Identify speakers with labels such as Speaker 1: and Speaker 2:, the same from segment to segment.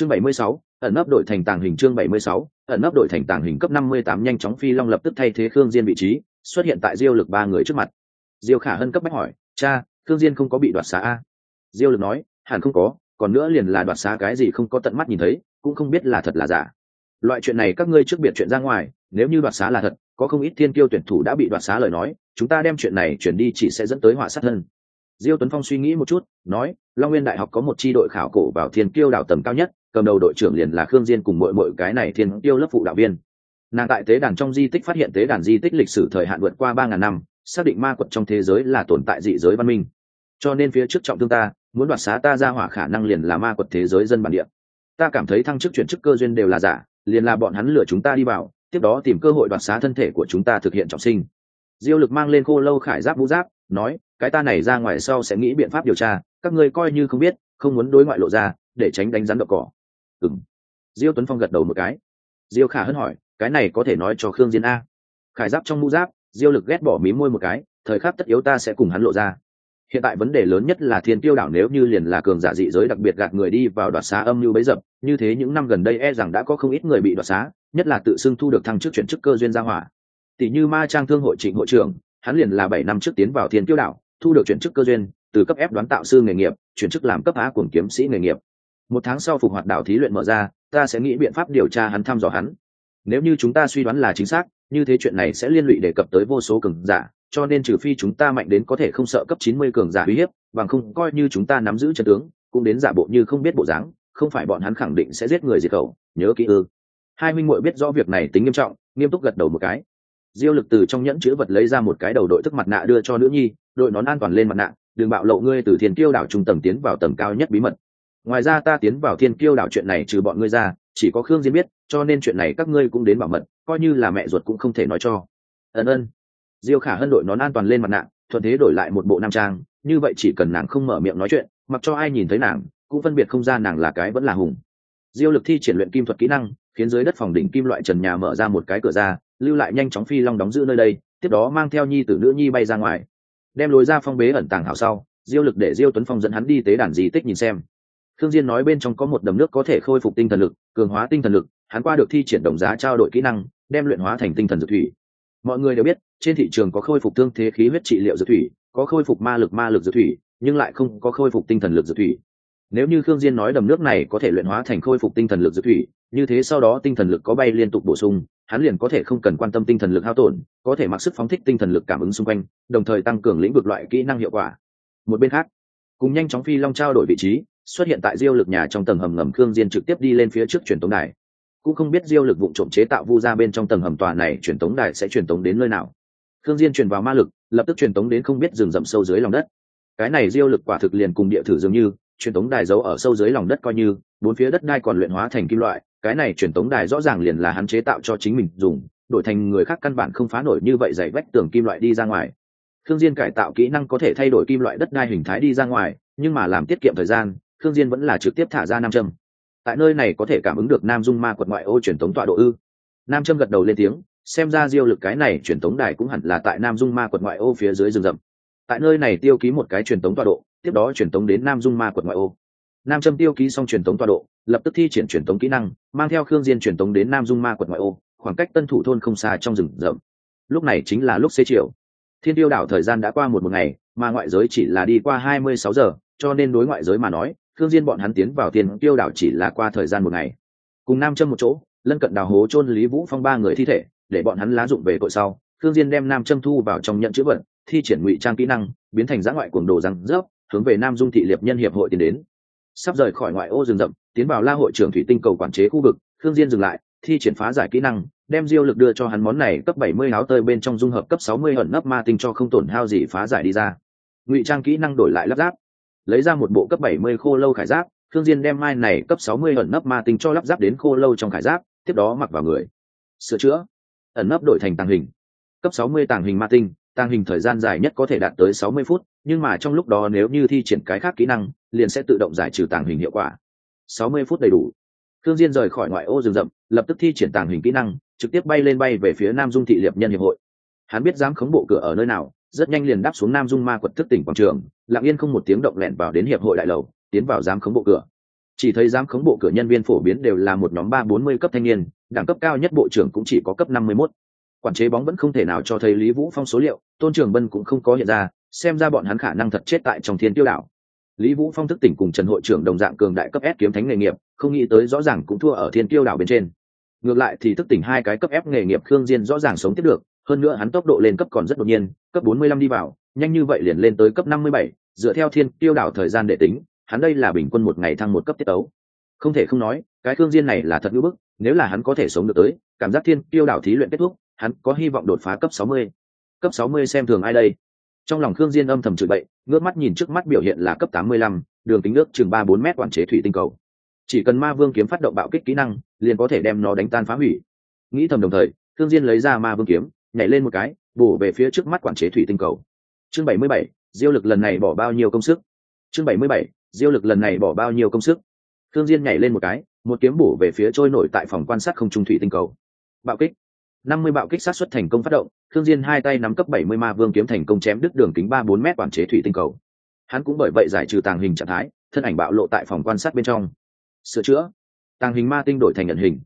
Speaker 1: chương 76, ẩn nấp đội thành tàng hình chương 76, ẩn nấp đội thành tàng hình cấp 58 nhanh chóng phi long lập tức thay thế khương diên vị trí xuất hiện tại diêu lực ba người trước mặt. Diêu khả hân cấp bách hỏi cha khương diên không có bị đoạt xá a? Diêu lực nói hẳn không có còn nữa liền là đoạt xá cái gì không có tận mắt nhìn thấy cũng không biết là thật là giả. Loại chuyện này các ngươi trước biệt chuyện ra ngoài nếu như đoạt xá là thật có không ít thiên kiêu tuyển thủ đã bị đoạt xá lời nói chúng ta đem chuyện này chuyển đi chỉ sẽ dẫn tới họa sát hơn diêu tuấn phong suy nghĩ một chút, nói, long nguyên đại học có một chi đội khảo cổ vào thiên kiêu đảo tầm cao nhất, cầm đầu đội trưởng liền là khương diên cùng mọi mọi cái này thiên kiêu lớp phụ đạo viên. Nàng tại tế đàn trong di tích phát hiện tế đàn di tích lịch sử thời hạn vượt qua ba ngàn năm, xác định ma quật trong thế giới là tồn tại dị giới văn minh. Cho nên phía trước trọng thương ta, muốn đoạt xá ta ra hỏa khả năng liền là ma quật thế giới dân bản địa. Ta cảm thấy thăng chức chuyển chức cơ duyên đều là giả, liền là bọn hắn lừa chúng ta đi vào, tiếp đó tìm cơ hội đoạt xá thân thể của chúng ta thực hiện trọng sinh. Diêu lực mang lên khô lâu khải giáp vũ giáp, nói cái ta này ra ngoài sau sẽ nghĩ biện pháp điều tra, các ngươi coi như không biết, không muốn đối ngoại lộ ra, để tránh đánh rắn đậu cỏ. Ừ diêu tuấn phong gật đầu một cái. Diêu khả hân hỏi, cái này có thể nói cho khương diên a. Khải giáp trong mũ giáp, diêu lực ghét bỏ mí môi một cái, thời khắc tất yếu ta sẽ cùng hắn lộ ra. Hiện tại vấn đề lớn nhất là thiên tiêu đảo nếu như liền là cường giả dị giới đặc biệt gạt người đi vào đoạt xá âm mưu bấy dập, như thế những năm gần đây e rằng đã có không ít người bị đoạt xá, nhất là tự xưng thu được thăng chức chuyển chức cơ duyên gia hỏa. Tỷ như ma trang thương hội trịnh hội trưởng, hắn liền là bảy năm trước tiến vào thiên tiêu đảo thu được chuyển chức cơ duyên từ cấp ép đoán tạo sư nghề nghiệp, chuyển chức làm cấp á cuồng kiếm sĩ nghề nghiệp. Một tháng sau phục hoạt đảo thí luyện mở ra, ta sẽ nghĩ biện pháp điều tra hắn thăm dò hắn. Nếu như chúng ta suy đoán là chính xác, như thế chuyện này sẽ liên lụy đề cập tới vô số cường giả, cho nên trừ phi chúng ta mạnh đến có thể không sợ cấp chín mươi cường giả uy hiếp, bằng không coi như chúng ta nắm giữ trận tướng, cũng đến giả bộ như không biết bộ dáng, không phải bọn hắn khẳng định sẽ giết người diệt khẩu, nhớ kỹ ư. Hai minh muội biết rõ việc này tính nghiêm trọng, nghiêm túc gật đầu một cái. Diêu lực từ trong nhẫn chữ vật lấy ra một cái đầu đội thức mặt nạ đưa cho nữ nhi đội nón an toàn lên mặt nạ, đừng bạo lộ ngươi từ thiên kiêu đảo trung tầng tiến vào tầng cao nhất bí mật. Ngoài ra ta tiến vào thiên kiêu đảo chuyện này trừ bọn ngươi ra, chỉ có khương diên biết, cho nên chuyện này các ngươi cũng đến bảo mật, coi như là mẹ ruột cũng không thể nói cho. Ân ân. Diêu khả hân đội nón an toàn lên mặt nạ, thuận thế đổi lại một bộ nam trang, như vậy chỉ cần nàng không mở miệng nói chuyện, mặc cho ai nhìn thấy nàng, cũng phân biệt không ra nàng là cái vẫn là hùng. Diêu lực thi triển luyện kim thuật kỹ năng, khiến dưới đất phòng đỉnh kim loại trần nhà mở ra một cái cửa ra, lưu lại nhanh chóng phi long đóng giữ nơi đây, tiếp đó mang theo nhi tử nữ nhi bay ra ngoài đem lối ra phong bế ẩn tàng hảo sau, diêu lực để diêu tuấn phong dẫn hắn đi tế đàn di tích nhìn xem. Thương diên nói bên trong có một đầm nước có thể khôi phục tinh thần lực, cường hóa tinh thần lực, hắn qua được thi triển đồng giá trao đổi kỹ năng, đem luyện hóa thành tinh thần dược thủy. Mọi người đều biết, trên thị trường có khôi phục thương thế khí huyết trị liệu dược thủy, có khôi phục ma lực ma lực dược thủy, nhưng lại không có khôi phục tinh thần lực dược thủy. Nếu như khương diên nói đầm nước này có thể luyện hóa thành khôi phục tinh thần lực dược thủy, như thế sau đó tinh thần lực có bay liên tục bổ sung hắn liền có thể không cần quan tâm tinh thần lực hao tổn, có thể mặc sức phóng thích tinh thần lực cảm ứng xung quanh, đồng thời tăng cường lĩnh vực loại kỹ năng hiệu quả. Một bên khác, cùng nhanh chóng phi long trao đổi vị trí, xuất hiện tại diêu lực nhà trong tầng hầm ngầm khương diên trực tiếp đi lên phía trước truyền tống đài. Cũng không biết diêu lực vụ trộm chế tạo vu ra bên trong tầng hầm tòa này truyền tống đài sẽ truyền tống đến nơi nào. Khương diên truyền vào ma lực, lập tức truyền tống đến không biết rừng rậm sâu dưới lòng đất. Cái này diêu lực quả thực liền cùng địa thử dường như, truyền tống đài giấu ở sâu dưới lòng đất coi như, bốn phía đất đai còn luyện hóa thành kim loại cái này truyền tống đài rõ ràng liền là hắn chế tạo cho chính mình dùng, đổi thành người khác căn bản không phá nổi như vậy dày vách tường kim loại đi ra ngoài. Khương diên cải tạo kỹ năng có thể thay đổi kim loại đất đai hình thái đi ra ngoài, nhưng mà làm tiết kiệm thời gian, khương diên vẫn là trực tiếp thả ra nam châm. Tại nơi này có thể cảm ứng được nam dung ma quật ngoại ô truyền tống tọa độ ư. Nam châm gật đầu lên tiếng, xem ra diêu lực cái này truyền tống đài cũng hẳn là tại nam dung ma quật ngoại ô phía dưới rừng rậm. Tại nơi này tiêu ký một cái truyền tống tọa độ, tiếp đó truyền tống đến nam dung ma quật ngoại ô nam châm tiêu ký xong truyền tống tọa độ, lập tức thi triển truyền tống kỹ năng, mang theo khương diên truyền tống đến nam dung ma quật ngoại ô, khoảng cách tân thủ thôn không xa trong rừng rậm. Lúc này chính là lúc xế chiều. Thiên tiêu đảo thời gian đã qua một một ngày, mà ngoại giới chỉ là đi qua hai mươi sáu giờ, cho nên đối ngoại giới mà nói, khương diên bọn hắn tiến vào Thiên tiêu đảo chỉ là qua thời gian một ngày. Cùng nam châm một chỗ, lân cận đào hố chôn lý vũ phong ba người thi thể, để bọn hắn lá dụng về tội sau, khương diên đem nam châm thu vào trong nhận chữ vận thi triển ngụy trang kỹ năng, biến thành giã ngoại cuồng đồ răng rớp, hướng về nam dung thị liệp nhân hiệp hội tiến đến sắp rời khỏi ngoại ô rừng rậm, tiến vào la hội trưởng thủy tinh cầu quản chế khu vực, khương diên dừng lại, thi triển phá giải kỹ năng, đem diêu lực đưa cho hắn món này cấp 70 áo tơi bên trong dung hợp cấp 60 ẩn nấp ma tinh cho không tổn hao gì phá giải đi ra. Ngụy trang kỹ năng đổi lại lắp ráp. Lấy ra một bộ cấp 70 khô lâu khải giáp thương diên đem mai này cấp 60 ẩn nấp ma tinh cho lắp ráp đến khô lâu trong khải giáp, tiếp đó mặc vào người. Sửa chữa. Ẩn nấp đổi thành tàng hình. Cấp 60 tàng hình ma tinh, tàng hình thời gian dài nhất có thể đạt tới 60 phút, nhưng mà trong lúc đó nếu như thi triển cái khác kỹ năng liền sẽ tự động giải trừ tàng hình hiệu quả. 60 phút đầy đủ. Thương diên rời khỏi ngoại ô rừng rậm, lập tức thi triển tàng hình kỹ năng, trực tiếp bay lên bay về phía nam dung thị liệp nhân hiệp hội. Hắn biết dám khống bộ cửa ở nơi nào, rất nhanh liền đáp xuống nam dung ma quật thức tỉnh quảng trường, lặng yên không một tiếng động lẹn vào đến hiệp hội đại lầu, tiến vào giám khống bộ cửa. Chỉ thấy giám khống bộ cửa nhân viên phổ biến đều là một nhóm ba bốn mươi cấp thanh niên, đẳng cấp cao nhất bộ trưởng cũng chỉ có cấp năm mươi mốt. Quản chế bóng vẫn không thể nào cho thấy lý vũ phong số liệu, tôn trường bân cũng không có hiện ra, xem ra bọn hắn khả năng thật chết tại trong thiên tiêu đảo lý vũ phong thức tỉnh cùng trần hội trưởng đồng dạng cường đại cấp s kiếm thánh nghề nghiệp không nghĩ tới rõ ràng cũng thua ở thiên tiêu đảo bên trên. Ngược lại thì thức tỉnh hai cái cấp f nghề nghiệp khương diên rõ ràng sống tiếp được hơn nữa hắn tốc độ lên cấp còn rất đột nhiên cấp 45 đi vào nhanh như vậy liền lên tới cấp 57, dựa theo thiên tiêu đảo thời gian để tính hắn đây là bình quân một ngày thăng một cấp tiết ấu không thể không nói cái khương diên này là thật ngữ bức nếu là hắn có thể sống được tới cảm giác thiên tiêu đảo thí luyện kết thúc hắn có hy vọng đột phá cấp 60. cấp 60 xem thường ai đây? Trong lòng khương diên âm thầm chửi bậy ngước mắt nhìn trước mắt biểu hiện là cấp 85, đường kính nước chừng ba bốn mét quản chế thủy tinh cầu. Chỉ cần ma vương kiếm phát động bạo kích kỹ năng liền có thể đem nó đánh tan phá hủy. Nghĩ thầm đồng thời thương diên lấy ra ma vương kiếm nhảy lên một cái bổ về phía trước mắt quản chế thủy tinh cầu. Chương 77, diêu lực lần này bỏ bao nhiêu công sức? Chương 77, diêu lực lần này bỏ bao nhiêu công sức? Thương diên nhảy lên một cái một kiếm bổ về phía trôi nổi tại phòng quan sát không trung thủy tinh cầu. Bạo kích. 50 bạo kích sát xuất thành công phát động thương diên hai tay nắm cấp 70 ma vương kiếm thành công chém đứt đường kính ba bốn mét quản chế thủy tinh cầu. Hắn cũng bởi vậy giải trừ tàng hình trạng thái, thân ảnh bạo lộ tại phòng quan sát bên trong. Sửa chữa. Tàng hình ma tinh đổi thành nhận hình.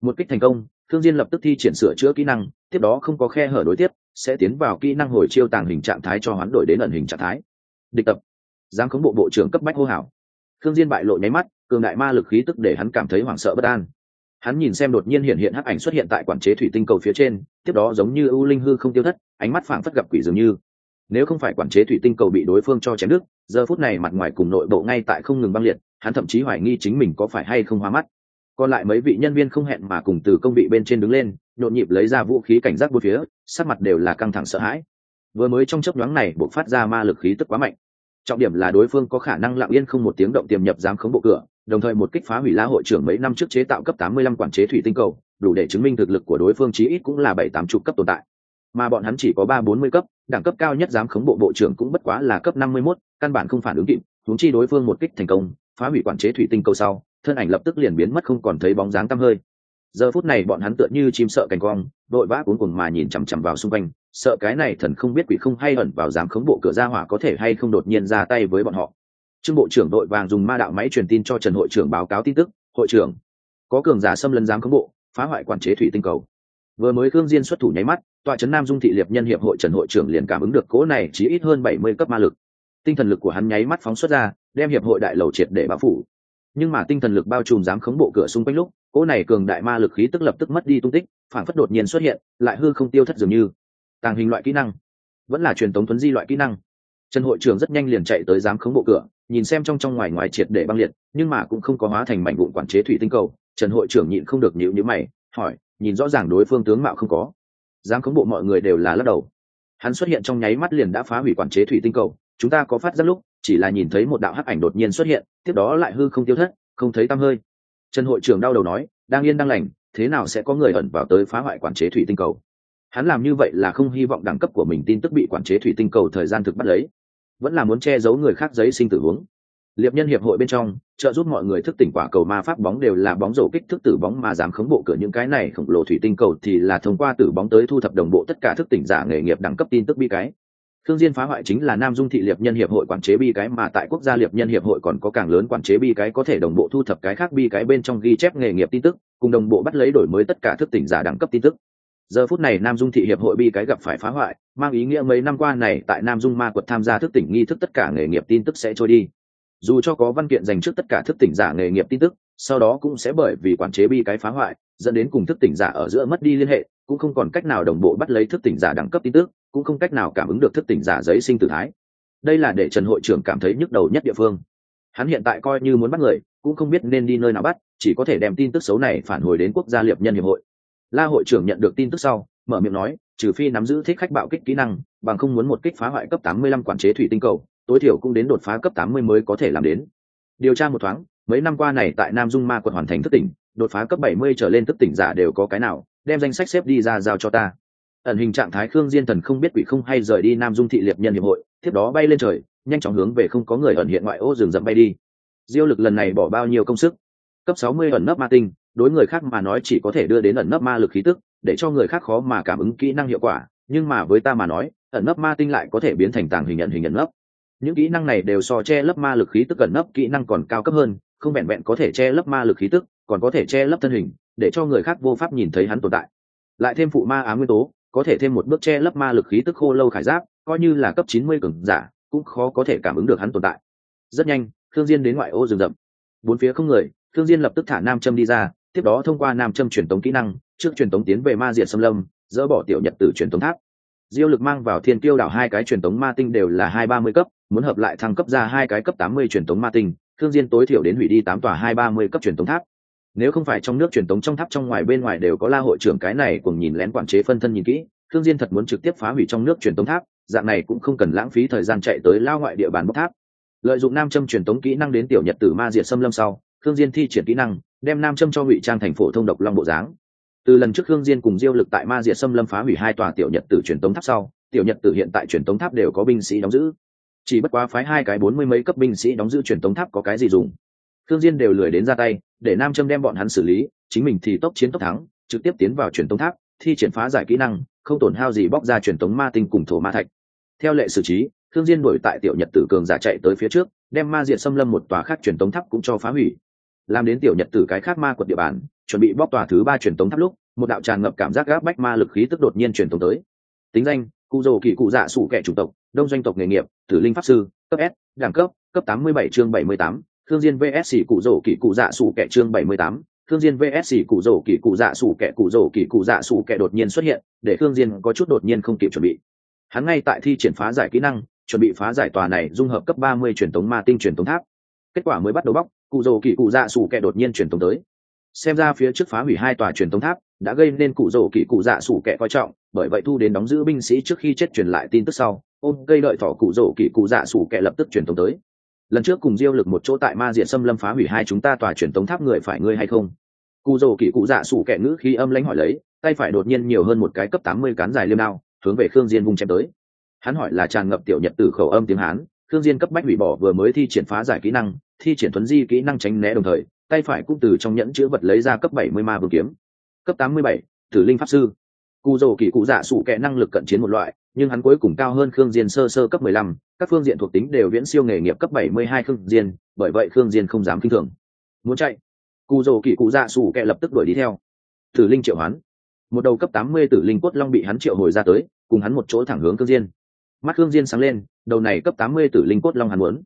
Speaker 1: Một kích thành công thương diên lập tức thi triển sửa chữa kỹ năng, tiếp đó không có khe hở đối tiếp, sẽ tiến vào kỹ năng hồi chiêu tàng hình trạng thái cho hoán đổi đến ẩn hình trạng thái. Địch tập. Giáng khống bộ bộ trưởng cấp bách hô hào. Thương diên bại lộ nháy mắt, cường đại ma lực khí tức để hắn cảm thấy hoảng sợ bất an hắn nhìn xem đột nhiên hiện hiện hắc ảnh xuất hiện tại quản chế thủy tinh cầu phía trên, tiếp đó giống như ưu linh hư không tiêu thất, ánh mắt phảng phất gặp quỷ dường như. Nếu không phải quản chế thủy tinh cầu bị đối phương cho chém nước giờ phút này mặt ngoài cùng nội bộ ngay tại không ngừng băng liệt, hắn thậm chí hoài nghi chính mình có phải hay không hoa mắt. Còn lại mấy vị nhân viên không hẹn mà cùng từ công vị bên trên đứng lên, nhộn nhịp lấy ra vũ khí cảnh giác bốn phía, sắc mặt đều là căng thẳng sợ hãi. Vừa mới trong chấp nhoáng này buộc phát ra ma lực khí tức quá mạnh trọng điểm là đối phương có khả năng lặng yên không một tiếng động tiềm nhập giám khống bộ cửa đồng thời một kích phá hủy la hội trưởng mấy năm trước chế tạo cấp 85 quản chế thủy tinh cầu đủ để chứng minh thực lực của đối phương chí ít cũng là bảy tám chục cấp tồn tại. Mà bọn hắn chỉ có ba bốn mươi cấp đẳng cấp cao nhất giám khống bộ bộ trưởng cũng bất quá là cấp năm mươi 51, căn bản không phản ứng kịp huống chi đối phương một kích thành công phá hủy quản chế thủy tinh cầu sau thân ảnh lập tức liền biến mất không còn thấy bóng dáng tăm hơi. Giờ phút này bọn hắn tựa như chim sợ cành cong đội vã cuốn cùng mà nhìn chằm chằm vào xung quanh sợ cái này thần không biết quỷ không hay ẩn vào dám khống bộ cửa ra hỏa có thể hay không đột nhiên ra tay với bọn họ. Trương bộ trưởng đội vàng dùng ma đạo máy truyền tin cho trần hội trưởng báo cáo tin tức, hội trưởng, có cường giả xâm lấn giám khống bộ, phá hoại quản chế thủy tinh cầu. Vừa mới khương diên xuất thủ nháy mắt, tọa trấn nam dung thị liệt nhân hiệp hội trần hội trưởng liền cảm ứng được cố này chỉ ít hơn bảy mươi cấp ma lực. Tinh thần lực của hắn nháy mắt phóng xuất ra, đem hiệp hội đại lầu triệt để bao phủ. Nhưng mà tinh thần lực bao trùm dám khống bộ cửa xung quanh lúc, cỗ này cường đại ma lực khí tức lập tức mất đi tung tích, phản phất đột nhiên xuất hiện, lại hư không tiêu thất dường như tàng hình loại kỹ năng, vẫn là truyền thống tuấn di loại kỹ năng. Trần hội trưởng rất nhanh liền chạy tới giám khống bộ cửa, nhìn xem trong trong ngoài ngoài triệt để băng liệt, nhưng mà cũng không có hóa thành mảnh vụn quản chế thủy tinh cầu. Trần hội trưởng nhịn không được nhịu nhữ mày, hỏi, nhìn rõ ràng đối phương tướng mạo không có. Giám khống bộ mọi người đều là lắc đầu. Hắn xuất hiện trong nháy mắt liền đã phá hủy quản chế thủy tinh cầu, chúng ta có phát giác lúc, chỉ là nhìn thấy một đạo hắc ảnh đột nhiên xuất hiện, tiếp đó lại hư không tiêu thất, không thấy tăm hơi. Trần hội trưởng đau đầu nói, đang yên đang lành, thế nào sẽ có người ẩn vào tới phá hoại quản chế thủy tinh cầu? Hắn làm như vậy là không hy vọng đẳng cấp của mình tin tức bị quản chế thủy tinh cầu thời gian thực bắt lấy. Vẫn là muốn che giấu người khác giấy sinh tử huống. Liệp nhân hiệp hội bên trong trợ giúp mọi người thức tỉnh quả cầu ma pháp bóng đều là bóng rổ kích thức tử bóng mà dám khống bộ cửa những cái này khổng lồ thủy tinh cầu thì là thông qua tử bóng tới thu thập đồng bộ tất cả thức tỉnh giả nghề nghiệp đẳng cấp tin tức bi cái. Thương Diên phá hoại chính là Nam Dung thị liệp nhân hiệp hội quản chế bi cái mà tại quốc gia liệp nhân hiệp hội còn có càng lớn quản chế bi cái có thể đồng bộ thu thập cái khác bi cái bên trong ghi chép nghề nghiệp tin tức, cùng đồng bộ bắt lấy đổi mới tất cả thức tỉnh giả đẳng cấp tin tức. Giờ phút này Nam Dung thị hiệp hội bi cái gặp phải phá hoại, mang ý nghĩa mấy năm qua này tại Nam Dung ma quật tham gia thức tỉnh nghi thức tất cả nghề nghiệp tin tức sẽ trôi đi. Dù cho có văn kiện dành trước tất cả thức tỉnh giả nghề nghiệp tin tức, sau đó cũng sẽ bởi vì quản chế bi cái phá hoại, dẫn đến cùng thức tỉnh giả ở giữa mất đi liên hệ, cũng không còn cách nào đồng bộ bắt lấy thức tỉnh giả đẳng cấp tin tức, cũng không cách nào cảm ứng được thức tỉnh giả giấy sinh tử thái. Đây là để trần hội trưởng cảm thấy nhức đầu nhất địa phương. Hắn hiện tại coi như muốn bắt người cũng không biết nên đi nơi nào bắt chỉ có thể đem tin tức xấu này phản hồi đến quốc gia liệp nhân hiệp hội la hội trưởng nhận được tin tức sau, mở miệng nói, trừ phi nắm giữ thích khách bạo kích kỹ năng, bằng không muốn một kích phá hoại cấp 85 quản chế thủy tinh cầu, tối thiểu cũng đến đột phá cấp 80 mới có thể làm đến. Điều tra một thoáng, mấy năm qua này tại nam dung ma quận hoàn thành thức tỉnh, đột phá cấp 70 trở lên thức tỉnh giả đều có cái nào, đem danh sách xếp đi ra giao cho ta. Ẩn hình trạng thái khương diên thần không biết quỷ không hay rời đi nam dung thị Liệt nhân hiệp hội, tiếp đó bay lên trời, nhanh chóng hướng về không có người ẩn hiện ngoại ô rừng rậm bay đi. Diêu lực lần này bỏ bao nhiêu công sức? Cấp 60 ẩn nấp ma tinh đối người khác mà nói chỉ có thể đưa đến ẩn nấp ma lực khí tức, để cho người khác khó mà cảm ứng kỹ năng hiệu quả, nhưng mà với ta mà nói, ẩn nấp ma tinh lại có thể biến thành tàng hình nhận hình nhận nấp. Những kỹ năng này đều so che lấp ma lực khí tức ẩn nấp kỹ năng còn cao cấp hơn, không vẹn vẹn có thể che lấp ma lực khí tức, còn có thể che lấp thân hình, để cho người khác vô pháp nhìn thấy hắn tồn tại. Lại thêm phụ ma á nguyên tố, có thể thêm một bước che lấp ma lực khí tức khô lâu khải giáp, coi như là cấp chín mươi cường giả, cũng khó có thể cảm ứng được hắn tồn tại. Rất nhanh thương diên đến ngoại ô rừng rậm. Bốn phía không người thương diên lập tức thả nam châm đi ra tiếp đó thông qua nam châm truyền tống kỹ năng, trước truyền tống tiến về ma diệt xâm lâm, dỡ bỏ tiểu nhật tử truyền tống tháp. Diêu lực mang vào thiên tiêu đảo hai cái truyền tống ma tinh đều là hai ba mươi cấp, muốn hợp lại thăng cấp ra hai cái cấp tám mươi truyền tống ma tinh, thương diên tối thiểu đến hủy đi tám tòa hai ba mươi cấp truyền tống tháp. Nếu không phải trong nước truyền tống trong tháp trong ngoài bên ngoài đều có la hội trưởng cái này cùng nhìn lén quản chế phân thân nhìn kỹ, thương diên thật muốn trực tiếp phá hủy trong nước truyền tống tháp, dạng này cũng không cần lãng phí thời gian chạy tới lao ngoại địa bàn bốc tháp. Lợi dụng nam châm truyền tống kỹ năng đến tiểu nhật tử ma diệt xâm lâm sau, thương diên thi triển kỹ năng đem nam châm cho ngụy trang thành phổ thông độc long bộ dáng. Từ lần trước Hương diên cùng diêu lực tại ma diệt xâm lâm phá hủy hai tòa tiểu nhật tử truyền tống tháp sau, tiểu nhật tử hiện tại truyền tống tháp đều có binh sĩ đóng giữ. Chỉ bất quá phái hai cái bốn mươi mấy cấp binh sĩ đóng giữ truyền tống tháp có cái gì dùng? Thương diên đều lười đến ra tay, để nam châm đem bọn hắn xử lý, chính mình thì tốc chiến tốc thắng, trực tiếp tiến vào truyền tống tháp, thi triển phá giải kỹ năng, không tổn hao gì bóc ra truyền tống ma tinh cùng thổ ma thạch. Theo lệ xử trí thương diên đuổi tại tiểu nhật tử cường giả chạy tới phía trước, đem ma diệt xâm lâm một tòa khác truyền tống tháp cũng cho phá hủy làm đến tiểu nhật tử cái khác ma quật địa bàn chuẩn bị bóc tòa thứ ba truyền tống tháp lúc một đạo tràn ngập cảm giác gác bách ma lực khí tức đột nhiên truyền tống tới. Tính danh cụ dồ kỳ cụ dạ sủ kẻ chủng tộc đông doanh tộc nghề nghiệp tử linh pháp sư cấp s đẳng cấp cấp 87 chương 78, thương diên vsc cụ dồ kỳ cụ dạ sủ kẻ chương 78, thương diên vsc cụ dồ kỳ cụ dạ sủ kẻ cụ dồ kỳ cụ dạ sủ kẻ đột nhiên xuất hiện để thương diên có chút đột nhiên không kịp chuẩn bị. Hắn ngay tại thi triển phá giải kỹ năng chuẩn bị phá giải tòa này dung hợp cấp 30 truyền tống ma tinh truyền tống tháp. Kết quả mới bắt đầu bóc cụ rồ kỳ cụ dạ sủ kẻ đột nhiên truyền tống tới. Xem ra phía trước phá hủy hai tòa truyền tống tháp đã gây nên cụ rồ kỳ cụ dạ sủ kẻ coi trọng, bởi vậy thu đến đóng giữ binh sĩ trước khi chết truyền lại tin tức sau, ôm gây đợi thỏ cụ rồ kỳ cụ dạ sủ kẻ lập tức truyền tống tới. Lần trước cùng diêu lực một chỗ tại ma diện xâm lâm phá hủy hai chúng ta tòa truyền tống tháp người phải ngươi hay không? Cụ rồ kỳ cụ dạ sủ kẻ ngữ khi âm lãnh hỏi lấy, tay phải đột nhiên nhiều hơn một cái cấp tám mươi cán dài liêm đao, hướng về khương diên vung chém tới. Hắn hỏi là tràn ngập tiểu nhật tử khẩu âm tiếng hán, khương diên cấp bách hủy bỏ vừa mới thi triển phá giải kỹ năng thi triển thuấn di kỹ năng tránh né đồng thời, tay phải cũng từ trong nhẫn chứa vật lấy ra cấp bảy mươi ma vương kiếm. Cấp tám mươi bảy, tử linh pháp sư. Cụ rồ kỳ cụ dạ sụ kệ năng lực cận chiến một loại, nhưng hắn cuối cùng cao hơn khương diên sơ sơ cấp mười lăm, các phương diện thuộc tính đều viễn siêu nghề nghiệp cấp bảy mươi hai khương diên, bởi vậy khương diên không dám kinh thường. Muốn chạy cụ rồ kỳ cụ dạ sụ kệ lập tức đuổi đi theo. Tử linh triệu hắn. Một đầu cấp tám mươi tử linh cốt long bị hắn triệu hồi ra tới, cùng hắn một chỗ thẳng hướng khương diên. Mắt khương diên sáng lên, đầu này cấp tám mươi tử linh cốt long hắn muốn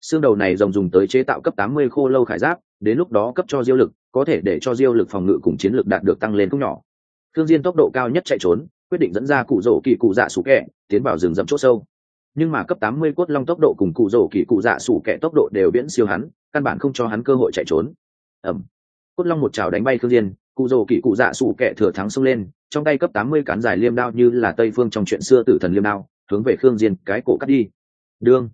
Speaker 1: xương đầu này rồng dùng tới chế tạo cấp tám mươi khô lâu khải giáp, đến lúc đó cấp cho diêu lực, có thể để cho diêu lực phòng ngự cùng chiến lực đạt được tăng lên không nhỏ. Thương diên tốc độ cao nhất chạy trốn, quyết định dẫn ra cụ rổ kỳ cụ dạ sủ kẹ tiến vào rừng rậm chỗ sâu. Nhưng mà cấp 80 cốt long tốc độ cùng cụ rổ kỳ cụ dạ sủ kẹ tốc độ đều viễn siêu hắn, căn bản không cho hắn cơ hội chạy trốn. Ẩm cốt long một chảo đánh bay thương diên, cụ rổ kỳ cụ dạ sủ kẹ thừa thắng xông lên, trong tay cấp 80 cán dài liêm đao như là tây phương trong chuyện xưa tử thần liêm đao, hướng về khương diên cái cổ cắt đi. Đương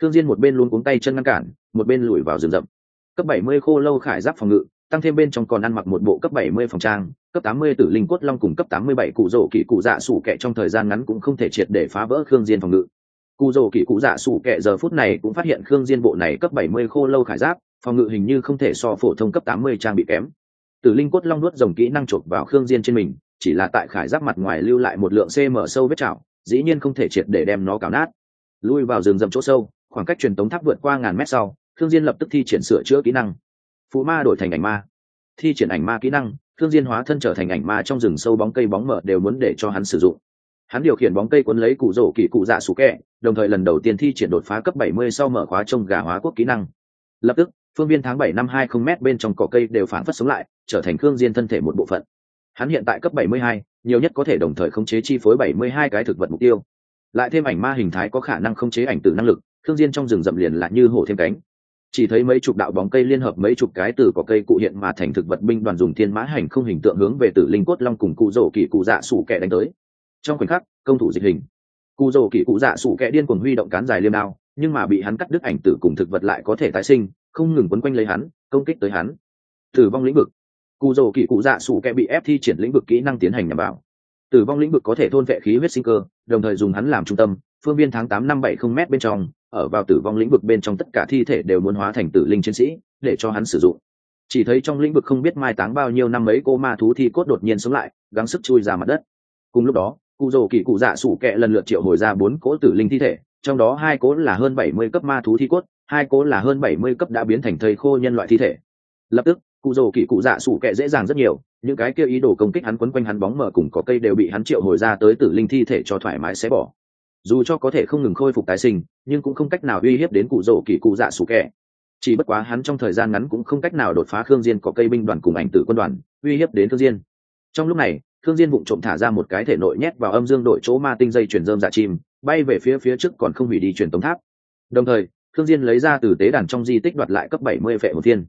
Speaker 1: khương diên một bên luôn cuống tay chân ngăn cản, một bên lùi vào rừng rậm. Cấp 70 khô lâu khải giáp phòng ngự, tăng thêm bên trong còn ăn mặc một bộ cấp 70 phòng trang, cấp 80 tử linh cốt long cùng cấp 87 cụ rổ kỳ cụ dạ sủ kệ trong thời gian ngắn cũng không thể triệt để phá vỡ khương diên phòng ngự. Cụ rổ kỳ cụ dạ sủ kệ giờ phút này cũng phát hiện khương diên bộ này cấp 70 khô lâu khải giáp, phòng ngự hình như không thể so phổ thông cấp 80 trang bị kém. Tử linh cốt long nuốt dòng kỹ năng chộp vào khương diên trên mình, chỉ là tại khải giáp mặt ngoài lưu lại một lượng cm sâu vết chảo, dĩ nhiên không thể triệt để đem nó cào nát. Lui vào rừng rậm chỗ sâu khoảng cách truyền tống tháp vượt qua ngàn mét sau Thương diên lập tức thi triển sửa chữa kỹ năng. Phù ma đổi thành ảnh ma. Thi triển ảnh ma kỹ năng thương diên hóa thân trở thành ảnh ma trong rừng sâu bóng cây bóng mở đều muốn để cho hắn sử dụng. Hắn điều khiển bóng cây cuốn lấy cụ rổ kỳ cụ dạ sủ kẹ đồng thời lần đầu tiên thi triển đột phá cấp 70 sau mở khóa trông gà hóa quốc kỹ năng. Lập tức phương viên tháng 7 năm 20 mét bên trong cỏ cây đều phản phất sống lại trở thành Thương diên thân thể một bộ phận. Hắn hiện tại cấp 72, nhiều nhất có thể đồng thời khống chế chi phối 72 cái thực vật mục tiêu. Lại thêm ảnh ma hình thái có khả năng khống chế ảnh tử năng lực thương diên trong rừng rậm liền lại như hổ thêm cánh. Chỉ thấy mấy chục đạo bóng cây liên hợp mấy chục cái từ có cây cụ hiện mà thành thực vật binh đoàn dùng thiên mã hành không hình tượng hướng về tử linh cốt long cùng cụ rổ kỳ cụ dạ sủ kẻ đánh tới. Trong khoảnh khắc, công thủ dịch hình. Cụ rổ kỳ cụ dạ sủ kẻ điên cuồng huy động cán dài liêm đao, nhưng mà bị hắn cắt đứt ảnh tử cùng thực vật lại có thể tái sinh, không ngừng quấn quanh lấy hắn, công kích tới hắn. Tử vong lĩnh vực. Cụ rổ kỳ cụ dạ sủ kẻ bị ép thi triển lĩnh vực kỹ năng tiến hành nhằm bảo tử vong lĩnh vực có thể thôn vệ khí huyết sinh cơ, đồng thời dùng hắn làm trung tâm, phương viên tháng tám năm bảy không m bên trong ở vào tử vong lĩnh vực bên trong tất cả thi thể đều muốn hóa thành tử linh chiến sĩ, để cho hắn sử dụng. Chỉ thấy trong lĩnh vực không biết mai táng bao nhiêu năm mấy cô ma thú thi cốt đột nhiên sống lại, gắng sức chui ra mặt đất. Cùng lúc đó, cụ rồ kỳ cụ dạ sủ kẹ lần lượt triệu hồi ra bốn cỗ tử linh thi thể, trong đó hai cỗ là hơn bảy mươi cấp ma thú thi cốt, hai cỗ là hơn bảy mươi cấp đã biến thành thầy khô nhân loại thi thể. Lập tức, cụ rồ kỳ cụ dạ sủ kẹ dễ dàng rất nhiều, những cái kia ý đồ công kích hắn quấn quanh hắn bóng mở cùng có cây đều bị hắn triệu hồi ra tới tử linh thi thể cho thoải mái xé bỏ dù cho có thể không ngừng khôi phục tái sinh, nhưng cũng không cách nào uy hiếp đến cụ rỗ kỳ cụ dạ sủ kẻ. chỉ bất quá hắn trong thời gian ngắn cũng không cách nào đột phá khương diên có cây binh đoàn cùng ảnh tử quân đoàn, uy hiếp đến khương diên. Trong lúc này, khương diên vụng trộm thả ra một cái thể nội nhét vào âm dương đội chỗ ma tinh dây chuyển dơm dạ chim, bay về phía phía trước còn không hủy đi truyền tống tháp. Đồng thời, khương diên lấy ra từ tế đàn trong di tích đoạt lại cấp 70 vệ hồn thiên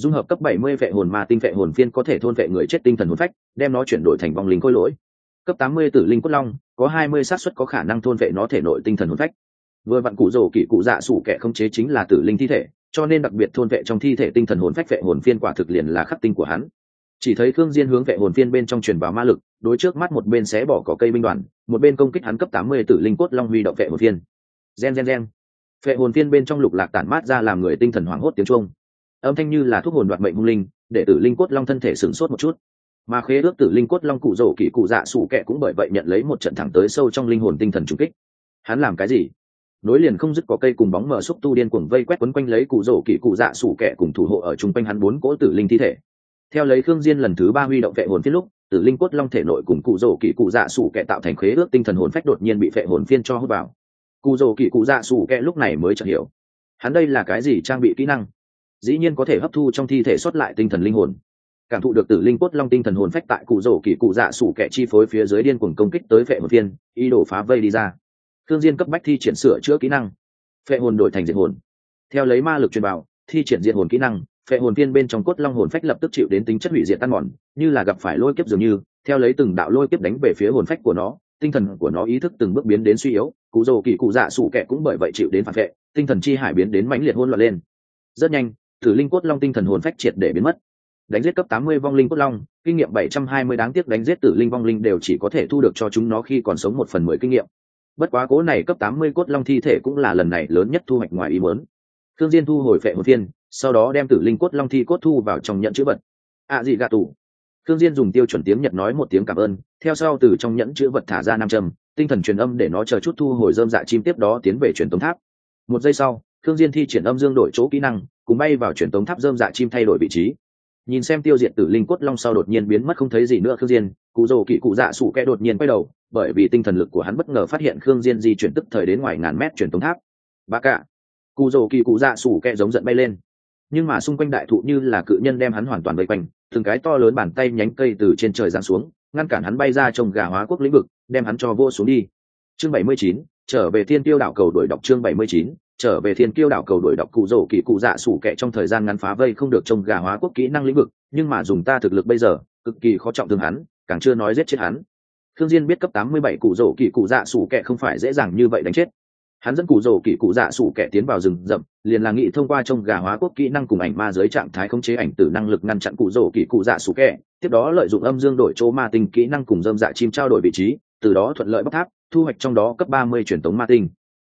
Speaker 1: dung hợp cấp 70 vệ hồn ma tinh vệ hồn phiên có thể thôn vệ người chết tinh thần hồn phách, đem nó chuyển đổi thành vong linh khôi lỗi. Cấp 80 tử linh cốt long có 20 xác suất có khả năng thôn vệ nó thể nội tinh thần hồn phách. Vừa vặn cụ rổ kỵ cụ dạ sủ kẻ không chế chính là tử linh thi thể, cho nên đặc biệt thôn vệ trong thi thể tinh thần hồn phách vệ hồn phiên quả thực liền là khắc tinh của hắn. Chỉ thấy khương diên hướng vệ hồn phiên bên trong truyền vào ma lực, đối trước mắt một bên xé bỏ cỏ cây binh đoàn, một bên công kích hắn cấp 80 tử linh cốt long huy động vệ hồn phiên. Gen gen gen. Vệ hồn phiên bên trong lục lạc tản mát ra làm người tinh thần hoảng hốt tiếng chuông. Âm thanh như là thuốc hồn đoạt mệnh hung linh, để tử linh cốt long thân thể sửng sốt một chút mà khế ước tử linh cốt long cụ rổ kỷ cụ dạ sủ kẹ cũng bởi vậy nhận lấy một trận thẳng tới sâu trong linh hồn tinh thần trùng kích. Hắn làm cái gì? Nối liền không dứt có cây cùng bóng mờ xúc tu điên cuồng vây quét quấn quanh lấy cụ rổ kỷ cụ dạ sủ kẹ cùng thủ hộ ở chung quanh hắn bốn cỗ tử linh thi thể. Theo lấy khương diên lần thứ ba huy động vệ hồn phiên lúc, tử linh cốt long thể nội cùng cụ rổ kỷ cụ dạ sủ kẹ tạo thành khế ước tinh thần hồn phách đột nhiên bị vệ hồn phiên cho hút vào. Cụ rổ kỷ cụ dạ sủ kẹ lúc này mới chợt hiểu, hắn đây là cái gì trang bị kỹ năng? Dĩ nhiên có thể hấp thu trong thi thể xuất lại tinh thần linh hồn cảm thụ được tử linh cốt long tinh thần hồn phách tại cụ rổ kỳ cụ dạ sủ kẹ chi phối phía dưới điên cuồng công kích tới vệ hồn viên, ý đồ phá vây đi ra. Thương diên cấp bách thi triển sửa chữa kỹ năng, phệ hồn đổi thành diệt hồn. Theo lấy ma lực truyền vào, thi triển diệt hồn kỹ năng, phệ hồn viên bên trong cốt long hồn phách lập tức chịu đến tính chất hủy diệt tan mòn, như là gặp phải lôi kiếp dường như, theo lấy từng đạo lôi kiếp đánh về phía hồn phách của nó, tinh thần của nó ý thức từng bước biến đến suy yếu, cụ rổ kỳ cụ dạ sủ kẹ cũng bởi vậy chịu đến phản vệ, tinh thần chi hải biến đến mãnh liệt hôn loạn lên. Rất nhanh thử linh cốt long tinh thần hồn phách triệt để biến mất đánh giết cấp 80 vong linh cốt long, kinh nghiệm 720 đáng tiếc đánh giết tử linh vong linh đều chỉ có thể thu được cho chúng nó khi còn sống một phần mười kinh nghiệm. Bất quá cố này cấp tám mươi cốt long thi thể cũng là lần này lớn nhất thu hoạch ngoài ý muốn. Thương diên thu hồi phệ một thiên, sau đó đem tử linh cốt long thi cốt thu vào trong nhận chữ vật. Ạ gì gạ tủ thương diên dùng tiêu chuẩn tiếng nhật nói một tiếng cảm ơn, theo sau từ trong nhẫn chữ vật thả ra nam châm, tinh thần truyền âm để nó chờ chút thu hồi dơm dạ chim tiếp đó tiến về truyền tống tháp. Một giây sau thương diên thi triển âm dương đổi chỗ kỹ năng, cùng bay vào truyền tống tháp dơm dạ chim thay đổi vị trí nhìn xem tiêu diệt tử linh cốt long sau đột nhiên biến mất không thấy gì nữa khương diên cụ rồ kỵ cụ dạ sủ kẽ đột nhiên quay đầu bởi vì tinh thần lực của hắn bất ngờ phát hiện khương diên di chuyển tức thời đến ngoài ngàn mét truyền tống tháp. Ba cả cụ rồ kỵ cụ dạ sủ kẽ giống giận bay lên. Nhưng mà xung quanh đại thụ như là cự nhân đem hắn hoàn toàn vây quanh từng cái to lớn bàn tay nhánh cây từ trên trời giáng xuống ngăn cản hắn bay ra trồng gà hóa quốc lĩnh vực đem hắn cho vô xuống đi. Chương 79, trở về thiên tiêu đảo cầu đuổi đọc chương 79, trở về thiên kiêu đảo cầu đổi đọc cụ rổ kỳ cụ dạ sủ kẹ trong thời gian ngắn phá vây không được trông gà hóa quốc kỹ năng lĩnh vực, nhưng mà dùng ta thực lực bây giờ, cực kỳ khó trọng thương hắn, càng chưa nói giết chết hắn. Thương diên biết cấp 87 cụ rổ kỳ cụ dạ sủ kệ không phải dễ dàng như vậy đánh chết. Hắn dẫn cụ rổ kỳ cụ dạ sủ kẻ tiến vào rừng rậm, liền là nghĩ thông qua trông gà hóa quốc kỹ năng cùng ảnh ma dưới trạng thái khống chế ảnh tử năng lực ngăn chặn cụ rổ kỳ cụ dạ sủ kẻ, tiếp đó lợi dụng âm dương đổi chỗ ma tinh kỹ năng cùng dâm dạ chim trao đổi vị trí, từ đó thuận lợi bóc tháp, thu hoạch trong đó cấp 30 truyền tống ma tinh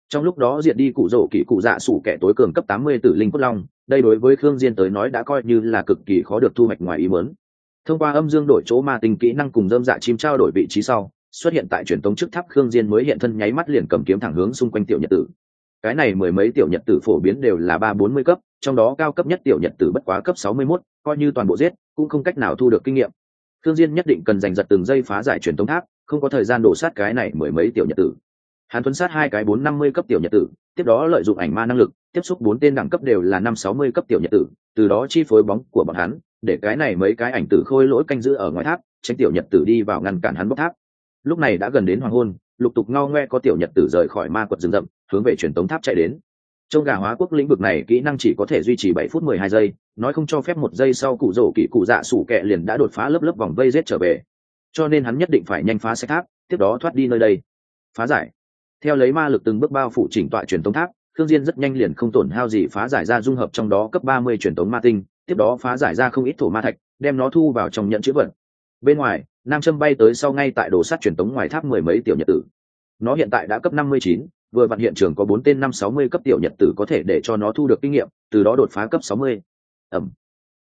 Speaker 1: trong lúc đó diệt đi cụ rổ kỳ cụ dạ sủ kẻ tối cường cấp 80 tử linh cốt long đây đối với khương diên tới nói đã coi như là cực kỳ khó được thu hoạch ngoài ý muốn. Thông qua âm dương đổi chỗ ma tinh kỹ năng cùng dâm dạ chim trao đổi vị trí sau xuất hiện tại truyền tống trước tháp khương diên mới hiện thân nháy mắt liền cầm kiếm thẳng hướng xung quanh tiểu nhật tử. Cái này mười mấy tiểu nhật tử phổ biến đều là ba bốn mươi cấp trong đó cao cấp nhất tiểu nhật tử bất quá cấp sáu mươi 61, coi như toàn bộ giết cũng không cách nào thu được kinh nghiệm. Khương diên nhất định cần giành giật từng giây phá giải truyền tống tháp không có thời gian đổ sát cái này mười mấy tiểu nhật tử hắn tuấn sát hai cái bốn năm mươi cấp tiểu nhật tử, tiếp đó lợi dụng ảnh ma năng lực, tiếp xúc bốn tên đẳng cấp đều là năm sáu mươi cấp tiểu nhật tử, từ đó chi phối bóng của bọn hắn, để cái này mấy cái ảnh tử khôi lỗi canh giữ ở ngoài tháp, tránh tiểu nhật tử đi vào ngăn cản hắn bóc tháp. Lúc này đã gần đến hoàng hôn, lục tục ngao ngoe có tiểu nhật tử rời khỏi ma quật rừng rậm, hướng về truyền tống tháp chạy đến. Trong gà hóa quốc lĩnh vực này, kỹ năng chỉ có thể duy trì bảy phút mười hai giây, nói không cho phép một giây sau cụ rổ kỵ cụ dạ sủ kẹ liền đã đột phá lớp lớp vòng vây rết trở về. Cho nên hắn nhất định phải nhanh phá xe tháp, tiếp đó thoát đi nơi đây. Phá giải theo lấy ma lực từng bước bao phủ chỉnh tọa truyền tống tháp thương diên rất nhanh liền không tổn hao gì phá giải ra dung hợp trong đó cấp ba mươi truyền tống ma tinh, tiếp đó phá giải ra không ít thổ ma thạch, đem nó thu vào trong nhận chữ vật. Bên ngoài, nam châm bay tới sau ngay tại đồ sắt truyền tống ngoài tháp mười mấy tiểu nhật tử. Nó hiện tại đã cấp năm mươi chín, vừa vặn hiện trường có bốn tên năm sáu mươi cấp tiểu nhật tử có thể để cho nó thu được kinh nghiệm, từ đó đột phá cấp sáu mươi. Ẩm.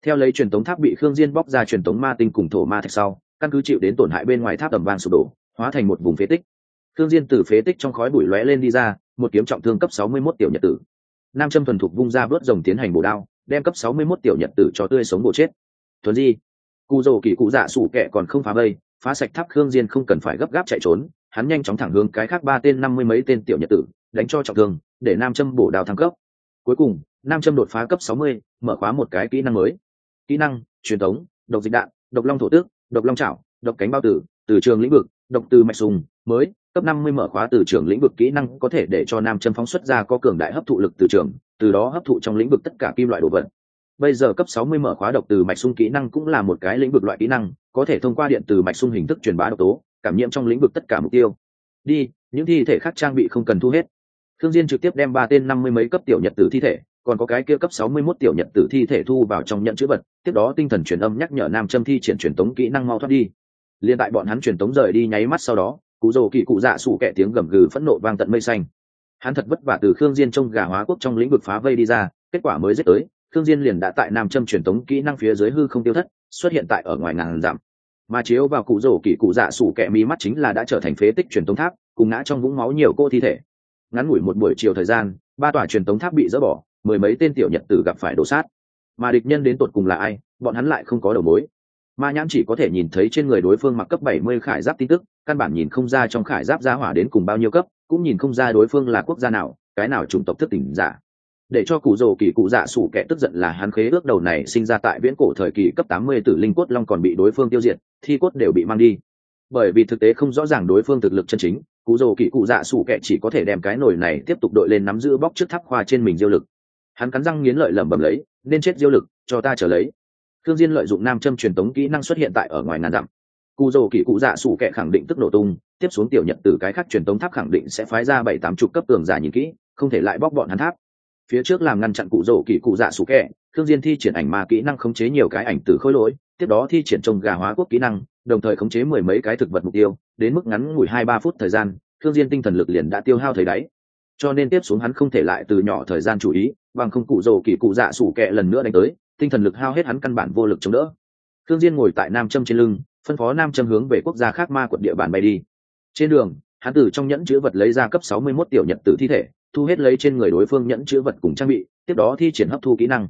Speaker 1: Theo lấy truyền tống tháp bị khương diên bóc ra truyền tống ma tinh cùng thổ ma thạch sau, căn cứ chịu đến tổn hại bên ngoài tháp tầm vang sụp đổ, hóa thành một vùng phế tích thương diên từ phế tích trong khói bụi lóe lên đi ra một kiếm trọng thương cấp 61 tiểu nhật tử. Nam châm thuần thục vung ra vớt rồng tiến hành bổ đao đem cấp 61 tiểu nhật tử cho tươi sống bổ chết. Thuần di cụ dầu kỳ cụ dạ sủ kẹ còn không phá vây phá sạch tháp khương diên không cần phải gấp gáp chạy trốn hắn nhanh chóng thẳng hướng cái khác ba tên năm mươi mấy tên tiểu nhật tử đánh cho trọng thương để nam châm bổ đao thăng cấp. Cuối cùng nam châm đột phá cấp sáu mươi mở khóa một cái kỹ năng mới. Kỹ năng truyền thống độc dịch đạn độc long thổ tước độc long chảo, độc cánh bao tử từ trường lĩnh vực độc từ mạch sùng mới cấp năm mươi mở khóa từ trường lĩnh vực kỹ năng có thể để cho nam châm phóng xuất ra có cường đại hấp thụ lực từ trường, từ đó hấp thụ trong lĩnh vực tất cả kim loại đồ vật. Bây giờ cấp 60 mở khóa độc từ mạch sung kỹ năng cũng là một cái lĩnh vực loại kỹ năng, có thể thông qua điện từ mạch sung hình thức truyền bá độc tố, cảm nhiễm trong lĩnh vực tất cả mục tiêu. Đi, những thi thể khác trang bị không cần thu hết. Thương diên trực tiếp đem ba tên năm mươi mấy cấp tiểu nhật tử thi thể, còn có cái kia cấp 61 tiểu nhật tử thi thể thu vào trong nhận chữ vật, tiếp đó tinh thần truyền âm nhắc nhở nam châm thi triển truyền tống kỹ năng mau thoát đi. Liên tại bọn hắn truyền tống rời đi nháy mắt sau đó cụ rồ kỳ cụ dạ sủ kẻ tiếng gầm gừ phẫn nộ vang tận mây xanh. Hắn thật vất vả từ khương diên trong gà hóa quốc trong lĩnh vực phá vây đi ra, kết quả mới giết tới, khương diên liền đã tại nam châm truyền tống kỹ năng phía dưới hư không tiêu thất, xuất hiện tại ở ngoài ngàn dặm. Mà chiếu vào cụ rổ kỳ cụ dạ sủ kẹ mí mắt chính là đã trở thành phế tích truyền tống tháp, cùng ngã trong vũng máu nhiều cô thi thể. Ngắn ngủi một buổi chiều thời gian, ba tòa truyền tống tháp bị dỡ bỏ, mười mấy tên tiểu nhật tử gặp phải đổ sát. Mà địch nhân đến tột cùng là ai, bọn hắn lại không có đầu mối ma nhãn chỉ có thể nhìn thấy trên người đối phương mặc cấp 70 khải giáp tin tức, căn bản nhìn không ra trong khải giáp gia hỏa đến cùng bao nhiêu cấp, cũng nhìn không ra đối phương là quốc gia nào, cái nào chủng tộc thức tỉnh giả. Để cho cụ rồ kỳ cụ dạ sủ kẻ tức giận là hắn khế ước đầu này sinh ra tại viễn cổ thời kỳ cấp 80 tử linh cốt long còn bị đối phương tiêu diệt, thi cốt đều bị mang đi. Bởi vì thực tế không rõ ràng đối phương thực lực chân chính, cụ rồ kỳ cụ dạ sủ kẻ chỉ có thể đem cái nồi này tiếp tục đội lên nắm giữ bóc trước tháp khoa trên mình diêu lực. Hắn cắn răng nghiến lợi lẩm bẩm lấy, nên chết diêu lực, cho ta trở lấy thương diên lợi dụng nam châm truyền tống kỹ năng xuất hiện tại ở ngoài ngàn dặm. Cụ dầu kỳ cụ dạ sủ kệ khẳng định tức nổ tung, tiếp xuống tiểu nhật từ cái khác truyền tống tháp khẳng định sẽ phái ra bảy tám chục cấp tường giả nhìn kỹ, không thể lại bóc bọn hắn tháp. Phía trước làm ngăn chặn cụ rổ kỳ cụ dạ sủ kẹ thương diên thi triển ảnh ma kỹ năng khống chế nhiều cái ảnh từ khối lỗi, tiếp đó thi triển trồng gà hóa quốc kỹ năng, đồng thời khống chế mười mấy cái thực vật mục tiêu, đến mức ngắn ngủi hai ba phút thời gian thương diên tinh thần lực liền đã tiêu hao thời đáy. Cho nên tiếp xuống hắn không thể lại từ nhỏ thời gian chú ý, bằng không cụ rổ kỳ cụ dạ sủ kẹ lần nữa đánh tới tinh thần lực hao hết hắn căn bản vô lực chống đỡ. Thương diên ngồi tại nam châm trên lưng, phân phó nam châm hướng về quốc gia khác ma quận địa bàn bay đi. Trên đường, hắn từ trong nhẫn chứa vật lấy ra cấp 61 tiểu nhật tử thi thể, thu hết lấy trên người đối phương nhẫn chứa vật cùng trang bị, tiếp đó thi triển hấp thu kỹ năng.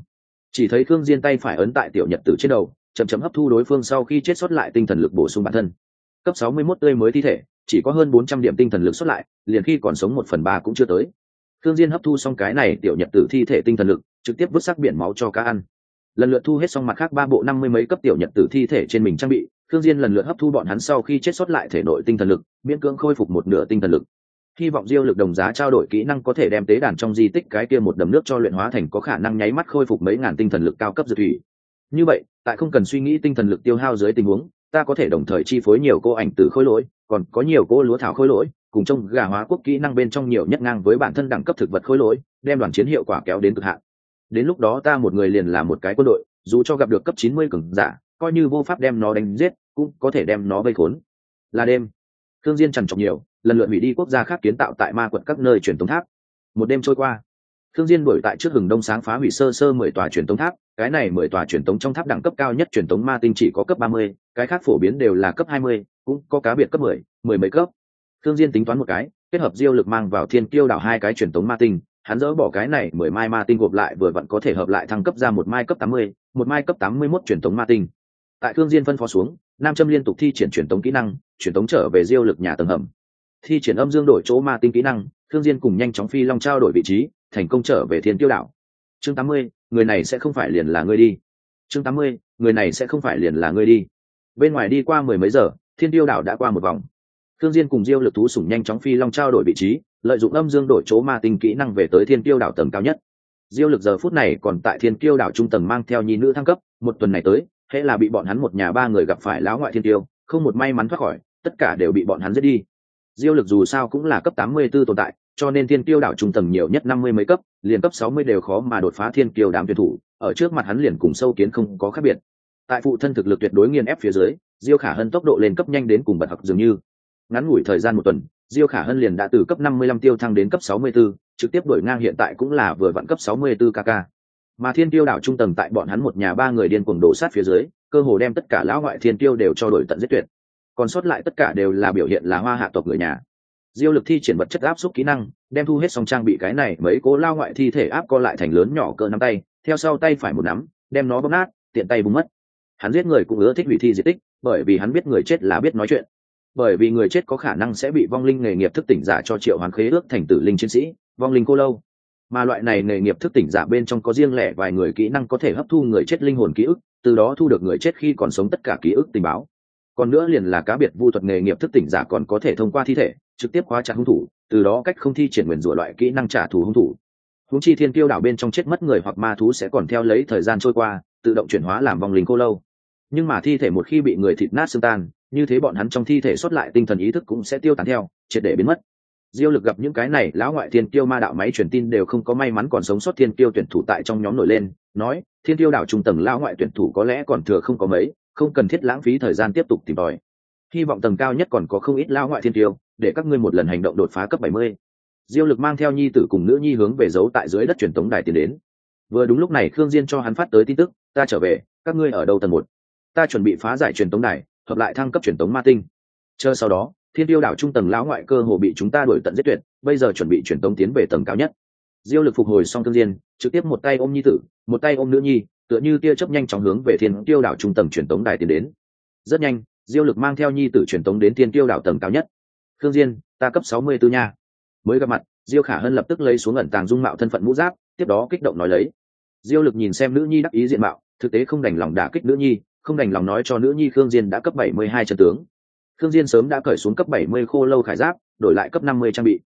Speaker 1: Chỉ thấy Thương diên tay phải ấn tại tiểu nhật tử trên đầu, chậm chậm hấp thu đối phương sau khi chết xuất lại tinh thần lực bổ sung bản thân. Cấp 61 tươi mới thi thể, chỉ có hơn 400 điểm tinh thần lực xuất lại, liền khi còn sống một phần ba cũng chưa tới. Thương diên hấp thu xong cái này tiểu nhật tử thi thể tinh thần lực, trực tiếp vứt sắc biển máu cho cá ăn lần lượt thu hết xong mặt khác ba bộ năm mươi mấy cấp tiểu nhật tử thi thể trên mình trang bị, khương diên lần lượt hấp thu bọn hắn sau khi chết sót lại thể nội tinh thần lực, miễn cưỡng khôi phục một nửa tinh thần lực. Hy vọng diêu lực đồng giá trao đổi kỹ năng có thể đem tế đàn trong di tích cái kia một đầm nước cho luyện hóa thành có khả năng nháy mắt khôi phục mấy ngàn tinh thần lực cao cấp dược thủy. Như vậy, tại không cần suy nghĩ tinh thần lực tiêu hao dưới tình huống, ta có thể đồng thời chi phối nhiều cô ảnh từ khối lỗi, còn có nhiều cô lúa thảo khối lỗi, cùng trong gà hóa quốc kỹ năng bên trong nhiều nhất ngang với bản thân đẳng cấp thực vật khối lỗi, đem đoàn chiến hiệu quả kéo đến cực hạn đến lúc đó ta một người liền là một cái quân đội dù cho gặp được cấp chín mươi cường giả coi như vô pháp đem nó đánh giết cũng có thể đem nó vây khốn. Là đêm thương diên trằn trọc nhiều lần lượt hủy đi quốc gia khác kiến tạo tại ma quận các nơi truyền tống tháp. Một đêm trôi qua thương diên đuổi tại trước hừng đông sáng phá hủy sơ sơ mười tòa truyền tống tháp cái này mười tòa truyền tống trong tháp đẳng cấp cao nhất truyền tống ma tinh chỉ có cấp ba mươi, cái khác phổ biến đều là cấp hai mươi, cũng có cá biệt cấp mười, mười mấy cấp. Thương diên tính toán một cái kết hợp diêu lực mang vào thiên kiêu đảo hai cái truyền tống ma tinh hắn dỡ bỏ cái này mười mai ma tinh gộp lại vừa vặn có thể hợp lại thăng cấp ra một mai cấp tám mươi, một mai cấp tám mươi mốt truyền thống ma tinh. Tại thương diên phân phó xuống nam châm liên tục thi triển truyền thống kỹ năng truyền thống trở về diêu lực nhà tầng hầm. Thi triển âm dương đổi chỗ ma tinh kỹ năng thương diên cùng nhanh chóng phi long trao đổi vị trí thành công trở về thiên tiêu đảo. Chương tám mươi người này sẽ không phải liền là ngươi đi. Chương tám mươi người này sẽ không phải liền là ngươi đi. Bên ngoài đi qua mười mấy giờ thiên tiêu đảo đã qua một vòng. Thương diên cùng diêu lực thú sủng nhanh chóng phi long trao đổi vị trí lợi dụng âm dương đổi chỗ ma tinh kỹ năng về tới thiên tiêu đảo tầng cao nhất. Diêu lực giờ phút này còn tại thiên tiêu đảo trung tầng mang theo nhi nữ thăng cấp, một tuần này tới, hễ là bị bọn hắn một nhà ba người gặp phải lão ngoại thiên tiêu không một may mắn thoát khỏi, tất cả đều bị bọn hắn giết đi. Diêu lực dù sao cũng là cấp 84 tồn tại, cho nên thiên kiêu đảo trung tầng nhiều nhất 50 mấy cấp, liền cấp 60 đều khó mà đột phá thiên kiêu đám tuyển thủ, ở trước mặt hắn liền cùng sâu kiến không có khác biệt. Tại phụ thân thực lực tuyệt đối nghiền ép phía dưới, diêu khả hân tốc độ lên cấp nhanh đến cùng bật học dường như. Ngắn ngủi thời gian một tuần diêu khả hân liền đã từ cấp 55 tiêu thăng đến cấp 64, trực tiếp đổi ngang hiện tại cũng là vừa vặn cấp 64 kk mà thiên tiêu đảo trung tầng tại bọn hắn một nhà ba người điên cuồng đổ sát phía dưới cơ hồ đem tất cả lão ngoại thiên tiêu đều cho đổi tận giết tuyệt. Còn sót lại tất cả đều là biểu hiện là hoa hạ tộc người nhà. Diêu lực thi triển vật chất áp xúc kỹ năng đem thu hết xong trang bị cái này mấy cố lao ngoại thi thể áp co lại thành lớn nhỏ cỡ nắm tay theo sau tay phải một nắm đem nó bóp nát tiện tay bung mất. Hắn giết người cũng ưa thích hủy thi di tích bởi vì hắn biết người chết là biết nói chuyện bởi vì người chết có khả năng sẽ bị vong linh nghề nghiệp thức tỉnh giả cho triệu hoàng khế ước thành tử linh chiến sĩ, vong linh cô lâu. Mà loại này nghề nghiệp thức tỉnh giả bên trong có riêng lẻ vài người kỹ năng có thể hấp thu người chết linh hồn ký ức, từ đó thu được người chết khi còn sống tất cả ký ức tình báo. Còn nữa liền là cá biệt vu thuật nghề nghiệp thức tỉnh giả còn có thể thông qua thi thể, trực tiếp khóa chặt hung thủ, từ đó cách không thi triển nguyền rủa loại kỹ năng trả thù hung thủ. Húng chi thiên tiêu đảo bên trong chết mất người hoặc ma thú sẽ còn theo lấy thời gian trôi qua, tự động chuyển hóa làm vong linh cô lâu. Nhưng mà thi thể một khi bị người thịt nát xương tan như thế bọn hắn trong thi thể xuất lại tinh thần ý thức cũng sẽ tiêu tán theo, triệt để biến mất. Diêu lực gặp những cái này, lão ngoại thiên tiêu ma đạo máy truyền tin đều không có may mắn còn sống sót thiên tiêu tuyển thủ tại trong nhóm nổi lên, nói, thiên tiêu đảo trung tầng lão ngoại tuyển thủ có lẽ còn thừa không có mấy, không cần thiết lãng phí thời gian tiếp tục tìm tòi. Hy vọng tầng cao nhất còn có không ít lão ngoại thiên tiêu để các ngươi một lần hành động đột phá cấp 70. diêu lực mang theo nhi tử cùng nữ nhi hướng về giấu tại dưới đất truyền tống đài tiến đến. Vừa đúng lúc này khương diên cho hắn phát tới tin tức, ta trở về, các ngươi ở đâu tầng một? Ta chuẩn bị phá giải truyền tống đài hợp lại thăng cấp truyền tống ma tinh. Chờ sau đó, thiên tiêu đảo trung tầng lão ngoại cơ hồ bị chúng ta đuổi tận giết tuyệt, bây giờ chuẩn bị truyền tống tiến về tầng cao nhất. Diêu lực phục hồi xong thương diên, trực tiếp một tay ôm nhi tử, một tay ôm nữ nhi, tựa như tia chớp nhanh chóng hướng về thiên tiêu đảo trung tầng truyền tống đài tiến đến. Rất nhanh, diêu lực mang theo nhi tử truyền tống đến thiên tiêu đảo tầng cao nhất. Thương diên, ta cấp sáu mươi 64 nha. Mới gặp mặt, diêu khả hân lập tức lấy xuống ẩn tàng dung mạo thân phận mũ giáp, tiếp đó kích động nói lấy. Diêu lực nhìn xem nữ nhi đắc ý diện mạo, thực tế không đành lòng đả kích nữ nhi không đành lòng nói cho nữ nhi khương diên đã cấp bảy mươi hai chân tướng. Khương diên sớm đã cởi xuống cấp bảy mươi khô lâu khải giáp, đổi lại cấp năm mươi trang bị.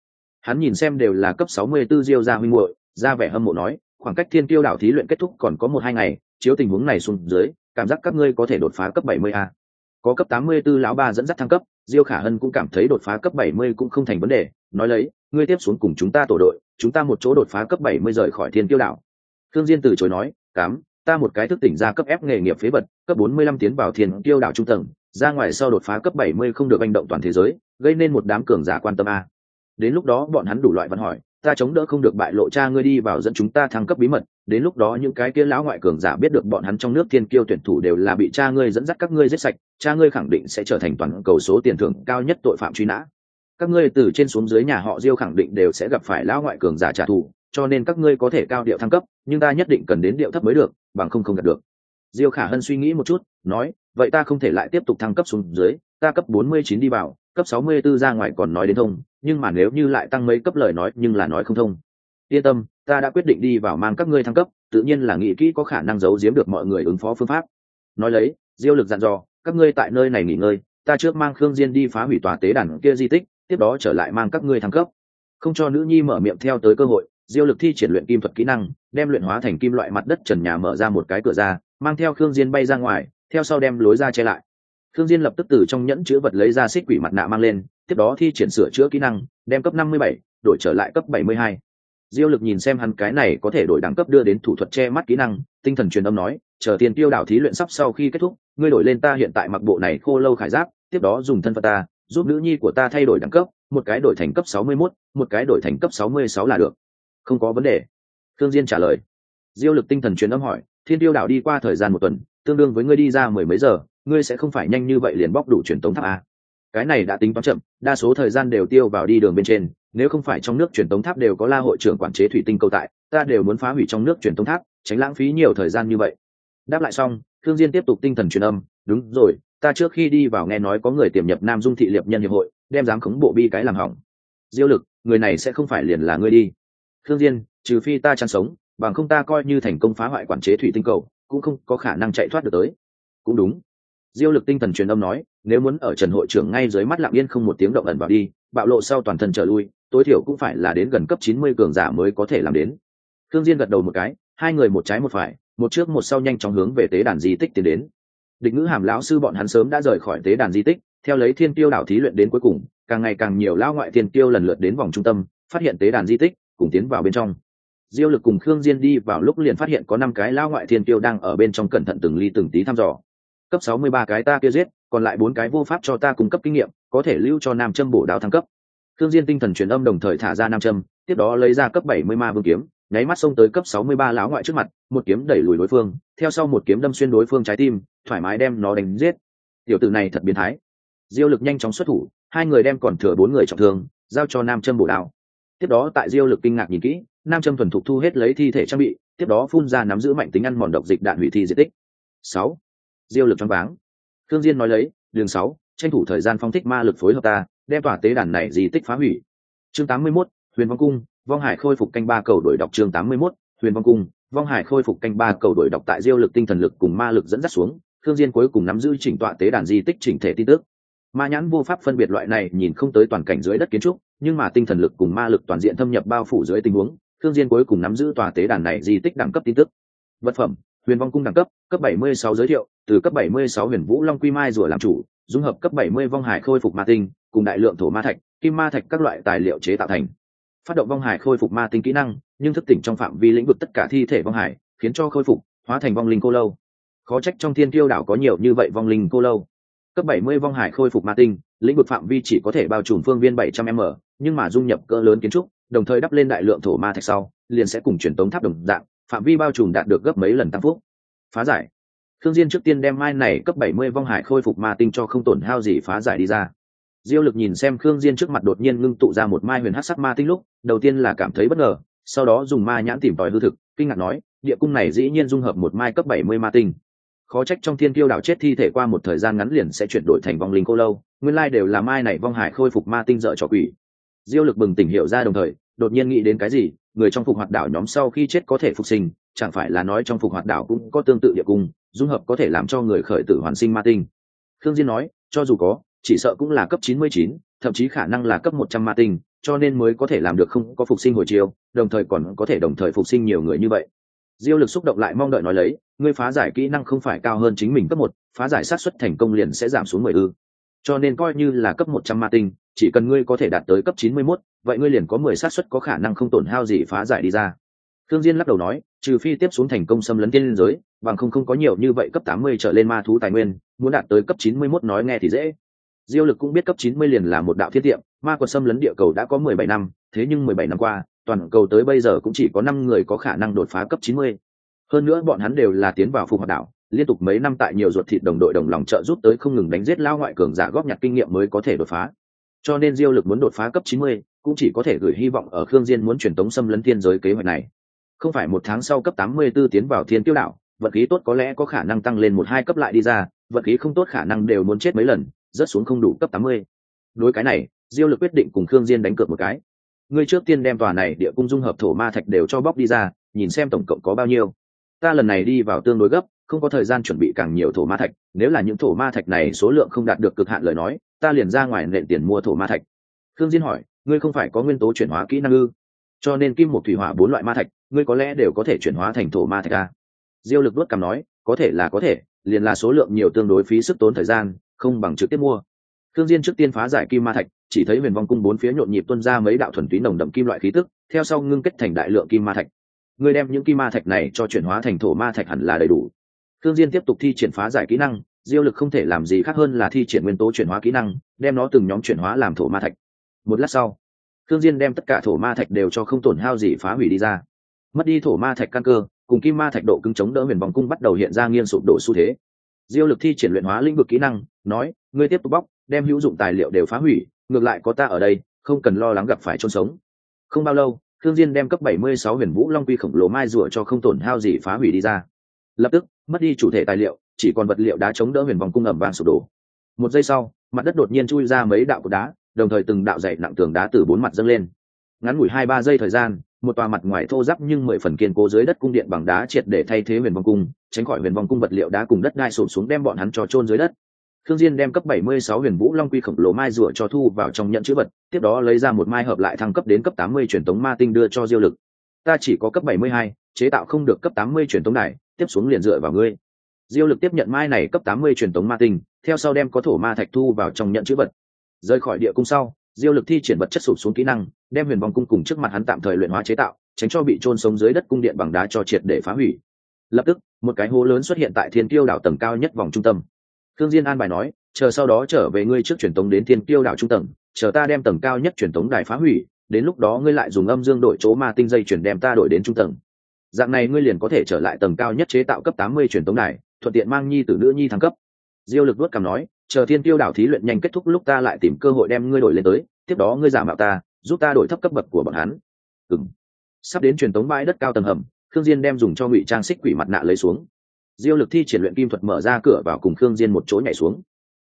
Speaker 1: Hắn nhìn xem đều là cấp sáu mươi 64 diêu gia huynh muội, ra vẻ hâm mộ nói, khoảng cách thiên tiêu đảo thí luyện kết thúc còn có một hai ngày, chiếu tình huống này xuống dưới, cảm giác các ngươi có thể đột phá cấp bảy mươi a. Có cấp tám mươi 84 lão ba dẫn dắt thăng cấp, diêu khả hân cũng cảm thấy đột phá cấp bảy mươi cũng không thành vấn đề, nói lấy, ngươi tiếp xuống cùng chúng ta tổ đội, chúng ta một chỗ đột phá cấp bảy mươi rời khỏi thiên tiêu đảo. Thương diên từ chối nói, cám ta một cái thức tỉnh ra cấp ép nghề nghiệp phế vật, cấp bốn mươi lăm tiến vào thiên tiêu đảo trung tầng, ra ngoài sau đột phá cấp bảy mươi không được hành động toàn thế giới, gây nên một đám cường giả quan tâm a. Đến lúc đó bọn hắn đủ loại văn hỏi, ta chống đỡ không được bại lộ cha ngươi đi vào dẫn chúng ta thăng cấp bí mật, đến lúc đó những cái kia lão ngoại cường giả biết được bọn hắn trong nước thiên kiêu tuyển thủ đều là bị cha ngươi dẫn dắt các ngươi giết sạch, cha ngươi khẳng định sẽ trở thành toàn cầu số tiền thưởng cao nhất tội phạm truy nã. Các ngươi từ trên xuống dưới nhà họ diêu khẳng định đều sẽ gặp phải lão ngoại cường giả trả thù, cho nên các ngươi có thể cao điệu thăng cấp, nhưng ta nhất định cần đến điệu thấp mới được bằng không không đạt được. Diêu khả hân suy nghĩ một chút, nói, vậy ta không thể lại tiếp tục thăng cấp xuống dưới, ta cấp bốn mươi chín đi vào, cấp sáu mươi 64 ra ngoài còn nói đến thông, nhưng mà nếu như lại tăng mấy cấp lời nói, nhưng là nói không thông. Yên tâm, ta đã quyết định đi vào mang các ngươi thăng cấp, tự nhiên là nghĩ kỹ có khả năng giấu giếm được mọi người ứng phó phương pháp. Nói lấy, diêu lực dặn dò, các ngươi tại nơi này nghỉ ngơi, ta trước mang khương diên đi phá hủy tòa tế đàn kia di tích, tiếp đó trở lại mang các ngươi thăng cấp. Không cho nữ nhi mở miệng theo tới cơ hội diêu lực thi triển luyện kim thuật kỹ năng đem luyện hóa thành kim loại mặt đất trần nhà mở ra một cái cửa ra mang theo khương diên bay ra ngoài theo sau đem lối ra che lại khương diên lập tức từ trong nhẫn chứa vật lấy ra xích quỷ mặt nạ mang lên tiếp đó thi triển sửa chữa kỹ năng đem cấp 57, đổi trở lại cấp 72. diêu lực nhìn xem hắn cái này có thể đổi đẳng cấp đưa đến thủ thuật che mắt kỹ năng tinh thần truyền âm nói chờ tiền tiêu đảo thí luyện sắp sau khi kết thúc ngươi đổi lên ta hiện tại mặc bộ này khô lâu khải giáp tiếp đó dùng thân phận ta giúp nữ nhi của ta thay đổi đẳng cấp một cái đổi thành cấp 61, một cái đổi thành cấp 66 là được không có vấn đề. Thương diên trả lời. Diêu lực tinh thần truyền âm hỏi, thiên tiêu đảo đi qua thời gian một tuần, tương đương với ngươi đi ra mười mấy giờ, ngươi sẽ không phải nhanh như vậy liền bóc đủ truyền tống tháp à? cái này đã tính toán chậm, đa số thời gian đều tiêu vào đi đường bên trên, nếu không phải trong nước truyền tống tháp đều có la hội trưởng quản chế thủy tinh câu tại, ta đều muốn phá hủy trong nước truyền tống tháp, tránh lãng phí nhiều thời gian như vậy. Đáp lại xong thương diên tiếp tục tinh thần truyền âm, đúng rồi, ta trước khi đi vào nghe nói có người tiềm nhập nam dung thị liệp nhân hiệp hội, đem dám khống bộ bi cái làm hỏng. Diêu lực, người này sẽ không phải liền là ngươi đi thương diên, trừ phi ta chăn sống, bằng không ta coi như thành công phá hoại quản chế thủy tinh cầu, cũng không có khả năng chạy thoát được tới. Cũng đúng. Diêu lực tinh thần truyền âm nói, nếu muốn ở trần hội trưởng ngay dưới mắt lặng yên không một tiếng động ẩn vào đi, bạo lộ sau toàn thân trở lui, tối thiểu cũng phải là đến gần cấp chín mươi cường giả mới có thể làm đến. Thương diên gật đầu một cái, hai người một trái một phải, một trước một sau nhanh chóng hướng về tế đàn di tích tiến đến. Địch ngữ hàm lão sư bọn hắn sớm đã rời khỏi tế đàn di tích, theo lấy thiên tiêu đảo thí luyện đến cuối cùng, càng ngày càng nhiều lao ngoại thiên tiêu lần lượt đến vòng trung tâm, phát hiện tế đàn di tích cùng tiến vào bên trong. Diêu lực cùng khương diên đi vào lúc liền phát hiện có năm cái lao ngoại thiên tiêu đang ở bên trong cẩn thận từng ly từng tí thăm dò. Cấp sáu mươi ba cái ta kia giết, còn lại bốn cái vô pháp cho ta cung cấp kinh nghiệm, có thể lưu cho nam châm bổ đao thăng cấp. Khương diên tinh thần truyền âm đồng thời thả ra nam châm, tiếp đó lấy ra cấp bảy mươi ma vương kiếm, nháy mắt xông tới cấp sáu mươi ba lão ngoại trước mặt, một kiếm đẩy lùi đối phương, theo sau một kiếm đâm xuyên đối phương trái tim, thoải mái đem nó đánh giết. Tiểu tử này thật biến thái. Diêu lực nhanh chóng xuất thủ, hai người đem còn thừa bốn người trọng thương, giao cho nam châm bổ đạo tiếp đó tại diêu lực kinh ngạc nhìn kỹ nam châm thuần thục thu hết lấy thi thể trang bị tiếp đó phun ra nắm giữ mạnh tính ăn mòn độc dịch đạn hủy thi di tích. Sáu. Diêu lực trong váng. Thương diên nói lấy đường sáu tranh thủ thời gian phong thích ma lực phối hợp ta đem tòa tế đàn này di tích phá hủy. Chương 81, huyền vong cung vong hải khôi phục canh ba cầu đổi đọc chương 81, huyền vong cung vong hải khôi phục canh ba cầu đổi đọc tại diêu lực tinh thần lực cùng ma lực dẫn dắt xuống thương diên cuối cùng nắm giữ chỉnh tọa tế đàn di tích chỉnh thể tin tức ma nhãn vô pháp phân biệt loại này nhìn không tới toàn cảnh dưới đất kiến trúc, nhưng mà tinh thần lực cùng ma lực toàn diện thâm nhập bao phủ dưới tình huống thương diên cuối cùng nắm giữ tòa tế đàn này di tích đẳng cấp tin tức. Vật phẩm, huyền vong cung đẳng cấp cấp 76 giới thiệu, từ cấp 76 huyền vũ long quy mai rùa làm chủ, dung hợp cấp 70 vong hải khôi phục ma tinh, cùng đại lượng thổ ma thạch, kim ma thạch các loại tài liệu chế tạo thành. Phát động vong hải khôi phục ma tinh kỹ năng, nhưng thức tỉnh trong phạm vi lĩnh vực tất cả thi thể vong hải, khiến cho khôi phục, hóa thành vong linh cô lâu. Khó trách trong thiên tiêu đảo có nhiều như vậy vong linh cô lâu cấp 70 vong hải khôi phục ma tinh, lĩnh vực phạm vi chỉ có thể bao trùm phương viên 700 m, nhưng mà dung nhập cỡ lớn kiến trúc, đồng thời đắp lên đại lượng thổ ma thạch sau, liền sẽ cùng truyền tống tháp đồng dạng, phạm vi bao trùm đạt được gấp mấy lần tăng phúc. Phá giải. Thương diên trước tiên đem mai này cấp 70 vong hải khôi phục ma tinh cho không tổn hao gì phá giải đi ra. Diêu lực nhìn xem khương diên trước mặt đột nhiên ngưng tụ ra một mai huyền hắc sắc ma tinh lúc, đầu tiên là cảm thấy bất ngờ, sau đó dùng ma nhãn tìm tòi hư thực, kinh ngạc nói, địa cung này dĩ nhiên dung hợp một mai cấp 70 ma tinh khó trách trong thiên tiêu đảo chết thi thể qua một thời gian ngắn liền sẽ chuyển đổi thành vong linh cô lâu nguyên lai đều là mai này vong hải khôi phục ma tinh dợ trò quỷ. Diêu lực bừng tỉnh hiểu ra đồng thời đột nhiên nghĩ đến cái gì người trong phục hoạt đảo nhóm sau khi chết có thể phục sinh chẳng phải là nói trong phục hoạt đảo cũng có tương tự địa cung dung hợp có thể làm cho người khởi tử hoàn sinh ma tinh. Thương diên nói cho dù có chỉ sợ cũng là cấp 99, thậm chí khả năng là cấp 100 ma tinh cho nên mới có thể làm được không có phục sinh hồi chiều đồng thời còn có thể đồng thời phục sinh nhiều người như vậy diêu lực xúc động lại mong đợi nói lấy, ngươi phá giải kỹ năng không phải cao hơn chính mình cấp một, phá giải sát xuất thành công liền sẽ giảm xuống mười ư. Cho nên coi như là cấp một trăm ma tinh, chỉ cần ngươi có thể đạt tới cấp chín mươi mốt, vậy ngươi liền có mười sát xuất có khả năng không tổn hao gì phá giải đi ra. Thương diên lắc đầu nói, trừ phi tiếp xuống thành công xâm lấn tiên giới, bằng không không có nhiều như vậy cấp tám mươi trở lên ma thú tài nguyên, muốn đạt tới cấp chín mươi mốt nói nghe thì dễ. Diêu lực cũng biết cấp chín mươi liền là một đạo thiết tiệm, ma quật xâm lấn địa cầu đã có mười bảy năm, thế nhưng mười bảy năm qua toàn cầu tới bây giờ cũng chỉ có năm người có khả năng đột phá cấp 90. Hơn nữa bọn hắn đều là tiến vào phục hoạt đảo, liên tục mấy năm tại nhiều ruột thịt đồng đội đồng lòng trợ giúp tới không ngừng đánh giết lao ngoại cường giả góp nhặt kinh nghiệm mới có thể đột phá. Cho nên Diêu Lực muốn đột phá cấp 90, cũng chỉ có thể gửi hy vọng ở Khương Diên muốn truyền tống xâm lấn thiên giới kế hoạch này. Không phải một tháng sau cấp 84 tiến vào thiên tiêu đảo, vận khí tốt có lẽ có khả năng tăng lên một hai cấp lại đi ra, vận khí không tốt khả năng đều muốn chết mấy lần, rớt xuống không đủ cấp 80. Đối cái này, Diêu Lực quyết định cùng Khương Diên đánh cược một cái ngươi trước tiên đem tòa này địa cung dung hợp thổ ma thạch đều cho bóc đi ra, nhìn xem tổng cộng có bao nhiêu. Ta lần này đi vào tương đối gấp, không có thời gian chuẩn bị càng nhiều thổ ma thạch, nếu là những thổ ma thạch này số lượng không đạt được cực hạn lời nói, ta liền ra ngoài nện tiền mua thổ ma thạch. Thương diên hỏi, ngươi không phải có nguyên tố chuyển hóa kỹ năng ư? Cho nên kim một thủy hỏa bốn loại ma thạch, ngươi có lẽ đều có thể chuyển hóa thành thổ ma thạch a diêu lực đốt cằm nói, có thể là có thể, liền là số lượng nhiều tương đối phí sức tốn thời gian, không bằng trực tiếp mua. Thương diên trước tiên phá giải kim ma thạch chỉ thấy huyền vong cung bốn phía nhộn nhịp tuôn ra mấy đạo thuần túy nồng đậm kim loại khí tức, theo sau ngưng kết thành đại lượng kim ma thạch. Người đem những kim ma thạch này cho chuyển hóa thành thổ ma thạch hẳn là đầy đủ. Thương diên tiếp tục thi triển phá giải kỹ năng, diêu lực không thể làm gì khác hơn là thi triển nguyên tố chuyển hóa kỹ năng, đem nó từng nhóm chuyển hóa làm thổ ma thạch. Một lát sau thương diên đem tất cả thổ ma thạch đều cho không tổn hao gì phá hủy đi ra. Mất đi thổ ma thạch căn cơ, cùng kim ma thạch độ cứng chống đỡ huyền vòng cung bắt đầu hiện ra nghiêng sụp đổ xu thế. Diêu lực thi triển luyện hóa lĩnh vực kỹ năng, nói, ngươi tiếp tục bóc, đem hữu dụng tài liệu đều phá hủy ngược lại có ta ở đây, không cần lo lắng gặp phải chôn sống. Không bao lâu thương diên đem cấp 76 huyền vũ long quy khổng lồ mai rùa cho không tổn hao gì phá hủy đi ra. Lập tức, mất đi chủ thể tài liệu, chỉ còn vật liệu đá chống đỡ huyền vòng cung ẩm vàng sụp đổ. Một giây sau, mặt đất đột nhiên chui ra mấy đạo cột đá, đồng thời từng đạo dày nặng tường đá từ bốn mặt dâng lên. Ngắn ngủi hai ba giây thời gian, một tòa mặt ngoài thô ráp nhưng mười phần kiên cố dưới đất cung điện bằng đá triệt để thay thế huyền vòng cung, tránh khỏi huyền vòng cung vật liệu đá cùng đất đai sụp xuống đem bọn hắn cho trôn dưới đất. Thương Diên đem cấp 76 Huyền Vũ Long Quy khổng lồ mai rùa cho thu vào trong nhận chữ vật, tiếp đó lấy ra một mai hợp lại thăng cấp đến cấp 80 truyền tống ma tinh đưa cho Diêu Lực. Ta chỉ có cấp 72, chế tạo không được cấp 80 truyền tống này, tiếp xuống liền dựa vào ngươi. Diêu Lực tiếp nhận mai này cấp 80 truyền tống ma tinh, theo sau đem có thổ ma thạch thu vào trong nhận chữ vật. Rời khỏi địa cung sau, Diêu Lực thi triển vật chất sụp xuống kỹ năng, đem Huyền Vong cung cùng trước mặt hắn tạm thời luyện hóa chế tạo, tránh cho bị chôn sống dưới đất cung điện bằng đá cho triệt để phá hủy. Lập tức, một cái hố lớn xuất hiện tại Thiên Tiêu đảo tầng cao nhất vòng trung tâm thương diên an bài nói, chờ sau đó trở về ngươi trước truyền tống đến thiên tiêu đảo trung tầng, chờ ta đem tầng cao nhất truyền tống đài phá hủy, đến lúc đó ngươi lại dùng âm dương đổi chỗ ma tinh dây chuyển đem ta đổi đến trung tầng. Dạng này ngươi liền có thể trở lại tầng cao nhất chế tạo cấp tám mươi truyền tống đài, thuận tiện mang nhi tử nữ nhi thăng cấp. Diêu lực vuốt cằm nói, chờ thiên tiêu đảo thí luyện nhanh kết thúc lúc ta lại tìm cơ hội đem ngươi đổi lên tới, tiếp đó ngươi giả mạo ta, giúp ta đổi thấp cấp bậc của bọn hắn. Ừm. sắp đến truyền tống bãi đất cao tầng hầm, khương diên đem dùng cho ngụy trang xích quỷ mặt nạ lấy xuống diêu lực thi triển luyện kim thuật mở ra cửa vào cùng khương diên một chỗ nhảy xuống.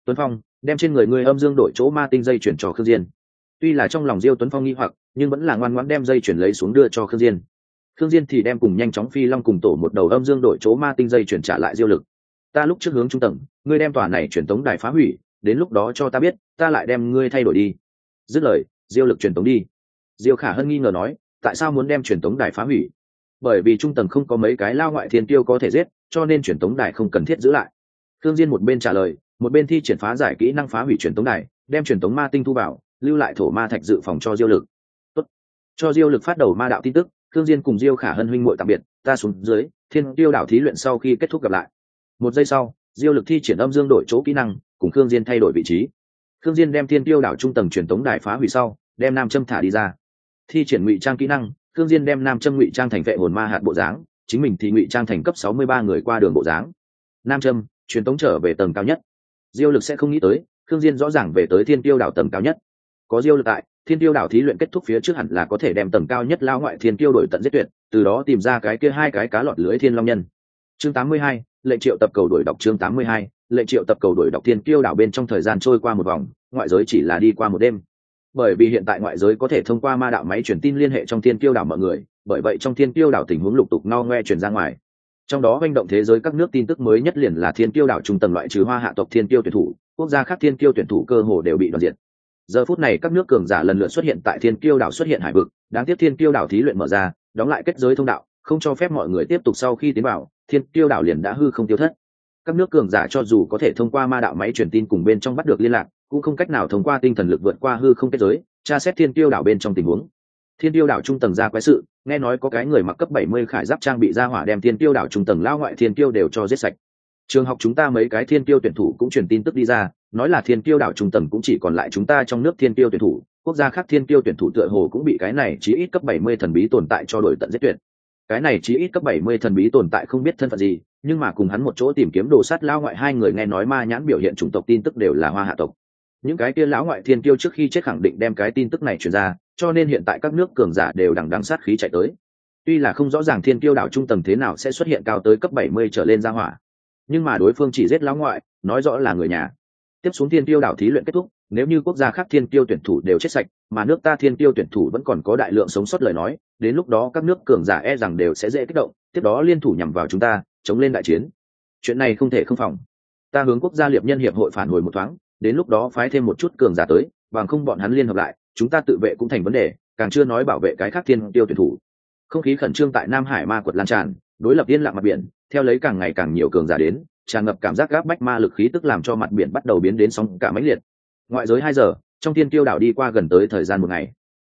Speaker 1: Tuấn phong, đem trên người ngươi âm dương đổi chỗ ma tinh dây chuyển cho khương diên. Tuy là trong lòng diêu tuấn phong nghi hoặc, nhưng vẫn là ngoan ngoãn đem dây chuyển lấy xuống đưa cho khương diên. Khương diên thì đem cùng nhanh chóng phi long cùng tổ một đầu âm dương đổi chỗ ma tinh dây chuyển trả lại diêu lực. Ta lúc trước hướng trung tầng, ngươi đem tòa này truyền tống đài phá hủy, đến lúc đó cho ta biết, ta lại đem ngươi thay đổi đi. Dứt lời, diêu lực truyền tống đi. Diêu khả hân nghi ngờ nói, tại sao muốn đem truyền tống đài phá hủy? Bởi vì trung tầng không có mấy cái lao ngoại thiên tiêu có thể giết cho nên truyền tống đài không cần thiết giữ lại. Thương diên một bên trả lời, một bên thi triển phá giải kỹ năng phá hủy truyền tống đài, đem truyền tống ma tinh thu vào, lưu lại thổ ma thạch dự phòng cho diêu lực. Tốt. cho diêu lực phát đầu ma đạo tin tức thương diên cùng diêu khả hân huynh muội tạm biệt, ta xuống dưới, thiên tiêu đảo thí luyện sau khi kết thúc gặp lại. Một giây sau, diêu lực thi triển âm dương đổi chỗ kỹ năng, cùng thương diên thay đổi vị trí. Thương diên đem thiên tiêu đảo trung tầng truyền tống đài phá hủy sau, đem nam châm thả đi ra. Thi triển ngụy trang kỹ năng thương diên đem nam châm ngụy trang thành vệ hồn ma hạt bộ dáng chính mình thì ngụy trang thành cấp 63 người qua đường bộ dáng. Nam Trâm truyền tống trở về tầng cao nhất. Diêu lực sẽ không nghĩ tới khương diên rõ ràng về tới thiên tiêu đảo tầng cao nhất. Có diêu lực tại thiên tiêu đảo thí luyện kết thúc phía trước hẳn là có thể đem tầng cao nhất lao ngoại thiên tiêu đổi tận giết tuyệt từ đó tìm ra cái kia hai cái cá lọt lưới thiên long nhân. Chương 82, lệnh triệu tập cầu đổi đọc chương 82, lệnh triệu tập cầu đổi đọc thiên tiêu đảo bên trong thời gian trôi qua một vòng ngoại giới chỉ là đi qua một đêm. Bởi vì hiện tại ngoại giới có thể thông qua ma đạo máy truyền tin liên hệ trong thiên tiêu đảo mọi người bởi vậy trong thiên tiêu đảo tình huống lục tục no ngoe truyền ra ngoài. Trong đó manh động thế giới các nước tin tức mới nhất liền là thiên tiêu đảo trung tầng loại trừ hoa hạ tộc thiên tiêu tuyển thủ, quốc gia khác thiên tiêu tuyển thủ cơ hồ đều bị đoàn diệt. Giờ phút này các nước cường giả lần lượt xuất hiện tại thiên tiêu đảo xuất hiện hải vực, đáng tiếc thiên tiêu đảo thí luyện mở ra, đóng lại kết giới thông đạo, không cho phép mọi người tiếp tục sau khi tiến vào, thiên tiêu đảo liền đã hư không tiêu thất. Các nước cường giả cho dù có thể thông qua ma đạo máy truyền tin cùng bên trong bắt được liên lạc, cũng không cách nào thông qua tinh thần lực vượt qua hư không kết giới, tra xét thiên tiêu đảo bên trong tình huống thiên tiêu đảo trung tầng ra quái sự, nghe nói có cái người mặc cấp bảy mươi khải giáp trang bị ra hỏa đem thiên tiêu đảo trung tầng lao ngoại thiên tiêu đều cho giết sạch. Trường học chúng ta mấy cái thiên tiêu tuyển thủ cũng truyền tin tức đi ra, nói là thiên tiêu đảo trung tầng cũng chỉ còn lại chúng ta trong nước thiên tiêu tuyển thủ, quốc gia khác thiên tiêu tuyển thủ tựa hồ cũng bị cái này chí ít cấp bảy mươi thần bí tồn tại cho đổi tận giết tuyệt. Cái này chí ít cấp bảy mươi thần bí tồn tại không biết thân phận gì, nhưng mà cùng hắn một chỗ tìm kiếm đồ sát lao ngoại hai người nghe nói ma nhãn biểu hiện chủng tộc tin tức đều là hoa hạ tộc. Những cái kia lão ngoại thiên tiêu trước khi chết khẳng định đem cái tin tức này truyền ra cho nên hiện tại các nước cường giả đều đằng đằng sát khí chạy tới. Tuy là không rõ ràng thiên tiêu đảo trung tầng thế nào sẽ xuất hiện cao tới cấp bảy mươi trở lên ra hỏa, nhưng mà đối phương chỉ giết lão ngoại, nói rõ là người nhà. Tiếp xuống thiên tiêu đảo thí luyện kết thúc, nếu như quốc gia khác thiên tiêu tuyển thủ đều chết sạch, mà nước ta thiên tiêu tuyển thủ vẫn còn có đại lượng sống sót lời nói, đến lúc đó các nước cường giả e rằng đều sẽ dễ kích động, tiếp đó liên thủ nhằm vào chúng ta, chống lên đại chiến. Chuyện này không thể không phòng. Ta hướng quốc gia liệp nhân hiệp hội phản hồi một thoáng, đến lúc đó phái thêm một chút cường giả tới, bằng không bọn hắn liên hợp lại chúng ta tự vệ cũng thành vấn đề, càng chưa nói bảo vệ cái khác thiên tiêu tuyển thủ. Không khí khẩn trương tại nam hải ma quật lan tràn, đối lập yên lặng mặt biển, theo lấy càng ngày càng nhiều cường giả đến, tràn ngập cảm giác gáp bách ma lực khí tức làm cho mặt biển bắt đầu biến đến sóng cả mãnh liệt. Ngoại giới hai giờ, trong thiên tiêu đảo đi qua gần tới thời gian một ngày.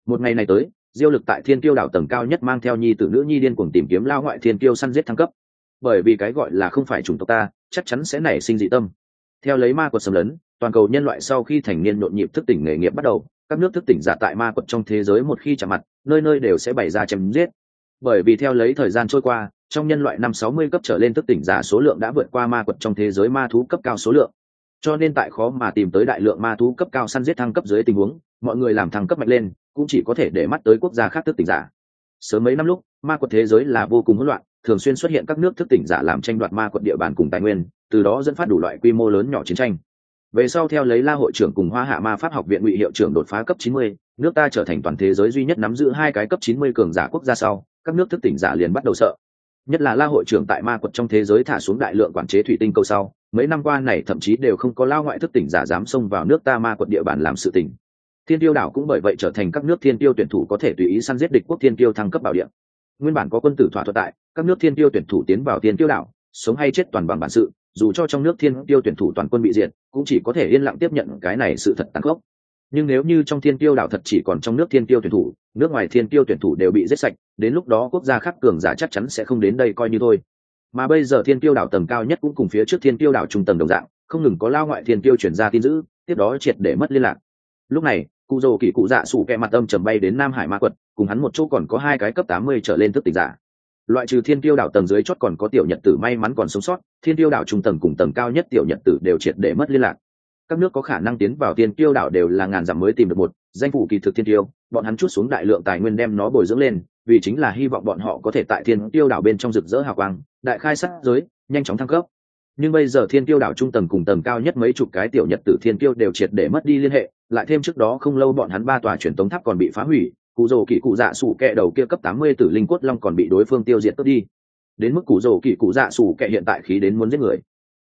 Speaker 1: Một ngày này tới, diêu lực tại thiên tiêu đảo tầng cao nhất mang theo nhi tử nữ nhi điên cuồng tìm kiếm lao ngoại thiên tiêu săn giết thăng cấp. Bởi vì cái gọi là không phải chủng tộc ta, chắc chắn sẽ nảy sinh dị tâm. Theo lấy ma quật xâm lấn, toàn cầu nhân loại sau khi thành niên nhộn nhịp thức tỉnh nghề nghiệp bắt đầu các nước thức tỉnh giả tại ma quật trong thế giới một khi chạm mặt, nơi nơi đều sẽ bày ra chém giết. Bởi vì theo lấy thời gian trôi qua, trong nhân loại năm sáu mươi cấp trở lên thức tỉnh giả số lượng đã vượt qua ma quật trong thế giới ma thú cấp cao số lượng. Cho nên tại khó mà tìm tới đại lượng ma thú cấp cao săn giết thăng cấp dưới tình huống, mọi người làm thăng cấp mạnh lên, cũng chỉ có thể để mắt tới quốc gia khác thức tỉnh giả. Sớm mấy năm lúc, ma quật thế giới là vô cùng hỗn loạn, thường xuyên xuất hiện các nước thức tỉnh giả làm tranh đoạt ma quật địa bàn cùng tài nguyên, từ đó dẫn phát đủ loại quy mô lớn nhỏ chiến tranh về sau theo lấy la hội trưởng cùng hoa hạ ma pháp học viện ngụy hiệu trưởng đột phá cấp 90, nước ta trở thành toàn thế giới duy nhất nắm giữ hai cái cấp 90 cường giả quốc gia sau các nước thức tỉnh giả liền bắt đầu sợ. Nhất là la hội trưởng tại ma quật trong thế giới thả xuống đại lượng quản chế thủy tinh câu sau mấy năm qua này thậm chí đều không có lao ngoại thức tỉnh giả dám xông vào nước ta ma quật địa bàn làm sự tỉnh. Thiên tiêu đảo cũng bởi vậy trở thành các nước thiên tiêu tuyển thủ có thể tùy ý săn giết địch quốc thiên tiêu thăng cấp bảo điện nguyên bản có quân tử thỏa thuận tại các nước thiên tiêu tuyển thủ tiến vào thiên tiêu đảo sống hay chết toàn bằng bản sự dù cho trong nước thiên tiêu tuyển thủ toàn quân bị diệt, cũng chỉ có thể yên lặng tiếp nhận cái này sự thật tàn khốc. Nhưng nếu như trong thiên tiêu đảo thật chỉ còn trong nước thiên tiêu tuyển thủ, nước ngoài thiên tiêu tuyển thủ đều bị giết sạch, đến lúc đó quốc gia khác cường giả chắc chắn sẽ không đến đây coi như thôi. Mà bây giờ thiên tiêu đảo tầng cao nhất cũng cùng phía trước thiên tiêu đảo trung tầng đồng dạng, không ngừng có lao ngoại thiên tiêu chuyển ra tin dữ, tiếp đó triệt để mất liên lạc. Lúc này cụ dồ kỳ cụ dạ sủ kẹ mặt âm trầm bay đến nam hải ma quật, cùng hắn một chỗ còn có hai cái cấp tám mươi trở lên thức tỉnh giả loại trừ thiên tiêu đảo tầng dưới chót còn có tiểu nhật tử may mắn còn sống sót, thiên tiêu đảo trung tầng cùng tầng cao nhất tiểu nhật tử đều triệt để mất liên lạc. Các nước có khả năng tiến vào thiên tiêu đảo đều là ngàn dặm mới tìm được một danh phủ kỳ thực thiên tiêu, bọn hắn chút xuống đại lượng tài nguyên đem nó bồi dưỡng lên, vì chính là hy vọng bọn họ có thể tại thiên tiêu đảo bên trong rực rỡ hào quang, đại khai sát giới, nhanh chóng thăng cấp. Nhưng bây giờ thiên tiêu đảo trung tầng cùng tầng cao nhất mấy chục cái tiểu nhật tử thiên tiêu đều triệt để mất đi liên hệ, lại thêm trước đó không lâu bọn hắn ba tòa truyền tống tháp còn bị phá hủy cụ rồ kỳ cụ dạ sủ kẹ đầu kia cấp tám mươi tử linh quất long còn bị đối phương tiêu diệt tước đi. Đến mức cụ rồ kỳ cụ dạ sủ kẹ hiện tại khí đến muốn giết người.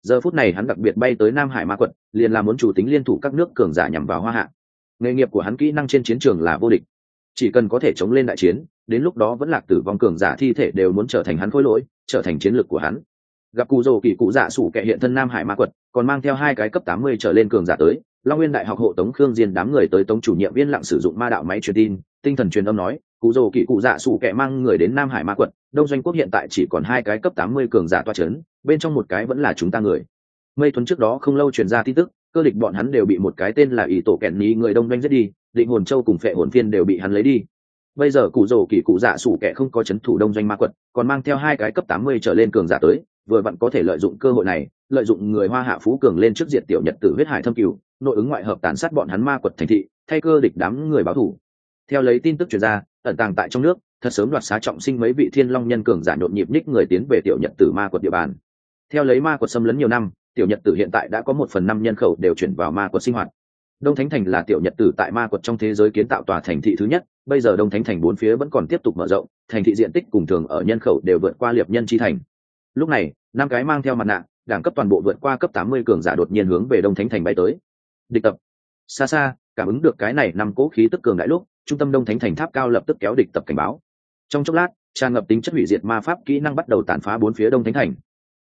Speaker 1: Giờ phút này hắn đặc biệt bay tới nam hải ma quận, liền là muốn chủ tính liên thủ các nước cường giả nhằm vào hoa hạ. Nghề nghiệp của hắn kỹ năng trên chiến trường là vô địch. Chỉ cần có thể chống lên đại chiến, đến lúc đó vẫn lạc tử vong cường giả thi thể đều muốn trở thành hắn khối lỗi, trở thành chiến lược của hắn gặp cụ rồ kỳ cụ dạ sủ kệ hiện thân nam hải ma quật, còn mang theo hai cái cấp tám mươi trở lên cường giả tới. Long nguyên đại học hộ tống khương diên đám người tới tống chủ nhiệm viên lặng sử dụng ma đạo máy truyền tin, tinh thần truyền âm nói, cụ rồ kỳ cụ dạ sủ kệ mang người đến nam hải ma quật, đông doanh quốc hiện tại chỉ còn hai cái cấp tám mươi cường giả toa chấn, bên trong một cái vẫn là chúng ta người. Mây thuấn trước đó không lâu truyền ra tin tức, cơ lịch bọn hắn đều bị một cái tên là ý tổ kẹn ní người đông doanh giết đi, định hồn châu cùng phệ hồn phiên đều bị hắn lấy đi bây giờ cụ rồ kỳ cụ dạ sủ kẻ không có c h ấ n thủ đông doanh ma quật, còn mang theo hai cái cấp tám mươi trở lên cường giả tới, vừa vặn có thể lợi dụng cơ hội này, lợi dụng người hoa hạ phú cường lên trước diện tiểu nhật tử huyết hải thâm cửu, nội ứng ngoại hợp tàn sát bọn hắn ma quật thành thị, thay cơ địch đám người báo thủ. Theo lấy tin tức chuyển ra, ẩn tàng tại trong nước, thật sớm đoạt xá trọng sinh mấy vị thiên long nhân cường giả nhộn nhịp ních người tiến về tiểu nhật tử ma quật địa bàn. Theo lấy ma quật xâm lấn nhiều năm, tiểu nhật tử hiện tại đã có một phần năm nhân khẩu đều chuyển vào ma quật sinh hoạt đông thánh thành là tiểu nhật tử tại ma quật trong thế giới kiến tạo tòa thành thị thứ nhất, bây giờ đông thánh thành bốn phía vẫn còn tiếp tục mở rộng, thành thị diện tích cùng thường ở nhân khẩu đều vượt qua liệp nhân chi thành. Lúc này, năm cái mang theo mặt nạ, đẳng cấp toàn bộ vượt qua cấp tám mươi cường giả đột nhiên hướng về đông thánh thành bay tới. Địch tập. Xa xa, cảm ứng được cái này năm cố khí tức cường đại lúc, trung tâm đông thánh thành tháp cao lập tức kéo địch tập cảnh báo. Trong chốc lát, tràn ngập tính chất hủy diệt ma pháp kỹ năng bắt đầu tàn phá bốn phía đông thánh thành.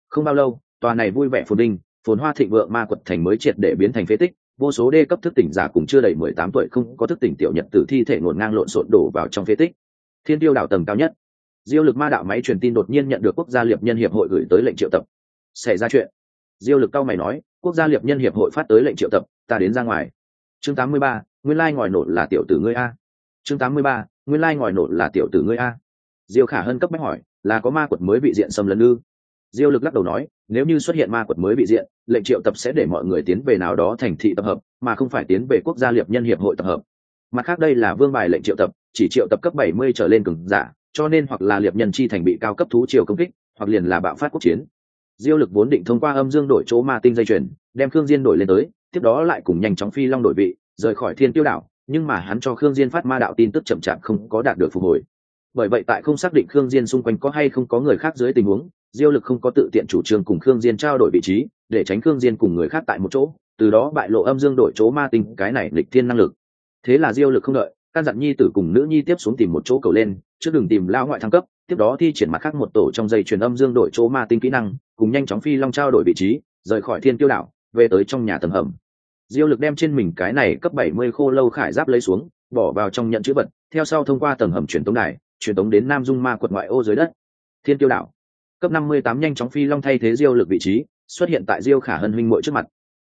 Speaker 1: Không bao lâu, tòa này vui vẻ phồn đinh phồn hoa thịnh vượng ma quật thành mới triệt để biến thành phế tích vô số đê cấp thức tỉnh giả cùng chưa đầy mười tám tuổi không có thức tỉnh tiểu nhật tử thi thể ngổn ngang lộn xộn đổ vào trong phế tích. Thiên tiêu đảo tầng cao nhất. Diêu lực ma đạo máy truyền tin đột nhiên nhận được quốc gia liệp nhân hiệp hội gửi tới lệnh triệu tập. Xảy ra chuyện. Diêu lực cao mày nói, quốc gia liệp nhân hiệp hội phát tới lệnh triệu tập, ta đến ra ngoài. Chương tám mươi ba, nguyên lai ngòi nổ là tiểu tử ngươi a. Chương tám mươi ba, nguyên lai ngòi nổ là tiểu tử ngươi a. Diêu khả hân cấp bách hỏi, là có ma quật mới bị diện xâm lấn ư? Diêu lực lắc đầu nói, nếu như xuất hiện ma quật mới bị diện, lệnh triệu tập sẽ để mọi người tiến về nào đó thành thị tập hợp, mà không phải tiến về quốc gia liệp nhân hiệp hội tập hợp. Mặt khác đây là vương bài lệnh triệu tập, chỉ triệu tập cấp bảy mươi trở lên cường giả, cho nên hoặc là liệp nhân chi thành bị cao cấp thú triều công kích, hoặc liền là bạo phát quốc chiến. Diêu lực vốn định thông qua âm dương đổi chỗ ma tinh dây chuyền, đem khương diên đổi lên tới, tiếp đó lại cùng nhanh chóng phi long đổi vị, rời khỏi thiên tiêu đảo, nhưng mà hắn cho khương diên phát ma đạo tin tức chậm chạp không có đạt được phục hồi. Bởi vậy tại không xác định khương diên xung quanh có hay không có người khác dưới tình huống diêu lực không có tự tiện chủ trương cùng khương diên trao đổi vị trí, để tránh khương diên cùng người khác tại một chỗ, từ đó bại lộ âm dương đổi chỗ ma tinh, cái này lịch thiên năng lực. Thế là diêu lực không đợi, căn dặn nhi tử cùng nữ nhi tiếp xuống tìm một chỗ cầu lên, trước đừng tìm lao ngoại thăng cấp, tiếp đó thi triển mặt khác một tổ trong dây truyền âm dương đổi chỗ ma tinh kỹ năng, cùng nhanh chóng phi long trao đổi vị trí, rời khỏi thiên tiêu đảo, về tới trong nhà tầng hầm. Diêu lực đem trên mình cái này cấp bảy mươi khô lâu khải giáp lấy xuống, bỏ vào trong nhận chữ vật, theo sau thông qua tầng hầm truyền tống đài, truyền tống đến nam dung ma quật ngoại ô dưới đất. Thiên tiêu đảo cấp năm mươi tám nhanh chóng phi long thay thế diêu lực vị trí, xuất hiện tại diêu khả hân huynh muội trước mặt.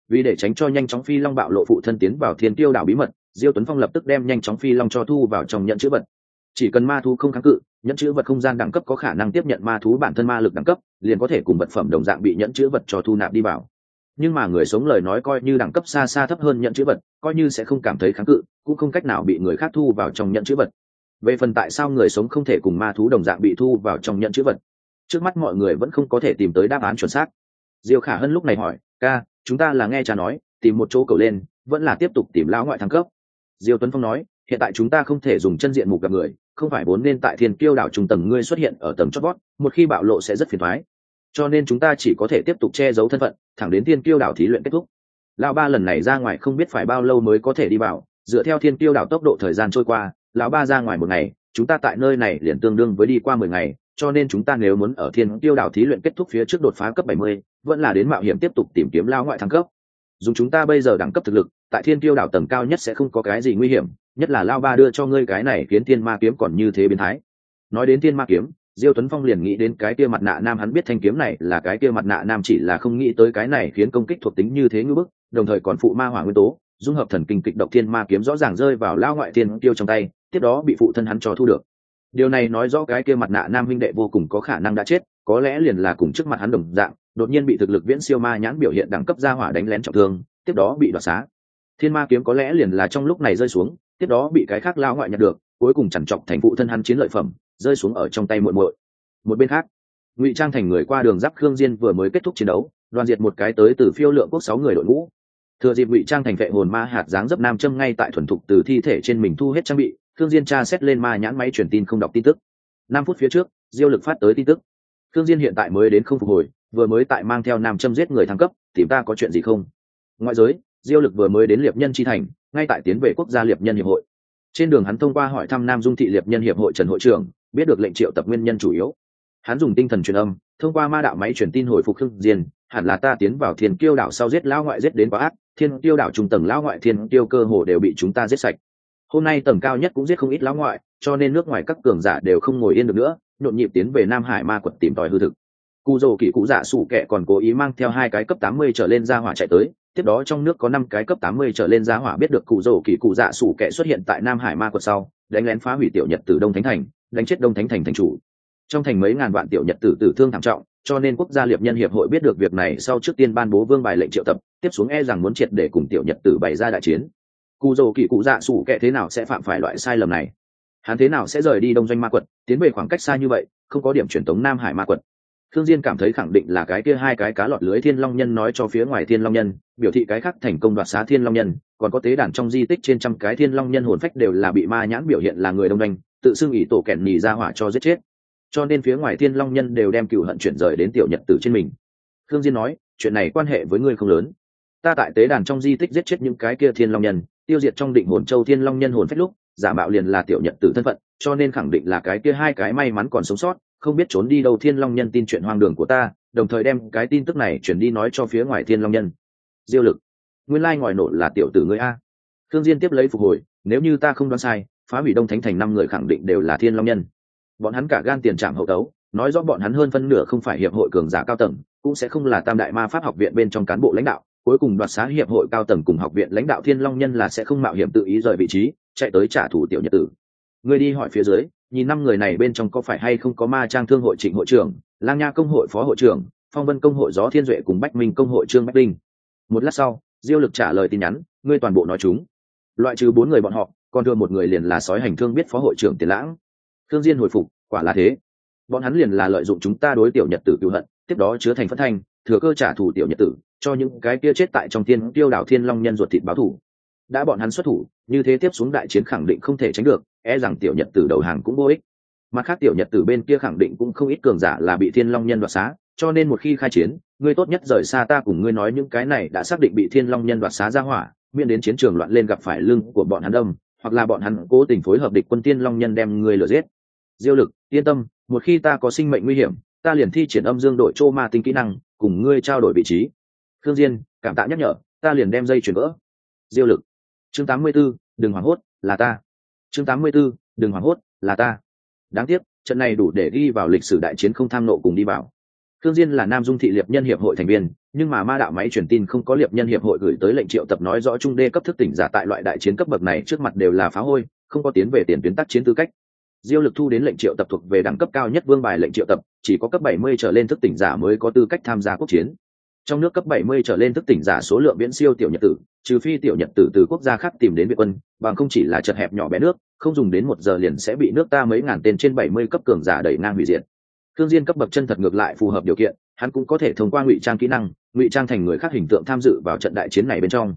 Speaker 1: Vì để tránh cho nhanh chóng phi long bạo lộ phụ thân tiến vào thiên tiêu đảo bí mật, diêu tuấn phong lập tức đem nhanh chóng phi long cho thu vào trong nhận chữ vật. Chỉ cần ma thú không kháng cự nhận chữ vật không gian đẳng cấp có khả năng tiếp nhận ma thú bản thân ma lực đẳng cấp, liền có thể cùng vật phẩm đồng dạng bị nhận chữ vật cho thu nạp đi vào. Nhưng mà người sống lời nói coi như đẳng cấp xa xa thấp hơn nhận chữ vật, coi như sẽ không cảm thấy kháng cự, cũng không cách nào bị người khác thu vào trong nhận chữ vật. Về phần tại sao người sống không thể cùng ma thú đồng dạng bị thu vào trong nhận chữ vật trước mắt mọi người vẫn không có thể tìm tới đáp án chuẩn xác. Diêu khả hân lúc này hỏi, ca, chúng ta là nghe cha nói, tìm một chỗ cầu lên, vẫn là tiếp tục tìm lão ngoại thăng cấp. Diêu tuấn phong nói, hiện tại chúng ta không thể dùng chân diện mục gặp người, không phải vốn nên tại thiên kiêu đảo trung tầng ngươi xuất hiện ở tầng chót vót, một khi bạo lộ sẽ rất phiền thoái cho nên chúng ta chỉ có thể tiếp tục che giấu thân phận, thẳng đến thiên kiêu đảo thí luyện kết thúc. Lão ba lần này ra ngoài không biết phải bao lâu mới có thể đi vào, dựa theo thiên kiêu đảo tốc độ thời gian trôi qua, lão ba ra ngoài một ngày, chúng ta tại nơi này liền tương đương với đi qua mười ngày cho nên chúng ta nếu muốn ở thiên tiêu đảo thí luyện kết thúc phía trước đột phá cấp 70, vẫn là đến mạo hiểm tiếp tục tìm kiếm lao ngoại thăng cấp. Dùng chúng ta bây giờ đẳng cấp thực lực tại thiên tiêu đảo tầng cao nhất sẽ không có cái gì nguy hiểm nhất là lao ba đưa cho ngươi cái này khiến thiên ma kiếm còn như thế biến thái. Nói đến thiên ma kiếm diêu tuấn phong liền nghĩ đến cái kia mặt nạ nam hắn biết thanh kiếm này là cái kia mặt nạ nam chỉ là không nghĩ tới cái này khiến công kích thuộc tính như thế ngưỡng bức đồng thời còn phụ ma hỏa nguyên tố dung hợp thần kinh kịch động thiên ma kiếm rõ ràng rơi vào lao ngoại thiên tiêu trong tay tiếp đó bị phụ thân hắn cho thu được điều này nói rõ cái kia mặt nạ nam huynh đệ vô cùng có khả năng đã chết, có lẽ liền là cùng trước mặt hắn đồng dạng, đột nhiên bị thực lực viễn siêu ma nhãn biểu hiện đẳng cấp ra hỏa đánh lén trọng thương, tiếp đó bị đoạt xá. Thiên ma kiếm có lẽ liền là trong lúc này rơi xuống, tiếp đó bị cái khác lao ngoại nhặt được, cuối cùng chẳng chọc thành phụ thân hắn chiến lợi phẩm, rơi xuống ở trong tay muội muội. Một bên khác, ngụy trang thành người qua đường giáp khương diên vừa mới kết thúc chiến đấu, đoàn diệt một cái tới từ phiêu lượng quốc sáu người đội ngũ. Thừa dịp ngụy trang thành vệ hồn ma hạt dáng dấp nam châm ngay tại thuần thục từ thi thể trên mình thu hết trang bị Thương diên tra xét lên ma nhãn máy truyền tin không đọc tin tức. Năm phút phía trước, diêu lực phát tới tin tức. Thương diên hiện tại mới đến không phục hồi, vừa mới tại mang theo nam châm giết người thăng cấp, tìm ta có chuyện gì không? Ngoại giới, diêu lực vừa mới đến liệp nhân chi thành, ngay tại tiến về quốc gia liệp nhân hiệp hội. Trên đường hắn thông qua hỏi thăm nam dung thị liệp nhân hiệp hội trần hội trưởng, biết được lệnh triệu tập nguyên nhân chủ yếu. Hắn dùng tinh thần truyền âm, thông qua ma đạo máy truyền tin hồi phục khương diên, hẳn là ta tiến vào thiên kiêu đảo sau giết lão ngoại giết đến quá ác, thiên kiêu đảo trung tầng lão ngoại thiên kiêu cơ hồ đều bị chúng ta giết sạch hôm nay tầng cao nhất cũng giết không ít lão ngoại, cho nên nước ngoài các cường giả đều không ngồi yên được nữa, nhộn nhịp tiến về nam hải ma quật tìm tòi hư thực. Cụ dầu kỷ cụ dạ sủ kệ còn cố ý mang theo hai cái cấp tám mươi trở lên ra hỏa chạy tới, tiếp đó trong nước có năm cái cấp tám mươi trở lên ra hỏa biết được cụ dầu kỷ cụ dạ sủ kệ xuất hiện tại nam hải ma quật sau, đánh lén phá hủy tiểu nhật từ đông thánh thành, đánh chết đông thánh thành thành chủ. Trong thành mấy ngàn vạn tiểu nhật tử tử thương thảm trọng, cho nên quốc gia liệp nhân hiệp hội biết được việc này sau trước tiên ban bố vương bài lệnh triệu tập, tiếp xuống e rằng muốn triệt để cùng tiểu nhật tử bày ra đại chiến cụ dầu kỳ cụ dạ sủ kệ thế nào sẽ phạm phải loại sai lầm này? Hắn thế nào sẽ rời đi đông doanh ma quật, tiến về khoảng cách xa như vậy, không có điểm truyền tống nam hải ma quật? Thương diên cảm thấy khẳng định là cái kia hai cái cá lọt lưới thiên long nhân nói cho phía ngoài thiên long nhân, biểu thị cái khác thành công đoạt xá thiên long nhân, còn có tế đàn trong di tích trên trăm cái thiên long nhân hồn phách đều là bị ma nhãn biểu hiện là người đông doanh, tự xưng ủy tổ kẹn nhì ra hỏa cho giết chết. Cho nên phía ngoài thiên long nhân đều đem cựu hận chuyển rời đến tiểu nhật tử trên mình. Thương diên nói, chuyện này quan hệ với ngươi không lớn. Ta tại tế đàn trong di tích giết chết những cái kia thiên long nhân tiêu diệt trong định hồn châu thiên long nhân hồn phách lúc, giả mạo liền là tiểu nhật tử thân phận, cho nên khẳng định là cái kia hai cái may mắn còn sống sót, không biết trốn đi đâu thiên long nhân tin chuyện hoang đường của ta, đồng thời đem cái tin tức này chuyển đi nói cho phía ngoài thiên long nhân. Diêu lực, nguyên lai ngòi nổ là tiểu tử ngươi a. Thương diên tiếp lấy phục hồi, nếu như ta không đoán sai, phá hủy đông thánh thành năm người khẳng định đều là thiên long nhân. Bọn hắn cả gan tiền trạm hậu tấu, nói rõ bọn hắn hơn phân nửa không phải hiệp hội cường giả cao tầng, cũng sẽ không là tam đại ma pháp học viện bên trong cán bộ lãnh đạo cuối cùng đoạt xá hiệp hội cao tầng cùng học viện lãnh đạo thiên long nhân là sẽ không mạo hiểm tự ý rời vị trí, chạy tới trả thù tiểu nhật tử. Người đi hỏi phía dưới, nhìn năm người này bên trong có phải hay không có ma trang thương hội trịnh hội trưởng, lang nha công hội phó hội trưởng, phong vân công hội gió thiên duệ cùng bách minh công hội trương bách linh một lát sau, diêu lực trả lời tin nhắn, ngươi toàn bộ nói chúng. Loại trừ bốn người bọn họ, còn thừa một người liền là sói hành thương biết phó hội trưởng tiền lãng. Thương diên hồi phục, quả là thế. Bọn hắn liền là lợi dụng chúng ta đối tiểu nhật tử cựu hận, tiếp đó chứa thành phân thanh, thừa cơ trả thù tiểu nhật tử cho những cái kia chết tại trong thiên, tiêu đảo thiên long nhân ruột thịt báo thủ. Đã bọn hắn xuất thủ, như thế tiếp xuống đại chiến khẳng định không thể tránh được e rằng tiểu nhật tử đầu hàng cũng vô ích. Mặt khác tiểu nhật tử bên kia khẳng định cũng không ít cường giả là bị thiên long nhân đoạt xá, cho nên một khi khai chiến, ngươi tốt nhất rời xa ta cùng ngươi nói những cái này đã xác định bị thiên long nhân đoạt xá ra hỏa, miễn đến chiến trường loạn lên gặp phải lưng của bọn hắn đông, hoặc là bọn hắn cố tình phối hợp địch quân tiên long nhân đem ngươi lừa giết. Diêu lực, yên tâm, một khi ta có sinh mệnh nguy hiểm, ta liền thi triển âm dương đội chô ma tinh kỹ năng, cùng ngươi trao đổi vị trí khương diên cảm tạ nhắc nhở ta liền đem dây chuyển vỡ. Diêu lực. Chương 84, đừng hoảng hốt là ta. Chương 84, đừng hoảng hốt là ta. Đáng tiếc trận này đủ để ghi vào lịch sử đại chiến không tham nộ cùng đi vào. Khương diên là nam dung thị liệp nhân hiệp hội thành viên nhưng mà ma đạo máy truyền tin không có liệp nhân hiệp hội gửi tới lệnh triệu tập nói rõ trung đê cấp thức tỉnh giả tại loại đại chiến cấp bậc này trước mặt đều là phá hôi không có tiến về tiền tuyến tác chiến tư cách. Diêu lực thu đến lệnh triệu tập thuộc về đẳng cấp cao nhất vương bài lệnh triệu tập chỉ có cấp 70 trở lên thức tỉnh giả mới có tư cách tham gia quốc chiến trong nước cấp 70 trở lên thức tỉnh giả số lượng viễn siêu tiểu nhật tử, trừ phi tiểu nhật tử từ quốc gia khác tìm đến việt quân, bằng không chỉ là chật hẹp nhỏ bé nước, không dùng đến một giờ liền sẽ bị nước ta mấy ngàn tên trên 70 cấp cường giả đẩy ngang hủy diệt. Thương diên cấp bậc chân thật ngược lại phù hợp điều kiện, hắn cũng có thể thông qua ngụy trang kỹ năng, ngụy trang thành người khác hình tượng tham dự vào trận đại chiến này bên trong.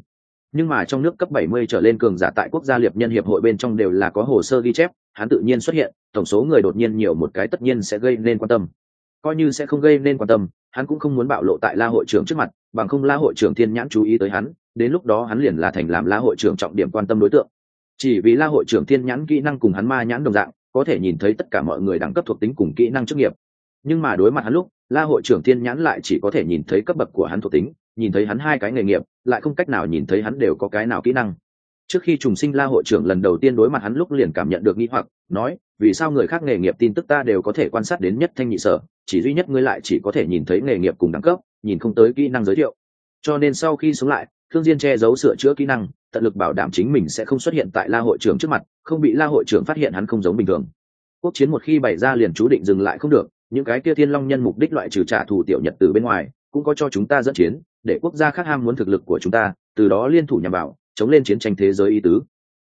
Speaker 1: Nhưng mà trong nước cấp 70 trở lên cường giả tại quốc gia liệp nhân hiệp hội bên trong đều là có hồ sơ ghi chép, hắn tự nhiên xuất hiện, tổng số người đột nhiên nhiều một cái tất nhiên sẽ gây nên quan tâm coi như sẽ không gây nên quan tâm, hắn cũng không muốn bạo lộ tại la hội trưởng trước mặt, bằng không la hội trưởng thiên nhãn chú ý tới hắn, đến lúc đó hắn liền là thành làm la hội trưởng trọng điểm quan tâm đối tượng. Chỉ vì la hội trưởng thiên nhãn kỹ năng cùng hắn ma nhãn đồng dạng, có thể nhìn thấy tất cả mọi người đẳng cấp thuộc tính cùng kỹ năng chức nghiệp. Nhưng mà đối mặt hắn lúc, la hội trưởng thiên nhãn lại chỉ có thể nhìn thấy cấp bậc của hắn thuộc tính, nhìn thấy hắn hai cái nghề nghiệp, lại không cách nào nhìn thấy hắn đều có cái nào kỹ năng. Trước khi trùng sinh la hội trưởng lần đầu tiên đối mặt hắn lúc liền cảm nhận được nghi hoặc, nói, vì sao người khác nghề nghiệp tin tức ta đều có thể quan sát đến nhất thanh nhị sở? Chỉ duy nhất ngươi lại chỉ có thể nhìn thấy nghề nghiệp cùng đẳng cấp, nhìn không tới kỹ năng giới thiệu. Cho nên sau khi sống lại thương diên che giấu sửa chữa kỹ năng, tận lực bảo đảm chính mình sẽ không xuất hiện tại la hội trưởng trước mặt, không bị la hội trưởng phát hiện hắn không giống bình thường. Quốc chiến một khi bày ra liền chú định dừng lại không được, những cái kia thiên long nhân mục đích loại trừ trả thù tiểu nhật từ bên ngoài, cũng có cho chúng ta dẫn chiến, để quốc gia khác ham muốn thực lực của chúng ta, từ đó liên thủ nhằm vào, chống lên chiến tranh thế giới y tứ.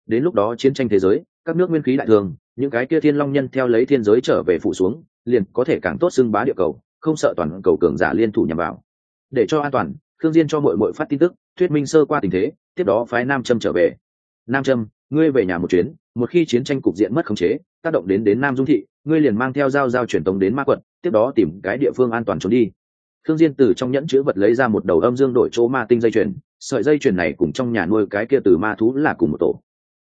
Speaker 1: Đến lúc đó chiến tranh thế giới, các nước nguyên khí đại thường, những cái kia thiên long nhân theo lấy thiên giới trở về phụ xuống liền có thể càng tốt xưng bá địa cầu, không sợ toàn cầu cường giả liên thủ nhằm vào. Để cho an toàn thương diên cho mọi mọi phát tin tức, thuyết minh sơ qua tình thế, tiếp đó phái nam trâm trở về. Nam trâm ngươi về nhà một chuyến, một khi chiến tranh cục diện mất khống chế, tác động đến đến nam dung thị, ngươi liền mang theo dao dao truyền tống đến ma quận, tiếp đó tìm cái địa phương an toàn trốn đi. Thương diên từ trong nhẫn chứa vật lấy ra một đầu âm dương đổi chỗ ma tinh dây chuyền, sợi dây chuyền này cùng trong nhà nuôi cái kia từ ma thú là cùng một tổ.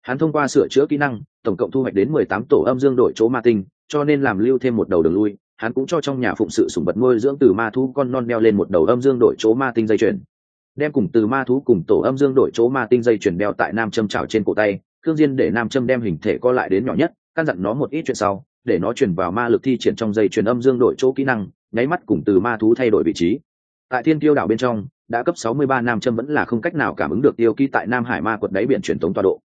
Speaker 1: Hắn thông qua sửa chữa kỹ năng, tổng cộng thu hoạch đến mười tám tổ âm dương đổi chỗ ma tinh cho nên làm lưu thêm một đầu đường lui, hắn cũng cho trong nhà phụng sự sủng vật nuôi dưỡng từ ma thú con non đeo lên một đầu âm dương đổi chỗ ma tinh dây chuyền. Đem cùng từ ma thú cùng tổ âm dương đổi chỗ ma tinh dây chuyền đeo tại nam châm trào trên cổ tay thương diên để nam châm đem hình thể co lại đến nhỏ nhất, căn dặn nó một ít chuyện sau, để nó truyền vào ma lực thi triển trong dây chuyền âm dương đổi chỗ kỹ năng, nháy mắt cùng từ ma thú thay đổi vị trí. Tại thiên tiêu đảo bên trong, đã cấp 63 nam châm vẫn là không cách nào cảm ứng được tiêu ký tại nam hải ma quật đáy biển truyền tống tọa độ.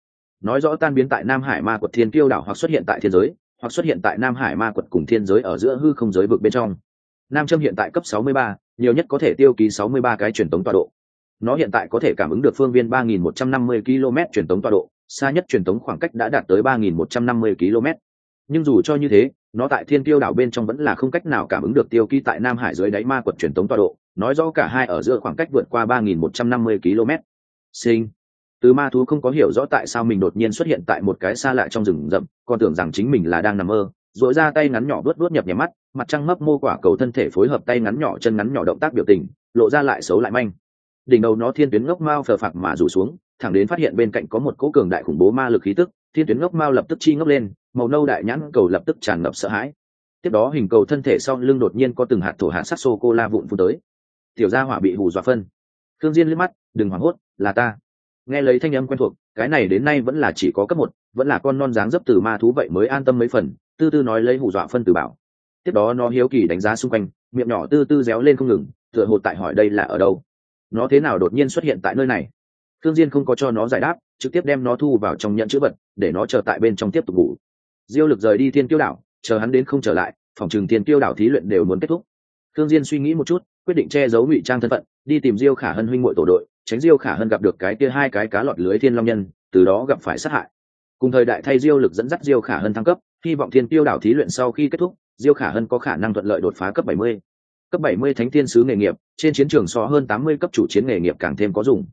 Speaker 1: Nói rõ tan biến tại nam hải ma quật thiên tiêu đảo hoặc xuất hiện tại thiên giới hoặc xuất hiện tại nam hải ma quật cùng thiên giới ở giữa hư không giới vực bên trong. Nam châm hiện tại cấp 63, nhiều nhất có thể tiêu ký 63 cái truyền tống tọa độ. Nó hiện tại có thể cảm ứng được phương viên 3.150 km truyền tống tọa độ xa nhất truyền tống khoảng cách đã đạt tới 3.150 km. Nhưng dù cho như thế nó tại thiên tiêu đảo bên trong vẫn là không cách nào cảm ứng được tiêu ký tại nam hải dưới đáy ma quật truyền tống tọa độ nói rõ cả hai ở giữa khoảng cách vượt qua 3.150 km. Sinh từ ma thú không có hiểu rõ tại sao mình đột nhiên xuất hiện tại một cái xa lạ trong rừng rậm, còn tưởng rằng chính mình là đang nằm mơ dội ra tay ngắn nhỏ vớt vớt nhập nhèm mắt, mặt trăng mấp mô quả cầu thân thể phối hợp tay ngắn nhỏ, chân ngắn nhỏ động tác biểu tình, lộ ra lại xấu lại manh. Đỉnh đầu nó thiên tuyến ngốc mao phờ phạc mà rủ xuống, thẳng đến phát hiện bên cạnh có một cỗ cường đại khủng bố ma lực khí tức, thiên tuyến ngốc mao lập tức chi ngốc lên, màu nâu đại nhãn cầu lập tức tràn ngập sợ hãi. Tiếp đó hình cầu thân thể sau lưng đột nhiên có từng hạt thổ hạt sắc sô cô la vụn phun tới. Tiểu gia hỏa bị hù dọa phân. Thương diên liếc mắt, đừng hoảng hốt, là ta nghe lấy thanh âm quen thuộc, cái này đến nay vẫn là chỉ có cấp một, vẫn là con non dáng dấp từ ma thú vậy mới an tâm mấy phần, tư tư nói lấy hù dọa phân từ bảo. Tiếp đó nó hiếu kỳ đánh giá xung quanh, miệng nhỏ tư tư réo lên không ngừng, tựa hồ tại hỏi đây là ở đâu. Nó thế nào đột nhiên xuất hiện tại nơi này? Thương diên không có cho nó giải đáp, trực tiếp đem nó thu vào trong nhận chữ vật, để nó chờ tại bên trong tiếp tục ngủ. Diêu lực rời đi thiên tiêu đảo, chờ hắn đến không trở lại, phòng trường thiên tiêu đảo thí luyện đều muốn kết thúc. Thương diên suy nghĩ một chút, quyết định che giấu ngụy trang thân phận, đi tìm diêu khả hân huynh muội tổ đội tránh diêu khả hơn gặp được cái kia hai cái cá lọt lưới thiên long nhân, từ đó gặp phải sát hại. Cùng thời đại thay diêu lực dẫn dắt diêu khả hơn thăng cấp, hy vọng thiên tiêu đảo thí luyện sau khi kết thúc, diêu khả hơn có khả năng thuận lợi đột phá cấp 70. cấp 70 thánh thiên sứ nghề nghiệp, trên chiến trường so hơn 80 cấp chủ chiến nghề nghiệp càng thêm có dùng.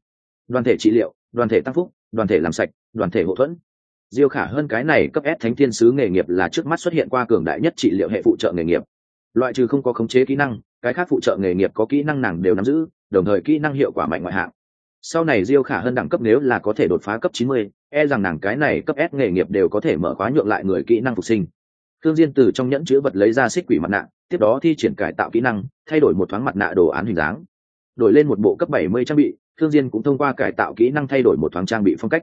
Speaker 1: Đoàn thể trị liệu, đoàn thể tăng phúc, đoàn thể làm sạch, đoàn thể hậu thuẫn. Diêu khả hơn cái này cấp s thánh thiên sứ nghề nghiệp là trước mắt xuất hiện qua cường đại nhất trị liệu hệ phụ trợ nghề nghiệp. Loại trừ không có khống chế kỹ năng, cái khác phụ trợ nghề nghiệp có kỹ năng nàng đều nắm giữ, đồng thời kỹ năng hiệu quả mạnh ngoại hạng sau này diêu khả hơn đẳng cấp nếu là có thể đột phá cấp 90, e rằng nàng cái này cấp s nghề nghiệp đều có thể mở khóa nhượng lại người kỹ năng phục sinh. Thương diên từ trong nhẫn chứa vật lấy ra xích quỷ mặt nạ tiếp đó thi triển cải tạo kỹ năng thay đổi một thoáng mặt nạ đồ án hình dáng. Đổi lên một bộ cấp 70 trang bị thương diên cũng thông qua cải tạo kỹ năng thay đổi một thoáng trang bị phong cách.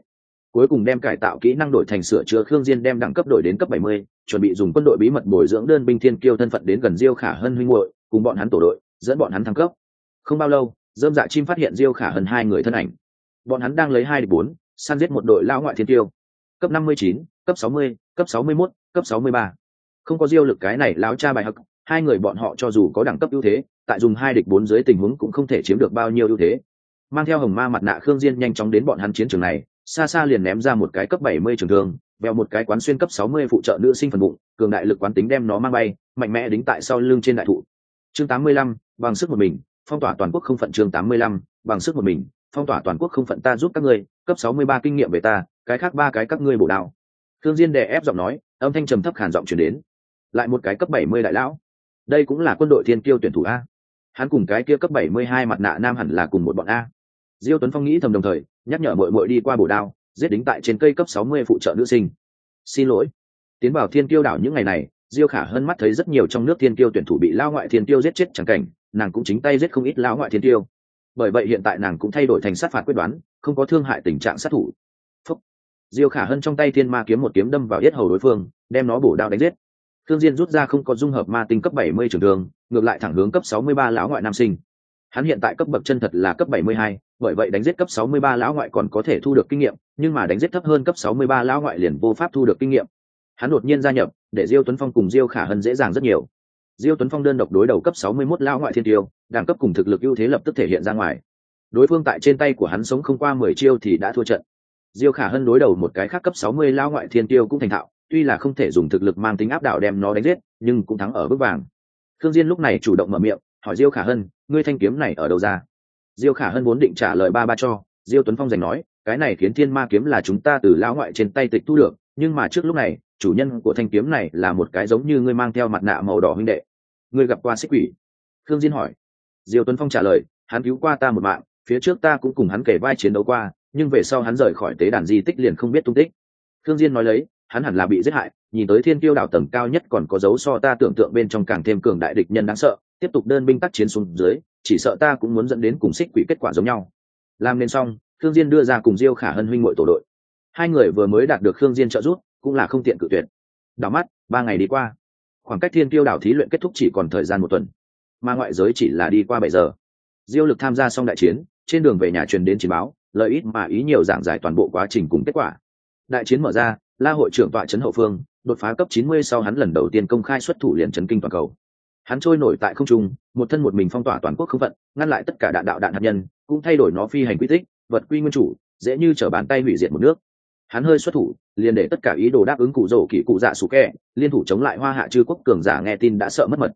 Speaker 1: Cuối cùng đem cải tạo kỹ năng đổi thành sửa chữa khương diên đem đẳng cấp đổi đến cấp 70, chuẩn bị dùng quân đội bí mật bồi dưỡng đơn binh thiên kiêu thân phận đến gần diêu khả hân huynh muội cùng bọn hắn tổ đội dẫn bọn hắn thăng cấp. Không bao lâu dơm dạ chim phát hiện diêu khả hân hai người thân ảnh. Bọn hắn đang lấy hai địch bốn săn giết một đội lao ngoại thiên tiêu. Cấp 59, cấp 60, cấp 61, cấp 63. không có diêu lực cái này láo cha bài học hai người bọn họ cho dù có đẳng cấp ưu thế tại dùng hai địch bốn dưới tình huống cũng không thể chiếm được bao nhiêu ưu thế. Mang theo hồng ma mặt nạ khương diên nhanh chóng đến bọn hắn chiến trường này xa xa liền ném ra một cái cấp 70 trường thương vèo một cái quán xuyên cấp 60 phụ trợ nữ sinh phần bụng cường đại lực quán tính đem nó mang bay mạnh mẽ đính tại sau lưng trên đại thụ. Chương 85, bằng sức một mình phong tỏa toàn quốc không phận chương 85, bằng sức một mình phong tỏa toàn quốc không phận ta giúp các ngươi cấp 63 kinh nghiệm về ta cái khác ba cái các ngươi bổ đạo. Thương diên đè ép giọng nói âm thanh trầm thấp khàn giọng truyền đến. Lại một cái cấp 70 đại lão. Đây cũng là quân đội thiên kiêu tuyển thủ a. Hắn cùng cái kia cấp 72 mặt nạ nam hẳn là cùng một bọn a. Diêu tuấn phong nghĩ thầm đồng thời nhắc nhở mội mội đi qua bổ đao giết đính tại trên cây cấp sáu mươi phụ trợ nữ sinh. Xin lỗi. Tiến vào thiên tiêu đảo những ngày này diêu khả hơn mắt thấy rất nhiều trong nước thiên tiêu tuyển thủ bị lao ngoại thiên tiêu giết chết chẳng cảnh nàng cũng chính tay giết không ít lão ngoại thiên tiêu. Bởi vậy hiện tại nàng cũng thay đổi thành sát phạt quyết đoán không có thương hại tình trạng sát thủ. Phúc. diêu khả Hân trong tay thiên ma kiếm một kiếm đâm vào yết hầu đối phương đem nó bổ đao đánh giết. Thương diên rút ra không có dung hợp ma tinh cấp bảy mươi trường đường ngược lại thẳng hướng cấp sáu mươi ba lão ngoại nam sinh. Hắn hiện tại cấp bậc chân thật là cấp 72, bởi vậy đánh giết cấp 63 lão ngoại còn có thể thu được kinh nghiệm nhưng mà đánh giết thấp hơn cấp 63 lão ngoại liền vô pháp thu được kinh nghiệm. Hắn đột nhiên gia nhập để diêu tuấn phong cùng diêu khả hân dễ dàng rất nhiều diêu tuấn phong đơn độc đối đầu cấp 61 lão ngoại thiên tiêu, đẳng cấp cùng thực lực ưu thế lập tức thể hiện ra ngoài. Đối phương tại trên tay của hắn sống không qua 10 chiêu thì đã thua trận. Diêu khả hân đối đầu một cái khác cấp sáu mươi lao ngoại thiên tiêu cũng thành thạo, tuy là không thể dùng thực lực mang tính áp đảo đem nó đánh giết, nhưng cũng thắng ở bước vàng. Thương diên lúc này chủ động mở miệng, hỏi diêu khả hân, ngươi thanh kiếm này ở đâu ra? Diêu khả hân vốn định trả lời ba ba cho, diêu tuấn phong giành nói, cái này khiến thiên ma kiếm là chúng ta từ lão ngoại trên tay tịch thu được, nhưng mà trước lúc này, chủ nhân của thanh kiếm này là một cái giống như ngươi mang theo mặt nạ màu đỏ huynh đệ ngươi gặp qua xích quỷ? Thương diên hỏi. Diêu tuấn phong trả lời, hắn cứu qua ta một mạng, phía trước ta cũng cùng hắn kể vai chiến đấu qua, nhưng về sau hắn rời khỏi tế đàn di tích liền không biết tung tích. Thương diên nói lấy, hắn hẳn là bị giết hại, nhìn tới thiên tiêu đảo tầng cao nhất còn có dấu so ta tưởng tượng bên trong càng thêm cường đại địch nhân đáng sợ, tiếp tục đơn binh tác chiến xuống dưới, chỉ sợ ta cũng muốn dẫn đến cùng xích quỷ kết quả giống nhau. Làm nên xong thương diên đưa ra cùng diêu khả hân huynh muội tổ đội. Hai người vừa mới đạt được thương diên trợ giúp, cũng là không tiện cự tuyệt. Đảo mắt, ba ngày đi qua khoảng cách thiên tiêu đảo thí luyện kết thúc chỉ còn thời gian một tuần, mà ngoại giới chỉ là đi qua bảy giờ. Diêu lực tham gia xong đại chiến, trên đường về nhà truyền đến chiến báo, lợi ít mà ý nhiều giảng giải toàn bộ quá trình cùng kết quả. Đại chiến mở ra, la hội trưởng tọa trấn hậu phương, đột phá cấp 90 sau hắn lần đầu tiên công khai xuất thủ liền chấn kinh toàn cầu. Hắn trôi nổi tại không trung, một thân một mình phong tỏa toàn quốc không vận ngăn lại tất cả đạn đạo đạn hạt nhân, cũng thay đổi nó phi hành quy tích, vật quy nguyên chủ, dễ như trở bàn tay hủy diệt một nước. Hắn hơi xuất thủ liền để tất cả ý đồ đáp ứng cụ rổ kỳ cụ dạ sủ kẹ liên thủ chống lại hoa hạ chư quốc cường giả nghe tin đã sợ mất mật.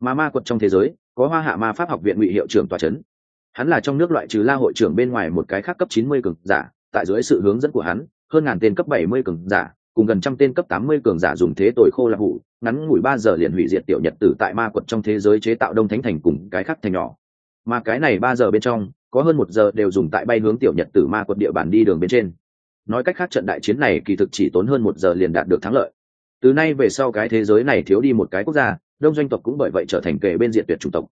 Speaker 1: Mà ma quật trong thế giới, có hoa hạ ma pháp học viện ngụy hiệu trưởng tòa c h ấ n hắn là trong nước loại trừ la hội trưởng bên ngoài một cái khác cấp chín mươi cường giả, tại dưới sự hướng dẫn của hắn, hơn ngàn tên cấp bảy mươi cường giả, cùng gần trăm tên cấp tám mươi cường giả dùng thế tội khô là hủ, ngắn ngủi ba giờ liền hủy diệt tiểu nhật tử tại ma quật trong thế giới chế tạo đông thánh thành cùng cái khác thành nhỏ. Mà cái này ba giờ bên trong, có hơn một giờ đều dùng tại bay hướng tiểu nhật tử ma quật địa bàn đi đường bên trên nói cách khác trận đại chiến này kỳ thực chỉ tốn hơn một giờ liền đạt được thắng lợi. Từ nay về sau cái thế giới này thiếu đi một cái quốc gia, đông doanh tộc cũng bởi vậy trở thành kề bên diện tuyệt chủng tộc.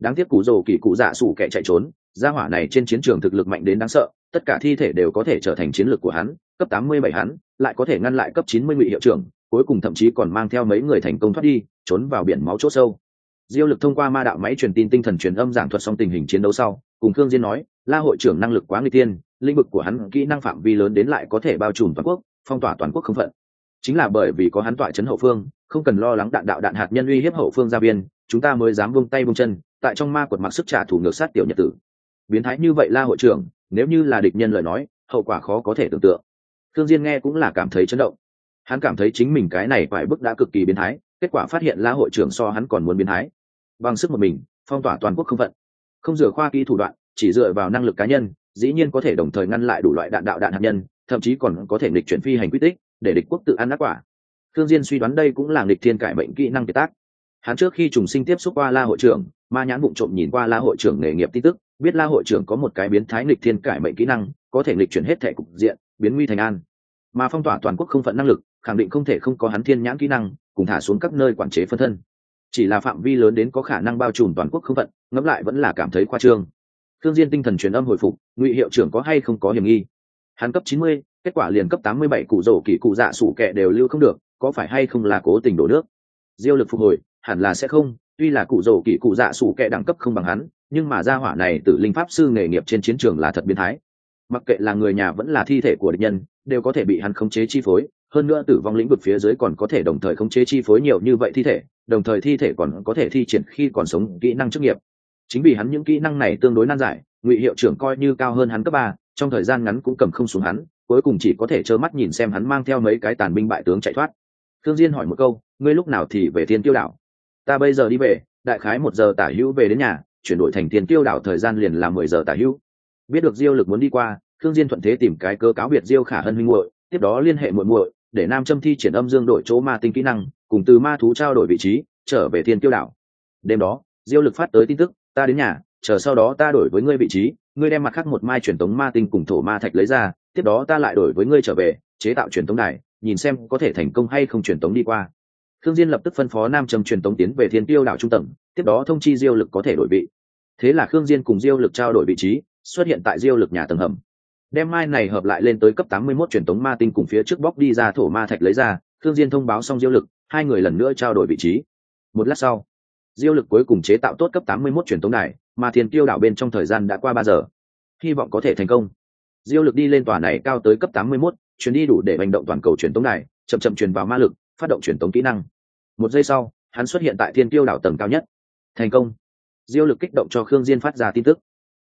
Speaker 1: Đáng tiếc cú rồ kỳ cụ dạ sủ kẻ chạy trốn, gia hỏa này trên chiến trường thực lực mạnh đến đáng sợ, tất cả thi thể đều có thể trở thành chiến lược của hắn, cấp tám mươi bảy hắn, lại có thể ngăn lại cấp chín mươi ngụy hiệu trưởng, cuối cùng thậm chí còn mang theo mấy người thành công thoát đi, trốn vào biển máu chỗ sâu. Diêu lực thông qua ma đạo máy truyền tin tinh thần truyền âm giảng thuật xong tình hình chiến đấu sau, cùng thương diên nói, la hội trưởng năng lực quá nguy tiên lĩnh vực của hắn kỹ năng phạm vi lớn đến lại có thể bao trùm toàn quốc, phong tỏa toàn quốc không phận. Chính là bởi vì có hắn tỏa chấn hậu phương, không cần lo lắng đạn đạo đạn hạt nhân uy hiếp hậu phương gia viên, chúng ta mới dám buông tay buông chân, tại trong ma quật mặc sức trả thủ ngược sát tiểu nhật tử. Biến thái như vậy la hội trưởng, nếu như là địch nhân lời nói, hậu quả khó có thể tưởng tượng. Thương diên nghe cũng là cảm thấy chấn động. Hắn cảm thấy chính mình cái này phải bức đã cực kỳ biến thái, kết quả phát hiện la hội trưởng so hắn còn muốn biến thái. Bằng sức một mình, phong tỏa toàn quốc không vận không dựa khoa kỹ thủ đoạn, chỉ dựa vào năng lực cá nhân dĩ nhiên có thể đồng thời ngăn lại đủ loại đạn đạo đạn hạt nhân, thậm chí còn có thể nghịch chuyển phi hành quy tích, để địch quốc tự ăn ác quả. Thương diên suy đoán đây cũng là nghịch thiên cải bệnh kỹ năng kiệt tác. Hắn trước khi trùng sinh tiếp xúc qua la hội trưởng, ma nhãn bụng trộm nhìn qua la hội trưởng nghề nghiệp tin tức, biết la hội trưởng có một cái biến thái nghịch thiên cải mệnh kỹ năng, có thể nghịch chuyển hết thể cục diện, biến nguy thành an. Mà phong tỏa toàn quốc không phận năng lực, khẳng định không thể không có hắn thiên nhãn kỹ năng, cùng thả xuống các nơi quản chế phân thân. Chỉ là phạm vi lớn đến có khả năng bao trùm toàn quốc không phận, ngẫm lại vẫn là cảm thấy khoa trương thương diên tinh thần truyền âm hồi phục, ngụy hiệu trưởng có hay không có hiểm nghi? Hắn cấp chín mươi, kết quả liền cấp tám mươi bảy, cụ rổ, kỳ cụ dạ sủ kẹ đều lưu không được, có phải hay không là cố tình đổ nước? Diêu lực phục hồi, hẳn là sẽ không, tuy là cụ rổ, kỳ cụ dạ sủ kẹ đẳng cấp không bằng hắn, nhưng mà gia hỏa này từ linh pháp sư nghề nghiệp trên chiến trường là thật biến thái. Mặc kệ là người nhà vẫn là thi thể của địch nhân, đều có thể bị hắn khống chế chi phối, hơn nữa tử vong lĩnh vực phía dưới còn có thể đồng thời khống chế chi phối nhiều như vậy thi thể, đồng thời thi thể còn có thể thi triển khi còn sống kỹ năng chức nghiệp chính vì hắn những kỹ năng này tương đối nan giải, ngụy hiệu trưởng coi như cao hơn hắn cấp ba, trong thời gian ngắn cũng cầm không xuống hắn, cuối cùng chỉ có thể trơ mắt nhìn xem hắn mang theo mấy cái tàn binh bại tướng chạy thoát. Thương diên hỏi một câu, ngươi lúc nào thì về thiên tiêu đảo? Ta bây giờ đi về, đại khái một giờ tả hữu về đến nhà, chuyển đổi thành thiên tiêu đảo thời gian liền là mười giờ tả hữu. Biết được diêu lực muốn đi qua thương diên thuận thế tìm cái cơ cáo biệt diêu khả hân huynh muội, tiếp đó liên hệ muội muội, để nam châm thi triển âm dương đổi chỗ ma tinh kỹ năng, cùng từ ma thú trao đổi vị trí, trở về thiên tiêu đảo. Đêm đó, diêu lực phát tới tin tức ta đến nhà, chờ sau đó ta đổi với ngươi vị trí, ngươi đem mặt khác một mai truyền tống ma tinh cùng thổ ma thạch lấy ra, tiếp đó ta lại đổi với ngươi trở về, chế tạo truyền tống đài, nhìn xem có thể thành công hay không truyền tống đi qua. Thương diên lập tức phân phó nam trầm truyền tống tiến về thiên tiêu đảo trung tầng, tiếp đó thông chi diêu lực có thể đổi vị. Thế là khương diên cùng diêu lực trao đổi vị trí, xuất hiện tại diêu lực nhà tầng hầm. Đem mai này hợp lại lên tới cấp 81 truyền tống ma tinh cùng phía trước bóc đi ra thổ ma thạch lấy ra, khương diên thông báo xong diêu lực, hai người lần nữa trao đổi vị trí. Một lát sau diêu lực cuối cùng chế tạo tốt cấp 81 truyền tống đài mà thiên tiêu đảo bên trong thời gian đã qua ba giờ. Hy vọng có thể thành công. Diêu lực đi lên tòa này cao tới cấp 81, chuyến đi đủ để hành động toàn cầu truyền tống đài chậm chậm truyền vào ma lực phát động truyền tống kỹ năng. Một giây sau hắn xuất hiện tại thiên tiêu đảo tầng cao nhất. Thành công. Diêu lực kích động cho khương diên phát ra tin tức.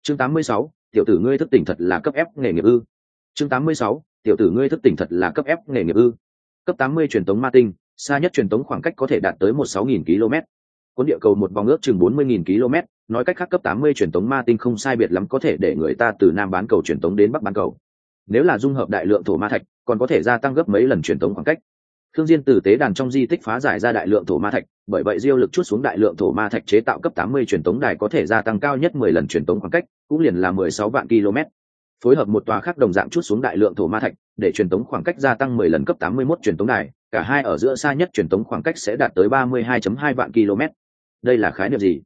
Speaker 1: Chương 86, tiểu tử ngươi thức tỉnh thật là cấp ép nghề nghiệp ư. Chương 86, tiểu tử ngươi thức tỉnh thật là cấp ép nghề nghiệp ư. Cấp tám mươi truyền tống ma tinh xa nhất truyền tống khoảng cách có thể đạt tới một sáu nghìn km cuốn địa cầu một vòng ước chừng bốn mươi nghìn km nói cách khác cấp tám mươi truyền tống ma tinh không sai biệt lắm có thể để người ta từ nam bán cầu truyền tống đến bắc bán cầu nếu là dung hợp đại lượng thổ ma thạch còn có thể gia tăng gấp mấy lần truyền tống khoảng cách Thương Diên tử tế đàn trong di tích phá giải ra đại lượng thổ ma thạch, bởi vậy diêu lực chút xuống đại lượng thổ ma thạch chế tạo cấp 80 truyền tống đài có thể gia tăng cao nhất 10 lần truyền tống khoảng cách, cũng liền là 16 vạn km. Phối hợp một tòa khác đồng dạng chút xuống đại lượng thổ ma thạch, để truyền tống khoảng cách gia tăng 10 lần cấp 81 truyền tống đài, cả hai ở giữa xa nhất truyền tống khoảng cách sẽ đạt tới 32.2 vạn km. Đây là khái niệm gì?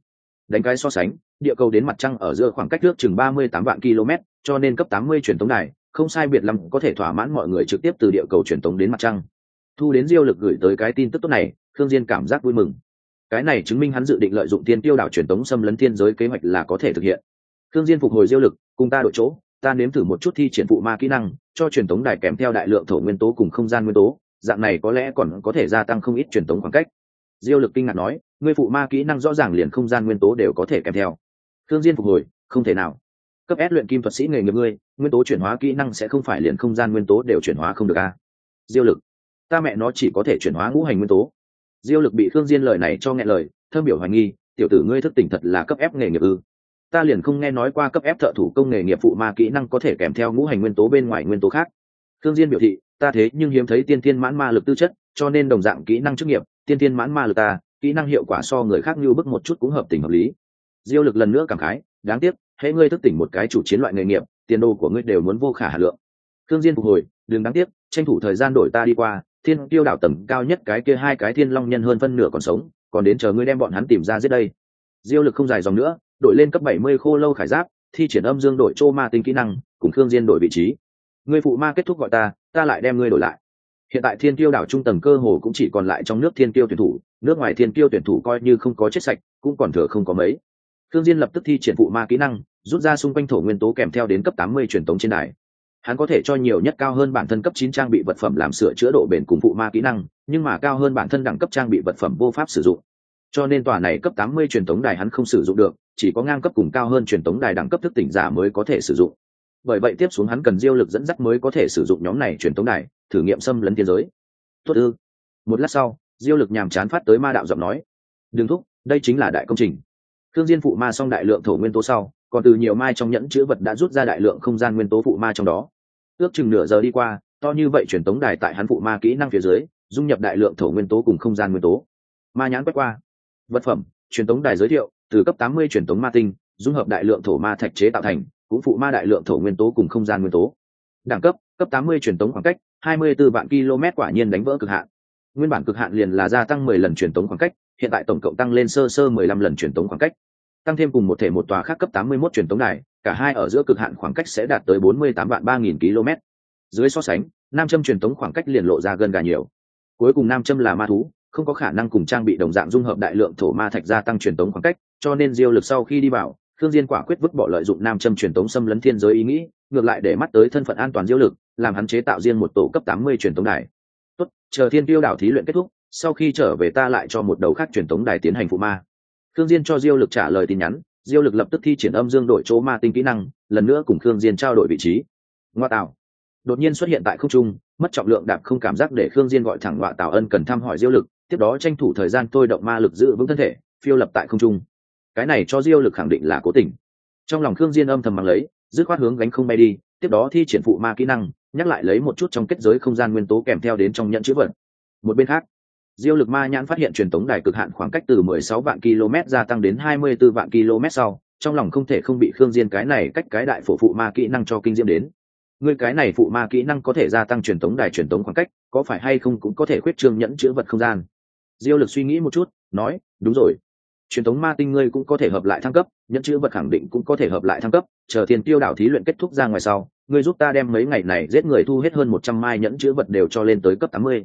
Speaker 1: Đánh cái so sánh, địa cầu đến mặt trăng ở giữa khoảng cách nước chừng 38 vạn km, cho nên cấp 80 truyền tống đài, không sai biệt lắm có thể thỏa mãn mọi người trực tiếp từ địa cầu truyền tống đến mặt trăng. Thu đến diêu lực gửi tới cái tin tức tốt này thương diên cảm giác vui mừng. Cái này chứng minh hắn dự định lợi dụng tiên tiêu đảo truyền tống xâm lấn thiên giới kế hoạch là có thể thực hiện. Thương diên phục hồi diêu lực cùng ta đổi chỗ ta nếm thử một chút thi triển phụ ma kỹ năng cho truyền tống đài kèm theo đại lượng thổ nguyên tố cùng không gian nguyên tố dạng này có lẽ còn có thể gia tăng không ít truyền tống khoảng cách. Diêu lực kinh ngạc nói ngươi phụ ma kỹ năng rõ ràng liền không gian nguyên tố đều có thể kèm theo. Thương diên phục hồi, không thể nào. Cấp S luyện kim thuật sĩ nghề nghiệp ngươi, nguyên tố chuyển hóa kỹ năng sẽ không phải liền không gian nguyên tố đều chuyển hóa không được a diêu lực. Ta mẹ nó chỉ có thể chuyển hóa ngũ hành nguyên tố. Diêu lực bị Thương diên lời này cho nghe lời thơm biểu hoài nghi, tiểu tử ngươi thức tỉnh thật là cấp ép nghề nghiệp ư? Ta liền không nghe nói qua cấp ép thợ thủ công nghề nghiệp phụ ma kỹ năng có thể kèm theo ngũ hành nguyên tố bên ngoài nguyên tố khác. Thương diên biểu thị, ta thế nhưng hiếm thấy tiên tiên mãn ma lực tư chất, cho nên đồng dạng kỹ năng chức nghiệp, tiên tiên mãn ma lực ta kỹ năng hiệu quả so người khác như bức một chút cũng hợp tình hợp lý. Diêu lực lần nữa cảm khái, đáng tiếc, hễ ngươi thức tỉnh một cái chủ chiến loại nghề nghiệp, tiền đồ của ngươi đều muốn vô khả hà lượng. Thương diên phục hồi, đừng đáng tiếc, tranh thủ thời gian đổi ta đi qua, thiên tiêu đảo tầm cao nhất cái kia hai cái thiên long nhân hơn phân nửa còn sống, còn đến chờ ngươi đem bọn hắn tìm ra giết đây. Diêu lực không dài dòng nữa đội lên cấp bảy mươi khô lâu khải giáp, thi triển âm dương đội chô ma tinh kỹ năng, cùng thương diên đổi vị trí. Ngươi phụ ma kết thúc gọi ta ta lại đem ngươi đổi lại. Hiện tại thiên tiêu đảo trung tầng cơ hồ cũng chỉ còn lại trong nước thiên tiêu tuyển thủ nước ngoài thiên tiêu tuyển thủ coi như không có chết sạch, cũng còn thừa không có mấy. Thương diên lập tức thi triển phụ ma kỹ năng, rút ra xung quanh thổ nguyên tố kèm theo đến cấp tám mươi truyền tống trên đài. Hắn có thể cho nhiều nhất cao hơn bản thân cấp chín trang bị vật phẩm làm sửa chữa độ bền cùng phụ ma kỹ năng, nhưng mà cao hơn bản thân đẳng cấp trang bị vật phẩm vô pháp sử dụng. Cho nên tòa này cấp tám mươi truyền tống đài hắn không sử dụng được, chỉ có ngang cấp cùng cao hơn truyền tống đài đẳng cấp thức tỉnh giả mới có thể sử dụng. Bởi vậy tiếp xuống hắn cần diêu lực dẫn dắt mới có thể sử dụng nhóm này truyền tống đài, thử nghiệm xâm lấn thiên giới. Tốt ư? Một lát sau diêu lực nhàm chán phát tới ma đạo giọng nói. Đừng thúc, đây chính là đại công trình. Thương diên phụ ma xong đại lượng thổ nguyên tố sau, còn từ nhiều mai trong nhẫn chữ vật đã rút ra đại lượng không gian nguyên tố phụ ma trong đó. Ước chừng nửa giờ đi qua, to như vậy truyền tống đài tại hắn phụ ma kỹ năng phía dưới, dung nhập đại lượng thổ nguyên tố cùng không gian nguyên tố. Ma nhãn quét qua. Vật phẩm, truyền tống đài giới thiệu, từ cấp 80 truyền tống ma tinh, dung hợp đại lượng thổ ma thạch chế tạo thành, cũng phụ ma đại lượng thổ nguyên tố cùng không gian nguyên tố. Đẳng cấp cấp 80 truyền tống khoảng cách 24 vạn km quả nhiên đánh vỡ cực hạn nguyên bản cực hạn liền là gia tăng 10 lần truyền tống khoảng cách hiện tại tổng cộng tăng lên sơ sơ 15 lần truyền tống khoảng cách tăng thêm cùng một thể một tòa khác cấp 81 truyền tống đài cả hai ở giữa cực hạn khoảng cách sẽ đạt tới 48 vạn 3000 km. Dưới so sánh, nam châm truyền tống khoảng cách liền lộ ra gần gà nhiều. Cuối cùng nam châm là ma thú, không có khả năng cùng trang bị đồng dạng dung hợp đại lượng thổ ma thạch gia tăng truyền tống khoảng cách, cho nên diêu lực sau khi đi vào, Khương Diên quả quyết vứt bỏ lợi dụng nam châm truyền tống xâm lấn thiên giới ý nghĩ, ngược lại để mắt tới thân phận an toàn diêu lực, làm hắn chế tạo riêng một tổ cấp 80 truyền tống đài. Tốt, chờ thiên tiêu đảo thí luyện kết thúc, sau khi trở về ta lại cho một đầu khác truyền tống đài tiến hành phụ ma. Khương Diên cho Diêu Lực trả lời tin nhắn, diêu lực lập tức thi triển âm dương đổi chỗ ma tinh kỹ năng lần nữa cùng khương diên trao đổi vị trí. Ngoa tạo đột nhiên xuất hiện tại không trung mất trọng lượng đạp không cảm giác để khương diên gọi thẳng ngoại Tạo ân cần thăm hỏi diêu lực tiếp đó tranh thủ thời gian tôi động ma lực giữ vững thân thể phiêu lập tại không trung. Cái này cho diêu lực khẳng định là cố tình. Trong lòng khương diên âm thầm mang lấy dứt khoát hướng gánh không bay đi tiếp đó thi triển phụ ma kỹ năng nhắc lại lấy một chút trong kết giới không gian nguyên tố kèm theo đến trong nhận chữ vật. Một bên khác, diêu lực ma nhãn phát hiện truyền tống đài cực hạn khoảng cách từ 16 vạn km gia tăng đến 24 vạn km sau, trong lòng không thể không bị khương diên cái này cách cái đại phổ phụ ma kỹ năng cho kinh diễm đến. Người cái này phụ ma kỹ năng có thể gia tăng truyền tống đài truyền tống khoảng cách, có phải hay không cũng có thể khuyết trương nhẫn chữ vật không gian. Diêu lực suy nghĩ một chút, nói, đúng rồi truyền tống ma tinh ngươi cũng có thể hợp lại thăng cấp, nhẫn chữ vật khẳng định cũng có thể hợp lại thăng cấp, chờ thiên tiêu đảo thí luyện kết thúc ra ngoài sau, ngươi giúp ta đem mấy ngày này giết người thu hết hơn một trăm mai nhẫn chữ vật đều cho lên tới cấp tám mươi.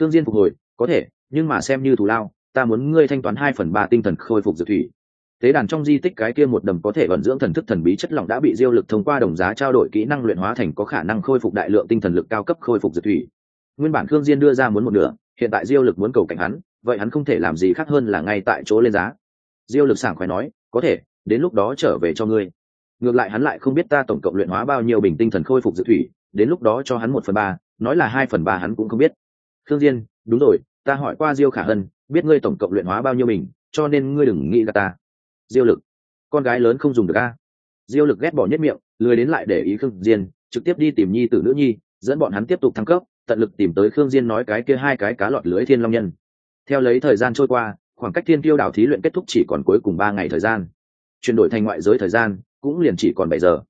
Speaker 1: Thương diên phục hồi, có thể, nhưng mà xem như thù lao, ta muốn ngươi thanh toán hai phần ba tinh thần khôi phục dược thủy. Tế đàn trong di tích cái kia một đầm có thể vận dưỡng thần thức thần bí chất lỏng đã bị diêu lực thông qua đồng giá trao đổi kỹ năng luyện hóa thành có khả năng khôi phục đại lượng tinh thần lực cao cấp khôi phục dược thủy. Nguyên bản khương diên đưa ra muốn một nửa, hiện tại diêu lực muốn cầu cảnh hắn vậy hắn không thể làm gì khác hơn là ngay tại chỗ lên giá. Diêu lực sảng khoái nói, có thể, đến lúc đó trở về cho ngươi. Ngược lại hắn lại không biết ta tổng cộng luyện hóa bao nhiêu bình tinh thần khôi phục dự thủy, đến lúc đó cho hắn một phần ba, nói là hai phần ba hắn cũng không biết. Thương diên, đúng rồi, ta hỏi qua diêu khả hân, biết ngươi tổng cộng luyện hóa bao nhiêu mình cho nên ngươi đừng nghĩ gạt ta. Diêu lực, con gái lớn không dùng được a. Diêu lực ghét bỏ nhất miệng, lười đến lại để ý khương diên, trực tiếp đi tìm nhi tử nữ nhi, dẫn bọn hắn tiếp tục thăng cấp, tận lực tìm tới khương diên nói cái kia hai cái cá lọt lưới thiên long nhân theo lấy thời gian trôi qua khoảng cách thiên tiêu đảo thí luyện kết thúc chỉ còn cuối cùng ba ngày thời gian. Chuyển đổi thành ngoại giới thời gian cũng liền chỉ còn bảy giờ.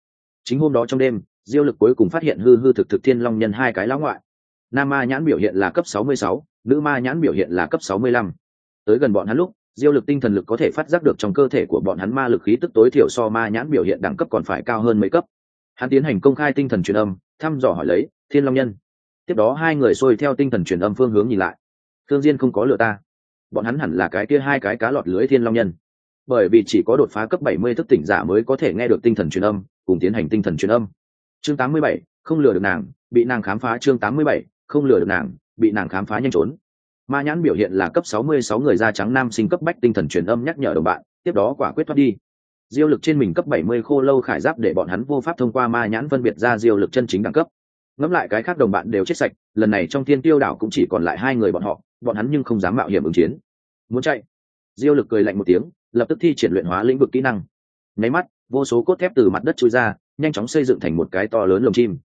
Speaker 1: Chính hôm đó trong đêm diêu lực cuối cùng phát hiện hư hư thực thực thiên long nhân hai cái lão ngoại. Nam ma nhãn biểu hiện là cấp 66, nữ ma nhãn biểu hiện là cấp 65. tới gần bọn hắn lúc diêu lực tinh thần lực có thể phát giác được trong cơ thể của bọn hắn ma lực khí tức tối thiểu so ma nhãn biểu hiện đẳng cấp còn phải cao hơn mấy cấp. Hắn tiến hành công khai tinh thần truyền âm thăm dò hỏi lấy thiên long nhân. Tiếp đó hai người xuôi theo tinh thần truyền âm phương hướng nhìn lại thương diên không có lừa ta. Bọn hắn hẳn là cái kia hai cái cá lọt lưới thiên long nhân. Bởi vì chỉ có đột phá cấp 70 thức tỉnh giả mới có thể nghe được tinh thần truyền âm cùng tiến hành tinh thần truyền âm. Chương 87, không lừa được nàng bị nàng khám phá chương 87, không lừa được nàng bị nàng khám phá nhanh trốn. Ma nhãn biểu hiện là cấp 66 người da trắng nam sinh cấp bách tinh thần truyền âm nhắc nhở đồng bạn tiếp đó quả quyết thoát đi. Diêu lực trên mình cấp 70 khô lâu khải giáp để bọn hắn vô pháp thông qua ma nhãn phân biệt ra diêu lực chân chính đẳng cấp. Ngẫm lại cái khác đồng bạn đều chết sạch lần này trong thiên tiêu đảo cũng chỉ còn lại hai người bọn họ bọn hắn nhưng không dám mạo hiểm ứng chiến. Muốn chạy? Diêu lực cười lạnh một tiếng, lập tức thi triển luyện hóa lĩnh vực kỹ năng. Nháy mắt, vô số cốt thép từ mặt đất trôi ra, nhanh chóng xây dựng thành một cái to lớn lồng chim.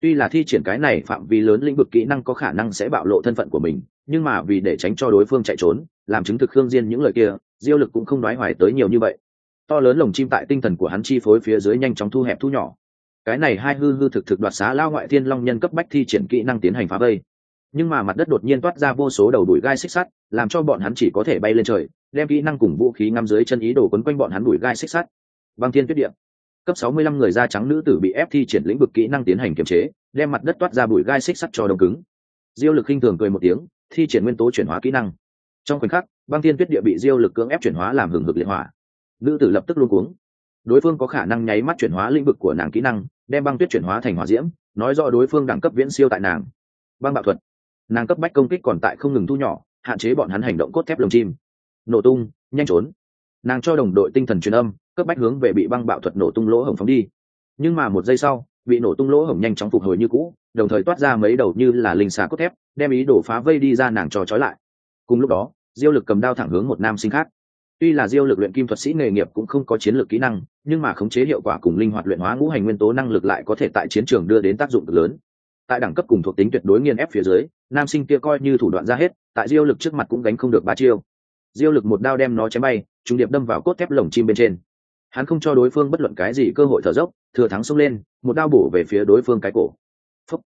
Speaker 1: Tuy là thi triển cái này phạm vi lớn lĩnh vực kỹ năng có khả năng sẽ bạo lộ thân phận của mình, nhưng mà vì để tránh cho đối phương chạy trốn, làm chứng thực khương diên những lời kia, diêu lực cũng không nói hoài tới nhiều như vậy. To lớn lồng chim tại tinh thần của hắn chi phối phía dưới nhanh chóng thu hẹp thu nhỏ. Cái này hai hư hư thực thực đoạt xá lao ngoại thiên long nhân cấp bách thi triển kỹ năng tiến hành phá vây nhưng mà mặt đất đột nhiên toát ra vô số đầu đuổi gai xích sắt, làm cho bọn hắn chỉ có thể bay lên trời, đem kỹ năng cùng vũ khí ngắm dưới chân ý đồ quấn quanh bọn hắn đuổi gai xích sắt. Băng thiên tuyết điện cấp 65 người da trắng nữ tử bị ép thi triển lĩnh vực kỹ năng tiến hành kiềm chế, đem mặt đất toát ra bụi gai xích sắt cho đông cứng. Diêu lực khinh thường cười một tiếng, thi triển nguyên tố chuyển hóa kỹ năng. Trong khoảnh khắc, băng thiên tuyết địa bị diêu lực cưỡng ép chuyển hóa làm hừng hực liệt hỏa. Nữ tử lập tức luôn cuống. Đối phương có khả năng nháy mắt chuyển hóa lĩnh vực của nàng kỹ năng, đem băng tuyết chuyển hóa thành hỏa diễm, nói rõ đối phương đẳng cấp viễn siêu tại nàng. Băng bạo thuật nàng cấp bách công kích còn tại không ngừng thu nhỏ, hạn chế bọn hắn hành động cốt thép lồng chim. Nổ tung, nhanh trốn. Nàng cho đồng đội tinh thần truyền âm, cấp bách hướng về bị băng bạo thuật nổ tung lỗ hổng phóng đi. Nhưng mà một giây sau, bị nổ tung lỗ hổng nhanh chóng phục hồi như cũ, đồng thời toát ra mấy đầu như là linh xà cốt thép, đem ý đổ phá vây đi ra nàng trò trói lại. Cùng lúc đó, diêu lực cầm đao thẳng hướng một nam sinh khác. Tuy là diêu lực luyện kim thuật sĩ nghề nghiệp cũng không có chiến lược kỹ năng, nhưng mà khống chế hiệu quả cùng linh hoạt luyện hóa ngũ hành nguyên tố năng lực lại có thể tại chiến trường đưa đến tác dụng lớn. Tại đẳng cấp cùng thuộc tính tuyệt đối nghiên ép phía dưới nam sinh kia coi như thủ đoạn ra hết, tại diêu lực trước mặt cũng gánh không được ba chiêu. Diêu lực một đao đem nó chém bay, trùng điệp đâm vào cốt thép lồng chim bên trên. Hắn không cho đối phương bất luận cái gì cơ hội thở dốc, thừa thắng xông lên, một đao bổ về phía đối phương cái cổ. Phúc.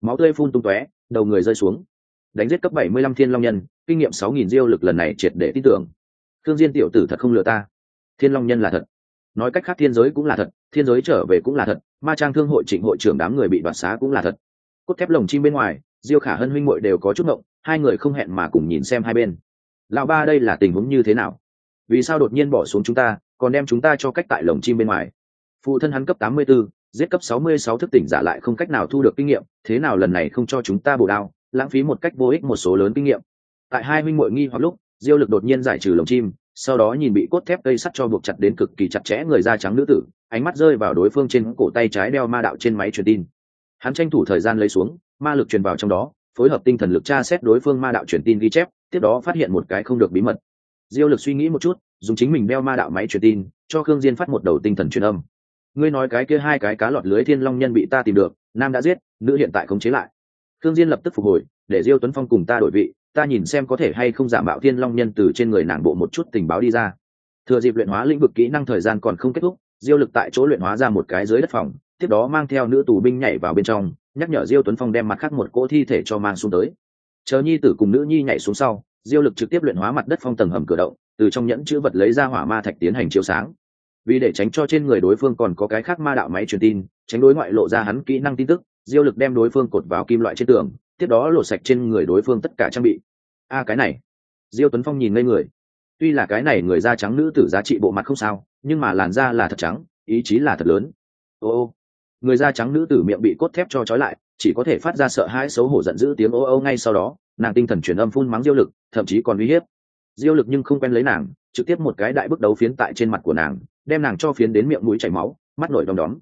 Speaker 1: máu tươi phun tung tóe, đầu người rơi xuống. Đánh giết cấp 75 thiên long nhân, kinh nghiệm 6.000 diêu lực lần này triệt để tin tưởng. Thương diên tiểu tử thật không lừa ta. Thiên long nhân là thật. Nói cách khác thiên giới cũng là thật, thiên giới trở về cũng là thật, ma trang thương hội trịnh hội trưởng đám người bị đoạt xá cũng là thật. Cốt thép lồng chim bên ngoài diêu khả hân huynh muội đều có chút ngộng hai người không hẹn mà cùng nhìn xem hai bên. Lão ba đây là tình huống như thế nào? Vì sao đột nhiên bỏ xuống chúng ta còn đem chúng ta cho cách tại lồng chim bên ngoài? Phụ thân hắn cấp 84, giết cấp 66 thức tỉnh giả lại không cách nào thu được kinh nghiệm thế nào lần này không cho chúng ta bổ đao lãng phí một cách vô ích một số lớn kinh nghiệm. Tại hai huynh muội nghi hoặc lúc diêu lực đột nhiên giải trừ lồng chim sau đó nhìn bị cốt thép cây sắt cho buộc chặt đến cực kỳ chặt chẽ người da trắng nữ tử ánh mắt rơi vào đối phương trên cổ tay trái đeo ma đạo trên máy truyền tin. Hắn tranh thủ thời gian lấy xuống ma lực truyền vào trong đó, phối hợp tinh thần lực tra xét đối phương ma đạo truyền tin ghi chép, tiếp đó phát hiện một cái không được bí mật. Diêu lực suy nghĩ một chút, dùng chính mình đeo ma đạo máy truyền tin, cho khương diên phát một đầu tinh thần truyền âm. Ngươi nói cái kia hai cái cá lọt lưới thiên long nhân bị ta tìm được, nam đã giết, nữ hiện tại không chế lại. Khương diên lập tức phục hồi, để diêu tuấn phong cùng ta đổi vị, ta nhìn xem có thể hay không giả mạo thiên long nhân từ trên người nàng bộ một chút tình báo đi ra. Thừa dịp luyện hóa lĩnh vực kỹ năng thời gian còn không kết thúc, diêu lực tại chỗ luyện hóa ra một cái dưới đất phòng, tiếp đó mang theo nữ tù binh nhảy vào bên trong nhắc nhở diêu tuấn phong đem mặt khác một cỗ thi thể cho mang xuống tới. Chờ nhi tử cùng nữ nhi nhảy xuống sau, diêu lực trực tiếp luyện hóa mặt đất phong tầng hầm cửa động, từ trong nhẫn chữ vật lấy ra hỏa ma thạch tiến hành chiếu sáng. Vì để tránh cho trên người đối phương còn có cái khác ma đạo máy truyền tin, tránh đối ngoại lộ ra hắn kỹ năng tin tức, diêu lực đem đối phương cột vào kim loại trên tường, tiếp đó lột sạch trên người đối phương tất cả trang bị. A, cái này. Diêu tuấn phong nhìn ngây người. Tuy là cái này người da trắng nữ tử giá trị bộ mặt không sao, nhưng mà làn da là thật trắng, ý chí là thật lớn. Ô ô người da trắng nữ tử miệng bị cốt thép cho trói lại, chỉ có thể phát ra sợ hãi xấu hổ giận dữ tiếng ô ô ngay sau đó, nàng tinh thần truyền âm phun mắng diêu lực, thậm chí còn uy hiếp. Diêu lực nhưng không quen lấy nàng, trực tiếp một cái đại bước đấu phiến tại trên mặt của nàng, đem nàng cho phiến đến miệng mũi chảy máu, mắt nổi đom đóm.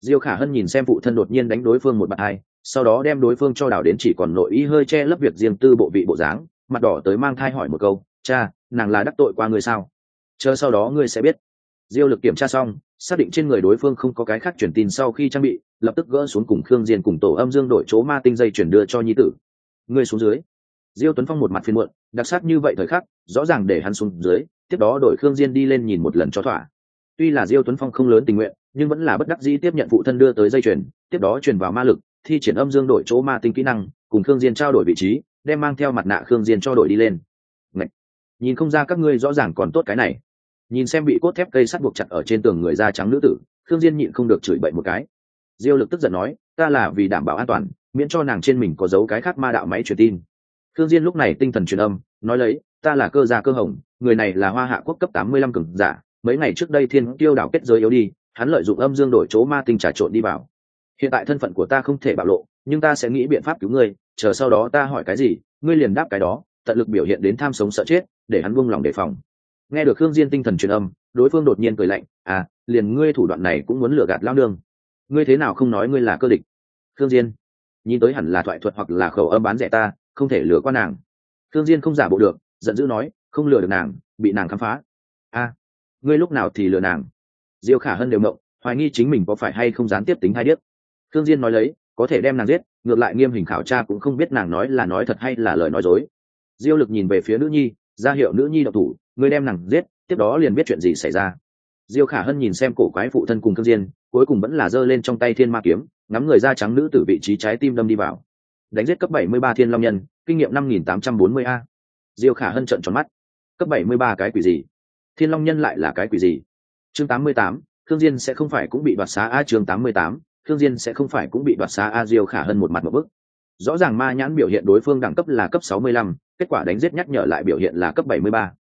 Speaker 1: Diêu khả hân nhìn xem phụ thân đột nhiên đánh đối phương một bạt hai, sau đó đem đối phương cho đảo đến chỉ còn nội ý hơi che lấp việc riêng tư bộ vị bộ dáng, mặt đỏ tới mang thai hỏi một câu, cha, nàng là đắc tội qua người sao? Chờ sau đó ngươi sẽ biết diêu lực kiểm tra xong, xác định trên người đối phương không có cái khác truyền tin sau khi trang bị, lập tức gỡ xuống cùng khương diên cùng tổ âm dương đổi chỗ ma tinh dây chuyển đưa cho nhi tử. Ngươi xuống dưới. Diêu tuấn phong một mặt phiền muộn, đặc sắc như vậy thời khắc, rõ ràng để hắn xuống dưới, tiếp đó đổi khương diên đi lên nhìn một lần cho thỏa. Tuy là diêu tuấn phong không lớn tình nguyện, nhưng vẫn là bất đắc dĩ tiếp nhận phụ thân đưa tới dây chuyền, tiếp đó truyền vào ma lực, thi triển âm dương đổi chỗ ma tinh kỹ năng, cùng khương diên trao đổi vị trí, đem mang theo mặt nạ khương diên cho đổi đi lên. Ngậy! nhìn không ra các ngươi rõ ràng còn tốt cái này nhìn xem bị cốt thép cây sắt buộc chặt ở trên tường người da trắng nữ tử, khương diên nhịn không được chửi bậy một cái. Diêu lực tức giận nói, ta là vì đảm bảo an toàn, miễn cho nàng trên mình có dấu cái khác ma đạo máy truyền tin. Khương diên lúc này tinh thần truyền âm, nói lấy, ta là cơ gia cơ hồng, người này là hoa hạ quốc cấp tám mươi lăm cường giả, mấy ngày trước đây thiên tiêu đảo kết giới yếu đi, hắn lợi dụng âm dương đổi chỗ ma tinh trà trộn đi vào. Hiện tại thân phận của ta không thể bạo lộ, nhưng ta sẽ nghĩ biện pháp cứu ngươi, chờ sau đó ta hỏi cái gì, ngươi liền đáp cái đó, tận lực biểu hiện đến tham sống sợ chết, để hắn buông lòng đề phòng nghe được khương diên tinh thần truyền âm, đối phương đột nhiên cười lạnh à liền ngươi thủ đoạn này cũng muốn lừa gạt lao nương. Ngươi thế nào không nói ngươi là cơ địch? Khương diên, nhìn tới hẳn là thoại thuật hoặc là khẩu âm bán rẻ ta, không thể lừa qua nàng. Khương diên không giả bộ được, giận dữ nói, không lừa được nàng, bị nàng khám phá. A, ngươi lúc nào thì lừa nàng? Diêu khả hân đều mộng hoài nghi chính mình có phải hay không gián tiếp tính hay điếc. Khương diên nói lấy, có thể đem nàng giết, ngược lại nghiêm hình khảo tra cũng không biết nàng nói là nói thật hay là lời nói dối. Diêu lực nhìn về phía nữ nhi, ra hiệu nữ nhi độc thủ ngươi đem nàng giết tiếp đó liền biết chuyện gì xảy ra. Diêu khả hân nhìn xem cổ quái phụ thân cùng Thương diên cuối cùng vẫn là giơ lên trong tay thiên ma kiếm ngắm người da trắng nữ từ vị trí trái tim đâm đi vào. Đánh giết cấp 73 thiên long nhân kinh nghiệm 5840 a. Diêu khả hân trợn tròn mắt. Cấp 73 cái quỷ gì? Thiên long nhân lại là cái quỷ gì? Chương 88, Thương diên sẽ không phải cũng bị đoạt xá a chương 88, Thương diên sẽ không phải cũng bị đoạt xá a diêu khả hân một mặt một bức. Rõ ràng ma nhãn biểu hiện đối phương đẳng cấp là cấp 65, kết quả đánh giết nhắc nhở lại biểu hiện là cấp 73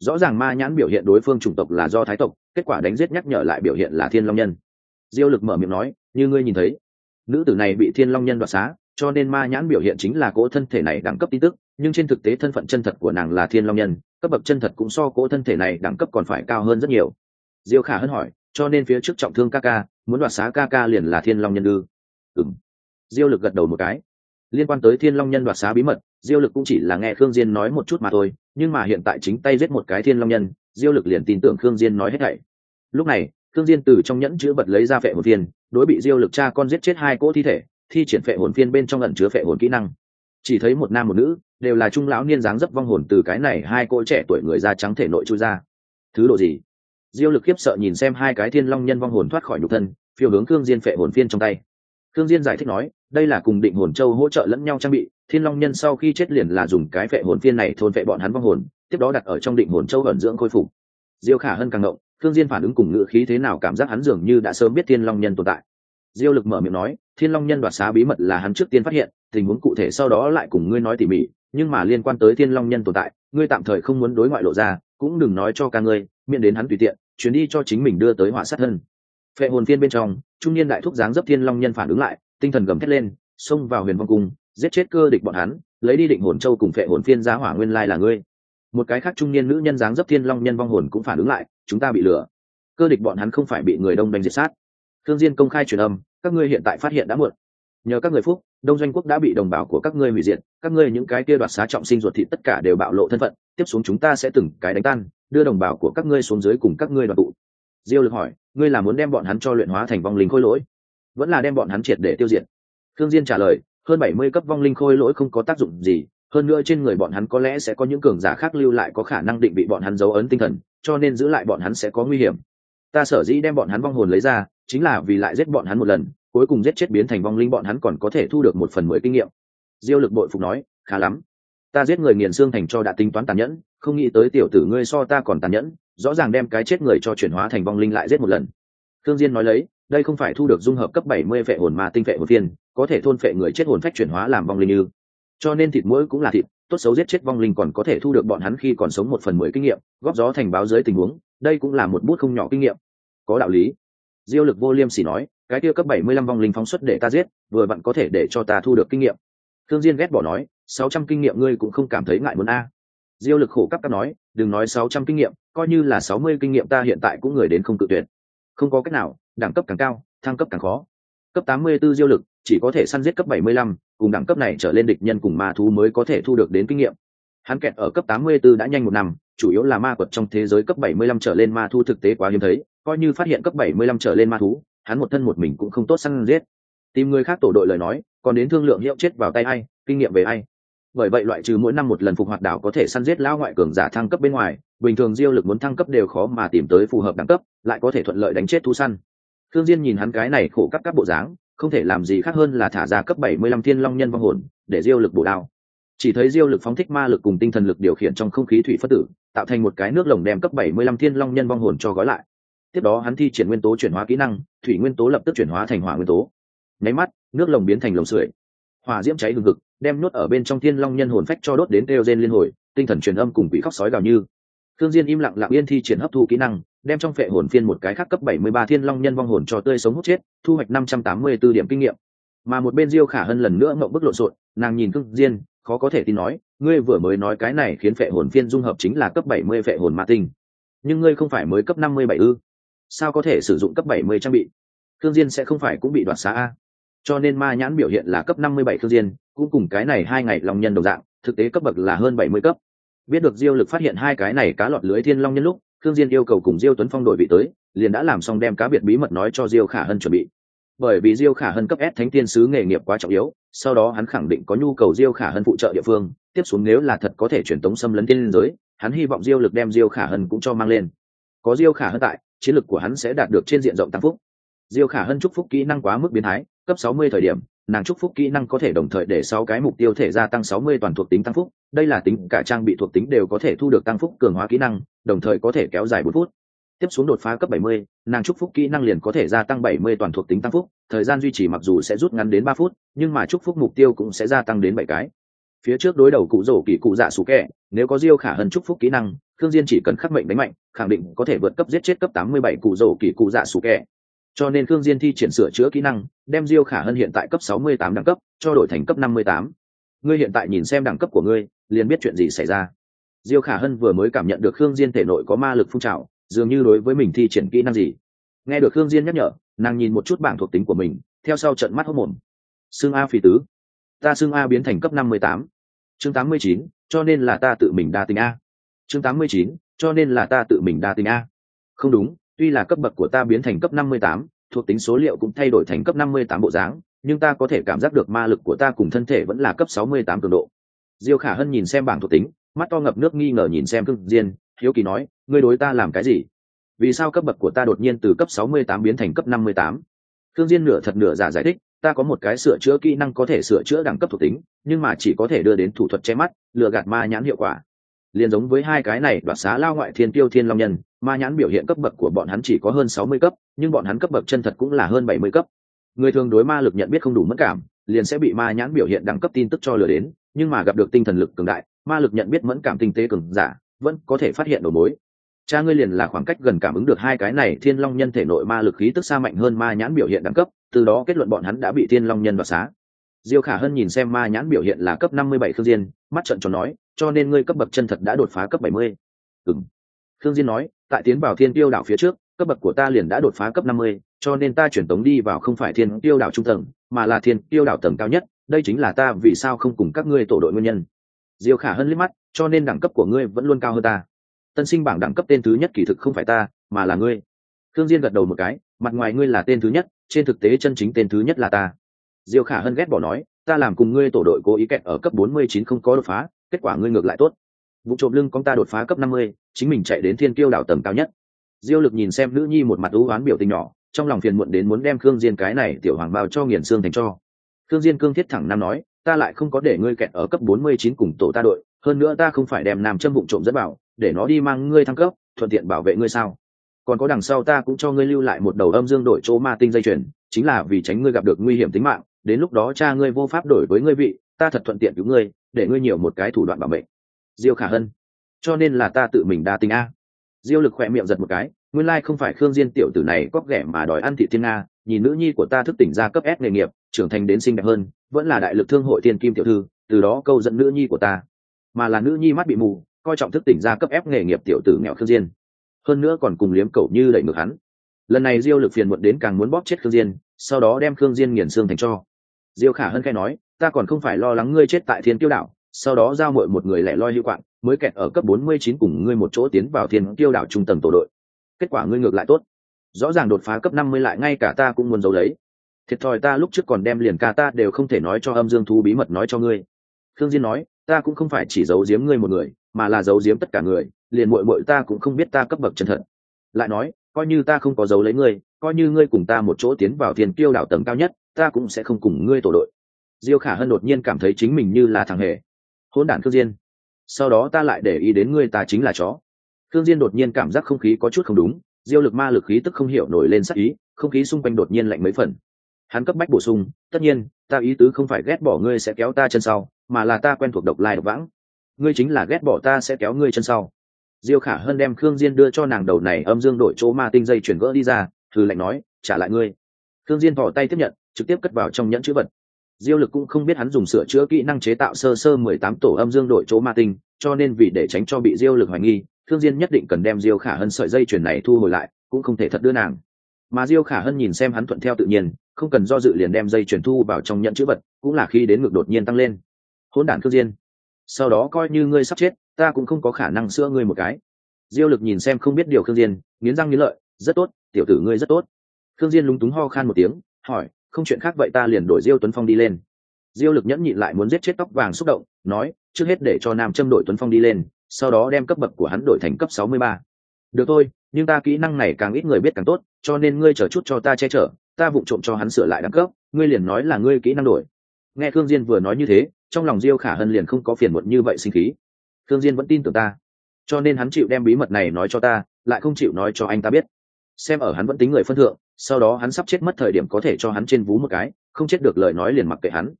Speaker 1: rõ ràng ma nhãn biểu hiện đối phương chủng tộc là do thái tộc, kết quả đánh giết nhắc nhở lại biểu hiện là thiên long nhân. Diêu lực mở miệng nói, như ngươi nhìn thấy, nữ tử này bị thiên long nhân đoạt xá, cho nên ma nhãn biểu hiện chính là cỗ thân thể này đẳng cấp tin tức, nhưng trên thực tế thân phận chân thật của nàng là thiên long nhân, cấp bậc chân thật cũng so cỗ thân thể này đẳng cấp còn phải cao hơn rất nhiều. Diêu khả hân hỏi, cho nên phía trước trọng thương ca ca, muốn đoạt xá ca ca liền là thiên long nhân ư? Ừng diêu lực gật đầu một cái. Liên quan tới thiên long nhân đoạt xá bí mật, diêu lực cũng chỉ là nghe khương diên nói một chút mà thôi nhưng mà hiện tại chính tay giết một cái thiên long nhân, diêu lực liền tin tưởng khương diên nói hết thảy. Lúc này, khương diên từ trong nhẫn chứa vật lấy ra phệ hồn phiên, đối bị diêu lực cha con giết chết hai cỗ thi thể, thi triển phệ hồn phiên bên trong ẩn chứa phệ hồn kỹ năng. Chỉ thấy một nam một nữ, đều là trung lão niên dáng dấp vong hồn từ cái này hai cỗ trẻ tuổi người da trắng thể nội chui ra. Thứ độ gì? Diêu lực khiếp sợ nhìn xem hai cái thiên long nhân vong hồn thoát khỏi nhục thân, phiêu hướng khương diên phệ hồn phiên trong tay. Khương diên giải thích nói, đây là cùng định hồn châu hỗ trợ lẫn nhau trang bị thiên long nhân sau khi chết liền là dùng cái vệ hồn phiên này thôn vệ bọn hắn vong hồn, tiếp đó đặt ở trong định hồn châu ẩn dưỡng khôi phục. Diêu khả hơn càng động, Thương diên phản ứng cùng ngữ khí thế nào cảm giác hắn dường như đã sớm biết thiên long nhân tồn tại. Diêu lực mở miệng nói, thiên long nhân đoạt xá bí mật là hắn trước tiên phát hiện, tình huống cụ thể sau đó lại cùng ngươi nói tỉ mỉ, nhưng mà liên quan tới thiên long nhân tồn tại, ngươi tạm thời không muốn đối ngoại lộ ra, cũng đừng nói cho ca ngươi, miễn đến hắn tùy tiện chuyến đi cho chính mình đưa tới hỏa sát thân. Phệ hồn phiên bên trong, trung niên đại thúc dáng dấp thiên long nhân phản ứng lại, tinh thần gầm thét lên, xông vào huyền vong cung giết chết cơ địch bọn hắn, lấy đi định hồn châu cùng phệ hồn phiên giá hỏa nguyên lai là ngươi. Một cái khác trung niên nữ nhân dáng dấp thiên long nhân vong hồn cũng phản ứng lại, chúng ta bị lừa. Cơ địch bọn hắn không phải bị người đông đánh diệt sát. Thương diên công khai truyền âm, các ngươi hiện tại phát hiện đã muộn. Nhờ các người phúc, đông doanh quốc đã bị đồng bào của các ngươi hủy diệt, các ngươi những cái kia đoạt xá trọng sinh ruột thịt tất cả đều bạo lộ thân phận, tiếp xuống chúng ta sẽ từng cái đánh tan, đưa đồng bào của các ngươi xuống dưới cùng các ngươi đoàn tụ. Diêu lực hỏi, ngươi là muốn đem bọn hắn cho luyện hóa thành vong linh khôi lỗi? Vẫn là đem bọn hắn triệt để tiêu diệt? Thương diên trả lời hơn bảy mươi cấp vong linh khôi lỗi không có tác dụng gì, hơn nữa trên người bọn hắn có lẽ sẽ có những cường giả khác lưu lại có khả năng định bị bọn hắn dấu ấn tinh thần, cho nên giữ lại bọn hắn sẽ có nguy hiểm. Ta sở dĩ đem bọn hắn vong hồn lấy ra, chính là vì lại giết bọn hắn một lần, cuối cùng giết chết biến thành vong linh bọn hắn còn có thể thu được một phần mười kinh nghiệm. Diêu lực bội phục nói, khá lắm. Ta giết người nghiền xương thành cho đã tính toán tàn nhẫn, không nghĩ tới tiểu tử ngươi so ta còn tàn nhẫn, rõ ràng đem cái chết người cho chuyển hóa thành vong linh lại giết một lần. Thương diên nói lấy, đây không phải thu được dung hợp cấp bảy mươi vệ hồn ma tinh vệ hồn phiên có thể thôn phệ người chết hồn phách chuyển hóa làm vong linh như. Cho nên thịt mũi cũng là thịt, tốt xấu giết chết vong linh còn có thể thu được bọn hắn khi còn sống một phần mười kinh nghiệm, góp gió thành báo dưới tình huống, đây cũng là một bút không nhỏ kinh nghiệm. Có đạo lý. Diêu lực vô liêm sỉ nói, cái kia cấp bảy mươi lăm vong linh phóng xuất để ta giết, vừa vặn có thể để cho ta thu được kinh nghiệm. Thương diên ghét bỏ nói, sáu trăm kinh nghiệm ngươi cũng không cảm thấy ngại muốn a. Diêu lực khổ cấp cấp nói, đừng nói sáu trăm kinh nghiệm, coi như là sáu mươi kinh nghiệm ta hiện tại cũng người đến không cự tuyệt. Không có cách nào, đẳng cấp càng cao, thăng cấp càng khó. Cấp 84 diêu lực chỉ có thể săn giết cấp 75, cùng đẳng cấp này trở lên địch nhân cùng ma thú mới có thể thu được đến kinh nghiệm. Hắn kẹt ở cấp 84 đã nhanh một năm chủ yếu là ma quật trong thế giới cấp 75 trở lên ma thú thực tế quá hiếm thấy coi như phát hiện cấp 75 trở lên ma thú hắn một thân một mình cũng không tốt săn giết. Tìm người khác tổ đội lời nói còn đến thương lượng hiệu chết vào tay ai kinh nghiệm về ai. Bởi vậy loại trừ mỗi năm một lần phục hoạt đảo có thể săn giết lao ngoại cường giả thăng cấp bên ngoài bình thường diêu lực muốn thăng cấp đều khó mà tìm tới phù hợp đẳng cấp lại có thể thuận lợi đánh chết thú săn. Thương diên nhìn hắn cái này khổ cấp các bộ dáng không thể làm gì khác hơn là thả ra cấp 75 thiên long nhân vong hồn, để diêu lực bổ đao. Chỉ thấy diêu lực phóng thích ma lực cùng tinh thần lực điều khiển trong không khí thủy phất tử, tạo thành một cái nước lồng đem cấp 75 thiên long nhân vong hồn cho gói lại. Tiếp đó hắn thi triển nguyên tố chuyển hóa kỹ năng, thủy nguyên tố lập tức chuyển hóa thành hỏa nguyên tố. Nháy mắt, nước lồng biến thành lồng sưởi. Hỏa diễm cháy hừng hực, đem nuốt ở bên trong thiên long nhân hồn phách cho đốt đến kêu gen liên hồi, tinh thần truyền âm cùng quỷ khóc sói gào như. Thương diên im lặng lặng yên thi triển hấp thu kỹ năng đem trong phệ hồn phiên một cái khác cấp 73 thiên long nhân vong hồn cho tươi sống hút chết, thu hoạch 584 điểm kinh nghiệm. Mà một bên diêu khả hân lần nữa ngậm bức lộn xộn, nàng nhìn thương diên, khó có thể tin nói, ngươi vừa mới nói cái này khiến phệ hồn phiên dung hợp chính là cấp 70 phệ hồn ma tinh. Nhưng ngươi không phải mới cấp 57 ư? Sao có thể sử dụng cấp 70 trang bị? Thương diên sẽ không phải cũng bị đoạt xá a. Cho nên ma nhãn biểu hiện là cấp 57 thương diên, cũng cùng cái này hai ngày long nhân đồng dạng, thực tế cấp bậc là hơn 70 cấp. Biết được diêu lực phát hiện hai cái này cá lọt lưới thiên long nhân lúc khương diên yêu cầu cùng diêu tuấn phong đổi vị tới, liền đã làm xong đem cá biệt bí mật nói cho diêu khả hân chuẩn bị. Bởi vì diêu khả hân cấp s thánh tiên sứ nghề nghiệp quá trọng yếu, sau đó hắn khẳng định có nhu cầu diêu khả hân phụ trợ địa phương, tiếp xuống nếu là thật có thể truyền tống xâm lấn tiên giới, hắn hy vọng diêu lực đem diêu khả hân cũng cho mang lên. Có diêu khả hân tại, chiến lực của hắn sẽ đạt được trên diện rộng tăng phúc. Diêu khả hân chúc phúc kỹ năng quá mức biến thái, cấp 60 thời điểm nàng chúc phúc kỹ năng có thể đồng thời để sáu cái mục tiêu thể gia tăng 60 toàn thuộc tính tăng phúc đây là tính cả trang bị thuộc tính đều có thể thu được tăng phúc cường hóa kỹ năng đồng thời có thể kéo dài 4 phút. Tiếp xuống đột phá cấp 70, nàng chúc phúc kỹ năng liền có thể gia tăng 70 toàn thuộc tính tăng phúc thời gian duy trì mặc dù sẽ rút ngắn đến 3 phút nhưng mà chúc phúc mục tiêu cũng sẽ gia tăng đến 7 cái. Phía trước đối đầu cụ rổ kỳ cụ dạ sủ kẻ, nếu có diêu khả hơn chúc phúc kỹ năng thương diên chỉ cần khắc mệnh đánh mạnh khẳng định có thể vượt cấp giết chết cấp 87 cụ rổ kỳ cụ dạ sủ kẻ, cho nên Khương diên thi triển sửa chữa kỹ năng đem diêu khả hân hiện tại cấp 68 đẳng cấp cho đổi thành cấp 58. ngươi hiện tại nhìn xem đẳng cấp của ngươi liền biết chuyện gì xảy ra. Diêu khả hân vừa mới cảm nhận được khương diên thể nội có ma lực phun trào dường như đối với mình thi triển kỹ năng gì. Nghe được khương diên nhắc nhở nàng nhìn một chút bảng thuộc tính của mình theo sau trận mắt hốt mồm. Xương a phi tứ. Ta xương a biến thành cấp 58. chương 89, cho nên là ta tự mình đa tình a. Chương 89, cho nên là ta tự mình đa tình a. Không đúng tuy là cấp bậc của ta biến thành cấp 58, thuộc tính số liệu cũng thay đổi thành cấp 58 bộ dáng, nhưng ta có thể cảm giác được ma lực của ta cùng thân thể vẫn là cấp 68 cường độ. Diêu Khả Hân nhìn xem bảng thuộc tính, mắt to ngập nước nghi ngờ nhìn xem Cương Diên, hiếu kỳ nói, ngươi đối ta làm cái gì? Vì sao cấp bậc của ta đột nhiên từ cấp 68 biến thành cấp 58? Cương Diên nửa thật nửa giả giải thích, ta có một cái sửa chữa kỹ năng có thể sửa chữa đẳng cấp thuộc tính, nhưng mà chỉ có thể đưa đến thủ thuật che mắt, lừa gạt ma nhãn hiệu quả. Liên giống với hai cái này đoạt xá lao ngoại thiên tiêu thiên long nhân, ma nhãn biểu hiện cấp bậc của bọn hắn chỉ có hơn sáu mươi cấp nhưng bọn hắn cấp bậc chân thật cũng là hơn bảy mươi cấp. Người thường đối ma lực nhận biết không đủ mất cảm liền sẽ bị ma nhãn biểu hiện đẳng cấp tin tức cho lừa đến nhưng mà gặp được tinh thần lực cường đại ma lực nhận biết mẫn cảm tinh tế cường giả vẫn có thể phát hiện đầu mối. Cha ngươi liền là khoảng cách gần cảm ứng được hai cái này thiên long nhân thể nội ma lực khí tức xa mạnh hơn ma nhãn biểu hiện đẳng cấp từ đó kết luận bọn hắn đã bị thiên long nhân đoạt xá. Diêu khả hân nhìn xem ma nhãn biểu hiện là cấp năm mươi bảy khương diên mắt trận cho nói cho nên ngươi cấp bậc chân thật đã đột phá cấp bảy mươi. Ừng khương diên nói tại tiến vào thiên tiêu đảo phía trước cấp bậc của ta liền đã đột phá cấp 50, cho nên ta chuyển tống đi vào không phải thiên tiêu đảo trung tầng mà là thiên tiêu đảo tầng cao nhất đây chính là ta vì sao không cùng các ngươi tổ đội nguyên nhân. Diêu khả hơn liếc mắt cho nên đẳng cấp của ngươi vẫn luôn cao hơn ta. Tân sinh bảng đẳng cấp tên thứ nhất kỳ thực không phải ta mà là ngươi. Khương Diên gật đầu một cái, mặt ngoài ngươi là tên thứ nhất, trên thực tế chân chính tên thứ nhất là ta. Diêu Khả Hân ghét bỏ nói, ta làm cùng ngươi tổ đội cố ý kẹt ở cấp 49 không có đột phá, kết quả ngươi ngược lại tốt. Vụ trộm lưng con ta đột phá cấp năm mươi, chính mình chạy đến thiên kiêu đảo tầng cao nhất. Diêu lực nhìn xem nữ nhi một mặt ưu oán biểu tình nhỏ, trong lòng phiền muộn đến muốn đem khương diên cái này tiểu hoàng bao cho nghiền xương thành cho. Khương diên cương thiết thẳng nam nói, ta lại không có để ngươi kẹt ở cấp bốn mươi chín cùng tổ ta đội, hơn nữa ta không phải đem nam châm bụng trộm dẫn bảo, để nó đi mang ngươi thăng cấp, thuận tiện bảo vệ ngươi sao? Còn có đằng sau ta cũng cho ngươi lưu lại một đầu âm dương đổi chỗ ma tinh dây chuyền, chính là vì tránh ngươi gặp được nguy hiểm tính mạng, đến lúc đó cha ngươi vô pháp đổi với ngươi vị, ta thật thuận tiện cứu ngươi để ngươi nhiều một cái thủ đoạn bảo mệnh. Diêu khả hân. Cho nên là ta tự mình đa tình a. Diêu lực khỏe miệng giật một cái, nguyên lai không phải khương diên tiểu tử này cóc ghẻ mà đòi ăn thị thiên nga nhìn nữ nhi của ta thức tỉnh ra cấp s nghề nghiệp, trưởng thành đến xinh đẹp hơn, vẫn là đại lực thương hội Thiên kim tiểu thư, từ đó câu dẫn nữ nhi của ta. Mà là nữ nhi mắt bị mù, coi trọng thức tỉnh ra cấp ép nghề nghiệp tiểu tử nghèo khương diên. Hơn nữa còn cùng liếm cẩu như đẩy ngược hắn. Lần này diêu lực phiền muộn đến càng muốn bóp chết khương diên, sau đó đem khương diên nghiền xương thành cho. Diêu khả hân khai nói ta còn không phải lo lắng ngươi chết tại thiên tiêu đảo, sau đó giao mội một người lẻ loi hữu quạng, mới kẹt ở cấp 49 cùng ngươi một chỗ tiến vào thiên tiêu đảo trung tầng tổ đội. Kết quả ngươi ngược lại tốt. Rõ ràng đột phá cấp 50 lại ngay cả ta cũng muốn giấu lấy. Thiệt thòi ta lúc trước còn đem liền ca ta đều không thể nói cho âm dương thú bí mật nói cho ngươi. Thương diên nói, ta cũng không phải chỉ giấu giếm ngươi một người, mà là giấu giếm tất cả người, liền muội muội ta cũng không biết ta cấp bậc chân thật. Lại nói, coi như ta không có giấu lấy ngươi, coi như ngươi cùng ta một chỗ tiến vào thiên tiêu đảo tầng cao nhất, ta cũng sẽ không cùng ngươi tổ đội diêu khả hân đột nhiên cảm thấy chính mình như là thằng hề. Hỗn đản khương diên. Sau đó ta lại để ý đến ngươi ta chính là chó. Khương diên đột nhiên cảm giác không khí có chút không đúng, diêu lực ma lực khí tức không hiểu nổi lên sắc ý, không khí xung quanh đột nhiên lạnh mấy phần. Hắn cấp bách bổ sung, tất nhiên, ta ý tứ không phải ghét bỏ ngươi sẽ kéo ta chân sau, mà là ta quen thuộc độc lai độc vãng. Ngươi chính là ghét bỏ ta sẽ kéo ngươi chân sau. Diêu khả hân đem khương diên đưa cho nàng đầu này âm dương đổi chỗ ma tinh dây chuyển gỡ đi ra thư lạnh nói, trả lại ngươi. Khương diên thò tay tiếp nhận, trực tiếp cất vào trong nhẫn chữ vật diêu lực cũng không biết hắn dùng sửa chữa kỹ năng chế tạo sơ sơ mười tám tổ âm dương đội chỗ ma tinh, cho nên vì để tránh cho bị diêu lực hoài nghi, Thương diên nhất định cần đem diêu khả hân sợi dây chuyền này thu hồi lại, cũng không thể thật đưa nàng. Mà diêu khả hân nhìn xem hắn thuận theo tự nhiên, không cần do dự liền đem dây chuyền thu vào trong nhận chữ vật, cũng là khi đến ngực đột nhiên tăng lên. Hỗn đản Thương diên, sau đó coi như ngươi sắp chết, ta cũng không có khả năng sữa ngươi một cái. Diêu lực nhìn xem không biết điều Thương diên, nghiến răng nghiến lợi, rất tốt, tiểu tử ngươi rất tốt. Thương diên lúng túng ho khan một tiếng, hỏi không chuyện khác vậy ta liền đổi diêu tuấn phong đi lên. Diêu lực nhẫn nhịn lại muốn giết chết tóc vàng xúc động, nói, trước hết để cho nam châm đổi tuấn phong đi lên, sau đó đem cấp bậc của hắn đổi thành cấp sáu mươi ba. được thôi, nhưng ta kỹ năng này càng ít người biết càng tốt, cho nên ngươi chờ chút cho ta che chở, ta vụng trộm cho hắn sửa lại đẳng cấp, ngươi liền nói là ngươi kỹ năng đổi. Nghe Thương diên vừa nói như thế, trong lòng diêu khả hân liền không có phiền muộn như vậy sinh khí. Thương diên vẫn tin tưởng ta, cho nên hắn chịu đem bí mật này nói cho ta, lại không chịu nói cho anh ta biết. Xem ở hắn vẫn tính người phân thượng sau đó hắn sắp chết mất thời điểm có thể cho hắn trên vú một cái không chết được lời nói liền mặc kệ hắn.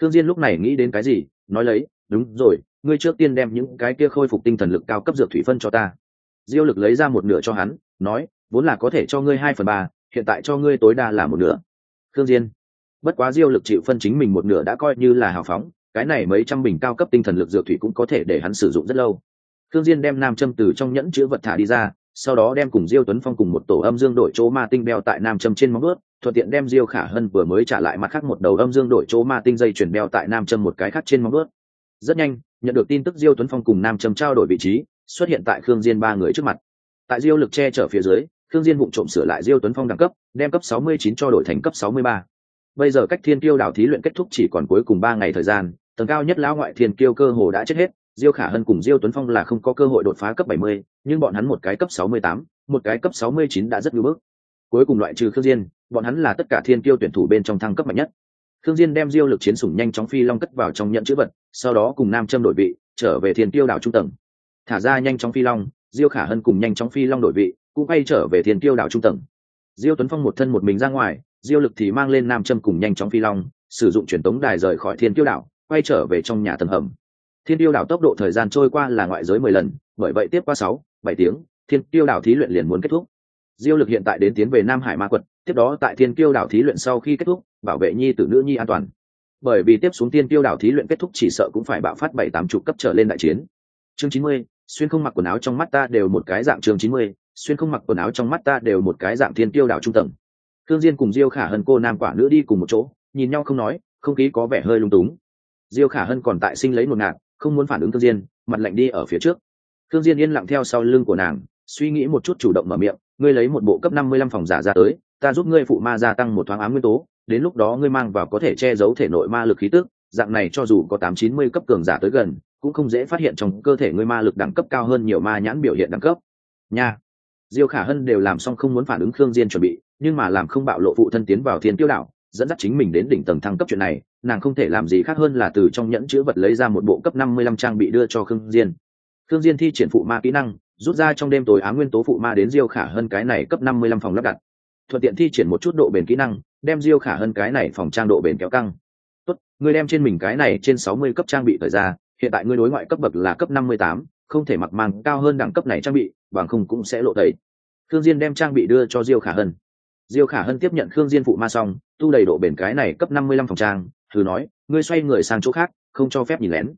Speaker 1: Thương diên lúc này nghĩ đến cái gì nói lấy đúng rồi ngươi trước tiên đem những cái kia khôi phục tinh thần lực cao cấp dược thủy phân cho ta. Diêu lực lấy ra một nửa cho hắn nói vốn là có thể cho ngươi hai phần ba hiện tại cho ngươi tối đa là một nửa. Thương diên bất quá diêu lực chịu phân chính mình một nửa đã coi như là hào phóng cái này mấy trăm bình cao cấp tinh thần lực dược thủy cũng có thể để hắn sử dụng rất lâu. Thương Diên đem nam châm từ trong nhẫn chứa vật thả đi ra, sau đó đem cùng Diêu Tuấn Phong cùng một tổ âm dương đổi chỗ ma tinh đeo tại nam châm trên móng vuốt, thuận tiện đem Diêu Khả Hân vừa mới trả lại mặt khác một đầu âm dương đổi chỗ ma tinh dây chuyển đeo tại nam châm một cái khác trên móng vuốt. Rất nhanh, nhận được tin tức Diêu Tuấn Phong cùng nam châm trao đổi vị trí, xuất hiện tại Khương Diên ba người trước mặt. Tại Diêu lực che chở phía dưới, Khương Diên vụng trộm sửa lại Diêu Tuấn Phong đẳng cấp, đem cấp 69 cho đổi thành cấp 63. Bây giờ cách Thiên Kiêu đảo thí luyện kết thúc chỉ còn cuối cùng ba ngày thời gian, tầng cao nhất lão ngoại Thiên Kiêu cơ hồ đã chết hết, diêu khả hân cùng diêu tuấn phong là không có cơ hội đột phá cấp 70, nhưng bọn hắn một cái cấp 68, một cái cấp 69 đã rất nhu bước cuối cùng loại trừ khương diên bọn hắn là tất cả thiên kiêu tuyển thủ bên trong thăng cấp mạnh nhất. Khương diên đem diêu lực chiến sủng nhanh chóng phi long cất vào trong nhận chữ vật sau đó cùng nam châm đổi vị trở về thiên kiêu đảo trung tầng. Thả ra nhanh chóng phi long diêu khả hân cùng nhanh chóng phi long đổi vị cũng bay trở về thiên kiêu đảo trung tầng. Diêu tuấn phong một thân một mình ra ngoài diêu lực thì mang lên nam châm cùng nhanh chóng phi long sử dụng truyền tống đài rời khỏi thiên kiêu đảo quay trở về trong nhà tầng hầm thiên tiêu đảo tốc độ thời gian trôi qua là ngoại giới mười lần, bởi vậy tiếp qua sáu, bảy tiếng, thiên tiêu đảo thí luyện liền muốn kết thúc. Diêu lực hiện tại đến tiến về nam hải ma quật, tiếp đó tại thiên tiêu đảo thí luyện sau khi kết thúc, bảo vệ nhi tử nữ nhi an toàn. Bởi vì tiếp xuống thiên tiêu đảo thí luyện kết thúc chỉ sợ cũng phải bạo phát bảy tám chục cấp trở lên đại chiến. Chương chín mươi, xuyên không mặc quần áo trong mắt ta đều một cái dạng chương chín mươi, xuyên không mặc quần áo trong mắt ta đều một cái dạng thiên tiêu đảo trung tầng. Thương diên cùng diêu khả hân cô nam quả nữ đi cùng một chỗ, nhìn nhau không nói, không khí có vẻ hơi lung túng. Diêu khả hân còn tại sinh lấy một ngạt không muốn phản ứng thương diên, mặt lạnh đi ở phía trước thương diên yên lặng theo sau lưng của nàng, suy nghĩ một chút chủ động mở miệng, ngươi lấy một bộ cấp năm mươi lăm phòng giả ra tới, ta giúp ngươi phụ ma gia tăng một thoáng ám nguyên tố, đến lúc đó ngươi mang vào có thể che giấu thể nội ma lực khí tức, dạng này cho dù có tám chín mươi cấp cường giả tới gần, cũng không dễ phát hiện trong cơ thể ngươi ma lực đẳng cấp cao hơn nhiều ma nhãn biểu hiện đẳng cấp nha diêu khả hân đều làm xong không muốn phản ứng khương diên chuẩn bị, nhưng mà làm không bạo lộ phụ thân tiến vào thiên tiêu đảo dẫn dắt chính mình đến đỉnh tầng thăng cấp chuyện này, nàng không thể làm gì khác hơn là từ trong nhẫn chữ vật lấy ra một bộ cấp năm mươi lăm trang bị đưa cho khương diên. Khương diên thi triển phụ ma kỹ năng, rút ra trong đêm tối ám nguyên tố phụ ma đến diêu khả hơn cái này cấp năm mươi lăm phòng lắp đặt. Thuận tiện thi triển một chút độ bền kỹ năng, đem diêu khả hơn cái này phòng trang độ bền kéo căng. Tốt, ngươi đem trên mình cái này trên sáu mươi cấp trang bị thời ra, hiện tại ngươi đối ngoại cấp bậc là cấp năm mươi tám, không thể mặc mang cao hơn đẳng cấp này trang bị, bằng không cũng sẽ lộ tẩy. Khương diên đem trang bị đưa cho diêu khả hân. Diêu khả hân tiếp nhận khương diên phụ ma xong tu đầy độ bền cái này cấp năm mươi lăm phòng trang, thử nói, ngươi xoay người sang chỗ khác, không cho phép nhìn lén.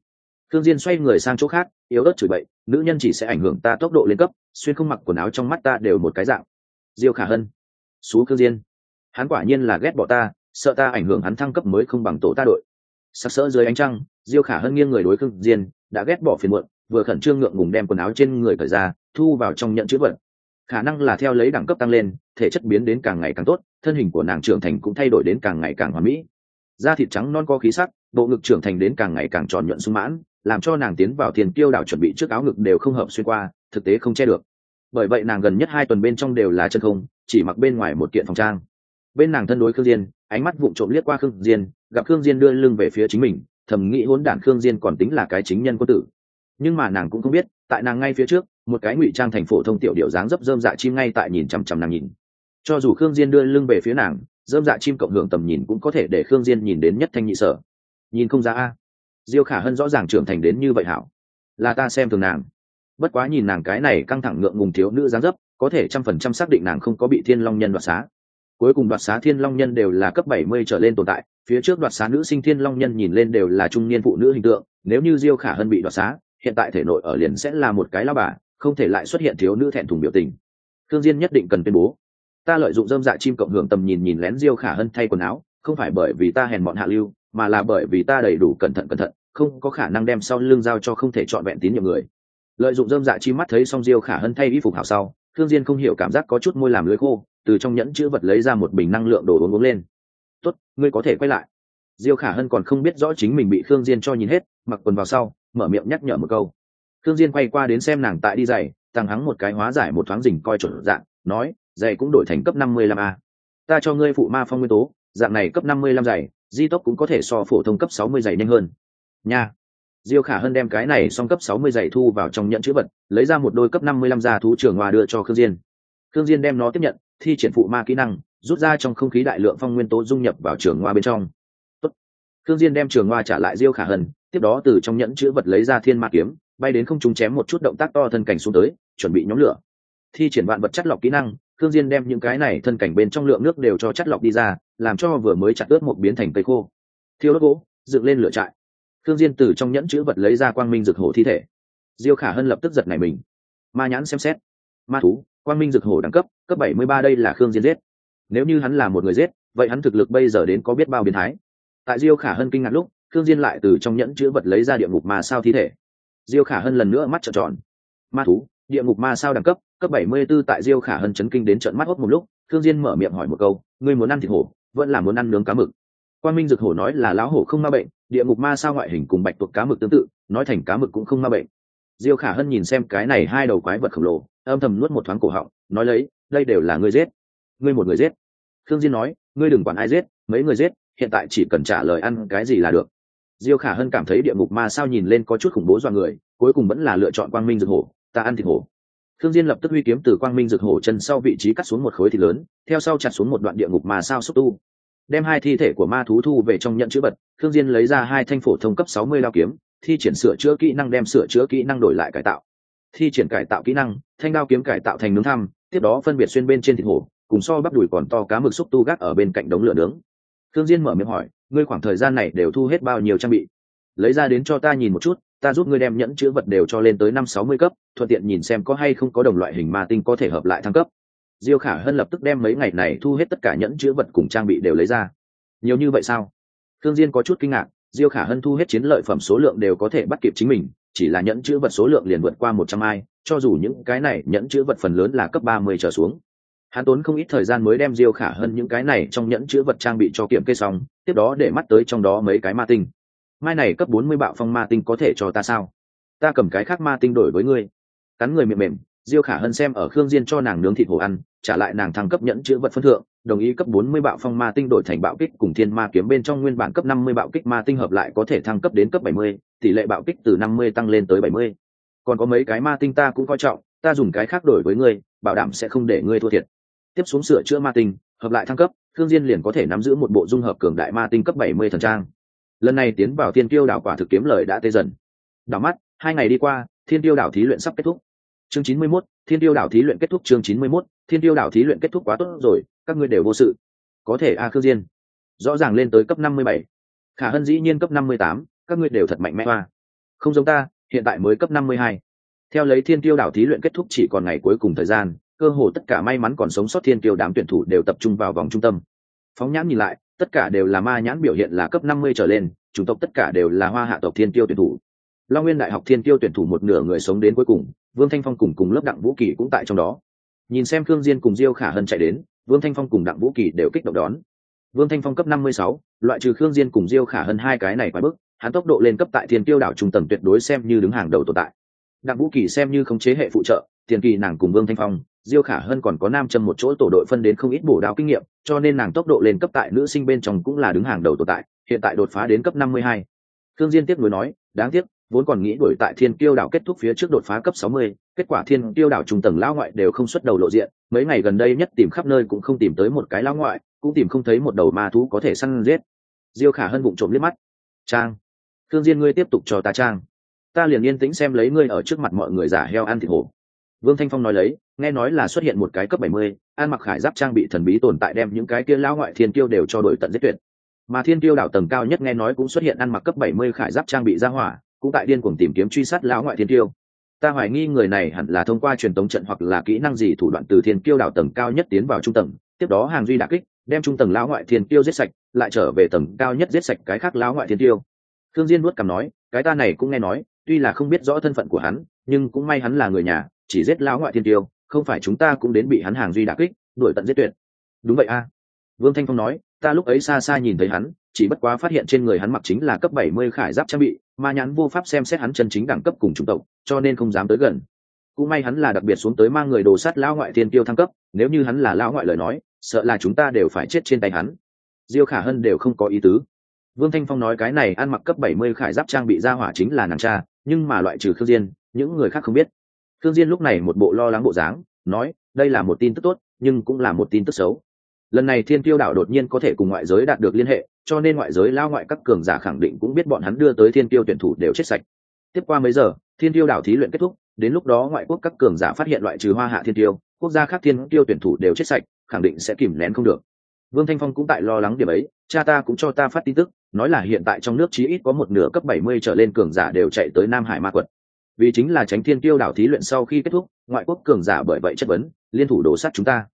Speaker 1: Thương diên xoay người sang chỗ khác, yếu ớt chửi bậy, nữ nhân chỉ sẽ ảnh hưởng ta tốc độ lên cấp, xuyên không mặc quần áo trong mắt ta đều một cái dạng. Diêu khả hân, xú thương diên. Hắn quả nhiên là ghét bỏ ta, sợ ta ảnh hưởng hắn thăng cấp mới không bằng tổ ta đội. Sắc sỡ dưới ánh trăng, diêu khả hân nghiêng người đối khương diên, đã ghét bỏ phiền muộn, vừa khẩn trương ngượng ngùng đem quần áo trên người cởi ra, thu vào trong nhận chữ vật khả năng là theo lấy đẳng cấp tăng lên, thể chất biến đến càng ngày càng tốt, thân hình của nàng trưởng thành cũng thay đổi đến càng ngày càng hoàn mỹ. Da thịt trắng non có khí sắc, bộ ngực trưởng thành đến càng ngày càng tròn nhuận sung mãn, làm cho nàng tiến vào tiền tiêu đảo chuẩn bị trước áo ngực đều không hợp xuyên qua, thực tế không che được. Bởi vậy nàng gần nhất hai tuần bên trong đều là chân không, chỉ mặc bên ngoài một kiện phòng trang. Bên nàng thân đối khương diên, ánh mắt vụng trộm liếc qua khương diên, gặp khương diên đưa lưng về phía chính mình, thầm nghĩ hỗn đản khương diên còn tính là cái chính nhân quân tử. Nhưng mà nàng cũng không biết, tại nàng ngay phía trước một cái ngụy trang thành phổ thông tiểu điệu dáng dấp dơm dạ chim ngay tại nhìn chằm chằm nàng nhìn. Cho dù khương diên đưa lưng về phía nàng dơm dạ chim cộng hưởng tầm nhìn cũng có thể để khương diên nhìn đến nhất thanh nhị sở. Nhìn không ra a. Diêu khả hân rõ ràng trưởng thành đến như vậy hảo. Là ta xem thường nàng. Bất quá nhìn nàng cái này căng thẳng ngượng ngùng thiếu nữ dáng dấp, có thể trăm phần trăm xác định nàng không có bị thiên long nhân đoạt xá. Cuối cùng đoạt xá thiên long nhân đều là cấp bảy mươi trở lên tồn tại, phía trước đoạt xá nữ sinh thiên long nhân nhìn lên đều là trung niên phụ nữ hình tượng, nếu như diêu khả hân bị đoạt xá, hiện tại thể nội ở liền sẽ là một cái lao bà không thể lại xuất hiện thiếu nữ thẹn thùng biểu tình. Thương diên nhất định cần tuyên bố. Ta lợi dụng dơm dạ chim cộng hưởng tầm nhìn nhìn lén diêu khả hân thay quần áo, không phải bởi vì ta hèn bọn hạ lưu, mà là bởi vì ta đầy đủ cẩn thận cẩn thận, không có khả năng đem sau lưng giao cho không thể chọn vẹn tín nhiệm người. Lợi dụng dơm dạ chim mắt thấy xong diêu khả hân thay y phục hảo sau thương diên không hiểu cảm giác có chút môi làm lưỡi khô, từ trong nhẫn chữ vật lấy ra một bình năng lượng đồ uống uống lên. Tốt, ngươi có thể quay lại. Diêu khả hân còn không biết rõ chính mình bị thương diên cho nhìn hết, mặc quần vào sau, mở miệng nhắc nhở một câu khương diên quay qua đến xem nàng tại đi giày tăng hắng một cái hóa giải một thoáng rình coi chuẩn dạng, nói, giày cũng đổi thành cấp 55 a. Ta cho ngươi phụ ma phong nguyên tố, dạng này cấp 55 giày, di tốc cũng có thể so phổ thông cấp 60 giày nhanh hơn. Nha. Diêu khả hân đem cái này xong cấp 60 giày thu vào trong nhẫn chữ vật, lấy ra một đôi cấp 55 gia thú trưởng hòa đưa cho khương diên. Khương diên đem nó tiếp nhận, thi triển phụ ma kỹ năng, rút ra trong không khí đại lượng phong nguyên tố dung nhập vào trường hoa bên trong. Tốt. khương diên đem trường hoa trả lại diêu khả hân, tiếp đó từ trong nhẫn chữ vật lấy ra thiên ma kiếm bay đến không trung chém một chút động tác to thân cảnh xuống tới, chuẩn bị nhóm lửa. Thi triển vạn vật chất lọc kỹ năng, khương diên đem những cái này thân cảnh bên trong lượng nước đều cho chất lọc đi ra, làm cho vừa mới chặt ướt một biến thành cây khô. Thiêu đốt gỗ, dựng lên lửa trại. Khương diên từ trong nhẫn chữ vật lấy ra quang minh rực hổ thi thể. Diêu khả hân lập tức giật nảy mình. Ma nhãn xem xét. Ma thú, quang minh rực hổ đẳng cấp cấp 73 đây là khương diên giết. Nếu như hắn là một người giết, vậy hắn thực lực bây giờ đến có biết bao biến thái. Tại diêu khả hân kinh ngạc lúc, khương diên lại từ trong nhẫn chứa vật lấy ra địa ngục ma sao thi thể diêu khả hân lần nữa mắt trợn tròn. Ma thú, địa ngục ma sao đẳng cấp cấp 74 tại diêu khả hân chấn kinh đến trợn mắt hốt một lúc Thương diên mở miệng hỏi một câu, ngươi muốn ăn thịt hổ, vẫn là muốn ăn nướng cá mực? Quang minh dực hổ nói là lão hổ không ma bệnh, địa ngục ma sao ngoại hình cùng bạch tuộc cá mực tương tự, nói thành cá mực cũng không ma bệnh. Diêu khả hân nhìn xem cái này hai đầu quái vật khổng lồ, âm thầm nuốt một thoáng cổ họng, nói lấy, đây đều là ngươi giết. Ngươi một người giết. Thương diên nói, ngươi đừng quản ai giết, mấy người giết, hiện tại chỉ cần trả lời ăn cái gì là được diêu khả hân cảm thấy địa ngục ma sao nhìn lên có chút khủng bố dọa người, cuối cùng vẫn là lựa chọn quang minh dược hổ, ta ăn thịt hổ. Thương diên lập tức huy kiếm từ quang minh dược hổ chân sau vị trí cắt xuống một khối thịt lớn, theo sau chặt xuống một đoạn địa ngục ma sao xúc tu. Đem hai thi thể của ma thú thu về trong nhận chữ vật Thương diên lấy ra hai thanh phổ thông cấp 60 lao kiếm, thi triển sửa chữa kỹ năng đem sửa chữa kỹ năng đổi lại cải tạo. Thi triển cải tạo kỹ năng, thanh đao kiếm cải tạo thành nướng thăm, tiếp đó phân biệt xuyên bên trên thịt hổ, cùng so bắp đùi còn to cá mực xúc tu gác ở bên cạnh đống lửa nướng thương diên mở miệng hỏi, ngươi khoảng thời gian này đều thu hết bao nhiêu trang bị? Lấy ra đến cho ta nhìn một chút, ta giúp ngươi đem nhẫn chứa vật đều cho lên tới năm sáu mươi cấp, thuận tiện nhìn xem có hay không có đồng loại hình ma tinh có thể hợp lại thăng cấp. Diêu khả hân lập tức đem mấy ngày này thu hết tất cả nhẫn chứa vật cùng trang bị đều lấy ra. Nhiều như vậy sao? Thương diên có chút kinh ngạc, diêu khả hân thu hết chiến lợi phẩm số lượng đều có thể bắt kịp chính mình, chỉ là nhẫn chữ vật số lượng liền vượt qua một trăm ai, cho dù những cái này nhẫn chữ vật phần lớn là cấp ba mươi trở xuống hắn tốn không ít thời gian mới đem diêu khả hơn những cái này trong nhẫn chữ vật trang bị cho kiểm kê xong tiếp đó để mắt tới trong đó mấy cái ma tinh mai này cấp bốn mươi bạo phong ma tinh có thể cho ta sao ta cầm cái khác ma tinh đổi với ngươi cắn người mềm mềm diêu khả hân xem ở khương diên cho nàng nướng thịt hổ ăn trả lại nàng thăng cấp nhẫn chữ vật phân thượng đồng ý cấp 40 bạo phong ma tinh đổi thành bạo kích cùng thiên ma kiếm bên trong nguyên bản cấp 50 bạo kích ma tinh hợp lại có thể thăng cấp đến cấp 70, tỷ lệ bạo kích từ 50 tăng lên tới 70. Còn có mấy cái ma tinh ta cũng coi trọng, ta dùng cái khác đổi với ngươi, bảo đảm sẽ không để ngươi thua thiệt. Tiếp xuống sửa chữa ma tinh, hợp lại thăng cấp, Thương Diên liền có thể nắm giữ một bộ dung hợp cường đại ma tinh cấp 70 thần trang. Lần này tiến vào Thiên Tiêu đảo quả thực kiếm lời đã tê dần. Đảo mắt, hai ngày đi qua, Thiên Tiêu đảo thí luyện sắp kết thúc. Chương 91, Thiên Tiêu đảo thí luyện kết thúc chương 91, Thiên Tiêu đảo thí luyện kết thúc quá tốt rồi, các ngươi đều vô sự có thể a khương diên rõ ràng lên tới cấp năm mươi bảy khả hân dĩ nhiên cấp năm mươi tám các ngươi đều thật mạnh mẽ hoa không giống ta hiện tại mới cấp năm mươi hai theo lấy thiên tiêu đảo thí luyện kết thúc chỉ còn ngày cuối cùng thời gian cơ hồ tất cả may mắn còn sống sót thiên tiêu đám tuyển thủ đều tập trung vào vòng trung tâm. Phóng nhãn nhìn lại, tất cả đều là ma nhãn biểu hiện là cấp năm mươi trở lên, chủng tộc tất cả đều là hoa hạ tộc thiên tiêu tuyển thủ. Long nguyên đại học thiên tiêu tuyển thủ một nửa người sống đến cuối cùng, vương thanh phong cùng cùng lớp đặng vũ kỳ cũng tại trong đó. Nhìn xem khương diên cùng diêu khả hân chạy đến, vương thanh phong cùng đặng vũ kỳ đều kích động đón. Vương thanh phong cấp năm mươi sáu, loại trừ khương diên cùng diêu khả hân hai cái này quái bức hắn tốc độ lên cấp tại thiên tiêu đảo trung tầng tuyệt đối xem như đứng hàng đầu tồn tại. Đặng vũ kỳ xem như không chế hệ phụ trợ, tiền kỳ nàng cùng vương thanh phong diêu khả hân còn có nam châm một chỗ tổ đội phân đến không ít bổ đao kinh nghiệm, cho nên nàng tốc độ lên cấp tại nữ sinh bên trong cũng là đứng hàng đầu tồn tại, hiện tại đột phá đến cấp năm mươi hai. Thương diên tiếp nối nói, đáng tiếc, vốn còn nghĩ đuổi tại thiên tiêu đảo kết thúc phía trước đột phá cấp sáu mươi, kết quả thiên tiêu đảo trung tầng lão ngoại đều không xuất đầu lộ diện, mấy ngày gần đây nhất tìm khắp nơi cũng không tìm tới một cái lão ngoại, cũng tìm không thấy một đầu ma thú có thể săn giết. Diêu khả hân bụng trộm liếc mắt. Trang thương diên ngươi tiếp tục cho ta trang. Ta liền yên tĩnh xem lấy ngươi ở trước mặt mọi người giả heo ăn thịt hổ. Vương thanh phong nói lấy nghe nói là xuất hiện một cái cấp bảy mươi an mặc khải giáp trang bị thần bí tồn tại đem những cái kia lão ngoại thiên tiêu đều cho đổi tận giết tuyệt. Mà thiên tiêu đảo tầng cao nhất nghe nói cũng xuất hiện ăn mặc cấp bảy mươi khải giáp trang bị ra hỏa, cũng tại điên cuồng tìm kiếm truy sát lão ngoại thiên tiêu ta hoài nghi người này hẳn là thông qua truyền tống trận hoặc là kỹ năng gì thủ đoạn từ thiên tiêu đảo tầng cao nhất tiến vào trung tầng, tiếp đó hàng duy đã kích, đem trung tầng lão ngoại thiên tiêu giết sạch, lại trở về tầng cao nhất giết sạch cái khác lão ngoại thiên tiêu thương diên nuốt cằm nói, cái ta này cũng nghe nói, tuy là không biết rõ thân phận của hắn, nhưng cũng may hắn là người nhà, chỉ giết lão ngoại thiên tiêu không phải chúng ta cũng đến bị hắn hàng duy đà kích, đuổi tận giết tuyệt. Đúng vậy a. Vương thanh phong nói, ta lúc ấy xa xa nhìn thấy hắn, chỉ bất quá phát hiện trên người hắn mặc chính là cấp bảy mươi khải giáp trang bị mà nhãn vô pháp xem xét hắn chân chính đẳng cấp cùng chủng tộc, cho nên không dám tới gần. Cũng may hắn là đặc biệt xuống tới mang người đồ sát lão ngoại thiên tiêu thăng cấp, nếu như hắn là lão ngoại lời nói, sợ là chúng ta đều phải chết trên tay hắn. Diêu khả hân đều không có ý tứ. Vương thanh phong nói cái này ăn mặc cấp bảy mươi khải giáp trang bị ra hỏa chính là nàng cha, nhưng mà loại trừ khương diên, những người khác không biết khương diên lúc này một bộ lo lắng bộ dáng, nói, đây là một tin tức tốt, nhưng cũng là một tin tức xấu. Lần này thiên tiêu đảo đột nhiên có thể cùng ngoại giới đạt được liên hệ, cho nên ngoại giới lao ngoại các cường giả khẳng định cũng biết bọn hắn đưa tới thiên tiêu tuyển thủ đều chết sạch. Tiếp qua mấy giờ, thiên tiêu đảo thí luyện kết thúc, đến lúc đó ngoại quốc các cường giả phát hiện loại trừ hoa hạ thiên tiêu quốc gia khác thiên tiêu tuyển thủ đều chết sạch, khẳng định sẽ kìm nén không được. Vương thanh phong cũng tại lo lắng điểm ấy, cha ta cũng cho ta phát tin tức, nói là hiện tại trong nước chí ít có một nửa cấp bảy mươi trở lên cường giả đều chạy tới nam hải ma quật vì chính là tránh thiên tiêu đảo thí luyện sau khi kết thúc, ngoại quốc cường giả bởi vậy chất vấn, liên thủ đổ sát chúng ta.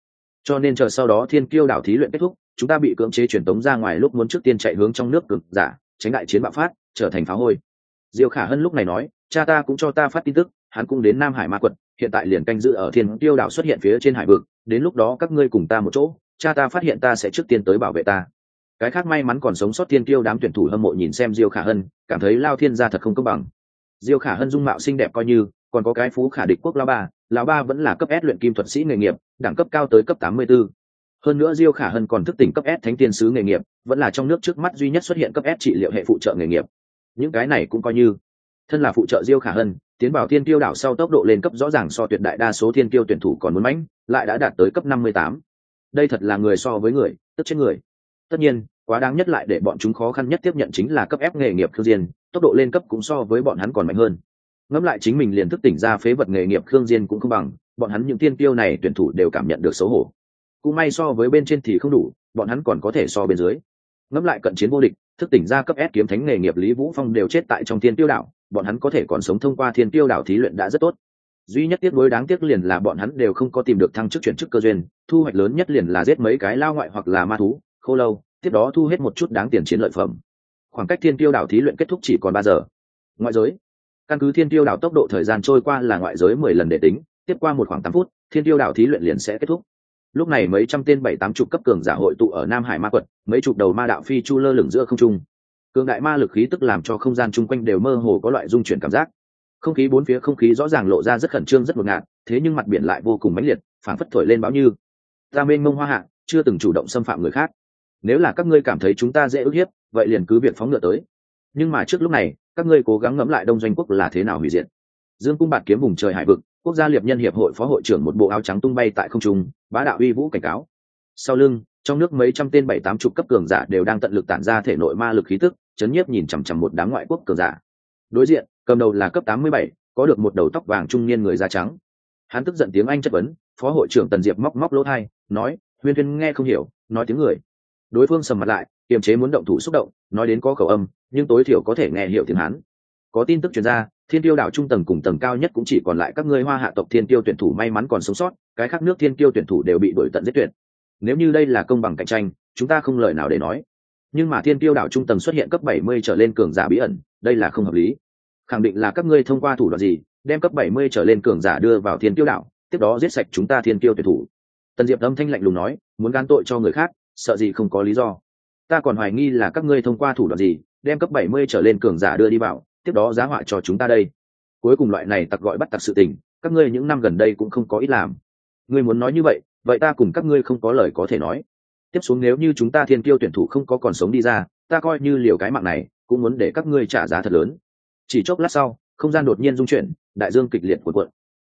Speaker 1: Cho nên chờ sau đó thiên tiêu đảo thí luyện kết thúc, chúng ta bị cưỡng chế truyền tống ra ngoài lúc muốn trước tiên chạy hướng trong nước cực giả, tránh đại chiến bạo phát, trở thành phá hôi. Diêu khả hân lúc này nói, cha ta cũng cho ta phát tin tức, hắn cũng đến nam hải ma quật, hiện tại liền canh giữ ở thiên tiêu đảo xuất hiện phía trên hải vực, đến lúc đó các ngươi cùng ta một chỗ, cha ta phát hiện ta sẽ trước tiên tới bảo vệ ta. Cái khác may mắn còn sống sót thiên tiêu đám tuyển thủ hâm mộ nhìn xem diêu khả hân, cảm thấy lao thiên gia thật không công bằng diêu khả hân dung mạo xinh đẹp coi như, còn có cái phú khả địch quốc lao ba, lão ba vẫn là cấp S luyện kim thuật sĩ nghề nghiệp, đẳng cấp cao tới cấp 84. hơn nữa diêu khả hân còn thức tỉnh cấp S thánh tiên sứ nghề nghiệp, vẫn là trong nước trước mắt duy nhất xuất hiện cấp S trị liệu hệ phụ trợ nghề nghiệp những cái này cũng coi như thân là phụ trợ diêu khả hân, tiến vào thiên tiêu đảo sau tốc độ lên cấp rõ ràng so tuyệt đại đa số thiên tiêu tuyển thủ còn muốn mãnh, lại đã đạt tới cấp 58. đây thật là người so với người, tức chết người tất nhiên quá đáng nhất lại để bọn chúng khó khăn nhất tiếp nhận chính là cấp ép nghề nghiệp khương diên tốc độ lên cấp cũng so với bọn hắn còn mạnh hơn. Ngẫm lại chính mình liền thức tỉnh ra phế vật nghề nghiệp khương diên cũng không bằng bọn hắn những tiên tiêu này tuyển thủ đều cảm nhận được xấu hổ. Cũng may so với bên trên thì không đủ bọn hắn còn có thể so bên dưới. Ngẫm lại cận chiến vô địch thức tỉnh ra cấp S kiếm thánh nghề nghiệp Lý Vũ Phong đều chết tại trong thiên tiêu đảo, bọn hắn có thể còn sống thông qua thiên tiêu đảo thí luyện đã rất tốt. Duy nhất tiếc nuối đáng tiếc liền là bọn hắn đều không có tìm được thăng chức chuyển chức cơ duyên, thu hoạch lớn nhất liền là giết mấy cái lao ngoại hoặc là ma thú, khô lâu, tiếp đó thu hết một chút đáng tiền chiến lợi phẩm. Khoảng cách thiên tiêu đảo thí luyện kết thúc chỉ còn ba giờ. Ngoại giới, căn cứ thiên tiêu đảo tốc độ thời gian trôi qua là ngoại giới mười lần để tính tiếp qua một khoảng tám phút thiên tiêu đảo thí luyện liền sẽ kết thúc. Lúc này mấy trăm tên bảy tám chục cấp cường giả hội tụ ở nam hải ma quật mấy chục đầu ma đạo phi chu lơ lửng giữa không trung. Cường đại ma lực khí tức làm cho không gian chung quanh đều mơ hồ có loại dung chuyển cảm giác. Không khí bốn phía không khí rõ ràng lộ ra rất khẩn trương rất ngột ngạt thế nhưng mặt biển lại vô cùng mãnh liệt phản phất thổi lên báo như. Ta mênh mông hoa hạ chưa từng chủ động xâm phạm người khác nếu là các ngươi cảm thấy chúng ta dễ ức hiếp, vậy liền cứ việc phóng ngựa tới. Nhưng mà trước lúc này, các ngươi cố gắng ngẫm lại đông doanh quốc là thế nào hủy diệt. Dương cung bạt kiếm vùng trời hải vực, quốc gia liệp nhân hiệp hội phó hội trưởng một bộ áo trắng tung bay tại không trung, bá đạo uy vũ cảnh cáo. Sau lưng, trong nước mấy trăm tên bảy tám chục cấp cường giả đều đang tận lực tản ra thể nội ma lực khí tức, chấn nhiếp nhìn chằm chằm một đám ngoại quốc cường giả. Đối diện, cầm đầu là cấp tám mươi bảy, có được một đầu tóc vàng trung niên người da trắng. Hắn tức giận tiếng anh chất vấn, phó hội trưởng tần diệp móc móc lỗ thai nói, huyên huyên nghe không hiểu, nói tiếng người đối phương sầm mặt lại, kiềm chế muốn động thủ xúc động, nói đến có khẩu âm, nhưng tối thiểu có thể nghe hiểu tiếng hán. Có tin tức chuyển ra, thiên tiêu đảo trung tầng cùng tầng cao nhất cũng chỉ còn lại các ngươi hoa hạ tộc thiên tiêu tuyển thủ may mắn còn sống sót, cái khác nước thiên tiêu tuyển thủ đều bị đuổi tận giết tuyệt. Nếu như đây là công bằng cạnh tranh, chúng ta không lời nào để nói. Nhưng mà thiên tiêu đảo trung tầng xuất hiện cấp 70 trở lên cường giả bí ẩn, đây là không hợp lý. Khẳng định là các ngươi thông qua thủ đoạn gì, đem cấp 70 trở lên cường giả đưa vào thiên tiêu đảo, tiếp đó giết sạch chúng ta thiên tiêu tuyển thủ. Tần diệp âm thanh lạnh lùng nói, muốn gan tội cho người khác sợ gì không có lý do. Ta còn hoài nghi là các ngươi thông qua thủ đoạn gì, đem cấp 70 trở lên cường giả đưa đi vào, tiếp đó giá họa cho chúng ta đây. Cuối cùng loại này tặc gọi bắt tặc sự tình, các ngươi những năm gần đây cũng không có ít làm. Ngươi muốn nói như vậy vậy ta cùng các ngươi không có lời có thể nói. Tiếp xuống nếu như chúng ta thiên kiêu tuyển thủ không có còn sống đi ra, ta coi như liều cái mạng này, cũng muốn để các ngươi trả giá thật lớn. Chỉ chốc lát sau, không gian đột nhiên dung chuyển, đại dương kịch liệt của quận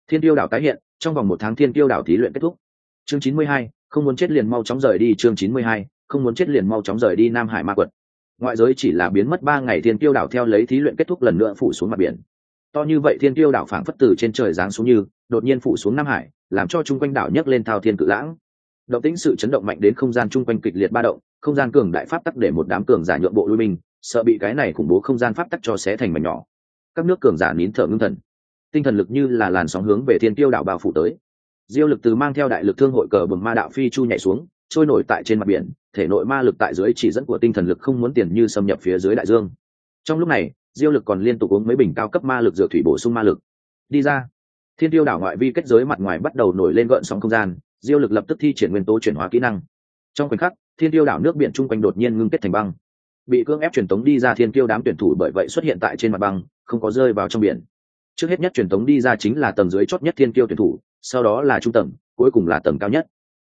Speaker 1: thiên tiêu đảo tái hiện, trong vòng một tháng thiên tiêu đảo thí luyện kết thúc. Chương chín mươi hai không muốn chết liền mau chóng rời đi chương chín mươi hai, không muốn chết liền mau chóng rời đi nam hải ma quật. Ngoại giới chỉ là biến mất ba ngày thiên tiêu đảo theo lấy thí luyện kết thúc lần nữa phủ xuống mặt biển. To như vậy thiên tiêu đảo phảng phất từ trên trời giáng xuống như, đột nhiên phủ xuống nam hải, làm cho chung quanh đảo nhấc lên thao thiên cự lãng. Động tính sự chấn động mạnh đến không gian chung quanh kịch liệt ba động, không gian cường đại pháp tắc để một đám cường giả nhượng bộ lui binh sợ bị cái này khủng bố không gian pháp tắc cho xé thành mảnh nhỏ. Các nước cường giả nín thở ngưng thần. Tinh thần lực như là làn sóng hướng về thiên tiêu đảo bao phủ tới diêu lực từ mang theo đại lực thương hội cờ bừng ma đạo phi chu nhảy xuống, trôi nổi tại trên mặt biển, thể nội ma lực tại dưới chỉ dẫn của tinh thần lực không muốn tiền như xâm nhập phía dưới đại dương. Trong lúc này, diêu lực còn liên tục uống mấy bình cao cấp ma lực dựa thủy bổ sung ma lực. Đi ra. Thiên tiêu đảo ngoại vi kết giới mặt ngoài bắt đầu nổi lên gợn sóng không gian, diêu lực lập tức thi triển nguyên tố chuyển hóa kỹ năng. Trong khoảnh khắc, thiên tiêu đảo nước biển chung quanh đột nhiên ngưng kết thành băng. Bị cưỡng ép truyền tống đi ra thiên tiêu đám tuyển thủ bởi vậy xuất hiện tại trên mặt băng, không có rơi vào trong biển. Trước hết nhất truyền tống đi ra chính là tầng dưới chót nhất thiên tiêu tuyển thủ sau đó là trung tầng cuối cùng là tầng cao nhất.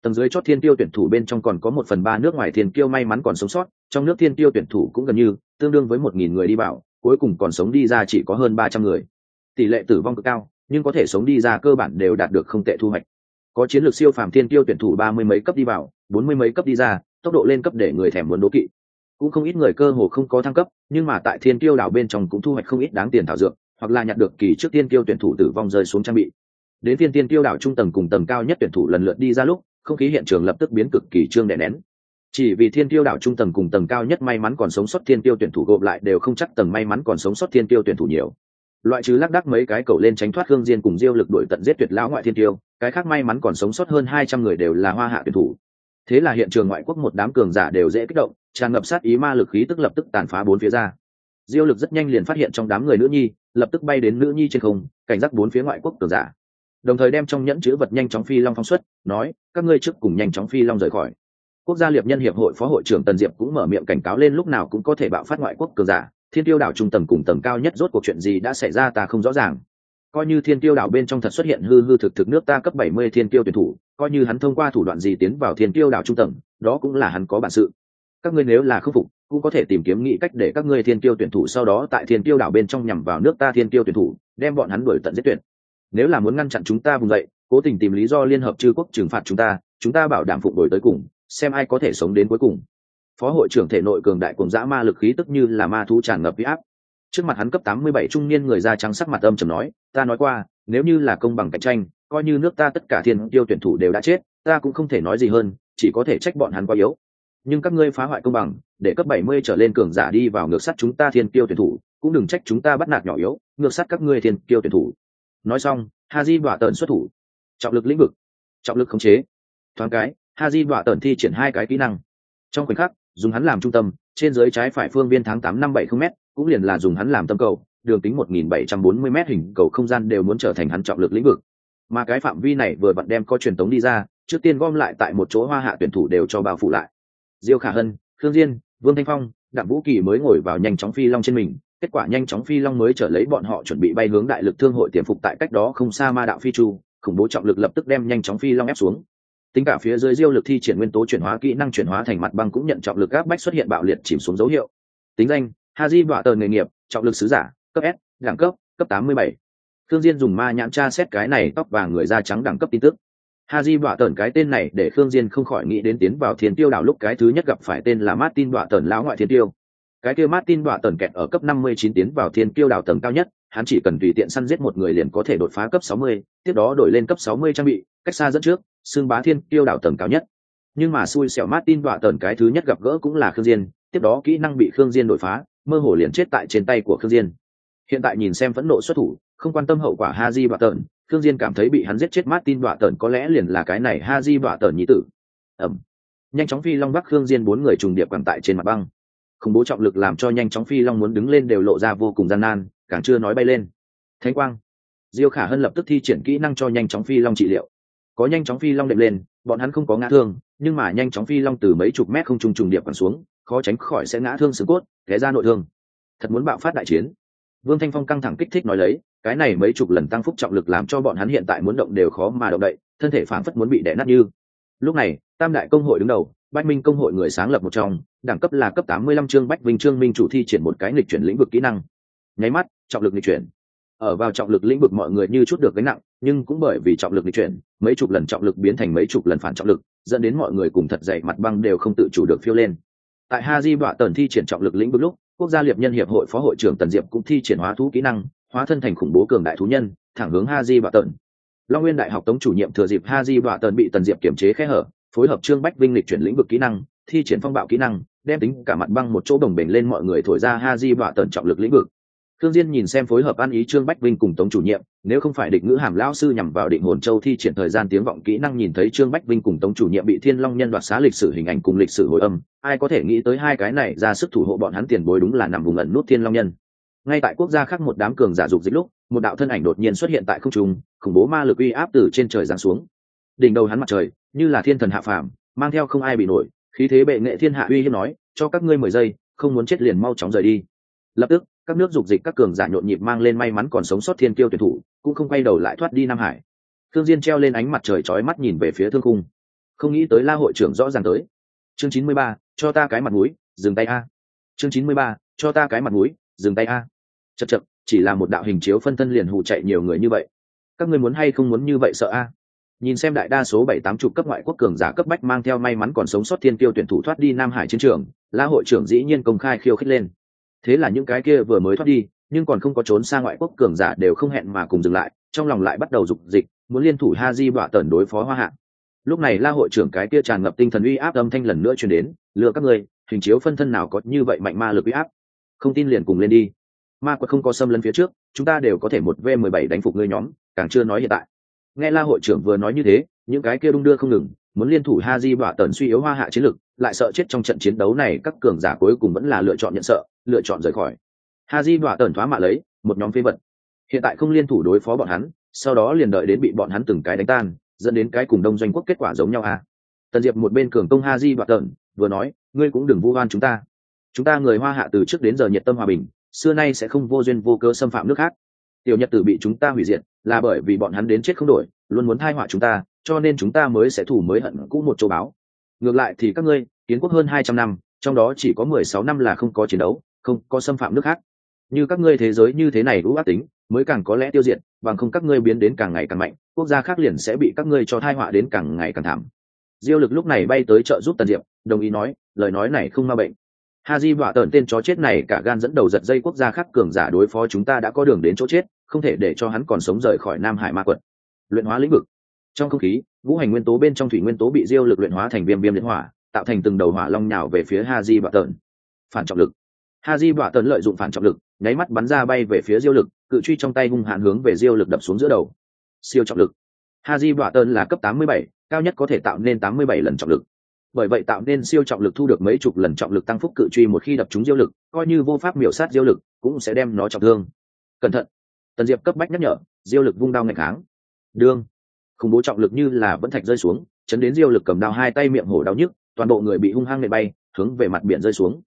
Speaker 1: Tầng dưới chót thiên tiêu tuyển thủ bên trong còn có một phần ba nước ngoài thiên tiêu may mắn còn sống sót trong nước thiên tiêu tuyển thủ cũng gần như tương đương với một nghìn người đi bảo, cuối cùng còn sống đi ra chỉ có hơn ba trăm người. Tỷ lệ tử vong cực cao nhưng có thể sống đi ra cơ bản đều đạt được không tệ thu hoạch. Có chiến lược siêu phàm thiên tiêu tuyển thủ ba mươi mấy cấp đi vào bốn mươi mấy cấp đi ra tốc độ lên cấp để người thèm muốn đố kỵ. Cũng không ít người cơ hồ không có thăng cấp nhưng mà tại thiên tiêu đảo bên trong cũng thu hoạch không ít đáng tiền thảo dược hoặc là nhặt được kỳ trước tiên tiêu tuyển thủ tử vong rơi xuống trang bị đến thiên tiên tiêu đảo trung tầng cùng tầng cao nhất tuyển thủ lần lượt đi ra lúc, không khí hiện trường lập tức biến cực kỳ trương đè nén. Chỉ vì thiên tiêu đảo trung tầng cùng tầng cao nhất may mắn còn sống sót thiên tiêu tuyển thủ gộp lại đều không chắc tầng may mắn còn sống sót thiên tiêu tuyển thủ nhiều. Loại trừ lác đác mấy cái cầu lên tránh thoát hương diên cùng diêu lực đuổi tận giết tuyệt lão ngoại thiên tiêu cái khác may mắn còn sống sót hơn hai trăm người đều là hoa hạ tuyển thủ. Thế là hiện trường ngoại quốc một đám cường giả đều dễ kích động, tràn ngập sát ý ma lực khí tức lập tức tàn phá bốn phía ra. Diêu lực rất nhanh liền phát hiện trong đám người nữ nhi, lập tức bay đến nữ nhi trên không, cảnh giác bốn phía ngoại quốc cường giả đồng thời đem trong nhẫn chữ vật nhanh chóng phi long phong xuất, nói, các ngươi trước cùng nhanh chóng phi long rời khỏi. Quốc gia liệp nhân hiệp hội phó hội trưởng tần diệp cũng mở miệng cảnh cáo lên lúc nào cũng có thể bạo phát ngoại quốc cường giả. Thiên tiêu đảo trung tầng cùng tầng cao nhất rốt cuộc chuyện gì đã xảy ra ta không rõ ràng. Coi như thiên tiêu đảo bên trong thật xuất hiện hư hư thực thực nước ta cấp bảy mươi thiên tiêu tuyển thủ, coi như hắn thông qua thủ đoạn gì tiến vào thiên tiêu đảo trung tầng, đó cũng là hắn có bản sự. Các ngươi nếu là khâm phục, cũng có thể tìm kiếm nghĩ cách để các ngươi thiên tiêu tuyển thủ sau đó tại thiên tiêu đảo bên trong nhằm vào nước ta thiên tiêu tuyển thủ, đem bọn hắn đuổi tận giết tuyển nếu là muốn ngăn chặn chúng ta vùng dậy, cố tình tìm lý do liên hợp chư quốc trừng phạt chúng ta chúng ta bảo đảm phục đổi tới cùng, xem ai có thể sống đến cuối cùng. Phó hội trưởng thể nội cường đại cùng dã ma lực khí tức như là ma thú tràn ngập huy áp. Trước mặt hắn cấp tám mươi bảy trung niên người da trắng sắc mặt âm trầm nói, ta nói qua, nếu như là công bằng cạnh tranh, coi như nước ta tất cả thiên tiêu tuyển thủ đều đã chết, ta cũng không thể nói gì hơn, chỉ có thể trách bọn hắn quá yếu. Nhưng các ngươi phá hoại công bằng, để cấp bảy mươi trở lên cường giả đi vào ngược sắt chúng ta thiên tiêu tuyển thủ, cũng đừng trách chúng ta bắt nạt nhỏ yếu, ngược sắt các ngươi thiên tiêu tuyển thủ nói xong ha di đọa tợn xuất thủ. Trọng lực lĩnh vực. Trọng lực khống chế. Thoáng cái ha di đọa tợn thi triển hai cái kỹ năng. Trong khoảnh khắc, dùng hắn làm trung tâm, trên dưới trái phải phương viên tháng tám năm bảy không m cũng liền là dùng hắn làm tâm cầu, đường tính một nghìn bảy trăm bốn mươi m hình cầu không gian đều muốn trở thành hắn trọng lực lĩnh vực. Mà cái phạm vi này vừa vặn đem có truyền tống đi ra, trước tiên gom lại tại một chỗ hoa hạ tuyển thủ đều cho bao phủ lại. Diêu khả hân, khương diên, vương thanh phong, đặng vũ kỳ mới ngồi vào nhanh chóng phi long trên mình kết quả nhanh chóng phi long mới trở lấy bọn họ chuẩn bị bay hướng đại lực thương hội tiềm phục tại cách đó không xa ma đạo phi chu, khủng bố trọng lực lập tức đem nhanh chóng phi long ép xuống tính cả phía dưới diêu lực thi triển nguyên tố chuyển hóa kỹ năng chuyển hóa thành mặt băng cũng nhận trọng lực áp bách xuất hiện bạo liệt chìm xuống dấu hiệu tính danh, haji đọa tờ nghề nghiệp, trọng lực sứ giả, cấp s, đẳng cấp cấp 87. Khương Diên dùng ma nhãn tra xét cái này tóc vàng người da trắng đẳng cấp tin tức. Haji Bọa Tẩn cái tên này để Khương Diên không khỏi nghĩ đến tiến vào Thiên Tiêu đảo lúc cái thứ nhất gặp phải tên là Martin Bọa Tẩn lão ngoại Thiên Tiêu. Cái kia Martin đọa tần kẹt ở cấp 59 tiến vào Thiên Kiêu đảo tầng cao nhất, hắn chỉ cần tùy tiện săn giết một người liền có thể đột phá cấp 60, tiếp đó đổi lên cấp 60 trang bị, cách xa dẫn trước, xương bá Thiên Kiêu đảo tầng cao nhất. Nhưng mà xui xẻo Martin đọa tần cái thứ nhất gặp gỡ cũng là Khương Diên, tiếp đó kỹ năng bị Khương Diên đột phá, mơ hồ liền chết tại trên tay của Khương Diên. Hiện tại nhìn xem phẫn nộ xuất thủ không quan tâm hậu quả ha đọa tần khương diên cảm thấy bị hắn giết chết martin đọa tần có lẽ liền là cái này ha đọa tần tợn nhị tử. Ẩm. Nhanh chóng phi long bắc khương diên bốn người trùng điệp quẳng tại trên mặt băng khủng bố trọng lực làm cho nhanh chóng phi long muốn đứng lên đều lộ ra vô cùng gian nan, càng chưa nói bay lên. Thánh quang. Diêu khả hân lập tức thi triển kỹ năng cho nhanh chóng phi long trị liệu. Có nhanh chóng phi long đệm lên, bọn hắn không có ngã thương, nhưng mà nhanh chóng phi long từ mấy chục mét không trùng trùng điệp còn xuống, khó tránh khỏi sẽ ngã thương xương cốt, té ra nội thương. Thật muốn bạo phát đại chiến. Vương thanh phong căng thẳng kích thích nói lấy, cái này mấy chục lần tăng phúc trọng lực làm cho bọn hắn hiện tại muốn động đều khó mà động đậy, thân thể phản phất muốn bị đẻ nát như. Lúc này, tam đại công hội đứng đầu, bách minh công hội người sáng lập một trong đẳng cấp là cấp tám mươi lăm chương bách vinh trương minh chủ thi triển một cái nghịch chuyển lĩnh vực kỹ năng. Nháy mắt, trọng lực nghịch chuyển. Ở vào trọng lực lĩnh vực mọi người như chút được gánh nặng, nhưng cũng bởi vì trọng lực nghịch chuyển, mấy chục lần trọng lực biến thành mấy chục lần phản trọng lực, dẫn đến mọi người cùng thật dậy mặt băng đều không tự chủ được phiêu lên. Tại ha di bọa tần thi triển trọng lực lĩnh vực lúc, quốc gia liệp nhân hiệp hội phó hội trưởng tần diệp cũng thi triển hóa thú kỹ năng, hóa thân thành khủng bố cường đại thú nhân, thẳng hướng ha di bọa tần. Long nguyên đại học tống chủ nhiệm thừa dịp ha di bọa tần bị tần diệp kiểm chế khẽ hở, phối hợp trương bách vinh lịch chuyển lĩnh vực kỹ năng, thi triển phong bạo kỹ năng đem tính cả mặt băng một chỗ đồng bền lên mọi người thổi ra ha di bọa tần trọng lực lĩnh vực Thương Diên nhìn xem phối hợp ăn ý Trương Bách Vinh cùng Tống chủ nhiệm, nếu không phải định ngữ hàm lão sư nhằm vào định hồn châu thi triển thời gian tiếng vọng kỹ năng nhìn thấy Trương Bách Vinh cùng Tống chủ nhiệm bị Thiên Long nhân đoạt xá lịch sử hình ảnh cùng lịch sử hồi âm, ai có thể nghĩ tới hai cái này ra sức thủ hộ bọn hắn tiền bối đúng là nằm vùng ẩn nút Thiên Long nhân. Ngay tại quốc gia khác một đám cường giả dục dịch lúc, một đạo thân ảnh đột nhiên xuất hiện tại không trung, khủng bố ma lực uy áp từ trên trời giáng xuống. Đỉnh đầu hắn mặt trời, như là thiên thần hạ phàm, mang theo không ai bị nổi, khí thế bệ nghệ thiên hạ uy hiếp nói, cho các ngươi mười giây, không muốn chết liền mau chóng rời đi. Lập tức, các nước dục dịch các cường giả nhộn nhịp mang lên may mắn còn sống sót thiên kiêu tuyển thủ cũng không quay đầu lại thoát đi nam hải. Thương diên treo lên ánh mặt trời chói mắt nhìn về phía thương cung không nghĩ tới la hội trưởng rõ ràng tới. Chương chín mươi ba, cho ta cái mặt mũi dừng tay a. Chương chín mươi ba, cho ta cái mặt mũi dừng tay a. Chật chật chỉ là một đạo hình chiếu phân thân liền hù chạy nhiều người như vậy. Các ngươi muốn hay không muốn như vậy sợ a? Nhìn xem đại đa số bảy tám chục cấp ngoại quốc cường giả cấp bách mang theo may mắn còn sống sót thiên tiêu tuyển thủ thoát đi nam hải chiến trường, la hội trưởng dĩ nhiên công khai khiêu khích lên. Thế là những cái kia vừa mới thoát đi, nhưng còn không có trốn xa ngoại quốc cường giả đều không hẹn mà cùng dừng lại, trong lòng lại bắt đầu dục dịch, muốn liên thủ ha di bọa tần đối phó hoa hạ. Lúc này la hội trưởng cái kia tràn ngập tinh thần uy áp âm thanh lần nữa truyền đến, lừa các ngươi, hình chiếu phân thân nào có như vậy mạnh ma lực uy áp? Không tin liền cùng lên đi. Ma quật không có xâm lấn phía trước, chúng ta đều có thể một v mười bảy đánh phục ngươi nhóm, càng chưa nói hiện tại nghe la hội trưởng vừa nói như thế, những cái kia đung đưa không ngừng, muốn liên thủ ha di bọa tần suy yếu hoa hạ chiến lực, lại sợ chết trong trận chiến đấu này, các cường giả cuối cùng vẫn là lựa chọn nhận sợ, lựa chọn rời khỏi. Ha di đọa tần thoá mạ lấy, một nhóm phế vật. Hiện tại không liên thủ đối phó bọn hắn, sau đó liền đợi đến bị bọn hắn từng cái đánh tan, dẫn đến cái cùng đông doanh quốc kết quả giống nhau à. Tần diệp một bên cường công ha di đọa tần, vừa nói, ngươi cũng đừng vu oan chúng ta. Chúng ta người hoa hạ từ trước đến giờ nhiệt tâm hòa bình, xưa nay sẽ không vô duyên vô cơ xâm phạm nước khác tiểu nhật tử bị chúng ta hủy diệt, là bởi vì bọn hắn đến chết không đổi, luôn muốn thai họa chúng ta, cho nên chúng ta mới sẽ thủ mới hận cũ một châu báo ngược lại thì các ngươi, kiến quốc hơn hai trăm năm, trong đó chỉ có mười sáu năm là không có chiến đấu, không có xâm phạm nước khác. Như các ngươi thế giới như thế này lũ ác tính, mới càng có lẽ tiêu diệt, bằng không các ngươi biến đến càng ngày càng mạnh, quốc gia khác liền sẽ bị các ngươi cho thai họa đến càng ngày càng thảm. Diêu lực lúc này bay tới trợ giúp tần diệp, đồng ý nói, lời nói này không ma bệnh ha di bọa tợn tên chó chết này cả gan dẫn đầu giật dây quốc gia khác cường giả đối phó chúng ta đã có đường đến chỗ chết không thể để cho hắn còn sống rời khỏi nam hải ma quận luyện hóa lĩnh vực trong không khí vũ hành nguyên tố bên trong thủy nguyên tố bị diêu lực luyện hóa thành viêm viêm liên hỏa tạo thành từng đầu hỏa long nhào về phía ha di bọa tợn phản trọng lực ha di bọa tần lợi dụng phản trọng lực nháy mắt bắn ra bay về phía diêu lực cự truy trong tay hung hạn hướng về diêu lực đập xuống giữa đầu siêu trọng lực ha di bọa tần là cấp 87, cao nhất có thể tạo nên 87 lần trọng lực bởi vậy tạo nên siêu trọng lực thu được mấy chục lần trọng lực tăng phúc cự truy một khi đập trúng diêu lực, coi như vô pháp miểu sát diêu lực, cũng sẽ đem nó trọng thương. Cẩn thận. Tần diệp cấp bách nhắc nhở, diêu lực vung đao ngày kháng. Đương. Khủng bố trọng lực như là vẫn thạch rơi xuống, chấn đến diêu lực cầm đao hai tay miệng hổ đau nhức, toàn bộ người bị hung hăng nệ bay, hướng về mặt biển rơi xuống.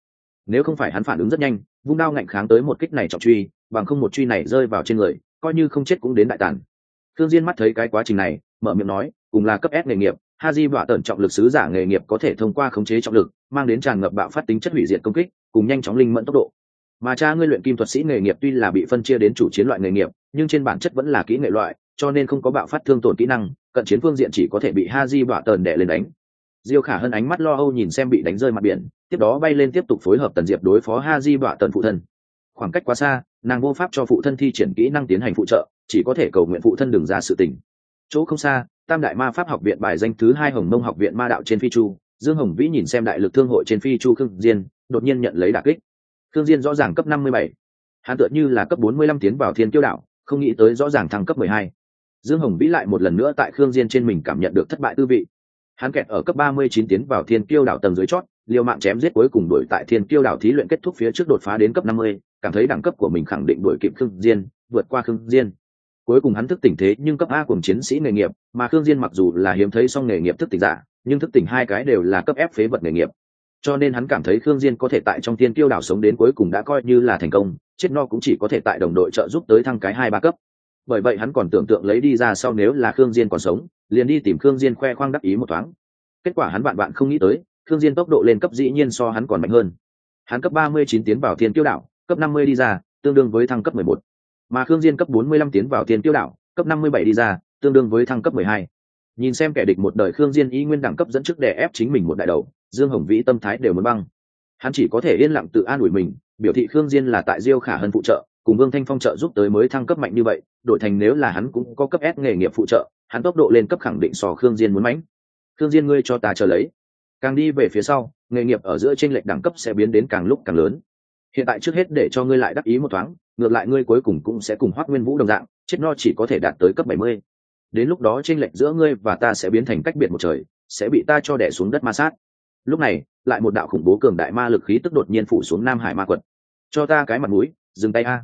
Speaker 1: Nếu không phải hắn phản ứng rất nhanh, vung đao ngạnh kháng tới một kích này trọng truy, bằng không một truy này rơi vào trên người, coi như không chết cũng đến đại tàn. Thương diên mắt thấy cái quá trình này, mở miệng nói, cùng là cấp s nghề nghiệp ha di bọa tận trọng lực sứ giả nghề nghiệp có thể thông qua khống chế trọng lực, mang đến tràn ngập bạo phát tính chất hủy diệt công kích, cùng nhanh chóng linh mẫn tốc độ. Mà cha ngươi luyện kim thuật sĩ nghề nghiệp tuy là bị phân chia đến chủ chiến loại nghề nghiệp, nhưng trên bản chất vẫn là kỹ nghệ loại, cho nên không có bạo phát thương tổn kỹ năng, cận chiến phương diện chỉ có thể bị ha di bọa đè lên đánh. Diêu khả hân ánh mắt lo âu nhìn xem bị đánh rơi mặt biển, tiếp đó bay lên tiếp tục phối hợp tần diệp đối phó ha di bọa tần phụ thân. Khoảng cách quá xa, nàng vô pháp cho phụ thân thi triển kỹ năng tiến hành phụ trợ, chỉ có thể cầu nguyện phụ thân đừng ra sự tình. Chỗ không xa tam đại ma pháp học viện bài danh thứ hai hồng mông học viện ma đạo trên phi chu. Dương hồng vĩ nhìn xem đại lực thương hội trên phi chu khương diên, đột nhiên nhận lấy đả kích. Khương diên rõ ràng cấp năm mươi bảy. Hắn tựa như là cấp bốn mươi lăm tiến vào thiên kiêu đạo, không nghĩ tới rõ ràng thăng cấp mười hai. Dương hồng vĩ lại một lần nữa tại khương diên trên mình cảm nhận được thất bại tư vị. Hắn kẹt ở cấp ba mươi chín tiến vào thiên kiêu Đạo tầng dưới chót, liều mạng chém giết cuối cùng đuổi tại thiên kiêu Đạo thí luyện kết thúc phía trước đột phá đến cấp năm mươi, cảm thấy đẳng cấp của mình khẳng định đuổi kịp khương diên, vượt qua khương diên cuối cùng hắn thức tỉnh thế nhưng cấp a cùng chiến sĩ nghề nghiệp, mà khương diên mặc dù là hiếm thấy song nghề nghiệp thức tỉnh giả, nhưng thức tỉnh hai cái đều là cấp ép phế vật nghề nghiệp. Cho nên hắn cảm thấy khương diên có thể tại trong tiên tiêu đảo sống đến cuối cùng đã coi như là thành công, chết no cũng chỉ có thể tại đồng đội trợ giúp tới thăng cái hai ba cấp. Bởi vậy hắn còn tưởng tượng lấy đi ra sau nếu là khương diên còn sống, liền đi tìm khương diên khoe khoang đắc ý một thoáng. Kết quả hắn bạn bạn không nghĩ tới, khương diên tốc độ lên cấp dĩ nhiên so hắn còn mạnh hơn. Hắn cấp ba mươi chín tiến vào thiên tiêu đảo, cấp năm mươi đi ra, tương đương với thăng cấp mười một mà khương diên cấp bốn mươi lăm tiến vào thiên tiêu đảo, cấp năm mươi bảy đi ra, tương đương với thăng cấp mười hai. Nhìn xem kẻ địch một đời khương diên y nguyên đẳng cấp dẫn trước để ép chính mình một đại đầu, dương hồng vĩ tâm thái đều muốn băng. Hắn chỉ có thể yên lặng tự an ủi mình, biểu thị khương diên là tại diêu khả hân phụ trợ, cùng vương thanh phong trợ giúp tới mới thăng cấp mạnh như vậy, đổi thành nếu là hắn cũng có cấp s nghề nghiệp phụ trợ, hắn tốc độ lên cấp khẳng định so khương diên muốn mãnh khương diên ngươi cho ta chờ lấy. Càng đi về phía sau, nghề nghiệp ở giữa trên lệch đẳng cấp sẽ biến đến càng lúc càng lớn hiện tại trước hết để cho ngươi lại đắc ý một thoáng, ngược lại ngươi cuối cùng cũng sẽ cùng hoác nguyên vũ đồng dạng, chết no chỉ có thể đạt tới cấp 70. đến lúc đó trên lệch giữa ngươi và ta sẽ biến thành cách biệt một trời, sẽ bị ta cho đẻ xuống đất ma sát. Lúc này, lại một đạo khủng bố cường đại ma lực khí tức đột nhiên phủ xuống nam hải ma quật. Cho ta cái mặt mũi, dừng tay a.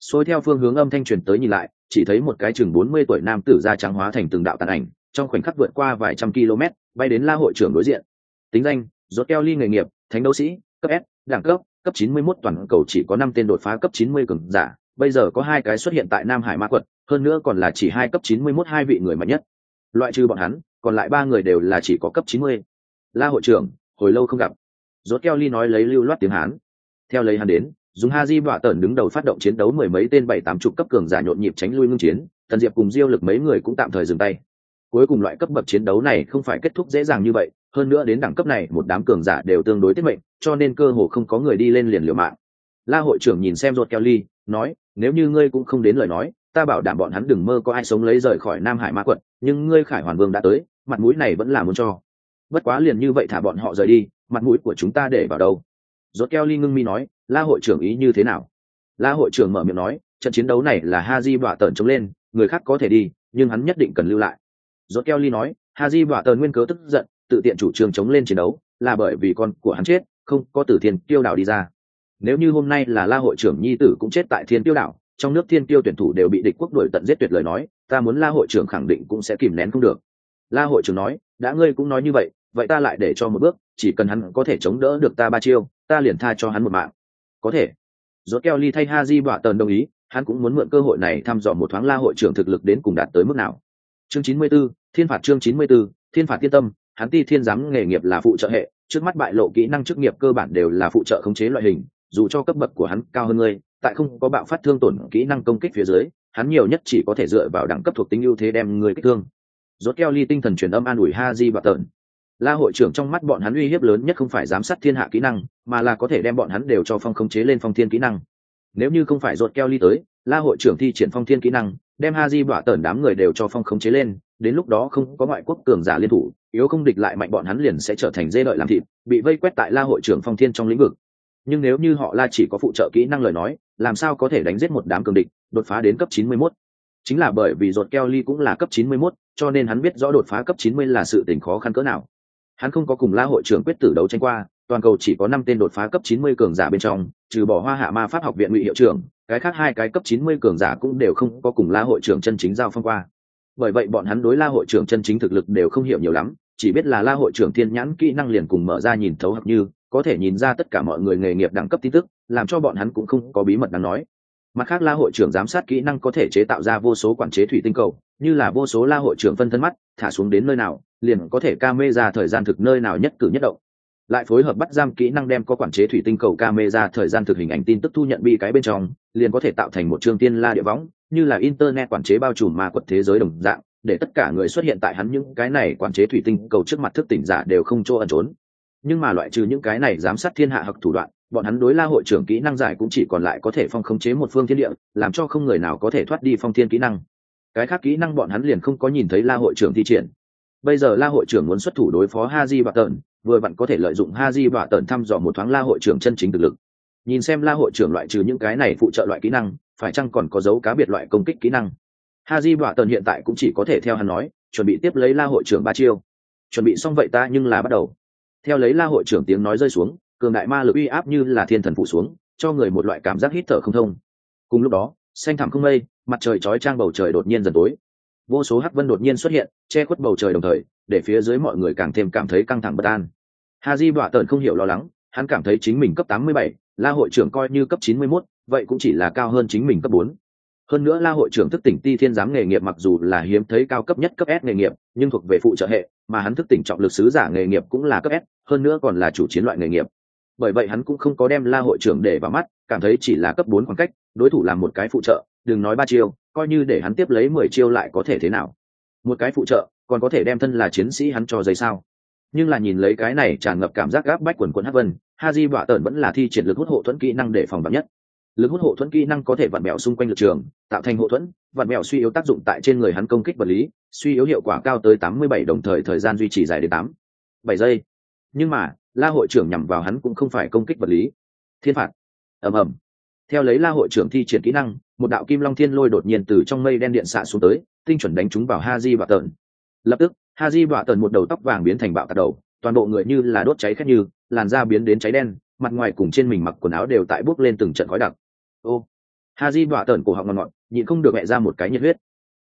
Speaker 1: Xôi theo phương hướng âm thanh truyền tới nhìn lại, chỉ thấy một cái chừng bốn mươi tuổi nam tử da trắng hóa thành từng đạo tàn ảnh, trong khoảnh khắc vượt qua vài trăm km, bay đến la hội trưởng đối diện. Tính danh, rốt keo ly nghề nghiệp, thánh đấu sĩ, cấp s, đẳng cấp cấp 91 toàn cầu chỉ có năm tên đột phá cấp 90 cường giả, bây giờ có hai cái xuất hiện tại nam hải ma quật, hơn nữa còn là chỉ hai cấp 91 hai vị người mạnh nhất. Loại trừ bọn hắn, còn lại ba người đều là chỉ có cấp 90. la hội trưởng, hồi lâu không gặp. Rốt keo ly nói lấy lưu loát tiếng hán. Theo lấy hắn đến dùng ha và Tẩn đứng đầu phát động chiến đấu mười mấy tên bảy tám chục cấp cường giả nhộn nhịp tránh lui ngưng chiến, tần diệp cùng diêu lực mấy người cũng tạm thời dừng tay. Cuối cùng loại cấp bậc chiến đấu này không phải kết thúc dễ dàng như vậy, hơn nữa đến đẳng cấp này, một đám cường giả đều tương đối tiết mệnh cho nên cơ hồ không có người đi lên liền liều mạng. La hội trưởng nhìn xem ruột kelly nói, nếu như ngươi cũng không đến lời nói, ta bảo đảm bọn hắn đừng mơ có ai sống lấy rời khỏi nam hải ma quận, nhưng ngươi khải hoàn vương đã tới, mặt mũi này vẫn là muốn cho. Bất quá liền như vậy thả bọn họ rời đi, mặt mũi của chúng ta để vào đâu? Rốt kelly ngưng mi nói, la hội trưởng ý như thế nào? La hội trưởng mở miệng nói, trận chiến đấu này là ha di bọa tờn chống lên, người khác có thể đi, nhưng hắn nhất định cần lưu lại. Rốt kelly nói, ha di bọa tờn nguyên cớ tức giận, tự tiện chủ trương chống lên chiến đấu, là bởi vì con của hắn chết không có tử thiên tiêu đảo đi ra. Nếu như hôm nay là la hội trưởng nhi tử cũng chết tại thiên tiêu đảo trong nước thiên tiêu tuyển thủ đều bị địch quốc đuổi tận giết tuyệt lời nói ta muốn la hội trưởng khẳng định cũng sẽ kìm nén không được. La hội trưởng nói đã ngươi cũng nói như vậy vậy ta lại để cho một bước chỉ cần hắn có thể chống đỡ được ta ba chiêu ta liền tha cho hắn một mạng. Có thể. Rốt keo ly thay ha di bọa tần đồng ý hắn cũng muốn mượn cơ hội này thăm dò một thoáng la hội trưởng thực lực đến cùng đạt tới mức nào. Chương chín mươi 94, thiên phạt chương chín mươi 94, thiên phạt tiên tâm hắn ti thiên giám nghề nghiệp là phụ trợ hệ, trước mắt bại lộ kỹ năng chức nghiệp cơ bản đều là phụ trợ khống chế loại hình, dù cho cấp bậc của hắn cao hơn ngươi, tại không có bạo phát thương tổn kỹ năng công kích phía dưới, hắn nhiều nhất chỉ có thể dựa vào đẳng cấp thuộc tính ưu thế đem người kích thương. Rốt keo ly tinh thần truyền âm an ủi ha di bạc tợn. La hội trưởng trong mắt bọn hắn uy hiếp lớn nhất không phải giám sát thiên hạ kỹ năng, mà là có thể đem bọn hắn đều cho phong khống chế lên phong thiên kỹ năng. Nếu như không phải rốt keo ly tới, la hội trưởng thi triển phong thiên kỹ năng đem ha di bọa tờn đám người đều cho phong khống chế lên đến lúc đó không có ngoại quốc cường giả liên thủ yếu không địch lại mạnh bọn hắn liền sẽ trở thành dê đợi làm thịt bị vây quét tại la hội trưởng phong thiên trong lĩnh vực nhưng nếu như họ la chỉ có phụ trợ kỹ năng lời nói làm sao có thể đánh giết một đám cường địch đột phá đến cấp 91. chính là bởi vì ruột keo ly cũng là cấp 91, cho nên hắn biết rõ đột phá cấp 90 là sự tình khó khăn cỡ nào hắn không có cùng la hội trưởng quyết tử đấu tranh qua toàn cầu chỉ có năm tên đột phá cấp 90 cường giả bên trong trừ bỏ hoa hạ ma pháp học viện ngụy hiệu trưởng cái khác hai cái cấp 90 cường giả cũng đều không có cùng la hội trưởng chân chính giao phong qua. Bởi vậy bọn hắn đối la hội trưởng chân chính thực lực đều không hiểu nhiều lắm, chỉ biết là la hội trưởng thiên nhãn kỹ năng liền cùng mở ra nhìn thấu hợp như, có thể nhìn ra tất cả mọi người nghề nghiệp đẳng cấp tin tức, làm cho bọn hắn cũng không có bí mật đáng nói. Mặt khác la hội trưởng giám sát kỹ năng có thể chế tạo ra vô số quản chế thủy tinh cầu, như là vô số la hội trưởng phân thân mắt, thả xuống đến nơi nào, liền có thể ca mê ra thời gian thực nơi nào nhất cử nhất động lại phối hợp bắt giam kỹ năng đem có quản chế thủy tinh cầu camera thời gian thực hình ảnh tin tức thu nhận bị cái bên trong, liền có thể tạo thành một chương tiên la địa võng, như là internet quản chế bao trùm ma quật thế giới đồng dạng, để tất cả người xuất hiện tại hắn những cái này quản chế thủy tinh cầu trước mặt thức tỉnh giả đều không chỗ ẩn trốn. Nhưng mà loại trừ những cái này giám sát thiên hạ hoặc thủ đoạn, bọn hắn đối la hội trưởng kỹ năng giải cũng chỉ còn lại có thể phong khống chế một phương thiên địa, làm cho không người nào có thể thoát đi phong thiên kỹ năng. Cái khác kỹ năng bọn hắn liền không có nhìn thấy la hội trưởng thi triển. Bây giờ la hội trưởng muốn xuất thủ đối phó ha di bạc tợn vừa vặn có thể lợi dụng ha di và tần thăm dò một thoáng la hội trưởng chân chính thực lực. Nhìn xem la hội trưởng loại trừ những cái này phụ trợ loại kỹ năng, phải chăng còn có dấu cá biệt loại công kích kỹ năng? Ha di và tần hiện tại cũng chỉ có thể theo hắn nói, chuẩn bị tiếp lấy la hội trưởng ba chiêu. Chuẩn bị xong vậy ta nhưng là bắt đầu. Theo lấy la hội trưởng tiếng nói rơi xuống, cường đại ma lực uy áp như là thiên thần phụ xuống, cho người một loại cảm giác hít thở không thông. Cùng lúc đó, xanh thẳm không mây, mặt trời chói trang bầu trời đột nhiên dần tối. Vô số hắc vân đột nhiên xuất hiện, che khuất bầu trời đồng thời để phía dưới mọi người càng thêm cảm thấy căng thẳng bất an. Ha di bọa tợn không hiểu lo lắng hắn cảm thấy chính mình cấp 87, la hội trưởng coi như cấp 91, vậy cũng chỉ là cao hơn chính mình cấp 4. hơn nữa la hội trưởng thức tỉnh ti thiên giám nghề nghiệp mặc dù là hiếm thấy cao cấp nhất cấp s nghề nghiệp nhưng thuộc về phụ trợ hệ mà hắn thức tỉnh trọng lực sứ giả nghề nghiệp cũng là cấp s hơn nữa còn là chủ chiến loại nghề nghiệp. Bởi vậy hắn cũng không có đem la hội trưởng để vào mắt cảm thấy chỉ là cấp bốn khoảng cách đối thủ làm một cái phụ trợ đừng nói ba chiêu coi như để hắn tiếp lấy mười chiêu lại có thể thế nào. Một cái phụ trợ còn có thể đem thân là chiến sĩ hắn cho giấy sao? Nhưng là nhìn lấy cái này tràn ngập cảm giác gáp bách quần quần hắc vân, ha di bọa tợn vẫn là thi triển lực hút hộ thuẫn kỹ năng để phòng bắn nhất. Lực hút hộ thuẫn kỹ năng có thể vặn mẹo xung quanh lực trường, tạo thành hộ thuẫn, vặn mẹo suy yếu tác dụng tại trên người hắn công kích vật lý, suy yếu hiệu quả cao tới tám mươi bảy đồng thời thời gian duy trì dài đến tám bảy giây. Nhưng mà, la hội trưởng nhằm vào hắn cũng không phải công kích vật lý. Thiên phạt. Ầm ầm. Theo lấy la hội trưởng thi triển kỹ năng, một đạo kim long thiên lôi đột nhiên từ trong mây đen điện xạ xuống tới, tinh chuẩn đánh trúng vào ha di bạ tợn lập tức ha di bạ tợn một đầu tóc vàng biến thành bạo tạt đầu, toàn bộ người như là đốt cháy khét như, làn da biến đến cháy đen, mặt ngoài cùng trên mình mặc quần áo đều tại bốc lên từng trận khói đặc. Ô ha di bạ tợn cổ họng ngọt ngọt, nhịn không được mẹ ra một cái nhiệt huyết.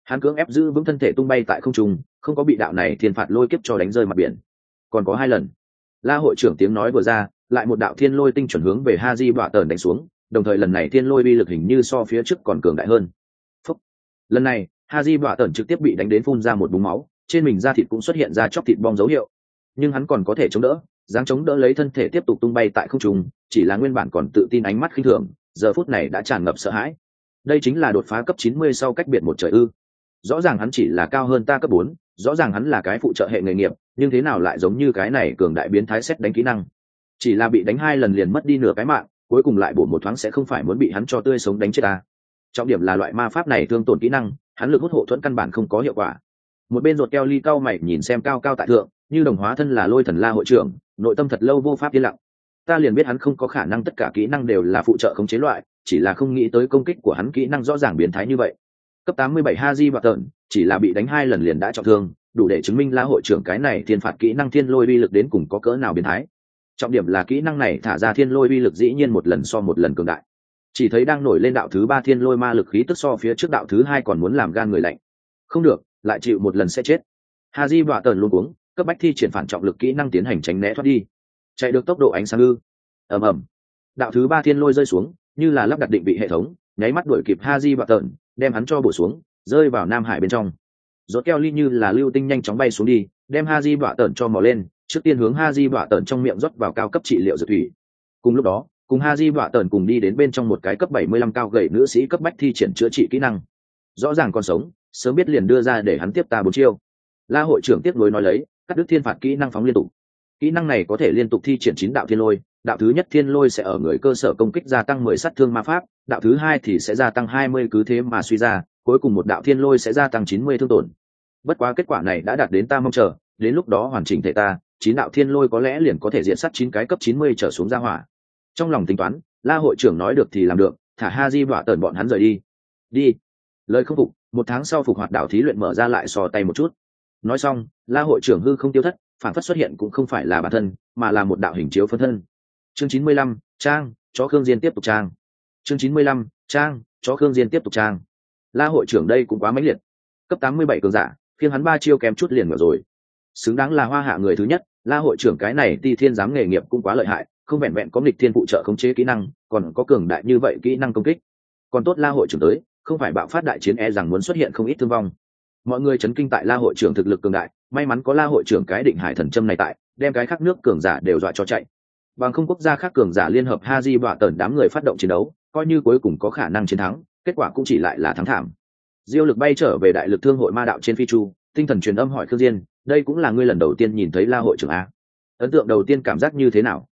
Speaker 1: Hắn cưỡng ép giữ vững thân thể tung bay tại không trung, không có bị đạo này thiên phạt lôi kiếp cho đánh rơi mặt biển. Còn có hai lần. La hội trưởng tiếng nói vừa ra, lại một đạo thiên lôi tinh chuẩn hướng về ha di bọa tờn đánh xuống, đồng thời lần này thiên lôi bi lực hình như so phía trước còn cường đại hơn. Phúc. lần này ha di bọa tờn trực tiếp bị đánh đến phun ra một búng máu trên mình da thịt cũng xuất hiện ra chóc thịt bong dấu hiệu. Nhưng hắn còn có thể chống đỡ, dáng chống đỡ lấy thân thể tiếp tục tung bay tại không trung, chỉ là nguyên bản còn tự tin ánh mắt khinh thường, giờ phút này đã tràn ngập sợ hãi. Đây chính là đột phá cấp 90 sau cách biệt một trời ư. Rõ ràng hắn chỉ là cao hơn ta cấp bốn, rõ ràng hắn là cái phụ trợ hệ nghề nghiệp, nhưng thế nào lại giống như cái này cường đại biến thái xét đánh kỹ năng. Chỉ là bị đánh hai lần liền mất đi nửa cái mạng, cuối cùng lại bổ một thoáng sẽ không phải muốn bị hắn cho tươi sống đánh chết ta. Trọng điểm là loại ma pháp này thương tổn kỹ năng, hắn lực hút hộ thuẫn căn bản không có hiệu quả một bên ruột keo ly cao mày nhìn xem cao cao tại thượng, như đồng hóa thân là lôi thần la hội trưởng, nội tâm thật lâu vô pháp yên lặng. Ta liền biết hắn không có khả năng tất cả kỹ năng đều là phụ trợ khống chế loại, chỉ là không nghĩ tới công kích của hắn kỹ năng rõ ràng biến thái như vậy. Cấp 87 Haji và tợn chỉ là bị đánh hai lần liền đã trọng thương, đủ để chứng minh la hội trưởng cái này thiên phạt kỹ năng thiên lôi uy lực đến cùng có cỡ nào biến thái. Trọng điểm là kỹ năng này thả ra thiên lôi uy lực dĩ nhiên một lần so một lần cường đại. Chỉ thấy đang nổi lên đạo thứ ba thiên lôi ma lực khí tức so phía trước đạo thứ hai còn muốn làm gan người lạnh. Không được lại chịu một lần sẽ chết. Ha di bọa tần luôn uống cấp bách thi triển phản trọng lực kỹ năng tiến hành tránh né thoát đi. Chạy được tốc độ ánh sáng ư. Ầm ầm. Đạo thứ ba thiên lôi rơi xuống như là lắp đặt định vị hệ thống nháy mắt đuổi kịp ha di bọa tần, đem hắn cho bổ xuống rơi vào nam hải bên trong. Rốt keo ly như là lưu tinh nhanh chóng bay xuống đi đem ha di bọa tần cho mò lên trước tiên hướng ha di bọa tần trong miệng rót vào cao cấp trị liệu dược thủy. Cùng lúc đó cùng ha di bọa tần cùng đi đến bên trong một cái cấp 75 cao gầy nữ sĩ cấp bách thi triển chữa trị kỹ năng. Rõ ràng còn sống sớm biết liền đưa ra để hắn tiếp ta bốn chiêu. La hội trưởng tiếp nối nói lấy các đức thiên phạt kỹ năng phóng liên tục. Kỹ năng này có thể liên tục thi triển chín đạo thiên lôi, đạo thứ nhất thiên lôi sẽ ở người cơ sở công kích gia tăng mười sát thương ma pháp, đạo thứ hai thì sẽ gia tăng hai mươi cứ thế mà suy ra, cuối cùng một đạo thiên lôi sẽ gia tăng chín mươi thương tổn. Bất quá kết quả này đã đạt đến ta mong chờ, đến lúc đó hoàn chỉnh thể ta, chín đạo thiên lôi có lẽ liền có thể diện sát chín cái cấp chín mươi trở xuống ra hỏa. Trong lòng tính toán, la hội trưởng nói được thì làm được, thả ha di bọa tần bọn hắn rời đi. Đi. Lời không phục một tháng sau phục hoạt đạo thí luyện mở ra lại sò tay một chút. Nói xong, la hội trưởng hư không tiêu thất, phản phất xuất hiện cũng không phải là bản thân, mà là một đạo hình chiếu phân thân. Chương chín mươi lăm, trang, chó khương diên tiếp tục trang. Chương chín mươi lăm, trang, chó khương diên tiếp tục trang. La hội trưởng đây cũng quá mãnh liệt. Cấp tám mươi bảy cường giả, khiến hắn ba chiêu kém chút liền mở rồi. Xứng đáng là hoa hạ người thứ nhất, la hội trưởng cái này ti thiên giám nghề nghiệp cũng quá lợi hại, không vẹn vẹn có nghịch thiên phụ trợ khống chế kỹ năng, còn có cường đại như vậy kỹ năng công kích. Còn tốt la hội trưởng tới không phải bạo phát đại chiến e rằng muốn xuất hiện không ít thương vong. Mọi người chấn kinh tại la hội trưởng thực lực cường đại, may mắn có la hội trưởng cái định hải thần châm này tại, đem cái khác nước cường giả đều dọa cho chạy. Bằng không quốc gia khác cường giả liên hợp ha di bọa tần đám người phát động chiến đấu, coi như cuối cùng có khả năng chiến thắng, kết quả cũng chỉ lại là thắng thảm. Diêu lực bay trở về đại lực thương hội ma đạo trên phi chu, tinh thần truyền âm hỏi khương diên, đây cũng là ngươi lần đầu tiên nhìn thấy la hội trưởng a? Ấn tượng đầu tiên cảm giác như thế nào?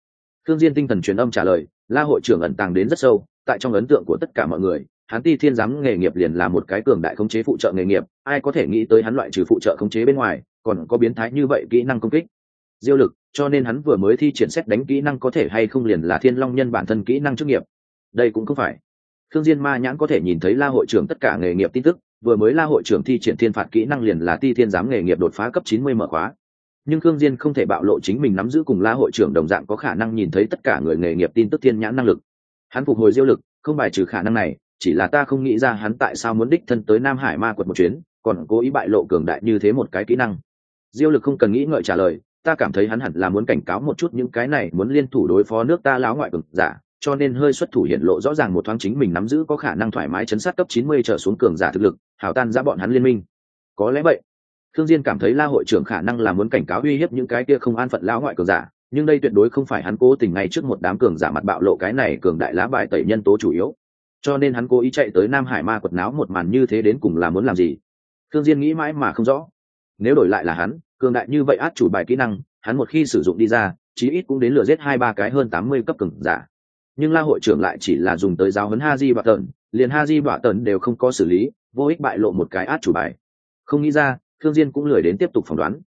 Speaker 1: Khương diên tinh thần truyền âm trả lời, la hội trưởng ẩn tàng đến rất sâu, tại trong ấn tượng của tất cả mọi người hắn ti thiên giám nghề nghiệp liền là một cái cường đại khống chế phụ trợ nghề nghiệp, ai có thể nghĩ tới hắn loại trừ phụ trợ khống chế bên ngoài, còn có biến thái như vậy kỹ năng công kích. Diêu lực, cho nên hắn vừa mới thi triển xét đánh kỹ năng có thể hay không liền là thiên long nhân bản thân kỹ năng chức nghiệp? Đây cũng không phải. Thương diên ma nhãn có thể nhìn thấy la hội trưởng tất cả nghề nghiệp tin tức, vừa mới la hội trưởng thi triển thiên phạt kỹ năng liền là ti thiên giám nghề nghiệp đột phá cấp chín mươi mở khóa. Nhưng thương diên không thể bạo lộ chính mình nắm giữ cùng la hội trưởng đồng dạng có khả năng nhìn thấy tất cả người nghề nghiệp tin tức thiên nhãn năng lực. Hắn phục hồi diêu lực, không bài trừ khả năng này chỉ là ta không nghĩ ra hắn tại sao muốn đích thân tới nam hải ma quật một chuyến, còn cố ý bại lộ cường đại như thế một cái kỹ năng. Diêu lực không cần nghĩ ngợi trả lời, ta cảm thấy hắn hẳn là muốn cảnh cáo một chút những cái này muốn liên thủ đối phó nước ta láo ngoại cường giả, cho nên hơi xuất thủ hiện lộ rõ ràng một thoáng chính mình nắm giữ có khả năng thoải mái chấn sát cấp 90 trở xuống cường giả thực lực hào tan ra bọn hắn liên minh. Có lẽ vậy thương diên cảm thấy la hội trưởng khả năng là muốn cảnh cáo uy hiếp những cái kia không an phận lão ngoại cường giả, nhưng đây tuyệt đối không phải hắn cố tình ngay trước một đám cường giả mặt bạo lộ cái này cường đại lá bài tẩy nhân tố chủ yếu cho nên hắn cố ý chạy tới nam hải ma quật náo một màn như thế đến cùng là muốn làm gì? Thương diên nghĩ mãi mà không rõ. Nếu đổi lại là hắn, cường đại như vậy át chủ bài kỹ năng, hắn một khi sử dụng đi ra, chí ít cũng đến lừa giết hai ba cái hơn tám mươi cấp cường giả. Nhưng la hội trưởng lại chỉ là dùng tới giáo huấn Di bạ tần, liền Ha Di bạ tần đều không có xử lý, vô ích bại lộ một cái át chủ bài. Không nghĩ ra thương diên cũng lười đến tiếp tục phỏng đoán.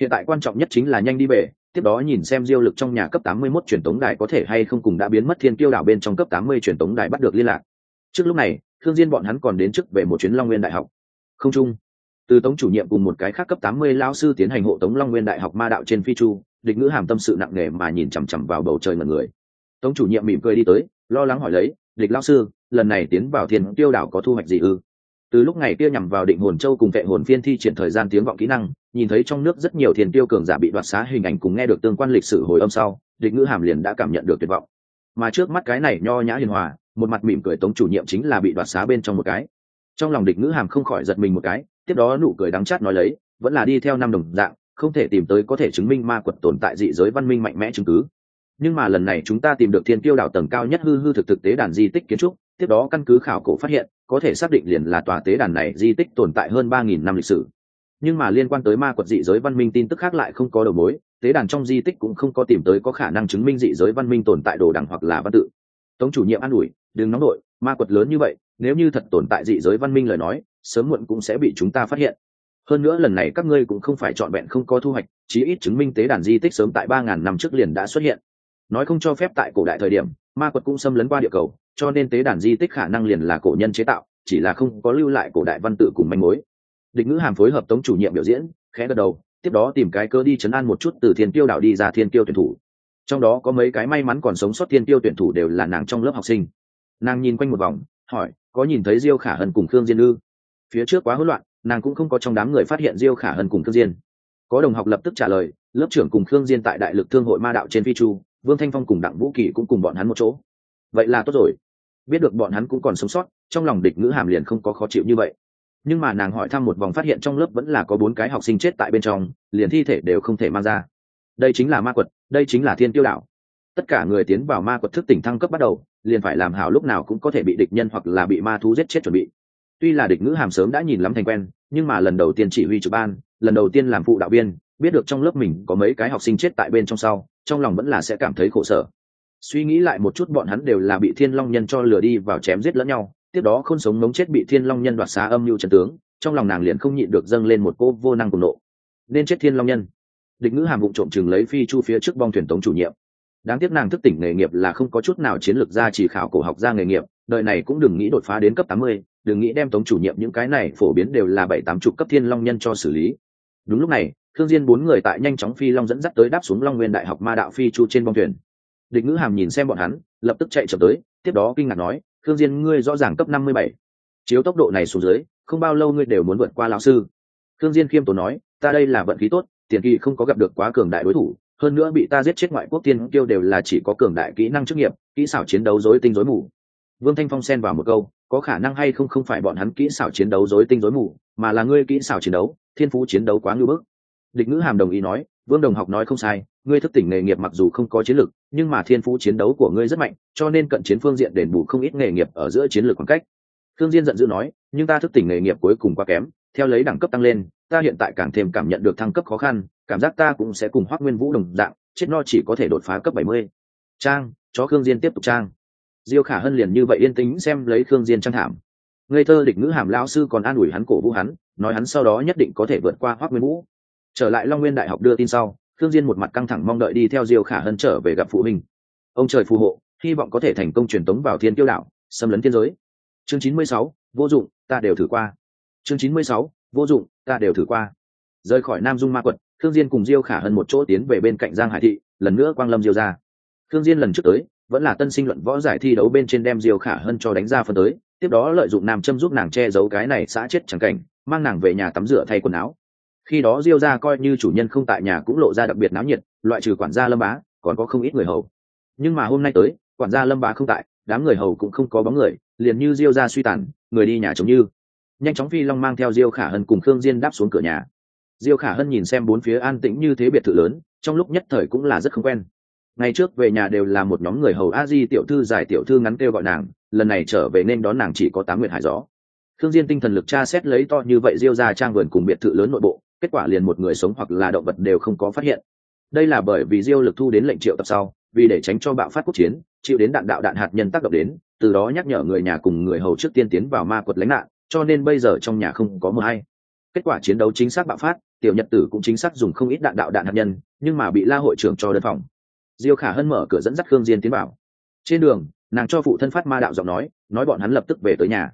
Speaker 1: Hiện tại quan trọng nhất chính là nhanh đi về tiếp đó nhìn xem diêu lực trong nhà cấp 81 truyền tống đài có thể hay không cùng đã biến mất thiên tiêu đảo bên trong cấp 80 truyền tống đài bắt được liên lạc trước lúc này thương diên bọn hắn còn đến trước về một chuyến long nguyên đại học. Không chung, từ tống chủ nhiệm cùng một cái khác cấp 80 lão sư tiến hành hộ tống long nguyên đại học ma đạo trên phi chu, địch ngữ hàm tâm sự nặng nề mà nhìn chằm chằm vào bầu trời ngẩn người. Tống chủ nhiệm mỉm cười đi tới, lo lắng hỏi lấy, địch lão sư, lần này tiến vào thiên tiêu đảo có thu hoạch gì ư? Từ lúc ngày kia nhằm vào định hồn châu cùng vệ hồn phiên thi triển thời gian tiếng vọng kỹ năng, nhìn thấy trong nước rất nhiều thiên tiêu cường giả bị đoạt xá hình ảnh cùng nghe được tương quan lịch sử hồi âm sau, địch ngữ hàm liền đã cảm nhận được tuyệt vọng. Mà trước mắt cái này nho nhã hiền hòa một mặt mỉm cười tống chủ nhiệm chính là bị đoạt xá bên trong một cái. Trong lòng địch ngữ hàm không khỏi giật mình một cái, tiếp đó nụ cười đắng chát nói lấy, vẫn là đi theo năm đồng dạng, không thể tìm tới có thể chứng minh ma quật tồn tại dị giới văn minh mạnh mẽ chứng cứ. Nhưng mà lần này chúng ta tìm được thiên tiêu đảo tầng cao nhất hư hư thực thực tế đàn di tích kiến trúc, tiếp đó căn cứ khảo cổ phát hiện, có thể xác định liền là tòa tế đàn này di tích tồn tại hơn ba nghìn năm lịch sử. Nhưng mà liên quan tới ma quật dị giới văn minh tin tức khác lại không có đầu mối, tế đàn trong di tích cũng không có tìm tới có khả năng chứng minh dị giới văn minh tồn tại đồ đằng hoặc là văn tự tống chủ nhiệm an ủi, đừng nóng nổi ma quật lớn như vậy, nếu như thật tồn tại dị giới văn minh lời nói, sớm muộn cũng sẽ bị chúng ta phát hiện. Hơn nữa lần này các ngươi cũng không phải trọn vẹn không có thu hoạch, chí ít chứng minh tế đàn di tích sớm tại ba ngàn năm trước liền đã xuất hiện. Nói không cho phép tại cổ đại thời điểm, ma quật cũng xâm lấn qua địa cầu, cho nên tế đàn di tích khả năng liền là cổ nhân chế tạo, chỉ là không có lưu lại cổ đại văn tự cùng manh mối. Địch ngữ hàm phối hợp tống chủ nhiệm biểu diễn, khẽ gật đầu, tiếp đó tìm cái cơ đi chấn an một chút từ thiên tiêu đảo đi ra thiên tiêu tuyển thủ trong đó có mấy cái may mắn còn sống sót thiên tiêu tuyển thủ đều là nàng trong lớp học sinh. Nàng nhìn quanh một vòng, hỏi, có nhìn thấy diêu khả hân cùng khương diên ư? Phía trước quá hỗn loạn, nàng cũng không có trong đám người phát hiện diêu khả hân cùng khương diên. Có đồng học lập tức trả lời, lớp trưởng cùng khương diên tại đại lực thương hội ma đạo trên phi chu, vương thanh phong cùng đặng vũ kỳ cũng cùng bọn hắn một chỗ. Vậy là tốt rồi. Biết được bọn hắn cũng còn sống sót, trong lòng địch ngữ hàm liền không có khó chịu như vậy. Nhưng mà nàng hỏi thăm một vòng phát hiện trong lớp vẫn là có bốn cái học sinh chết tại bên trong, liền thi thể đều không thể mang ra đây chính là ma quật, đây chính là thiên tiêu đạo. Tất cả người tiến vào ma quật thức tỉnh thăng cấp bắt đầu, liền phải làm hảo lúc nào cũng có thể bị địch nhân hoặc là bị ma thú giết chết chuẩn bị. Tuy là địch ngữ hàm sớm đã nhìn lắm thành quen, nhưng mà lần đầu tiên chỉ huy trực ban, lần đầu tiên làm phụ đạo viên, biết được trong lớp mình có mấy cái học sinh chết tại bên trong sau, trong lòng vẫn là sẽ cảm thấy khổ sở. Suy nghĩ lại một chút bọn hắn đều là bị thiên long nhân cho lừa đi vào chém giết lẫn nhau, tiếp đó không sống mống chết bị thiên long nhân đoạt xá âm mưu trần tướng, trong lòng nàng liền không nhịn được dâng lên một cô vô năng cùng nộ. Nên chết thiên long nhân địch ngữ hàm vụng trộm chừng lấy phi chu phía trước bong thuyền tống chủ nhiệm. Đáng tiếc nàng thức tỉnh nghề nghiệp là không có chút nào chiến lược ra chỉ khảo cổ học ra nghề nghiệp đợi này cũng đừng nghĩ đột phá đến cấp tám mươi, đừng nghĩ đem tống chủ nhiệm những cái này phổ biến đều là bảy tám chục cấp thiên long nhân cho xử lý. Đúng lúc này thương diên bốn người tại nhanh chóng phi long dẫn dắt tới đáp xuống long nguyên đại học ma đạo phi chu trên bong thuyền. Địch ngữ hàm nhìn xem bọn hắn, lập tức chạy chậm tới, tiếp đó kinh ngạc nói thương diên, ngươi rõ ràng cấp năm mươi bảy. Chiếu tốc độ này xuống dưới, không bao lâu ngươi đều muốn vượt qua lão sư. Thương diên khiêm tốn nói, ta đây là vận khí tốt tiền kỳ không có gặp được quá cường đại đối thủ, hơn nữa bị ta giết chết ngoại quốc tiên kiêu đều là chỉ có cường đại kỹ năng chức nghiệp, kỹ xảo chiến đấu rối tinh rối mù. Vương thanh phong xen vào một câu, có khả năng hay không không phải bọn hắn kỹ xảo chiến đấu rối tinh rối mù, mà là ngươi kỹ xảo chiến đấu, thiên phú chiến đấu quá ngưỡng bức. Địch ngữ hàm đồng ý nói, vương đồng học nói không sai, ngươi thức tỉnh nghề nghiệp mặc dù không có chiến lược nhưng mà thiên phú chiến đấu của ngươi rất mạnh, cho nên cận chiến phương diện đền bù không ít nghề nghiệp ở giữa chiến lược khoảng cách. Thương diên giận dữ nói, nhưng ta thức tỉnh nghề nghiệp cuối cùng quá kém, theo lấy đẳng cấp tăng lên ta hiện tại càng thêm cảm nhận được thăng cấp khó khăn cảm giác ta cũng sẽ cùng hoác nguyên vũ đồng dạng chết no chỉ có thể đột phá cấp bảy mươi. trang chó khương diên tiếp tục trang. Diêu khả hân liền như vậy yên tĩnh xem lấy khương diên trang thảm. Ngây thơ địch ngữ hàm lão sư còn an ủi hắn cổ vũ hắn nói hắn sau đó nhất định có thể vượt qua hoác nguyên vũ. Trở lại long nguyên đại học đưa tin sau khương diên một mặt căng thẳng mong đợi đi theo diêu khả hân trở về gặp phụ huynh. Ông trời phù hộ hy vọng có thể thành công truyền tống vào thiên tiêu đạo xâm lấn thiên giới. Chương chín mươi sáu, vô dụng ta đều thử qua. Chương chín mươi sáu, vô dụng ta đều thử qua. Rời khỏi nam dung ma quật, thương diên cùng diêu khả hơn một chỗ tiến về bên cạnh giang hải thị, lần nữa quang lâm diêu ra. Thương diên lần trước tới, vẫn là tân sinh luận võ giải thi đấu bên trên đem diêu khả hơn cho đánh ra phân tới, tiếp đó lợi dụng nam châm giúp nàng che giấu cái này xã chết chẳng cảnh, mang nàng về nhà tắm rửa thay quần áo. Khi đó diêu ra coi như chủ nhân không tại nhà cũng lộ ra đặc biệt náo nhiệt, loại trừ quản gia lâm bá, còn có không ít người hầu. Nhưng mà hôm nay tới, quản gia lâm bá không tại, đám người hầu cũng không có bóng người, liền như diêu ra suy tàn, người đi nhà chống như nhanh chóng phi long mang theo diêu khả hân cùng khương diên đáp xuống cửa nhà. Diêu khả hân nhìn xem bốn phía an tĩnh như thế biệt thự lớn, trong lúc nhất thời cũng là rất không quen. Ngày trước về nhà đều là một nhóm người hầu a di tiểu thư giải tiểu thư ngắn kêu gọi nàng, lần này trở về nên đón nàng chỉ có tám nguyện hải gió. Khương diên tinh thần lực tra xét lấy to như vậy diêu ra trang vườn cùng biệt thự lớn nội bộ, kết quả liền một người sống hoặc là động vật đều không có phát hiện. Đây là bởi vì diêu lực thu đến lệnh triệu tập sau, vì để tránh cho bạo phát quốc chiến, chịu đến đạn đạo đạn hạt nhân tác động đến, từ đó nhắc nhở người nhà cùng người hầu trước tiên tiến vào ma quật lánh nạn cho nên bây giờ trong nhà không có mưa hay. Kết quả chiến đấu chính xác bạo phát, tiểu nhật tử cũng chính xác dùng không ít đạn đạo đạn hạt nhân, nhưng mà bị la hội trưởng cho đơn phòng. Diêu khả hân mở cửa dẫn dắt khương diên tiến vào. Trên đường, nàng cho phụ thân phát ma đạo giọng nói nói bọn hắn lập tức về tới nhà.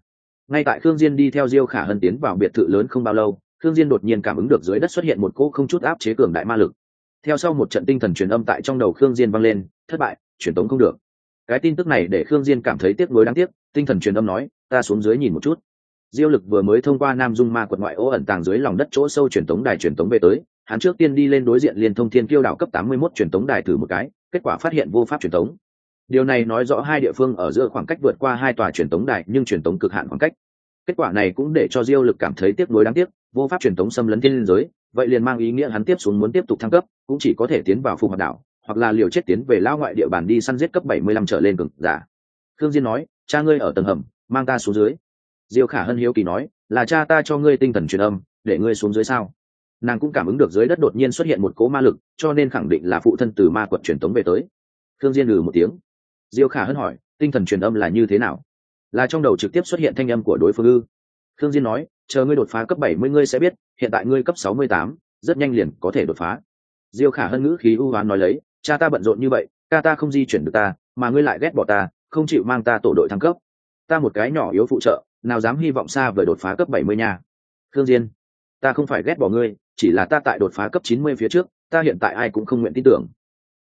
Speaker 1: Ngay tại khương diên đi theo diêu khả hân tiến vào biệt thự lớn không bao lâu, khương diên đột nhiên cảm ứng được dưới đất xuất hiện một cỗ không chút áp chế cường đại ma lực. Theo sau một trận tinh thần truyền âm tại trong đầu khương diên vang lên, thất bại, truyền tống không được. Cái tin tức này để khương diên cảm thấy tiếc nuối đáng tiếc, tinh thần truyền âm nói, ta xuống dưới nhìn một chút diêu lực vừa mới thông qua nam dung ma quật ngoại ô ẩn tàng dưới lòng đất chỗ sâu truyền tống đài truyền tống về tới, hắn trước tiên đi lên đối diện liên thông thiên kiêu đảo cấp 81 truyền tống đài thử một cái, kết quả phát hiện vô pháp truyền tống. Điều này nói rõ hai địa phương ở giữa khoảng cách vượt qua hai tòa truyền tống đài nhưng truyền tống cực hạn khoảng cách. Kết quả này cũng để cho diêu lực cảm thấy tiếc nuối đáng tiếc, vô pháp truyền tống xâm lấn thiên giới, vậy liền mang ý nghĩa hắn tiếp xuống muốn tiếp tục thăng cấp, cũng chỉ có thể tiến vào phù hợp đảo, hoặc là liều chết tiến về lao ngoại địa bàn đi săn giết cấp 75 trở lên cực giả. Khương diên nói, cha ngươi ở tầng hầm, mang ta xuống dưới diêu khả hân hiếu kỳ nói là cha ta cho ngươi tinh thần truyền âm để ngươi xuống dưới sao? Nàng cũng cảm ứng được dưới đất đột nhiên xuất hiện một cỗ ma lực cho nên khẳng định là phụ thân từ ma quật truyền tống về tới. Thương diên lừ một tiếng. Diêu khả hân hỏi tinh thần truyền âm là như thế nào? Là trong đầu trực tiếp xuất hiện thanh âm của đối phương ư? Thương diên nói chờ ngươi đột phá cấp 70 ngươi sẽ biết hiện tại ngươi cấp 68, rất nhanh liền có thể đột phá. Diêu khả hân ngữ khí u hoán nói lấy cha ta bận rộn như vậy ca ta không di chuyển được ta mà ngươi lại ghét bỏ ta không chịu mang ta tổ đội thăng cấp. Ta một cái nhỏ yếu phụ trợ nào dám hy vọng xa vời đột phá cấp 70 nha. Khương diên, ta không phải ghét bỏ ngươi, chỉ là ta tại đột phá cấp 90 phía trước, ta hiện tại ai cũng không nguyện tin tưởng.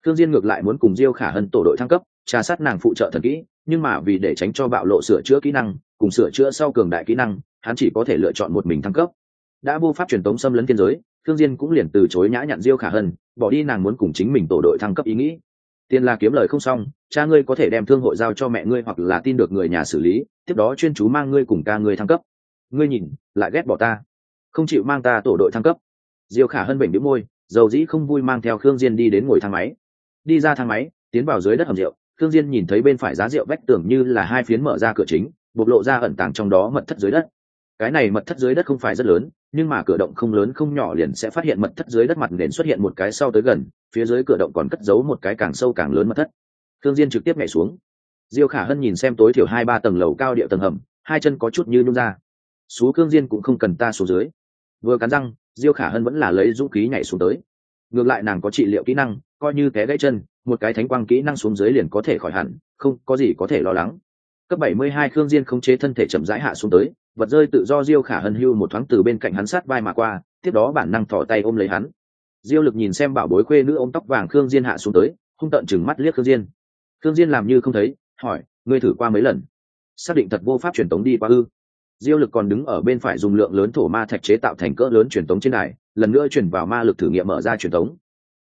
Speaker 1: Khương diên ngược lại muốn cùng diêu khả hân tổ đội thăng cấp, trà sát nàng phụ trợ thần kỹ, nhưng mà vì để tránh cho bạo lộ sửa chữa kỹ năng, cùng sửa chữa sau cường đại kỹ năng, hắn chỉ có thể lựa chọn một mình thăng cấp. Đã vô pháp truyền tống xâm lấn thiên giới thương diên cũng liền từ chối nhã nhặn diêu khả hân, bỏ đi nàng muốn cùng chính mình tổ đội thăng cấp ý nghĩ tiền là kiếm lời không xong, cha ngươi có thể đem thương hội giao cho mẹ ngươi hoặc là tin được người nhà xử lý, tiếp đó chuyên chú mang ngươi cùng ca ngươi thăng cấp. Ngươi nhìn, lại ghét bỏ ta. Không chịu mang ta tổ đội thăng cấp. Diêu khả hân bệnh đĩu môi, dầu dĩ không vui mang theo khương diên đi đến ngồi thang máy. Đi ra thang máy, tiến vào dưới đất hầm rượu, khương diên nhìn thấy bên phải giá rượu vách tường như là hai phiến mở ra cửa chính, bộc lộ ra ẩn tàng trong đó mật thất dưới đất cái này mật thất dưới đất không phải rất lớn, nhưng mà cửa động không lớn không nhỏ liền sẽ phát hiện mật thất dưới đất mặt nền xuất hiện một cái sau tới gần, phía dưới cửa động còn cất giấu một cái càng sâu càng lớn mật thất. Thương diên trực tiếp nhảy xuống. Diêu khả hân nhìn xem tối thiểu hai ba tầng lầu cao địa tầng hầm, hai chân có chút như nhung ra. Xú cương diên cũng không cần ta xuống dưới. Vừa cắn răng, diêu khả hân vẫn là lấy dũng khí nhảy xuống tới. Ngược lại nàng có trị liệu kỹ năng, coi như té gãy chân, một cái thánh quang kỹ năng xuống dưới liền có thể khỏi hẳn, không có gì có thể lo lắng cấp 72 khương diên khống chế thân thể chậm rãi hạ xuống tới, vật rơi tự do diêu khả hân hưu một thoáng từ bên cạnh hắn sát vai mà qua, tiếp đó bản năng thò tay ôm lấy hắn. Diêu lực nhìn xem bảo bối khuê nữ ôm tóc vàng khương diên hạ xuống tới, hung tợn chừng mắt liếc khương diên. Khương diên làm như không thấy, hỏi, ngươi thử qua mấy lần? Xác định thật vô pháp truyền tống đi qua ư. Diêu lực còn đứng ở bên phải dùng lượng lớn thổ ma thạch chế tạo thành cỡ lớn truyền tống trên đài, lần nữa truyền vào ma lực thử nghiệm mở ra truyền tống.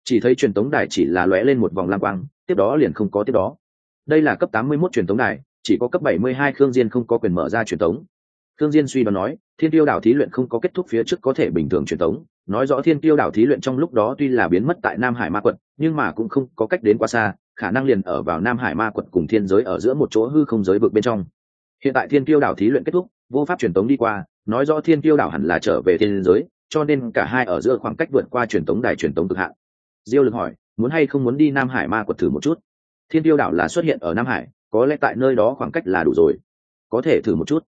Speaker 1: Chỉ thấy truyền tống đài chỉ là lóe lên một vòng lam quang, tiếp đó liền không có tiếp đó. Đây là cấp 81 truyền tống đài chỉ có cấp 72 khương diên không có quyền mở ra truyền tống khương Diên suy đoán nói, Thiên Tiêu đảo thí luyện không có kết thúc phía trước có thể bình thường truyền tống, nói rõ Thiên Tiêu đảo thí luyện trong lúc đó tuy là biến mất tại Nam Hải Ma quận, nhưng mà cũng không có cách đến quá xa, khả năng liền ở vào Nam Hải Ma quận cùng thiên giới ở giữa một chỗ hư không giới vực bên trong. Hiện tại Thiên Tiêu đảo thí luyện kết thúc, vô pháp truyền tống đi qua, nói rõ Thiên Tiêu đảo hẳn là trở về thiên giới, cho nên cả hai ở giữa khoảng cách vượt qua truyền tống đài truyền tống cực hạn. Diêu Lực hỏi, muốn hay không muốn đi Nam Hải Ma quật thử một chút? Thiên Tiêu đảo là xuất hiện ở Nam Hải, có lẽ tại nơi đó khoảng cách là đủ rồi. Có thể thử một chút.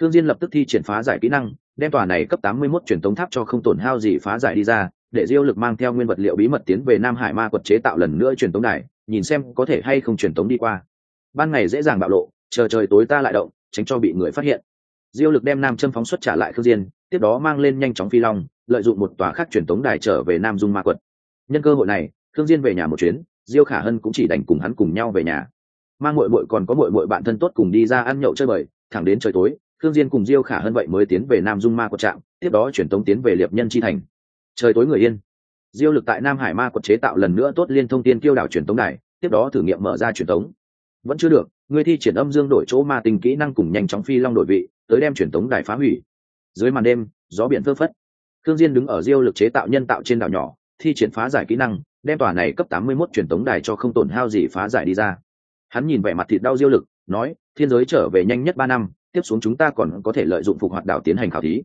Speaker 1: Thương Diên lập tức thi triển phá giải kỹ năng, đem tòa này cấp 81 truyền tống tháp cho không tổn hao gì phá giải đi ra, để diêu lực mang theo nguyên vật liệu bí mật tiến về nam hải ma quật chế tạo lần nữa truyền tống đài nhìn xem có thể hay không truyền tống đi qua. Ban ngày dễ dàng bạo lộ chờ trời tối ta lại động tránh cho bị người phát hiện. Diêu lực đem nam châm phóng xuất trả lại khương diên tiếp đó mang lên nhanh chóng phi long lợi dụng một tòa khác truyền tống đài trở về nam dung ma quật. Nhân cơ hội này khương diên về nhà một chuyến diêu khả hân cũng chỉ đành cùng hắn cùng nhau về nhà mang muội muội còn có muội muội bạn thân tốt cùng đi ra ăn nhậu chơi bời thẳng đến trời tối thương diên cùng diêu khả hơn vậy mới tiến về nam dung ma quật trạm tiếp đó chuyển tống tiến về liệp nhân chi thành. Trời tối người yên. Diêu lực tại nam hải ma quật chế tạo lần nữa tốt liên thông tiên tiêu đảo truyền tống đài tiếp đó thử nghiệm mở ra truyền tống. Vẫn chưa được người thi triển âm dương đổi chỗ ma tình kỹ năng cùng nhanh chóng phi long đổi vị tới đem truyền tống đài phá hủy. Dưới màn đêm gió biển phơ phất. Thương Diên đứng ở diêu lực chế tạo nhân tạo trên đảo nhỏ, thi triển phá giải kỹ năng, đem tòa này cấp 81 truyền tống đài cho không tổn hao gì phá giải đi ra. Hắn nhìn vẻ mặt thịt đau diêu lực, nói: "Thiên giới trở về nhanh nhất ba năm, tiếp xuống chúng ta còn có thể lợi dụng phục hoạt đảo tiến hành khảo thí.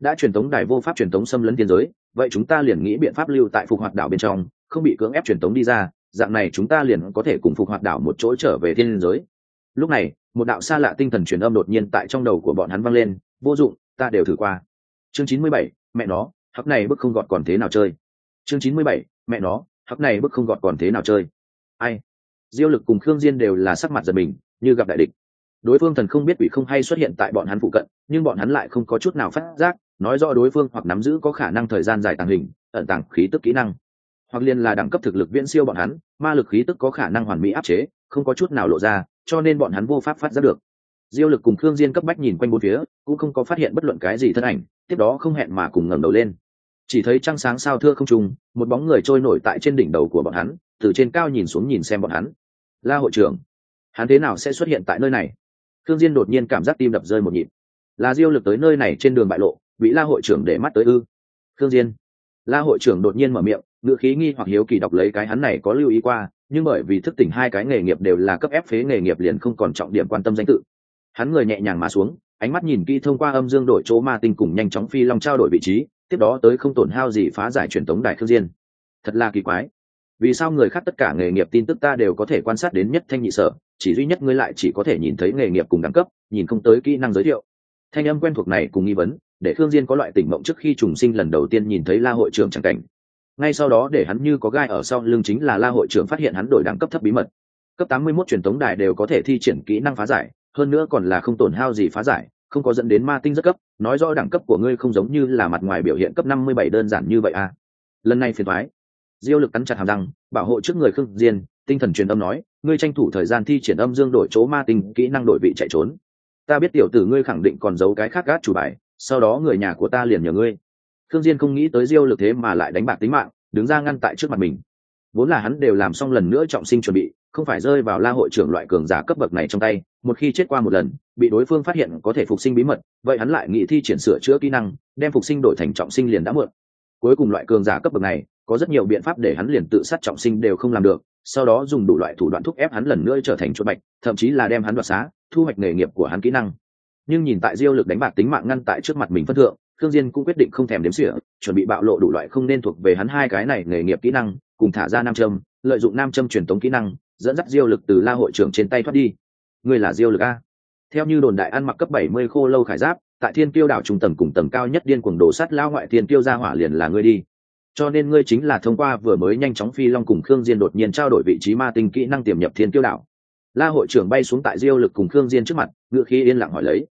Speaker 1: Đã truyền tống đài vô pháp truyền tống xâm lấn thiên giới, vậy chúng ta liền nghĩ biện pháp lưu tại phục hoạt đảo bên trong, không bị cưỡng ép truyền tống đi ra, dạng này chúng ta liền có thể cùng phục hoạt đảo một chỗ trở về thiên giới." Lúc này, một đạo xa lạ tinh thần truyền âm đột nhiên tại trong đầu của bọn hắn vang lên, "Vô dụng, ta đều thử qua." Chương 97, mẹ nó hắc này bức không gọt còn thế nào chơi chương chín mươi bảy mẹ nó hắc này bức không gọt còn thế nào chơi ai diêu lực cùng khương diên đều là sắc mặt giật mình, như gặp đại địch. Đối phương thần không biết quỷ không hay xuất hiện tại bọn hắn phụ cận, nhưng bọn hắn lại không có chút nào phát giác, nói rõ đối phương hoặc nắm giữ có khả năng thời gian dài tàng hình, ẩn tàng khí tức kỹ năng. Hoặc liên là đẳng cấp thực lực viễn siêu bọn hắn, ma lực khí tức có khả năng hoàn mỹ áp chế, không có chút nào lộ ra, cho nên bọn hắn vô pháp phát giác được. Diêu lực cùng khương diên cấp bách nhìn quanh bốn phía, cũng không có phát hiện bất luận cái gì thân ảnh, tiếp đó không hẹn mà cùng ngẩng đầu lên. Chỉ thấy trăng sáng sao thưa không trùng một bóng người trôi nổi tại trên đỉnh đầu của bọn hắn từ trên cao nhìn xuống nhìn xem bọn hắn. La hội trưởng, hắn thế nào sẽ xuất hiện tại nơi này? Thương diên đột nhiên cảm giác tim đập rơi một nhịp. Là diêu lực tới nơi này trên đường bại lộ, bị la hội trưởng để mắt tới ư? Thương diên. La hội trưởng đột nhiên mở miệng ngựa khí nghi hoặc hiếu kỳ đọc lấy cái hắn này có lưu ý qua, nhưng bởi vì thức tỉnh hai cái nghề nghiệp đều là cấp ép phế nghề nghiệp liền không còn trọng điểm quan tâm danh tự. Hắn người nhẹ nhàng mà xuống, ánh mắt nhìn kỹ thông qua âm dương đổi chỗ ma tinh cùng nhanh chóng phi long trao đổi vị trí, tiếp đó tới không tổn hao gì phá giải truyền tống đại khương diên. Thật là kỳ quái vì sao người khác tất cả nghề nghiệp tin tức ta đều có thể quan sát đến nhất thanh nhị sở, chỉ duy nhất ngươi lại chỉ có thể nhìn thấy nghề nghiệp cùng đẳng cấp, nhìn không tới kỹ năng giới thiệu. Thanh âm quen thuộc này cùng nghi vấn, để thương diên có loại tỉnh mộng trước khi trùng sinh lần đầu tiên nhìn thấy la hội trưởng chẳng cảnh. Ngay sau đó để hắn như có gai ở sau lưng chính là la hội trưởng phát hiện hắn đổi đẳng cấp thấp bí mật. Cấp 81 truyền tống đài đều có thể thi triển kỹ năng phá giải, hơn nữa còn là không tổn hao gì phá giải, không có dẫn đến ma tinh rất cấp, nói rõ đẳng cấp của ngươi không giống như là mặt ngoài biểu hiện cấp năm mươi bảy đơn giản như vậy à. Lần này phiền thoái diêu lực cắn chặt hàm răng, bảo hộ trước người khương diên, tinh thần truyền âm nói, ngươi tranh thủ thời gian thi triển âm dương đổi chỗ ma tinh, kỹ năng đổi vị chạy trốn. Ta biết tiểu tử ngươi khẳng định còn giấu cái khác gác chủ bài, sau đó người nhà của ta liền nhờ ngươi. Khương diên không nghĩ tới diêu lực thế mà lại đánh bạc tính mạng, đứng ra ngăn tại trước mặt mình. Vốn là hắn đều làm xong lần nữa trọng sinh chuẩn bị, không phải rơi vào la hội trưởng loại cường giả cấp bậc này trong tay, một khi chết qua một lần, bị đối phương phát hiện có thể phục sinh bí mật, vậy hắn lại nghĩ thi triển sửa chữa kỹ năng, đem phục sinh đổi thành trọng sinh liền đã mượn cuối cùng loại cường giả cấp bậc này có rất nhiều biện pháp để hắn liền tự sát trọng sinh đều không làm được, sau đó dùng đủ loại thủ đoạn thúc ép hắn lần nữa trở thành chuột bạch, thậm chí là đem hắn đoạt xá, thu hoạch nghề nghiệp của hắn kỹ năng. Nhưng nhìn tại diêu lực đánh bạc tính mạng ngăn tại trước mặt mình phân thượng thương diên cũng quyết định không thèm đếm xỉa, chuẩn bị bạo lộ đủ loại không nên thuộc về hắn hai cái này nghề nghiệp kỹ năng, cùng thả ra nam châm, lợi dụng nam châm truyền tống kỹ năng, dẫn dắt diêu lực từ la hội trưởng trên tay thoát đi. Ngươi là diêu lực a? Theo như đồn đại ăn mặc cấp bảy mươi khô lâu khải giáp, tại thiên tiêu đảo trung tầng cùng tầng cao nhất điên cuồng đổ sắt lao ngoại thiên tiêu ra hỏa liền là ngươi đi cho nên ngươi chính là thông qua vừa mới nhanh chóng phi long cùng khương diên đột nhiên trao đổi vị trí ma tinh kỹ năng tiềm nhập thiên tiêu đạo la hội trưởng bay xuống tại diêu lực cùng khương diên trước mặt ngựa khí yên lặng hỏi lấy.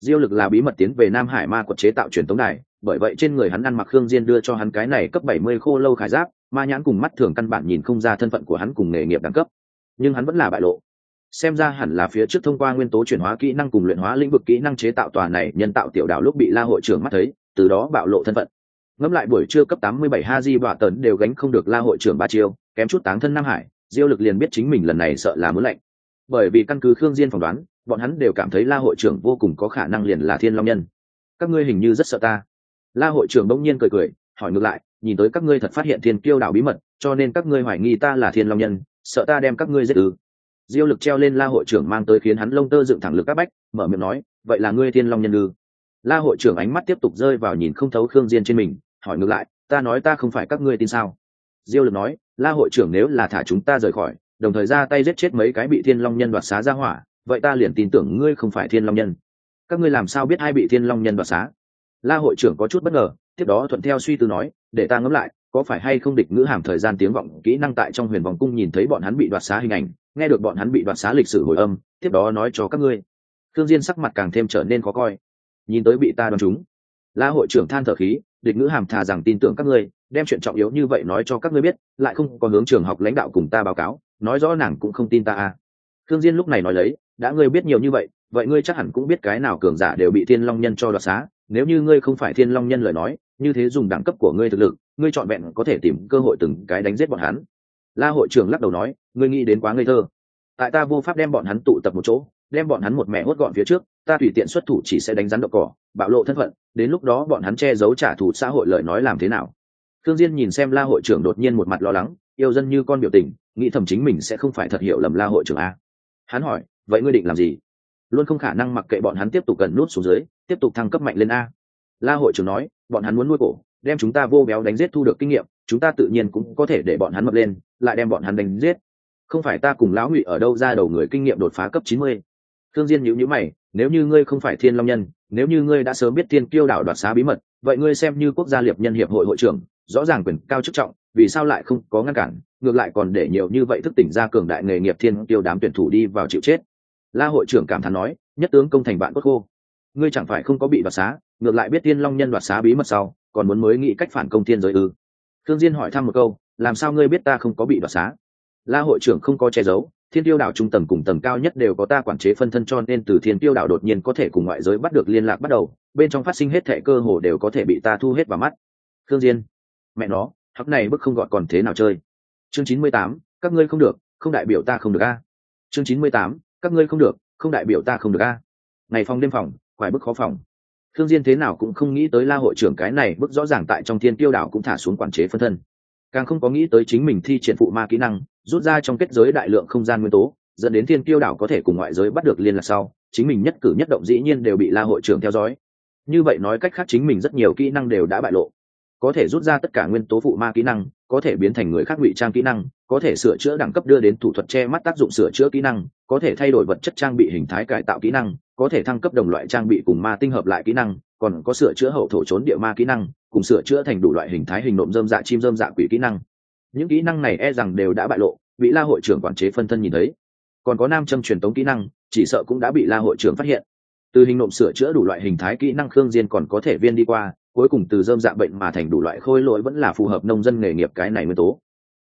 Speaker 1: Diêu lực là bí mật tiến về nam hải ma quật chế tạo truyền tống này bởi vậy trên người hắn ăn mặc khương diên đưa cho hắn cái này cấp bảy mươi khô lâu khải giáp, ma nhãn cùng mắt thường căn bản nhìn không ra thân phận của hắn cùng nghề nghiệp đẳng cấp. Nhưng hắn vẫn là bại lộ. Xem ra hẳn là phía trước thông qua nguyên tố chuyển hóa kỹ năng cùng luyện hóa lĩnh vực kỹ năng chế tạo tòa này nhân tạo tiểu đảo lúc bị la hội trưởng mắt thấy, từ đó bạo lộ thân phận ngẫm lại buổi trưa cấp 87 Haji bọa tấn đều gánh không được la hội trưởng ba chiêu, kém chút táng thân nam hải, diêu lực liền biết chính mình lần này sợ là muốn lạnh. Bởi vì căn cứ khương diên phỏng đoán, bọn hắn đều cảm thấy la hội trưởng vô cùng có khả năng liền là thiên long nhân. Các ngươi hình như rất sợ ta. La hội trưởng bỗng nhiên cười cười, hỏi ngược lại, nhìn tới các ngươi thật phát hiện thiên kiêu đảo bí mật, cho nên các ngươi hoài nghi ta là thiên long nhân, sợ ta đem các ngươi giết ư? Diêu lực treo lên la hội trưởng mang tới khiến hắn lông tơ dựng thẳng lực các bách, mở miệng nói, vậy là ngươi thiên long nhân ư? La hội trưởng ánh mắt tiếp tục rơi vào nhìn không thấu khương diên trên mình hỏi ngược lại, ta nói ta không phải các ngươi tin sao? Diêu lực nói, la hội trưởng nếu là thả chúng ta rời khỏi, đồng thời ra tay giết chết mấy cái bị thiên long nhân đoạt xá ra hỏa, vậy ta liền tin tưởng ngươi không phải thiên long nhân. Các ngươi làm sao biết ai bị thiên long nhân đoạt xá? La hội trưởng có chút bất ngờ, tiếp đó thuận theo suy tư nói, để ta ngẫm lại, có phải hay không địch ngữ hàm thời gian tiếng vọng kỹ năng tại trong huyền vòng cung nhìn thấy bọn hắn bị đoạt xá hình ảnh, nghe được bọn hắn bị đoạt xá lịch sử hồi âm, tiếp đó nói cho các ngươi. Thương diên sắc mặt càng thêm trở nên khó coi. Nhìn tới bị ta đoán chúng. La hội trưởng than thở khí địch ngữ hàm thà rằng tin tưởng các ngươi, đem chuyện trọng yếu như vậy nói cho các ngươi biết, lại không có hướng trường học lãnh đạo cùng ta báo cáo, nói rõ nàng cũng không tin ta à. Thương diên lúc này nói lấy, đã ngươi biết nhiều như vậy vậy ngươi chắc hẳn cũng biết cái nào cường giả đều bị thiên long nhân cho đoạt xá, nếu như ngươi không phải thiên long nhân lời nói, như thế dùng đẳng cấp của ngươi thực lực, ngươi chọn vẹn có thể tìm cơ hội từng cái đánh giết bọn hắn. La hội trưởng lắc đầu nói, ngươi nghĩ đến quá ngây thơ. Tại ta vô pháp đem bọn hắn tụ tập một chỗ đem bọn hắn một mẹ hốt gọn phía trước, ta tùy tiện xuất thủ chỉ sẽ đánh rắn đậu cỏ, bạo lộ thân phận, đến lúc đó bọn hắn che giấu trả thù xã hội lời nói làm thế nào? Thương diên nhìn xem la hội trưởng đột nhiên một mặt lo lắng, yêu dân như con biểu tình, nghĩ thầm chính mình sẽ không phải thật hiểu lầm la hội trưởng a. Hắn hỏi, vậy ngươi định làm gì? Luôn không khả năng mặc kệ bọn hắn tiếp tục gần nút xuống dưới, tiếp tục thăng cấp mạnh lên a. La hội trưởng nói, bọn hắn muốn nuôi cổ, đem chúng ta vô béo đánh giết thu được kinh nghiệm, chúng ta tự nhiên cũng có thể để bọn hắn mập lên, lại đem bọn hắn đánh giết. Không phải ta cùng lão ngụy ở đâu ra đầu người kinh nghiệm đột phá cấp chín mươi thương diên nhíu nhíu mày, nếu như ngươi không phải thiên long nhân, nếu như ngươi đã sớm biết thiên kiêu đảo đoạt xá bí mật, vậy ngươi xem như quốc gia liệt nhân hiệp hội hội trưởng, rõ ràng quyền cao chức trọng, vì sao lại không có ngăn cản, ngược lại còn để nhiều như vậy thức tỉnh ra cường đại nghề nghiệp thiên Kiêu đám tuyển thủ đi vào chịu chết. La hội trưởng cảm thán nói, nhất tướng công thành bạn cốt khô, ngươi chẳng phải không có bị đoạt xá, ngược lại biết Thiên long nhân đoạt xá bí mật sau, còn muốn mới nghĩ cách phản công thiên giới ư? Thương diên hỏi thăm một câu, làm sao ngươi biết ta không có bị đoạt xá? La hội trưởng không có che giấu thiên tiêu đảo trung tầng cùng tầng cao nhất đều có ta quản chế phân thân cho nên từ thiên tiêu đảo đột nhiên có thể cùng ngoại giới bắt được liên lạc bắt đầu bên trong phát sinh hết thệ cơ hồ đều có thể bị ta thu hết vào mắt. Thương diên mẹ nó hắc này bức không gọi còn thế nào chơi? Chương chín mươi tám, các ngươi không được không đại biểu ta không được a. Chương chín mươi tám, các ngươi không được không đại biểu ta không được a. Ngày phòng đêm phòng quải bức khó phòng. Thương diên thế nào cũng không nghĩ tới la hội trưởng cái này bức rõ ràng tại trong thiên tiêu đảo cũng thả xuống quản chế phân thân. Càng không có nghĩ tới chính mình thi triển phụ ma kỹ năng rút ra trong kết giới đại lượng không gian nguyên tố, dẫn đến thiên tiêu đảo có thể cùng ngoại giới bắt được liên lạc sau, chính mình nhất cử nhất động dĩ nhiên đều bị la hội trưởng theo dõi. Như vậy nói cách khác chính mình rất nhiều kỹ năng đều đã bại lộ. Có thể rút ra tất cả nguyên tố phụ ma kỹ năng, có thể biến thành người khác ngụy trang kỹ năng, có thể sửa chữa đẳng cấp đưa đến thủ thuật che mắt tác dụng sửa chữa kỹ năng, có thể thay đổi vật chất trang bị hình thái cải tạo kỹ năng, có thể thăng cấp đồng loại trang bị cùng ma tinh hợp lại kỹ năng, còn có sửa chữa hậu thổ trốn địa ma kỹ năng, cùng sửa chữa thành đủ loại hình thái hình nộm dơm dạ chim dơm dạ quỷ kỹ năng những kỹ năng này e rằng đều đã bại lộ, bị la hội trưởng quản chế phân thân nhìn thấy. Còn có nam châm truyền tống kỹ năng, chỉ sợ cũng đã bị la hội trưởng phát hiện. Từ hình nộm sửa chữa đủ loại hình thái kỹ năng khương diên còn có thể viên đi qua, cuối cùng từ dơm dạ bệnh mà thành đủ loại khôi lỗi vẫn là phù hợp nông dân nghề nghiệp cái này nguyên tố.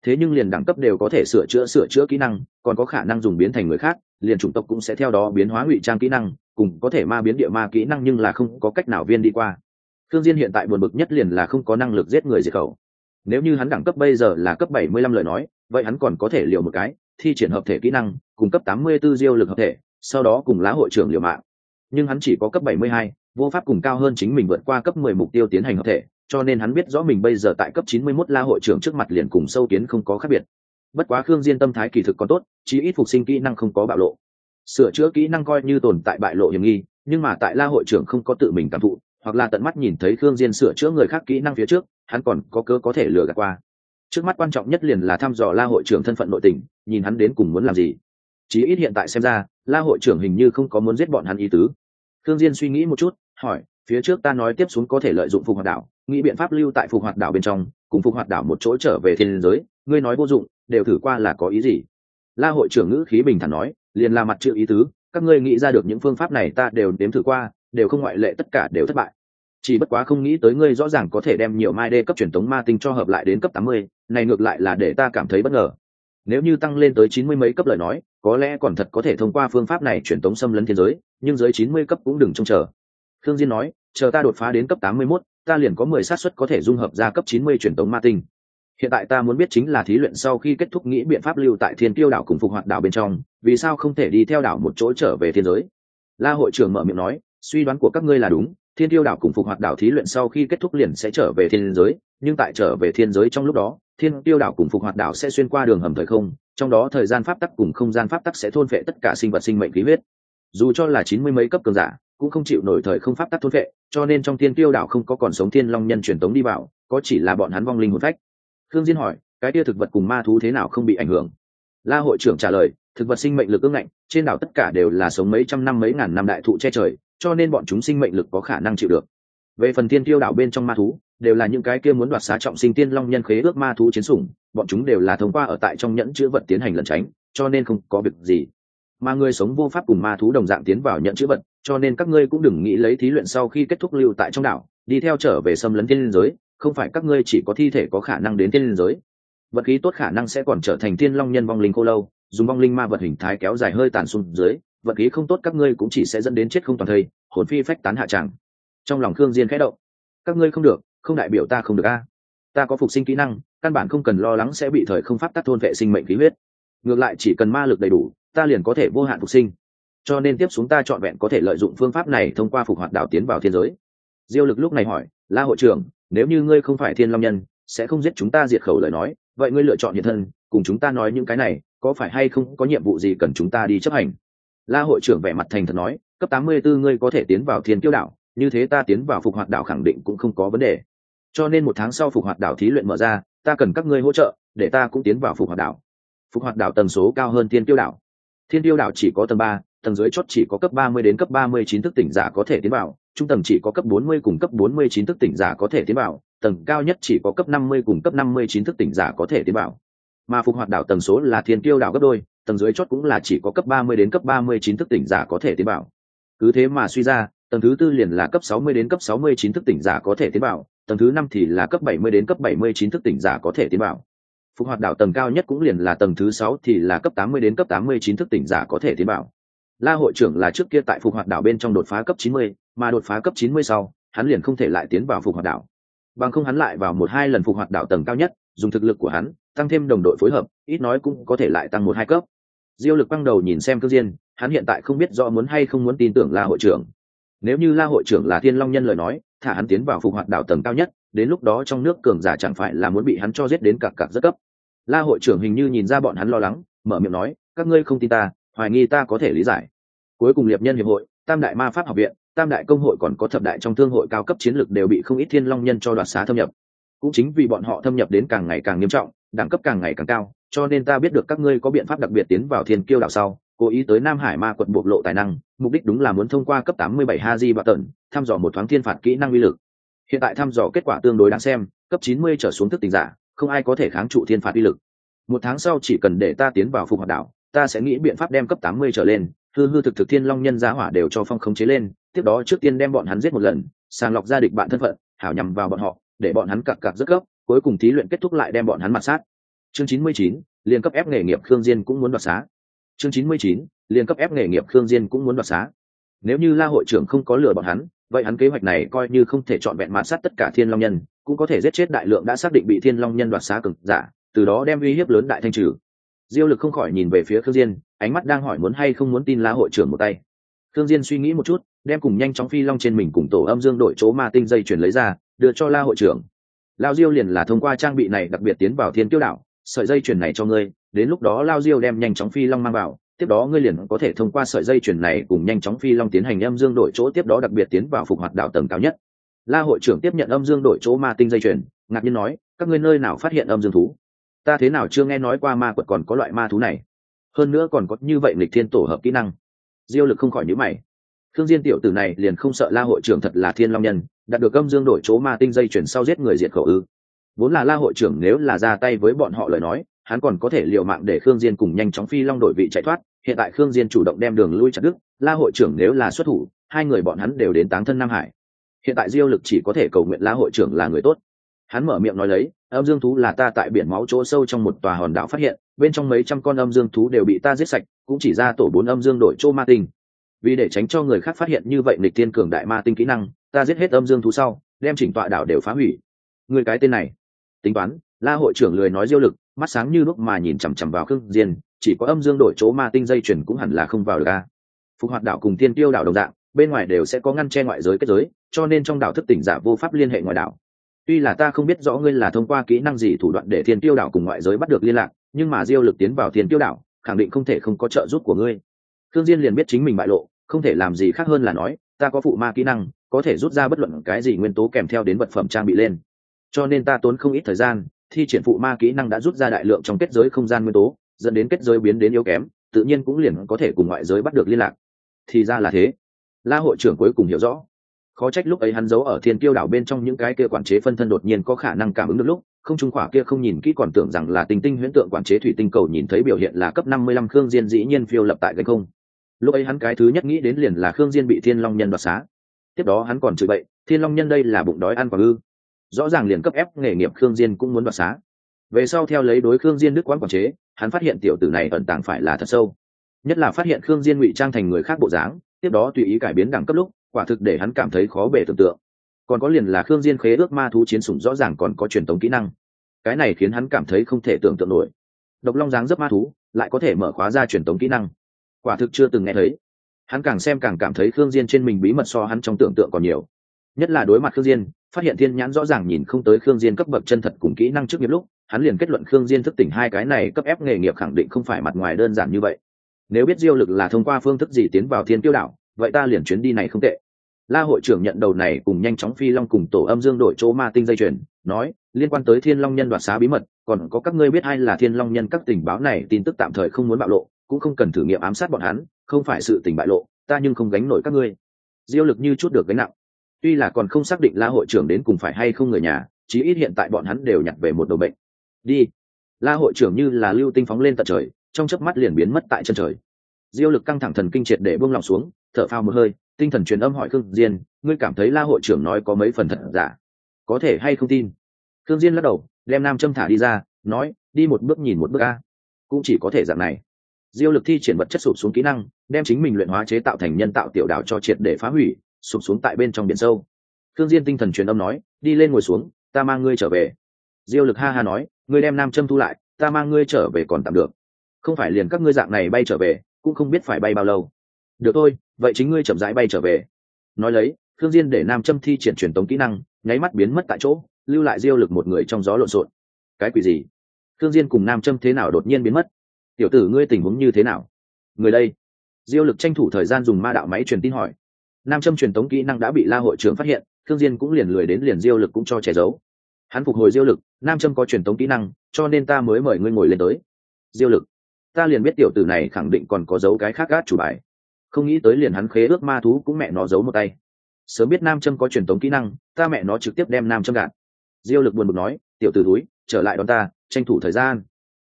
Speaker 1: Thế nhưng liền đẳng cấp đều có thể sửa chữa sửa chữa kỹ năng, còn có khả năng dùng biến thành người khác, liền chủng tộc cũng sẽ theo đó biến hóa ngụy trang kỹ năng, cùng có thể ma biến địa ma kỹ năng nhưng là không có cách nào viên đi qua. Thương diên hiện tại buồn bực nhất liền là không có năng lực giết người diệt khẩu nếu như hắn đẳng cấp bây giờ là cấp 75 lời nói vậy hắn còn có thể liều một cái thi triển hợp thể kỹ năng cùng cấp 84 diêu lực hợp thể sau đó cùng lá hội trưởng liều mạng. Nhưng hắn chỉ có cấp 72, vô pháp cùng cao hơn chính mình vượt qua cấp 10 mục tiêu tiến hành hợp thể cho nên hắn biết rõ mình bây giờ tại cấp 91 la hội trưởng trước mặt liền cùng sâu kiến không có khác biệt. Bất quá khương diên tâm thái kỳ thực còn tốt chí ít phục sinh kỹ năng không có bạo lộ. Sửa chữa kỹ năng coi như tồn tại bại lộ hiểm nghi nhưng mà tại la hội trưởng không có tự mình cảm thụ hoặc là tận mắt nhìn thấy khương diên sửa chữa người khác kỹ năng phía trước hắn còn có cơ có thể lừa gạt qua. Trước mắt quan trọng nhất liền là thăm dò la hội trưởng thân phận nội tình, nhìn hắn đến cùng muốn làm gì. Chí ít hiện tại xem ra, la hội trưởng hình như không có muốn giết bọn hắn ý tứ. Thương diên suy nghĩ một chút, hỏi, phía trước ta nói tiếp xuống có thể lợi dụng phục hoạt đảo, nghĩ biện pháp lưu tại phục hoạt đảo bên trong, cùng phục hoạt đảo một chỗ trở về thiên giới, ngươi nói vô dụng, đều thử qua là có ý gì? La hội trưởng ngữ khí bình thản nói, liền là mặt chữ ý tứ, các ngươi nghĩ ra được những phương pháp này ta đều đếm thử qua, đều không ngoại lệ tất cả đều thất bại chỉ bất quá không nghĩ tới ngươi rõ ràng có thể đem nhiều mai đê cấp truyền tống ma tinh cho hợp lại đến cấp tám mươi này ngược lại là để ta cảm thấy bất ngờ. Nếu như tăng lên tới chín mươi mấy cấp lời nói có lẽ còn thật có thể thông qua phương pháp này truyền tống xâm lấn thiên giới nhưng dưới chín mươi cấp cũng đừng trông chờ. Thương diên nói chờ ta đột phá đến cấp tám mươi 81, ta liền có mười xác suất có thể dung hợp ra cấp chín mươi truyền tống ma tinh. Hiện tại ta muốn biết chính là thí luyện sau khi kết thúc nghĩ biện pháp lưu tại thiên tiêu đảo cùng phục hoạt đảo bên trong vì sao không thể đi theo đảo một chỗ trở về thiên giới? La hội trưởng mở miệng nói suy đoán của các ngươi là đúng thiên tiêu đảo cùng phục hoạt đảo thí luyện sau khi kết thúc liền sẽ trở về thiên giới, nhưng tại trở về thiên giới trong lúc đó, thiên tiêu đảo cùng phục hoạt đảo sẽ xuyên qua đường hầm thời không, trong đó thời gian pháp tắc cùng không gian pháp tắc sẽ thôn phệ tất cả sinh vật sinh mệnh khí huyết. Dù cho là chín mươi mấy cấp cường giả, cũng không chịu nổi thời không pháp tắc thôn phệ, cho nên trong thiên tiêu đảo không có còn sống thiên long nhân truyền tống đi vào, có chỉ là bọn hắn vong linh hồn phách. Thương diên hỏi, cái tia thực vật cùng ma thú thế nào không bị ảnh hưởng? La hội trưởng trả lời, thực vật sinh mệnh lực ương ngạnh, trên đảo tất cả đều là sống mấy trăm năm mấy ngàn năm đại thụ che trời cho nên bọn chúng sinh mệnh lực có khả năng chịu được. Về phần thiên tiêu đảo bên trong ma thú, đều là những cái kia muốn đoạt xá trọng sinh tiên long nhân khế ước ma thú chiến sủng, bọn chúng đều là thông qua ở tại trong nhẫn chữ vật tiến hành lẩn tránh, cho nên không có việc gì. Mà người sống vô pháp cùng ma thú đồng dạng tiến vào nhận chữ vật, cho nên các ngươi cũng đừng nghĩ lấy thí luyện sau khi kết thúc lưu tại trong đảo, đi theo trở về xâm lấn thiên liên giới, không phải các ngươi chỉ có thi thể có khả năng đến thiên liên giới. Vật khí tốt khả năng sẽ còn trở thành thiên long nhân vong linh cô lâu, dùng vong linh ma vật hình thái kéo dài hơi tàn xung dưới vật khí không tốt các ngươi cũng chỉ sẽ dẫn đến chết không toàn thây, hồn phi phách tán hạ tràng trong lòng khương diên khẽ động. Các ngươi không được, không đại biểu ta không được a. Ta có phục sinh kỹ năng, căn bản không cần lo lắng sẽ bị thời không pháp tắc thôn vệ sinh mệnh khí huyết. Ngược lại chỉ cần ma lực đầy đủ, ta liền có thể vô hạn phục sinh. Cho nên tiếp xuống ta chọn vẹn có thể lợi dụng phương pháp này thông qua phục hoạt đảo tiến vào thiên giới. Diêu lực lúc này hỏi, la hội trưởng, nếu như ngươi không phải thiên long nhân, sẽ không giết chúng ta diệt khẩu lời nói, vậy ngươi lựa chọn hiện thân, cùng chúng ta nói những cái này, có phải hay không có nhiệm vụ gì cần chúng ta đi chấp hành? La hội trưởng vẻ mặt thành thật nói, cấp tám mươi 84 ngươi có thể tiến vào thiên tiêu đảo, như thế ta tiến vào phục hoạt đảo khẳng định cũng không có vấn đề. Cho nên một tháng sau phục hoạt đảo thí luyện mở ra, ta cần các ngươi hỗ trợ, để ta cũng tiến vào phục hoạt đảo. Phục hoạt đảo tần số cao hơn thiên tiêu đảo. Thiên tiêu đảo chỉ có tầng ba, tầng dưới chót chỉ có cấp ba mươi đến cấp ba mươi chín thức tỉnh giả có thể tiến vào, trung tầng chỉ có cấp bốn mươi cùng cấp bốn mươi chín thức tỉnh giả có thể tiến vào, tầng cao nhất chỉ có cấp năm mươi cùng cấp năm mươi chín thức tỉnh giả có thể tiến vào. Mà phục hoạt đảo tầng số là thiên tiêu đảo gấp đôi tầng dưới chót cũng là chỉ có cấp ba mươi đến cấp ba mươi chín thức tỉnh giả có thể tiến vào. Cứ thế mà suy ra, tầng thứ tư liền là cấp sáu mươi đến cấp sáu mươi chín thức tỉnh giả có thể tiến vào, tầng thứ năm thì là cấp bảy mươi đến cấp bảy mươi chín thức tỉnh giả có thể tiến vào. Phục hoạt đảo tầng cao nhất cũng liền là tầng thứ sáu thì là cấp tám mươi đến cấp tám mươi chín thức tỉnh giả có thể tiến vào. La hội trưởng là trước kia tại phục hoạt đảo bên trong đột phá cấp chín mươi, mà đột phá cấp chín mươi sau, hắn liền không thể lại tiến vào phục hoạt đảo. Bằng không hắn lại vào một hai lần phục hoạt đảo tầng cao nhất, dùng thực lực của hắn tăng thêm đồng đội phối hợp, ít nói cũng có thể lại tăng một hai cấp. Diêu lực băng đầu nhìn xem Cương diên, hắn hiện tại không biết rõ muốn hay không muốn tin tưởng la hội trưởng. Nếu như la hội trưởng là thiên long nhân lời nói, thả hắn tiến vào phục hoạt đảo tầng cao nhất, đến lúc đó trong nước cường giả chẳng phải là muốn bị hắn cho giết đến cặp cặp rất cấp. La hội trưởng hình như nhìn ra bọn hắn lo lắng, mở miệng nói, các ngươi không tin ta, hoài nghi ta có thể lý giải. Cuối cùng liệp nhân hiệp hội, tam đại ma pháp học viện, tam đại công hội còn có thập đại trong thương hội cao cấp chiến lược đều bị không ít thiên long nhân cho đoạt xá thâm nhập. Cũng chính vì bọn họ thâm nhập đến càng ngày càng nghiêm trọng đẳng cấp càng ngày càng cao, cho nên ta biết được các ngươi có biện pháp đặc biệt tiến vào thiên kiêu đảo sau, cố ý tới nam hải ma quận bộc lộ tài năng, mục đích đúng là muốn thông qua cấp 87 haji bạc tần, thăm dò một thoáng thiên phạt kỹ năng uy lực hiện tại thăm dò kết quả tương đối đáng xem, cấp 90 trở xuống thức tình giả, không ai có thể kháng trụ thiên phạt uy lực một tháng sau chỉ cần để ta tiến vào phục hoạt đảo, ta sẽ nghĩ biện pháp đem cấp 80 trở lên, hư hư thực thực thiên long nhân giá hỏa đều cho phong khống chế lên, tiếp đó trước tiên đem bọn hắn giết một lần, sàng lọc ra địch bạn thân phận, hảo nhằm vào bọn họ, để bọn hắn cặc cặc rất gốc cuối cùng thí luyện kết thúc lại đem bọn hắn mặt sát. Chương 99, liên cấp ép nghề nghiệp khương diên cũng muốn đoạt xá. Chương 99, liên cấp ép nghề nghiệp khương diên cũng muốn đoạt xá. Nếu như la hội trưởng không có lừa bọn hắn vậy hắn kế hoạch này coi như không thể chọn vẹn mạn sát tất cả thiên long nhân cũng có thể giết chết đại lượng đã xác định bị thiên long nhân đoạt xá cực giả từ đó đem uy hiếp lớn đại thanh trừ. Diêu lực không khỏi nhìn về phía khương diên ánh mắt đang hỏi muốn hay không muốn tin la hội trưởng một tay. Khương diên suy nghĩ một chút đem cùng nhanh chóng phi long trên mình cùng tổ âm dương đội chỗ ma tinh dây chuyển lấy ra đưa cho la hội trưởng lao diêu liền là thông qua trang bị này đặc biệt tiến vào thiên tiêu đảo, sợi dây chuyền này cho ngươi, đến lúc đó lao diêu đem nhanh chóng phi long mang vào, tiếp đó ngươi liền có thể thông qua sợi dây chuyền này cùng nhanh chóng phi long tiến hành âm dương đổi chỗ tiếp đó đặc biệt tiến vào phục hoạt đảo tầng cao nhất. La hội trưởng tiếp nhận âm dương đổi chỗ ma tinh dây chuyền, ngạc nhiên nói, các ngươi nơi nào phát hiện âm dương thú? Ta thế nào chưa nghe nói qua ma quật còn có loại ma thú này? Hơn nữa còn có như vậy lịch thiên tổ hợp kỹ năng. Diêu lực không khỏi nhữ mày. Thương diên tiểu tử này liền không sợ la hội trưởng thật là thiên long nhân đạt được âm dương đổi chỗ ma tinh dây chuyển sau giết người diệt khẩu ư. Vốn là la hội trưởng nếu là ra tay với bọn họ lời nói, hắn còn có thể liều mạng để khương diên cùng nhanh chóng phi long đổi vị chạy thoát. Hiện tại khương diên chủ động đem đường lui chặt đức la hội trưởng nếu là xuất thủ, hai người bọn hắn đều đến táng thân nam hải. Hiện tại diêu lực chỉ có thể cầu nguyện la hội trưởng là người tốt. Hắn mở miệng nói lấy, âm dương thú là ta tại biển máu chỗ sâu trong một tòa hòn đảo phát hiện, bên trong mấy trăm con âm dương thú đều bị ta giết sạch, cũng chỉ ra tổ bốn âm dương đổi chỗ ma tinh. Vì để tránh cho người khác phát hiện như vậy nịch tiên cường đại ma tinh kỹ năng ta giết hết âm dương thú sau, đem chỉnh tọa đảo đều phá hủy. Người cái tên này, tính toán, la hội trưởng lười nói diêu lực, mắt sáng như lúc mà nhìn chằm chằm vào khương diên, chỉ có âm dương đổi chỗ ma tinh dây chuyển cũng hẳn là không vào được a. Phục hoạt đảo cùng tiên tiêu đảo đồng dạng, bên ngoài đều sẽ có ngăn che ngoại giới kết giới, cho nên trong đảo thức tỉnh giả vô pháp liên hệ ngoài đảo. Tuy là ta không biết rõ ngươi là thông qua kỹ năng gì thủ đoạn để thiên tiêu đảo cùng ngoại giới bắt được liên lạc, nhưng mà diêu lực tiến vào thiên tiêu đảo, khẳng định không thể không có trợ giúp của ngươi. Thương diên liền biết chính mình bại lộ, không thể làm gì khác hơn là nói, ta có phụ ma kỹ năng có thể rút ra bất luận cái gì nguyên tố kèm theo đến vật phẩm trang bị lên. Cho nên ta tốn không ít thời gian, thi triển phụ ma kỹ năng đã rút ra đại lượng trong kết giới không gian nguyên tố, dẫn đến kết giới biến đến yếu kém, tự nhiên cũng liền có thể cùng ngoại giới bắt được liên lạc. Thì ra là thế. La hội trưởng cuối cùng hiểu rõ. Khó trách lúc ấy hắn giấu ở thiên tiêu đảo bên trong những cái kia quản chế phân thân đột nhiên có khả năng cảm ứng được lúc, không trung khỏa kia không nhìn kỹ còn tưởng rằng là tinh tinh huyễn tượng quản chế thủy tinh cầu nhìn thấy biểu hiện là cấp năm mươi lăm khương diên dĩ nhiên phiêu lập tại gánh không. Lúc ấy hắn cái thứ nhất nghĩ đến liền là khương diên bị thiên long nhân đoạt xá tiếp đó hắn còn chửi bậy, thiên long nhân đây là bụng đói ăn quả ư rõ ràng liền cấp ép nghề nghiệp khương diên cũng muốn đoạt xá. Về sau theo lấy đối khương diên đức quán quản chế, hắn phát hiện tiểu tử này ẩn tàng phải là thật sâu. Nhất là phát hiện khương diên ngụy trang thành người khác bộ dáng, tiếp đó tùy ý cải biến đẳng cấp lúc, quả thực để hắn cảm thấy khó bề tưởng tượng. Còn có liền là khương diên khế ước ma thú chiến sủng rõ ràng còn có truyền tống kỹ năng. Cái này khiến hắn cảm thấy không thể tưởng tượng nổi. Độc long dáng dấp ma thú, lại có thể mở khóa ra truyền tống kỹ năng. Quả thực chưa từng nghe thấy hắn càng xem càng cảm thấy khương diên trên mình bí mật so hắn trong tưởng tượng còn nhiều. Nhất là đối mặt khương diên, phát hiện thiên nhãn rõ ràng nhìn không tới khương diên cấp bậc chân thật cùng kỹ năng trước nghiệp lúc, hắn liền kết luận khương diên thức tỉnh hai cái này cấp ép nghề nghiệp khẳng định không phải mặt ngoài đơn giản như vậy. Nếu biết diêu lực là thông qua phương thức gì tiến vào thiên tiêu đảo, vậy ta liền chuyến đi này không tệ. La hội trưởng nhận đầu này cùng nhanh chóng phi long cùng tổ âm dương đội chỗ ma tinh dây chuyền, nói, liên quan tới thiên long nhân đoạt xá bí mật, còn có các ngươi biết ai là thiên long nhân các tình báo này, tin tức tạm thời không muốn bạo lộ, cũng không cần thử nghiệm ám sát bọn hắn không phải sự tình bại lộ, ta nhưng không gánh nổi các ngươi. Diêu lực như chút được gánh nặng. Tuy là còn không xác định la hội trưởng đến cùng phải hay không người nhà, chí ít hiện tại bọn hắn đều nhặt về một đầu bệnh. Đi. La hội trưởng như là lưu tinh phóng lên tận trời, trong chớp mắt liền biến mất tại chân trời. Diêu lực căng thẳng thần kinh triệt để buông lòng xuống, thở phao một hơi, tinh thần truyền âm hỏi khương diên, ngươi cảm thấy la hội trưởng nói có mấy phần thật giả? Có thể hay không tin? Khương diên lắc đầu, đem nam châm thả đi ra, nói, đi một bước nhìn một bước a. Cũng chỉ có thể dạng này diêu lực thi triển vật chất sụp xuống kỹ năng, đem chính mình luyện hóa chế tạo thành nhân tạo tiểu đảo cho triệt để phá hủy, sụp xuống tại bên trong biển sâu. Thương diên tinh thần truyền âm nói, đi lên ngồi xuống, ta mang ngươi trở về. Diêu lực ha ha nói, ngươi đem nam châm thu lại, ta mang ngươi trở về còn tạm được. Không phải liền các ngươi dạng này bay trở về, cũng không biết phải bay bao lâu. Được thôi, vậy chính ngươi chậm rãi bay trở về. Nói lấy thương diên để nam châm thi triển truyền tống kỹ năng, nháy mắt biến mất tại chỗ, lưu lại diêu lực một người trong gió lộn xộn. Cái quỷ gì? Thương diên cùng nam châm thế nào đột nhiên biến mất? Tiểu tử, ngươi tình huống như thế nào? Người đây. Diêu lực tranh thủ thời gian dùng ma đạo máy truyền tin hỏi. Nam châm truyền tống kỹ năng đã bị la hội trưởng phát hiện, thương diên cũng liền lười đến liền diêu lực cũng cho che giấu. Hắn phục hồi diêu lực, nam châm có truyền tống kỹ năng, cho nên ta mới mời ngươi ngồi lên tới. Diêu lực, ta liền biết tiểu tử này khẳng định còn có dấu cái khác gác chủ bài. Không nghĩ tới liền hắn khế ước ma thú cũng mẹ nó giấu một tay. Sớm biết nam châm có truyền tống kỹ năng, ta mẹ nó trực tiếp đem nam châm gạt. Diêu lực buồn bực nói, tiểu tử túi trở lại đón ta, tranh thủ thời gian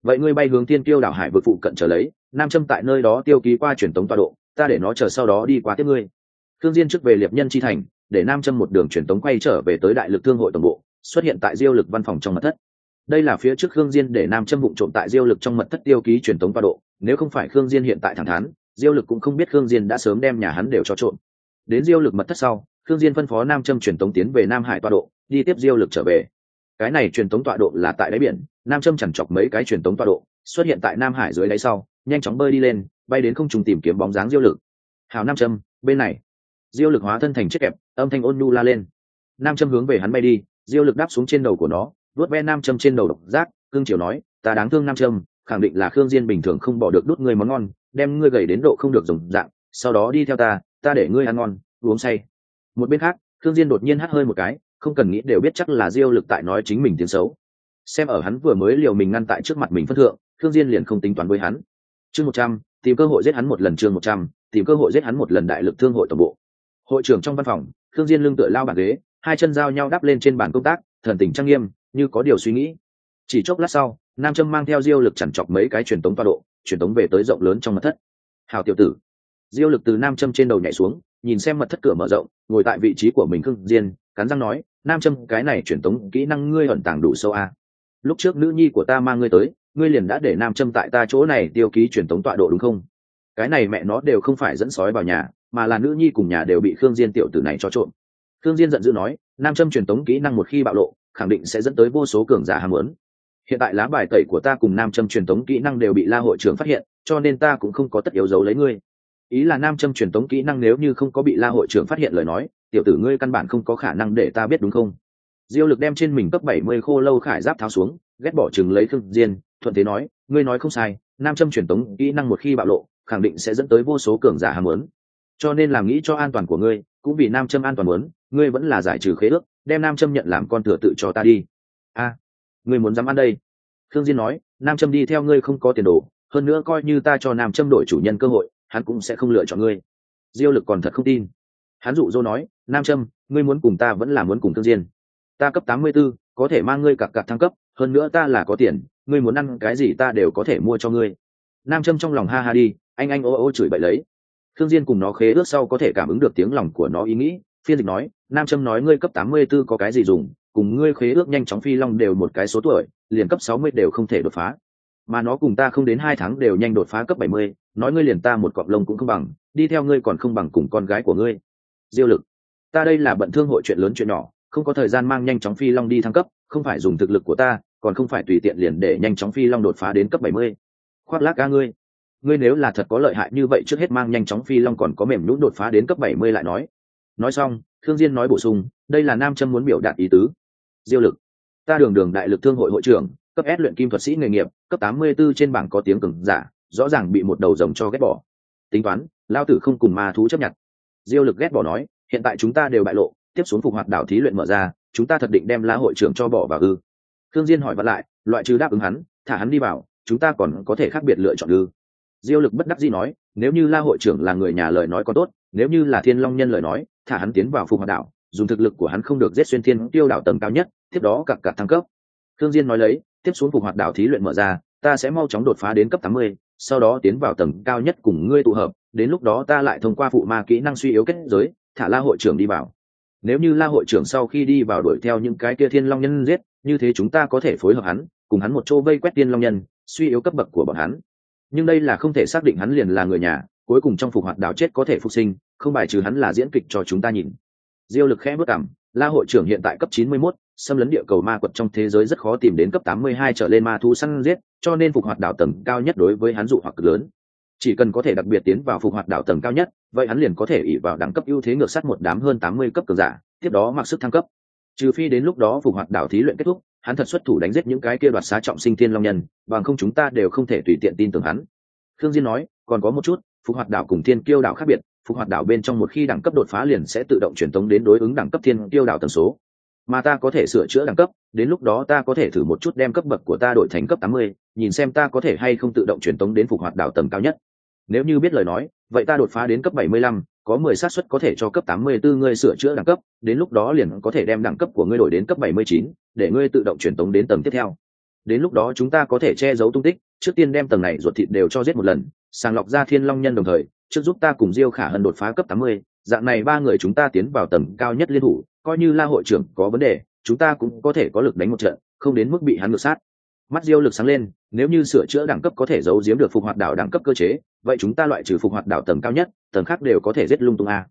Speaker 1: vậy ngươi bay hướng tiên tiêu đảo hải vực phụ cận trở lấy, nam châm tại nơi đó tiêu ký qua truyền tống tọa độ, ta để nó chờ sau đó đi qua tiếp ngươi. Thương diên trước về liệp nhân chi thành, để nam châm một đường truyền tống quay trở về tới đại lực thương hội tổng bộ, xuất hiện tại diêu lực văn phòng trong mật thất. Đây là phía trước khương diên để nam châm bụng trộm tại diêu lực trong mật thất tiêu ký truyền tống tọa độ, nếu không phải khương diên hiện tại thẳng thắn, diêu lực cũng không biết khương diên đã sớm đem nhà hắn đều cho trộm. Đến diêu lực mật thất sau, khương diên phân phó nam châm truyền tống tiến về nam hải tọa độ, đi tiếp diêu lực trở về cái này truyền tống tọa độ là tại đáy biển, nam châm chẳng chọc mấy cái truyền tống tọa độ, xuất hiện tại nam hải dưới đáy sau, nhanh chóng bơi đi lên, bay đến không trùng tìm kiếm bóng dáng diêu lực. Hào nam châm, bên này. Diêu lực hóa thân thành chiếc kẹp, âm thanh ôn nhu la lên. Nam châm hướng về hắn bay đi, diêu lực đáp xuống trên đầu của nó, vuốt ve nam châm trên đầu độc giác, cương triều nói, ta đáng thương nam châm, khẳng định là khương diên bình thường không bỏ được đút ngươi món ngon, đem ngươi gầy đến độ không được dùng dạng, sau đó đi theo ta ta để ngươi ăn ngon, uống say. Một bên khác, khương diên đột nhiên hắt hơi một cái không cần nghĩ đều biết chắc là diêu lực tại nói chính mình tiếng xấu. Xem ở hắn vừa mới liều mình ngăn tại trước mặt mình phân thượng Thương diên liền không tính toán với hắn. Chương một trăm, tìm cơ hội giết hắn một lần chương một trăm, tìm cơ hội giết hắn một lần đại lực thương hội tổng bộ. Hội trưởng trong văn phòng Thương diên lưng tựa lao bàn ghế, hai chân giao nhau đắp lên trên bàn công tác, thần tình trang nghiêm, như có điều suy nghĩ. Chỉ chốc lát sau, nam châm mang theo diêu lực chằn chọc mấy cái truyền tống toa độ, truyền tống về tới rộng lớn trong mật thất. Hào tiểu tử. Diêu lực từ nam châm trên đầu nhảy xuống, nhìn xem mật thất cửa mở rộng, ngồi tại vị trí của mình khương diên, cắn răng nói nam châm, cái này truyền tống kỹ năng ngươi ẩn tàng đủ sâu a à. lúc trước nữ nhi của ta mang ngươi tới, ngươi liền đã để nam châm tại ta chỗ này tiêu ký truyền tống tọa độ đúng không cái này mẹ nó đều không phải dẫn sói vào nhà, mà là nữ nhi cùng nhà đều bị khương diên tiểu tử này cho trộm. khương diên giận dữ nói, nam châm truyền tống kỹ năng một khi bạo lộ, khẳng định sẽ dẫn tới vô số cường giả ham muốn hiện tại lá bài tẩy của ta cùng nam châm truyền tống kỹ năng đều bị la hội trưởng phát hiện, cho nên ta cũng không có tất yếu giấu lấy ngươi ý là nam châm truyền tống kỹ năng nếu như không có bị la hội trưởng phát hiện lời nói tiểu tử ngươi căn bản không có khả năng để ta biết đúng không? Diêu lực đem trên mình cấp bảy mươi khô lâu khải giáp tháo xuống, ghét bỏ chừng lấy thương diên, thuận thế nói, ngươi nói không sai, nam châm truyền tống kỹ năng một khi bạo lộ, khẳng định sẽ dẫn tới vô số cường giả ham muốn. Cho nên làm nghĩ cho an toàn của ngươi, cũng vì nam châm an toàn muốn, ngươi vẫn là giải trừ khế ước, đem nam châm nhận làm con thừa tự cho ta đi. A, ngươi muốn dám ăn đây? Thương diên nói, nam châm đi theo ngươi không có tiền đồ, hơn nữa coi như ta cho nam châm đổi chủ nhân cơ hội, hắn cũng sẽ không lựa chọn ngươi. Diêu lực còn thật không tin. Hắn dụ dỗ nói nam trâm ngươi muốn cùng ta vẫn là muốn cùng thương diên? Ta cấp tám mươi 84, có thể mang ngươi cặp cặp thăng cấp hơn nữa ta là có tiền ngươi muốn ăn cái gì ta đều có thể mua cho ngươi. Nam trâm trong lòng ha ha đi anh anh ô ô chửi bậy lấy. Thương diên cùng nó khế ước sau có thể cảm ứng được tiếng lòng của nó ý nghĩ phiên dịch nói nam trâm nói ngươi cấp tám mươi 84 có cái gì dùng cùng ngươi khế ước nhanh chóng phi long đều một cái số tuổi liền cấp sáu mươi đều không thể đột phá. Mà nó cùng ta không đến hai tháng đều nhanh đột phá cấp bảy mươi nói ngươi liền ta một cọp lông cũng không bằng đi theo ngươi còn không bằng cùng con gái của ngươi. Diêu lực ta đây là bận thương hội chuyện lớn chuyện nhỏ, không có thời gian mang nhanh chóng phi long đi thăng cấp, không phải dùng thực lực của ta, còn không phải tùy tiện liền để nhanh chóng phi long đột phá đến cấp bảy mươi. Khoác lác ca ngươi. Ngươi nếu là thật có lợi hại như vậy trước hết mang nhanh chóng phi long còn có mềm nhũn đột phá đến cấp bảy mươi lại nói. Nói xong, thương diên nói bổ sung, đây là nam châm muốn biểu đạt ý tứ. Diêu lực. Ta đường đường đại lực thương hội hội trưởng, cấp S luyện kim thuật sĩ nghề nghiệp, cấp tám mươi 84 trên bảng có tiếng cường giả, rõ ràng bị một đầu rồng cho ghét bỏ. Tính toán, lao tử không cùng ma thú chấp nhận. Diêu lực ghét bỏ nói hiện tại chúng ta đều bại lộ tiếp xuống phục hoạt đảo thí luyện mở ra chúng ta thật định đem la hội trưởng cho bỏ vào ư? Thương diên hỏi vặn lại loại trừ đáp ứng hắn thả hắn đi vào chúng ta còn có thể khác biệt lựa chọn ư? Diêu lực bất đắc dĩ nói nếu như la hội trưởng là người nhà lời nói có tốt nếu như là thiên long nhân lời nói thả hắn tiến vào phục hoạt đảo dùng thực lực của hắn không được giết xuyên thiên tiêu đảo tầng cao nhất tiếp đó cặp cặp thăng cấp. Thương diên nói lấy tiếp xuống phục hoạt đảo thí luyện mở ra ta sẽ mau chóng đột phá đến cấp 80, sau đó tiến vào tầng cao nhất cùng ngươi tụ hợp đến lúc đó ta lại thông qua phụ ma kỹ năng suy yếu kết giới thả la hội trưởng đi vào. Nếu như la hội trưởng sau khi đi vào đuổi theo những cái kia thiên long nhân giết như thế chúng ta có thể phối hợp hắn cùng hắn một chỗ vây quét tiên long nhân suy yếu cấp bậc của bọn hắn. Nhưng đây là không thể xác định hắn liền là người nhà cuối cùng trong phục hoạt đảo chết có thể phục sinh không bài trừ hắn là diễn kịch cho chúng ta nhìn. Diêu lực khẽ bước cảm la hội trưởng hiện tại cấp 91, xâm lấn địa cầu ma quật trong thế giới rất khó tìm đến cấp 82 trở lên ma thú săn giết cho nên phục hoạt đảo tầng cao nhất đối với hắn dụ hoặc lớn chỉ cần có thể đặc biệt tiến vào phục hoạt đảo tầng cao nhất vậy hắn liền có thể ỉ vào đẳng cấp ưu thế ngược sát một đám hơn 80 cấp cường giả tiếp đó mặc sức thăng cấp. Trừ phi đến lúc đó phục hoạt đảo thí luyện kết thúc hắn thật xuất thủ đánh giết những cái kia đoạt xá trọng sinh thiên long nhân bằng không chúng ta đều không thể tùy tiện tin tưởng hắn. Khương diên nói còn có một chút phục hoạt đảo cùng thiên kiêu đảo khác biệt phục hoạt đảo bên trong một khi đẳng cấp đột phá liền sẽ tự động truyền tống đến đối ứng đẳng cấp thiên kiêu đảo tần số. Mà ta có thể sửa chữa đẳng cấp đến lúc đó ta có thể thử một chút đem cấp bậc của ta đổi thành cấp 80, nhìn xem ta có thể hay không tự động truyền tống đến phục hoạt đảo tầng cao nhất nếu như biết lời nói vậy ta đột phá đến cấp 75, có 10 xác suất có thể cho cấp 84 ngươi sửa chữa đẳng cấp đến lúc đó liền có thể đem đẳng cấp của ngươi đổi đến cấp 79, để ngươi tự động chuyển tống đến tầng tiếp theo. Đến lúc đó chúng ta có thể che giấu tung tích trước tiên đem tầng này ruột thịt đều cho giết một lần sàng lọc ra thiên long nhân đồng thời trước giúp ta cùng diêu khả hân đột phá cấp 80, dạng này ba người chúng ta tiến vào tầng cao nhất liên thủ coi như la hội trưởng có vấn đề chúng ta cũng có thể có lực đánh một trận không đến mức bị hắn ngược sát. Mắt diêu lực sáng lên nếu như sửa chữa đẳng cấp có thể giấu giếm được phục hoạt đảo đẳng cấp cơ chế, vậy chúng ta loại trừ phục hoạt đảo tầng cao nhất, tầng khác đều có thể giết lung tung a.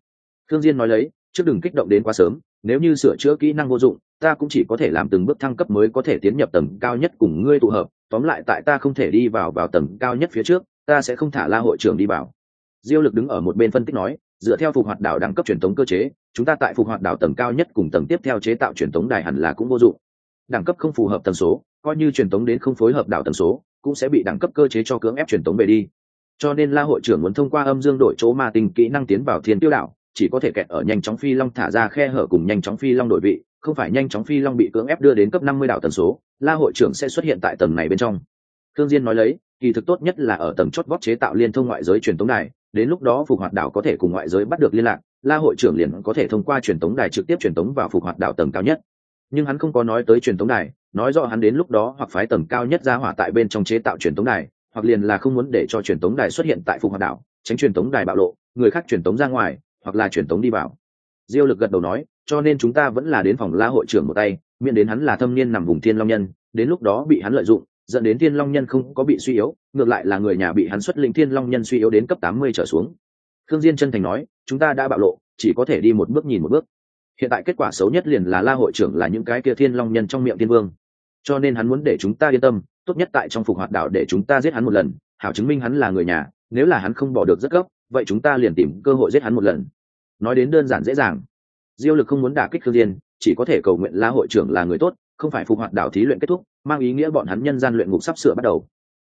Speaker 1: Thương diên nói lấy, trước đừng kích động đến quá sớm, nếu như sửa chữa kỹ năng vô dụng, ta cũng chỉ có thể làm từng bước thăng cấp mới có thể tiến nhập tầng cao nhất cùng ngươi tụ hợp, tóm lại tại ta không thể đi vào vào tầng cao nhất phía trước, ta sẽ không thả la hội trưởng đi vào. Diêu lực đứng ở một bên phân tích nói, dựa theo phục hoạt đảo đẳng cấp truyền thống cơ chế, chúng ta tại phục hoạt đảo tầng cao nhất cùng tầng tiếp theo chế tạo truyền thống đài hẳn là cũng vô dụng đẳng cấp không phù hợp tần số, coi như truyền tống đến không phối hợp đảo tần số, cũng sẽ bị đẳng cấp cơ chế cho cưỡng ép truyền tống về đi. Cho nên la hội trưởng muốn thông qua âm dương đổi chỗ ma tinh kỹ năng tiến vào thiên tiêu đảo, chỉ có thể kẹt ở nhanh chóng phi long thả ra khe hở cùng nhanh chóng phi long đổi vị, không phải nhanh chóng phi long bị cưỡng ép đưa đến cấp năm mươi đảo tần số, la hội trưởng sẽ xuất hiện tại tầng này bên trong. Thương diên nói lấy, kỳ thực tốt nhất là ở tầng chót vót chế tạo liên thông ngoại giới truyền tống đài, đến lúc đó phục hoạt đảo có thể cùng ngoại giới bắt được liên lạc, la hội trưởng liền có thể thông qua truyền tống đài trực tiếp truyền tống vào phục hoạt đảo tầng cao nhất nhưng hắn không có nói tới truyền thống đài, nói rõ hắn đến lúc đó hoặc phái tầng cao nhất ra hỏa tại bên trong chế tạo truyền thống đài, hoặc liền là không muốn để cho truyền thống đài xuất hiện tại phục hoạt đảo, tránh truyền thống đài bạo lộ, người khác truyền tống ra ngoài, hoặc là truyền tống đi vào. Diêu lực gật đầu nói, cho nên chúng ta vẫn là đến phòng la hội trưởng một tay, miễn đến hắn là thâm niên nằm vùng thiên long nhân, đến lúc đó bị hắn lợi dụng, dẫn đến thiên long nhân không có bị suy yếu, ngược lại là người nhà bị hắn xuất linh thiên long nhân suy yếu đến cấp tám mươi trở xuống. Thương diên chân thành nói, chúng ta đã bạo lộ, chỉ có thể đi một bước nhìn một bước hiện tại kết quả xấu nhất liền là la hội trưởng là những cái kia thiên long nhân trong miệng thiên vương. Cho nên hắn muốn để chúng ta yên tâm, tốt nhất tại trong phục hoạt đảo để chúng ta giết hắn một lần, hảo chứng minh hắn là người nhà, nếu là hắn không bỏ được rất gấp vậy chúng ta liền tìm cơ hội giết hắn một lần. Nói đến đơn giản dễ dàng. Diêu lực không muốn đả kích khương diên, chỉ có thể cầu nguyện la hội trưởng là người tốt, không phải phục hoạt đảo thí luyện kết thúc, mang ý nghĩa bọn hắn nhân gian luyện ngục sắp sửa bắt đầu.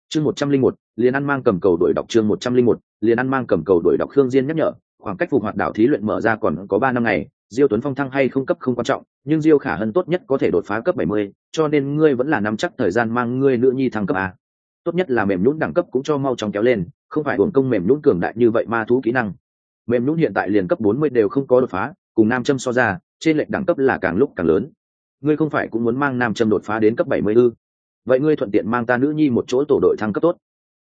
Speaker 1: Chương một trăm linh một, liền ăn mang cầm cầu đổi đọc chương một trăm linh một, liền ăn mang cầm cầu đổi đọc khương diên nhắc nhở, khoảng cách phục hoạt đảo thí luyện mở ra còn có ba năm ngày diêu tuấn phong thăng hay không cấp không quan trọng, nhưng diêu khả hân tốt nhất có thể đột phá cấp bảy mươi, cho nên ngươi vẫn là nắm chắc thời gian mang ngươi nữ nhi thăng cấp a tốt nhất là mềm nhũn đẳng cấp cũng cho mau chóng kéo lên, không phải hưởng công mềm nhũn cường đại như vậy ma thú kỹ năng. Mềm nhũn hiện tại liền cấp bốn mươi đều không có đột phá, cùng nam châm so ra, trên lệnh đẳng cấp là càng lúc càng lớn. Ngươi không phải cũng muốn mang nam châm đột phá đến cấp bảy mươi ư? Vậy ngươi thuận tiện mang ta nữ nhi một chỗ tổ đội thăng cấp tốt.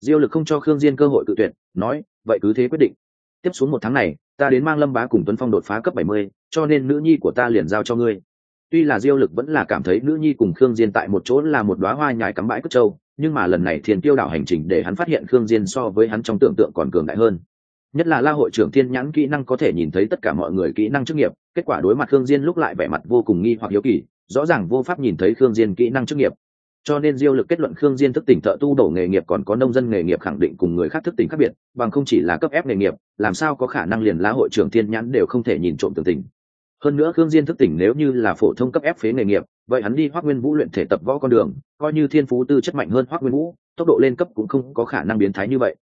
Speaker 1: Diêu lực không cho khương diên cơ hội tự tuyển nói, vậy cứ thế quyết định. Tiếp xuống một tháng này ta đến mang lâm bá cùng tuấn phong đột phá cấp bảy mươi, cho nên nữ nhi của ta liền giao cho ngươi. Tuy là diêu lực vẫn là cảm thấy nữ nhi cùng khương diên tại một chỗ là một đóa hoa nhài cắm bãi cất châu, nhưng mà lần này thiên tiêu đảo hành trình để hắn phát hiện khương diên so với hắn trong tưởng tượng còn cường đại hơn. Nhất là la hội trưởng thiên nhãn kỹ năng có thể nhìn thấy tất cả mọi người kỹ năng chức nghiệp, kết quả đối mặt khương diên lúc lại vẻ mặt vô cùng nghi hoặc hiếu kỳ, rõ ràng vô pháp nhìn thấy khương diên kỹ năng chức nghiệp cho nên diêu lực kết luận khương diên thức tỉnh thợ tu đổ nghề nghiệp còn có nông dân nghề nghiệp khẳng định cùng người khác thức tỉnh khác biệt, bằng không chỉ là cấp ép nghề nghiệp, làm sao có khả năng liền lá hội trưởng thiên nhãn đều không thể nhìn trộm tường tình hơn nữa khương diên thức tỉnh nếu như là phổ thông cấp ép phế nghề nghiệp, vậy hắn đi hoắc nguyên vũ luyện thể tập võ con đường, coi như thiên phú tư chất mạnh hơn hoắc nguyên vũ, tốc độ lên cấp cũng không có khả năng biến thái như vậy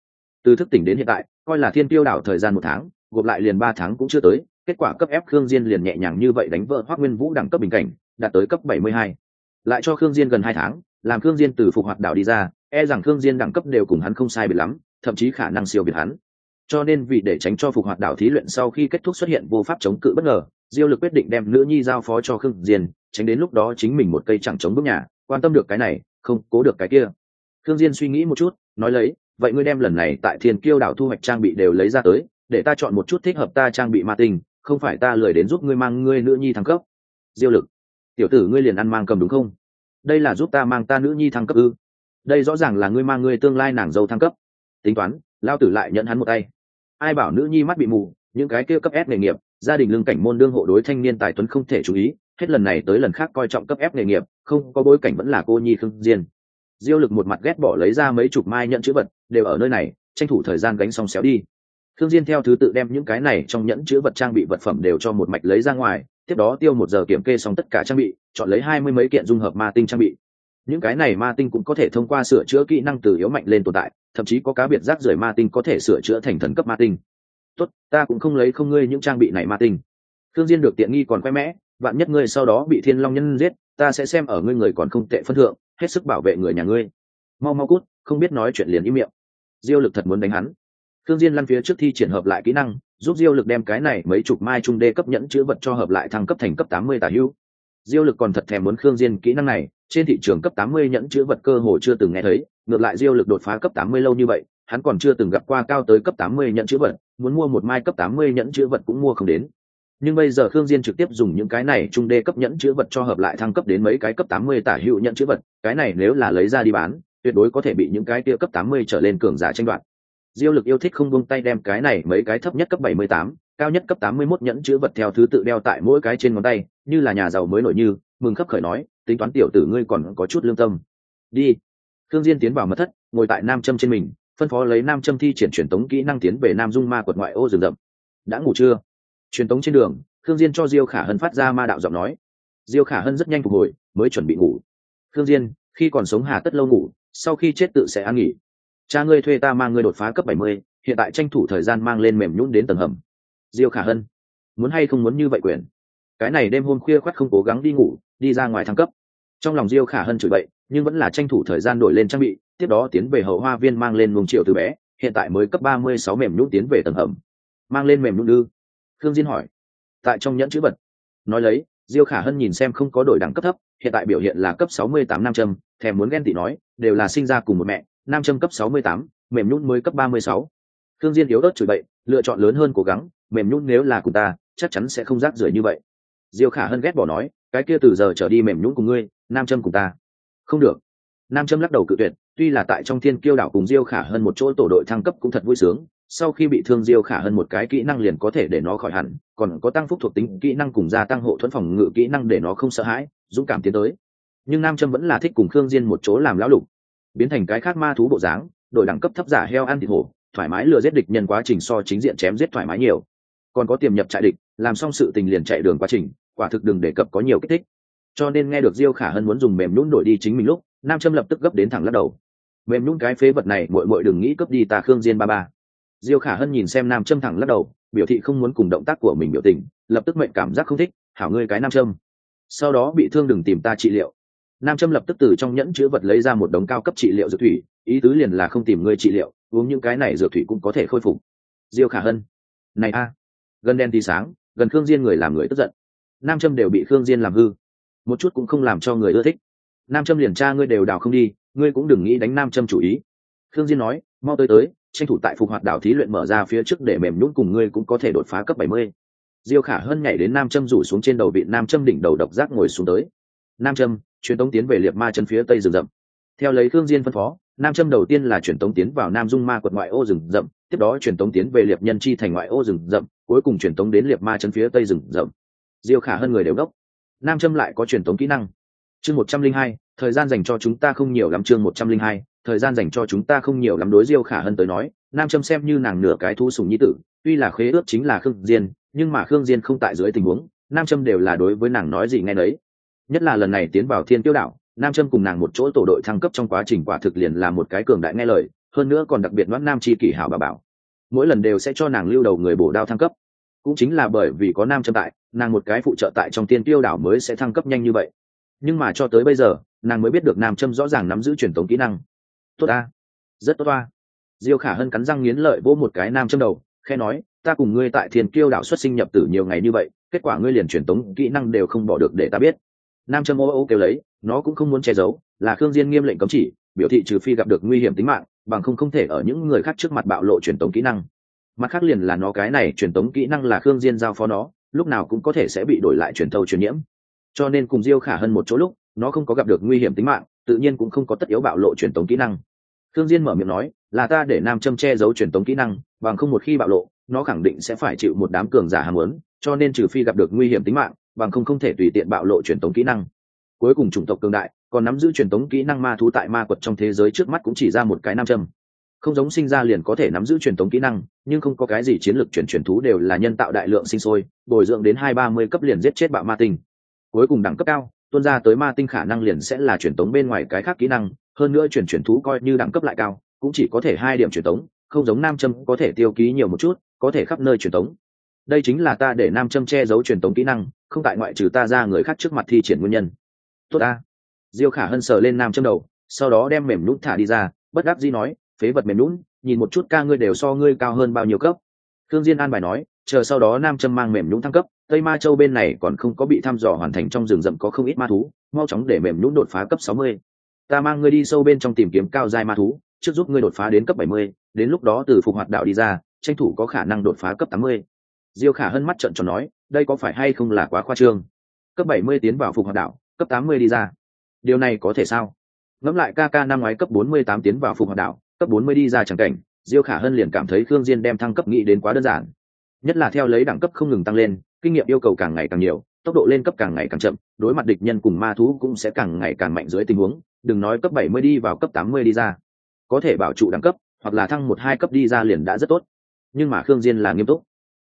Speaker 1: từ thức tỉnh đến hiện tại, coi là thiên tiêu đảo thời gian một tháng, gộp lại liền ba tháng cũng chưa tới, kết quả cấp ép khương diên liền nhẹ nhàng như vậy đánh vỡ hoắc nguyên vũ đẳng cấp bình cảnh, đạt tới cấp 72. lại cho khương diên gần hai tháng làm khương diên từ phục hoạt đảo đi ra e rằng khương diên đẳng cấp đều cùng hắn không sai biệt lắm, thậm chí khả năng siêu việt hắn. Cho nên vì để tránh cho phục hoạt đảo thí luyện sau khi kết thúc xuất hiện vô pháp chống cự bất ngờ, diêu lực quyết định đem nữ nhi giao phó cho khương diên, tránh đến lúc đó chính mình một cây chẳng chống bước nhà, quan tâm được cái này, không cố được cái kia. Khương diên suy nghĩ một chút, nói lấy, vậy ngươi đem lần này tại thiên kiêu đảo thu hoạch trang bị đều lấy ra tới, để ta chọn một chút thích hợp ta trang bị ma tinh, không phải ta lười đến giúp ngươi mang ngươi nữ nhi thăng cấp. Diêu lực, tiểu tử ngươi liền ăn mang cầm đúng không? Đây là giúp ta mang ta nữ nhi thăng cấp ư? Đây rõ ràng là ngươi mang ngươi tương lai nàng dâu thăng cấp. Tính toán, lao tử lại nhận hắn một tay. Ai bảo nữ nhi mắt bị mù, những cái kia cấp ép nghề nghiệp, gia đình lương cảnh môn đương hộ đối thanh niên tài tuấn không thể chú ý, hết lần này tới lần khác coi trọng cấp ép nghề nghiệp, không có bối cảnh vẫn là cô nhi khương diên. Diêu lực một mặt ghét bỏ lấy ra mấy chục mai nhận chữ vật, đều ở nơi này, tranh thủ thời gian gánh xong xéo đi. Khương diên theo thứ tự đem những cái này trong nhẫn chữ vật trang bị vật phẩm đều cho một mạch lấy ra ngoài tiếp đó tiêu một giờ kiểm kê xong tất cả trang bị, chọn lấy hai mươi mấy kiện dung hợp ma tinh trang bị. Những cái này ma tinh cũng có thể thông qua sửa chữa kỹ năng từ yếu mạnh lên tồn tại, thậm chí có cá biệt rác rưởi ma tinh có thể sửa chữa thành thần cấp ma tinh. Tốt, ta cũng không lấy không ngươi những trang bị này ma tinh. Thương diên được tiện nghi còn khoe mẽ, vạn nhất ngươi sau đó bị thiên long nhân giết, ta sẽ xem ở ngươi người còn không tệ phân thượng, hết sức bảo vệ người nhà ngươi. Mau mau cút, không biết nói chuyện liền im miệng. Diêu lực thật muốn đánh hắn. Thương diên lăn phía trước thi triển hợp lại kỹ năng giúp diêu lực đem cái này mấy chục mai trung đê cấp nhẫn chữ vật cho hợp lại thăng cấp thành cấp tám mươi tả hữu. Diêu lực còn thật thèm muốn khương diên kỹ năng này, trên thị trường cấp tám mươi nhẫn chữ vật cơ hồ chưa từng nghe thấy, ngược lại diêu lực đột phá cấp tám mươi lâu như vậy, hắn còn chưa từng gặp qua cao tới cấp tám mươi nhẫn chữ vật, muốn mua một mai cấp tám mươi nhẫn chữ vật cũng mua không đến. Nhưng bây giờ khương diên trực tiếp dùng những cái này trung đê cấp nhẫn chữ vật cho hợp lại thăng cấp đến mấy cái cấp tám mươi tả hữu nhẫn chữ vật, cái này nếu là lấy ra đi bán, tuyệt đối có thể bị những cái kia cấp tám mươi trở lên cường giả tranh đoạt diêu lực yêu thích không buông tay đem cái này mấy cái thấp nhất cấp bảy mươi tám, cao nhất cấp tám mươi 81 nhẫn chữ vật theo thứ tự đeo tại mỗi cái trên ngón tay, như là nhà giàu mới nổi như, mừng khấp khởi nói, tính toán tiểu tử ngươi còn có chút lương tâm. Đi. Thương diên tiến vào mật thất, ngồi tại nam châm trên mình, phân phó lấy nam châm thi triển truyền tống kỹ năng tiến về nam dung ma quật ngoại ô rừng rậm. Đã ngủ chưa? Truyền tống trên đường thương diên cho diêu khả hân phát ra ma đạo giọng nói. Diêu khả hân rất nhanh phục hồi, mới chuẩn bị ngủ. Thương diên, khi còn sống hà tất lâu ngủ, sau khi chết tự sẽ an nghỉ cha ngươi thuê ta mang ngươi đột phá cấp bảy mươi, hiện tại tranh thủ thời gian mang lên mềm nhũn đến tầng hầm. Diêu khả hân muốn hay không muốn như vậy quyền? Cái này đêm hôm khuya khoắt không cố gắng đi ngủ đi ra ngoài thăng cấp. Trong lòng diêu khả hân chửi bậy nhưng vẫn là tranh thủ thời gian đổi lên trang bị tiếp đó tiến về hậu hoa viên mang lên luồng triệu từ bé hiện tại mới cấp ba mươi sáu mềm nhũn tiến về tầng hầm. Mang lên mềm nhũn ư? Thương diên hỏi. Tại trong nhẫn chữ vật. Nói lấy diêu khả hân nhìn xem không có đổi đẳng cấp thấp hiện tại biểu hiện là cấp sáu mươi tám nam châm thèm muốn ghen tị nói đều là sinh ra cùng một mẹ nam châm cấp sáu mươi tám, mềm nhũn mới cấp ba mươi sáu. Thương diên yếu ớt chửi bậy, lựa chọn lớn hơn cố gắng, mềm nhũn nếu là cùng ta, chắc chắn sẽ không rác rưởi như vậy. Diêu khả hân ghét bỏ nói, cái kia từ giờ trở đi mềm nhũn cùng ngươi, nam châm cùng ta. Không được. Nam châm lắc đầu cự tuyệt, tuy là tại trong thiên kiêu đảo cùng diêu khả hơn một chỗ tổ đội thăng cấp cũng thật vui sướng, sau khi bị thương diêu khả hơn một cái kỹ năng liền có thể để nó khỏi hẳn, còn có tăng phúc thuộc tính kỹ năng cùng gia tăng hộ thuẫn phòng ngự kỹ năng để nó không sợ hãi, dũng cảm tiến tới. Nhưng nam châm vẫn là thích cùng khương diên một chỗ làm lão lục biến thành cái khác ma thú bộ dáng, đội đẳng cấp thấp giả heo ăn thịt hổ, thoải mái lừa giết địch nhân quá trình so chính diện chém giết thoải mái nhiều. Còn có tiềm nhập trại địch, làm xong sự tình liền chạy đường quá trình, quả thực đừng đề cập có nhiều kích thích. Cho nên nghe được diêu khả hân muốn dùng mềm nhún đổi đi chính mình lúc, nam châm lập tức gấp đến thẳng lắc đầu. Mềm nhún cái phế vật này, muội muội đừng nghĩ cướp đi ta khương diên ba ba. Diêu khả hân nhìn xem nam châm thẳng lắc đầu, biểu thị không muốn cùng động tác của mình biểu tình, lập tức mệnh cảm giác không thích, hảo ngươi cái nam châm. Sau đó bị thương đừng tìm ta trị liệu nam châm lập tức từ trong nhẫn chứa vật lấy ra một đống cao cấp trị liệu dược thủy, ý tứ liền là không tìm ngươi trị liệu, uống những cái này dược thủy cũng có thể khôi phục. Diêu khả hân, này a, gần đen thì sáng, gần khương diên người làm người tức giận. Nam châm đều bị khương diên làm hư. Một chút cũng không làm cho người ưa thích. Nam châm liền tra ngươi đều đào không đi, ngươi cũng đừng nghĩ đánh nam châm chủ ý. Khương diên nói, mau tới tới, tranh thủ tại phục hoạt đảo thí luyện mở ra phía trước để mềm nhũn cùng ngươi cũng có thể đột phá cấp 70. diêu khả hân nhảy đến nam châm rủ xuống trên đầu vị nam châm đỉnh đầu độc giác ngồi xuống tới. Nam châm truyền tống tiến về liệt ma chân phía tây rừng rậm. Theo lấy khương diên phân phó, nam châm đầu tiên là truyền tống tiến vào nam dung ma quật ngoại ô rừng rậm, tiếp đó truyền tống tiến về liệt nhân chi thành ngoại ô rừng rậm, cuối cùng truyền tống đến liệt ma chân phía tây rừng rậm. Diêu khả hơn người đều đốc. Nam châm lại có truyền tống kỹ năng. Chương một trăm linh hai, thời gian dành cho chúng ta không nhiều lắm, chương một trăm linh hai, thời gian dành cho chúng ta không nhiều lắm đối diêu khả hơn tới nói, nam châm xem như nàng nửa cái thu sùng nhi tử, tuy là khế ước chính là khương diên, nhưng mà khương diên không tại dưới tình huống, nam châm đều là đối với nàng nói gì nghe đấy nhất là lần này tiến vào thiên tiêu đảo, nam châm cùng nàng một chỗ tổ đội thăng cấp trong quá trình quả thực liền là một cái cường đại nghe lời, hơn nữa còn đặc biệt đoán nam chi kỷ hảo bà bảo. Mỗi lần đều sẽ cho nàng lưu đầu người bổ đao thăng cấp. Cũng chính là bởi vì có nam châm tại, nàng một cái phụ trợ tại trong tiên tiêu đảo mới sẽ thăng cấp nhanh như vậy. Nhưng mà cho tới bây giờ, nàng mới biết được nam châm rõ ràng nắm giữ truyền thống kỹ năng. Tốt ta. Rất tốt ta. Diêu khả hân cắn răng nghiến lợi vỗ một cái nam châm đầu khe nói, ta cùng ngươi tại thiên kiêu đảo xuất sinh nhập tử nhiều ngày như vậy, kết quả ngươi liền truyền tống kỹ năng đều không bỏ được để ta biết nam châm ô ô kêu lấy, nó cũng không muốn che giấu, là khương diên nghiêm lệnh cấm chỉ, biểu thị trừ phi gặp được nguy hiểm tính mạng, bằng không không thể ở những người khác trước mặt bạo lộ truyền tống kỹ năng. Mặt khác liền là nó cái này truyền tống kỹ năng là khương diên giao phó nó, lúc nào cũng có thể sẽ bị đổi lại truyền thâu truyền nhiễm. Cho nên cùng diêu khả hơn một chỗ lúc, nó không có gặp được nguy hiểm tính mạng, tự nhiên cũng không có tất yếu bạo lộ truyền tống kỹ năng. Khương diên mở miệng nói, là ta để nam châm che giấu truyền tống kỹ năng, bằng không một khi bạo lộ, nó khẳng định sẽ phải chịu một đám cường giả ham muốn, cho nên trừ phi gặp được nguy hiểm tính mạng bằng không không thể tùy tiện bạo lộ truyền tống kỹ năng. Cuối cùng chủng tộc cường đại, còn nắm giữ truyền tống kỹ năng ma thú tại ma quật trong thế giới trước mắt cũng chỉ ra một cái nam châm. Không giống sinh ra liền có thể nắm giữ truyền tống kỹ năng, nhưng không có cái gì chiến lược chuyển truyền thú đều là nhân tạo đại lượng sinh sôi, bồi dưỡng đến hai ba mươi cấp liền giết chết bạo ma tinh. Cuối cùng đẳng cấp cao tuân ra tới ma tinh khả năng liền sẽ là truyền tống bên ngoài cái khác kỹ năng, hơn nữa chuyển truyền thú coi như đẳng cấp lại cao, cũng chỉ có thể hai điểm truyền tống, không giống nam châm có thể tiêu ký nhiều một chút, có thể khắp nơi truyền tống đây chính là ta để nam châm che giấu truyền tống kỹ năng không tại ngoại trừ ta ra người khác trước mặt thi triển nguyên nhân tốt ta diêu khả hân sờ lên nam châm đầu sau đó đem mềm nhũn thả đi ra bất đắc dĩ nói phế vật mềm nhũn nhìn một chút ca ngươi đều so ngươi cao hơn bao nhiêu cấp thương diên an bài nói chờ sau đó nam châm mang mềm nhũn thăng cấp tây ma châu bên này còn không có bị thăm dò hoàn thành trong rừng rậm có không ít ma thú mau chóng để mềm nhũn đột phá cấp 60. ta mang ngươi đi sâu bên trong tìm kiếm cao giai ma thú trước giúp ngươi đột phá đến cấp 70, đến lúc đó từ phục hoạt đạo đi ra tranh thủ có khả năng đột phá cấp 80 diêu khả hân mắt trợn tròn nói, đây có phải hay không là quá khoa trương? Cấp 70 tiến vào phục hoạt đạo cấp 80 đi ra. Điều này có thể sao? Ngẫm lại ca ca năm ngoái cấp 48 tiến vào phục hoạt đạo cấp 40 đi ra chẳng cảnh, diêu khả hân liền cảm thấy khương diên đem thăng cấp nghĩ đến quá đơn giản. Nhất là theo lấy đẳng cấp không ngừng tăng lên, kinh nghiệm yêu cầu càng ngày càng nhiều, tốc độ lên cấp càng ngày càng chậm, đối mặt địch nhân cùng ma thú cũng sẽ càng ngày càng mạnh dưới tình huống, đừng nói cấp 70 đi vào cấp 80 đi ra. Có thể bảo trụ đẳng cấp, hoặc là thăng một hai cấp đi ra liền đã rất tốt. Nhưng mà khương diên là nghiêm túc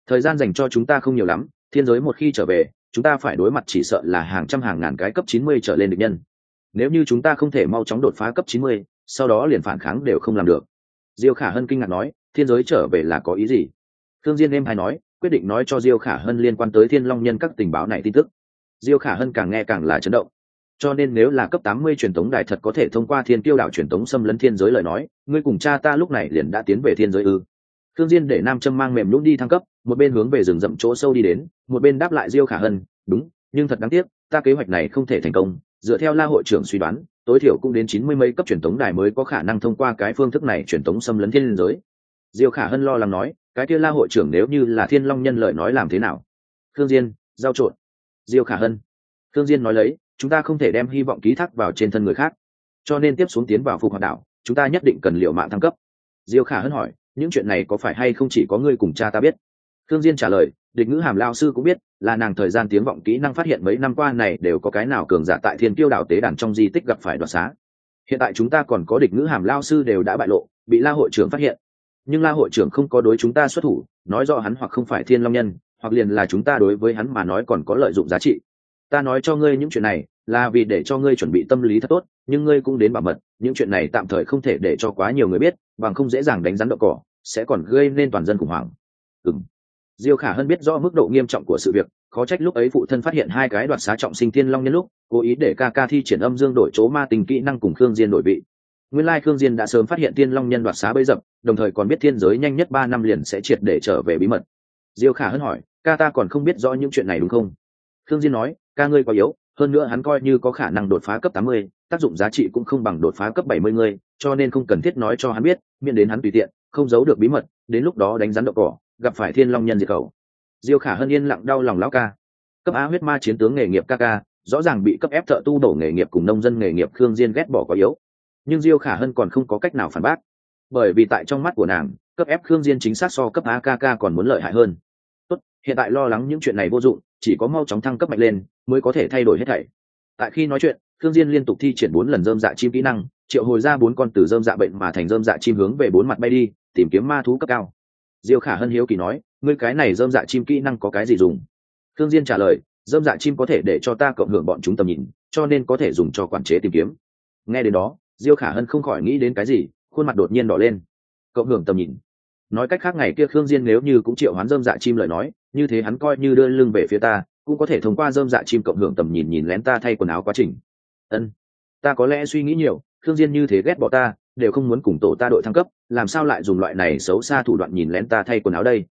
Speaker 1: thời gian dành cho chúng ta không nhiều lắm thiên giới một khi trở về chúng ta phải đối mặt chỉ sợ là hàng trăm hàng ngàn cái cấp 90 trở lên địch nhân. Nếu như chúng ta không thể mau chóng đột phá cấp 90, sau đó liền phản kháng đều không làm được. Diêu khả hân kinh ngạc nói thiên giới trở về là có ý gì? Thương diên em hay nói quyết định nói cho diêu khả hân liên quan tới thiên long nhân các tình báo này tin tức. Diêu khả hân càng nghe càng là chấn động. Cho nên nếu là cấp 80 truyền tống đài thật có thể thông qua thiên tiêu đảo truyền tống xâm lấn thiên giới lời nói ngươi cùng cha ta lúc này liền đã tiến về thiên giới ư? Khương diên để nam Trâm mang mềm nhũn đi thăng cấp, một bên hướng về rừng rậm chỗ sâu đi đến, một bên đáp lại diêu khả hân, đúng, nhưng thật đáng tiếc, ta kế hoạch này không thể thành công. Dựa theo la hội trưởng suy đoán, tối thiểu cũng đến chín mươi mấy cấp truyền tống đài mới có khả năng thông qua cái phương thức này truyền tống xâm lấn thiên linh giới. Diêu khả hân lo lắng nói, cái kia la hội trưởng nếu như là thiên long nhân lợi nói làm thế nào? Khương diên, giao trộn. Diêu khả hân, Khương diên nói lấy, chúng ta không thể đem hy vọng ký thác vào trên thân người khác. Cho nên tiếp xuống tiến vào phục hoạt đảo, chúng ta nhất định cần liệu mạng thăng cấp. Diêu khả hân hỏi những chuyện này có phải hay không chỉ có ngươi cùng cha ta biết? Thương diên trả lời, địch ngữ hàm lao sư cũng biết, là nàng thời gian tiếng vọng kỹ năng phát hiện mấy năm qua này đều có cái nào cường giả tại thiên kiêu đảo tế đàn trong di tích gặp phải đoạt xá. Hiện tại chúng ta còn có địch ngữ hàm lao sư đều đã bại lộ, bị la hội trưởng phát hiện. Nhưng la hội trưởng không có đối chúng ta xuất thủ, nói rõ hắn hoặc không phải thiên long nhân, hoặc liền là chúng ta đối với hắn mà nói còn có lợi dụng giá trị. Ta nói cho ngươi những chuyện này, là vì để cho ngươi chuẩn bị tâm lý thật tốt, nhưng ngươi cũng đến bảo mật những chuyện này tạm thời không thể để cho quá nhiều người biết bằng không dễ dàng đánh rắn đậu cỏ sẽ còn gây nên toàn dân khủng hoảng. Ừng diêu khả hân biết rõ mức độ nghiêm trọng của sự việc khó trách lúc ấy phụ thân phát hiện hai cái đoạt xá trọng sinh thiên long nhân lúc cố ý để ca ca thi triển âm dương đổi chỗ ma tình kỹ năng cùng khương diên đổi vị. Nguyên lai khương diên đã sớm phát hiện thiên long nhân đoạt xá bấy dập đồng thời còn biết thiên giới nhanh nhất ba năm liền sẽ triệt để trở về bí mật. Diêu khả hân hỏi ca ta còn không biết rõ những chuyện này đúng không? Khương diên nói ca ngươi quá yếu hơn nữa hắn coi như có khả năng đột phá cấp tám mươi, tác dụng giá trị cũng không bằng đột phá cấp bảy mươi người, cho nên không cần thiết nói cho hắn biết, miễn đến hắn tùy tiện, không giấu được bí mật, đến lúc đó đánh rắn đậu cỏ, gặp phải thiên long nhân diệt khẩu. Diêu khả hân yên lặng đau lòng lão ca. Cấp á huyết ma chiến tướng nghề nghiệp ca ca, rõ ràng bị cấp ép thợ tu đổ nghề nghiệp cùng nông dân nghề nghiệp khương diên ghét bỏ quá yếu. Nhưng diêu khả hân còn không có cách nào phản bác. Bởi vì tại trong mắt của nàng, cấp ép khương diên chính xác so cấp á ca ca còn muốn lợi hại hơn. Tốt, hiện tại lo lắng những chuyện này vô dụng, chỉ có mau chóng thăng cấp mạnh lên, mới có thể thay đổi hết thảy. Tại khi nói chuyện Thương diên liên tục thi triển bốn lần dơm dạ chim kỹ năng, triệu hồi ra bốn con từ dơm dạ bệnh mà thành dơm dạ chim hướng về bốn mặt bay đi, tìm kiếm ma thú cấp cao. Diêu khả hân hiếu kỳ nói, ngươi cái này dơm dạ chim kỹ năng có cái gì dùng? Thương diên trả lời, dơm dạ chim có thể để cho ta cộng hưởng bọn chúng tầm nhìn, cho nên có thể dùng cho quản chế tìm kiếm. Nghe đến đó, diêu khả hân không khỏi nghĩ đến cái gì, khuôn mặt đột nhiên đỏ lên. Cộng hưởng tầm nhìn? Nói cách khác ngày kia khương diên nếu như cũng triệu hoán dơm dạ chim lời nói, như thế hắn coi như đưa lưng về phía ta, cũng có thể thông qua dơm dạ chim cộng hưởng tầm nhìn nhìn lén ta thay quần áo quá trình ân. Ta có lẽ suy nghĩ nhiều, khương diên như thế ghét bỏ ta, đều không muốn cùng tổ ta đội thăng cấp, làm sao lại dùng loại này xấu xa thủ đoạn nhìn lén ta thay quần áo đây?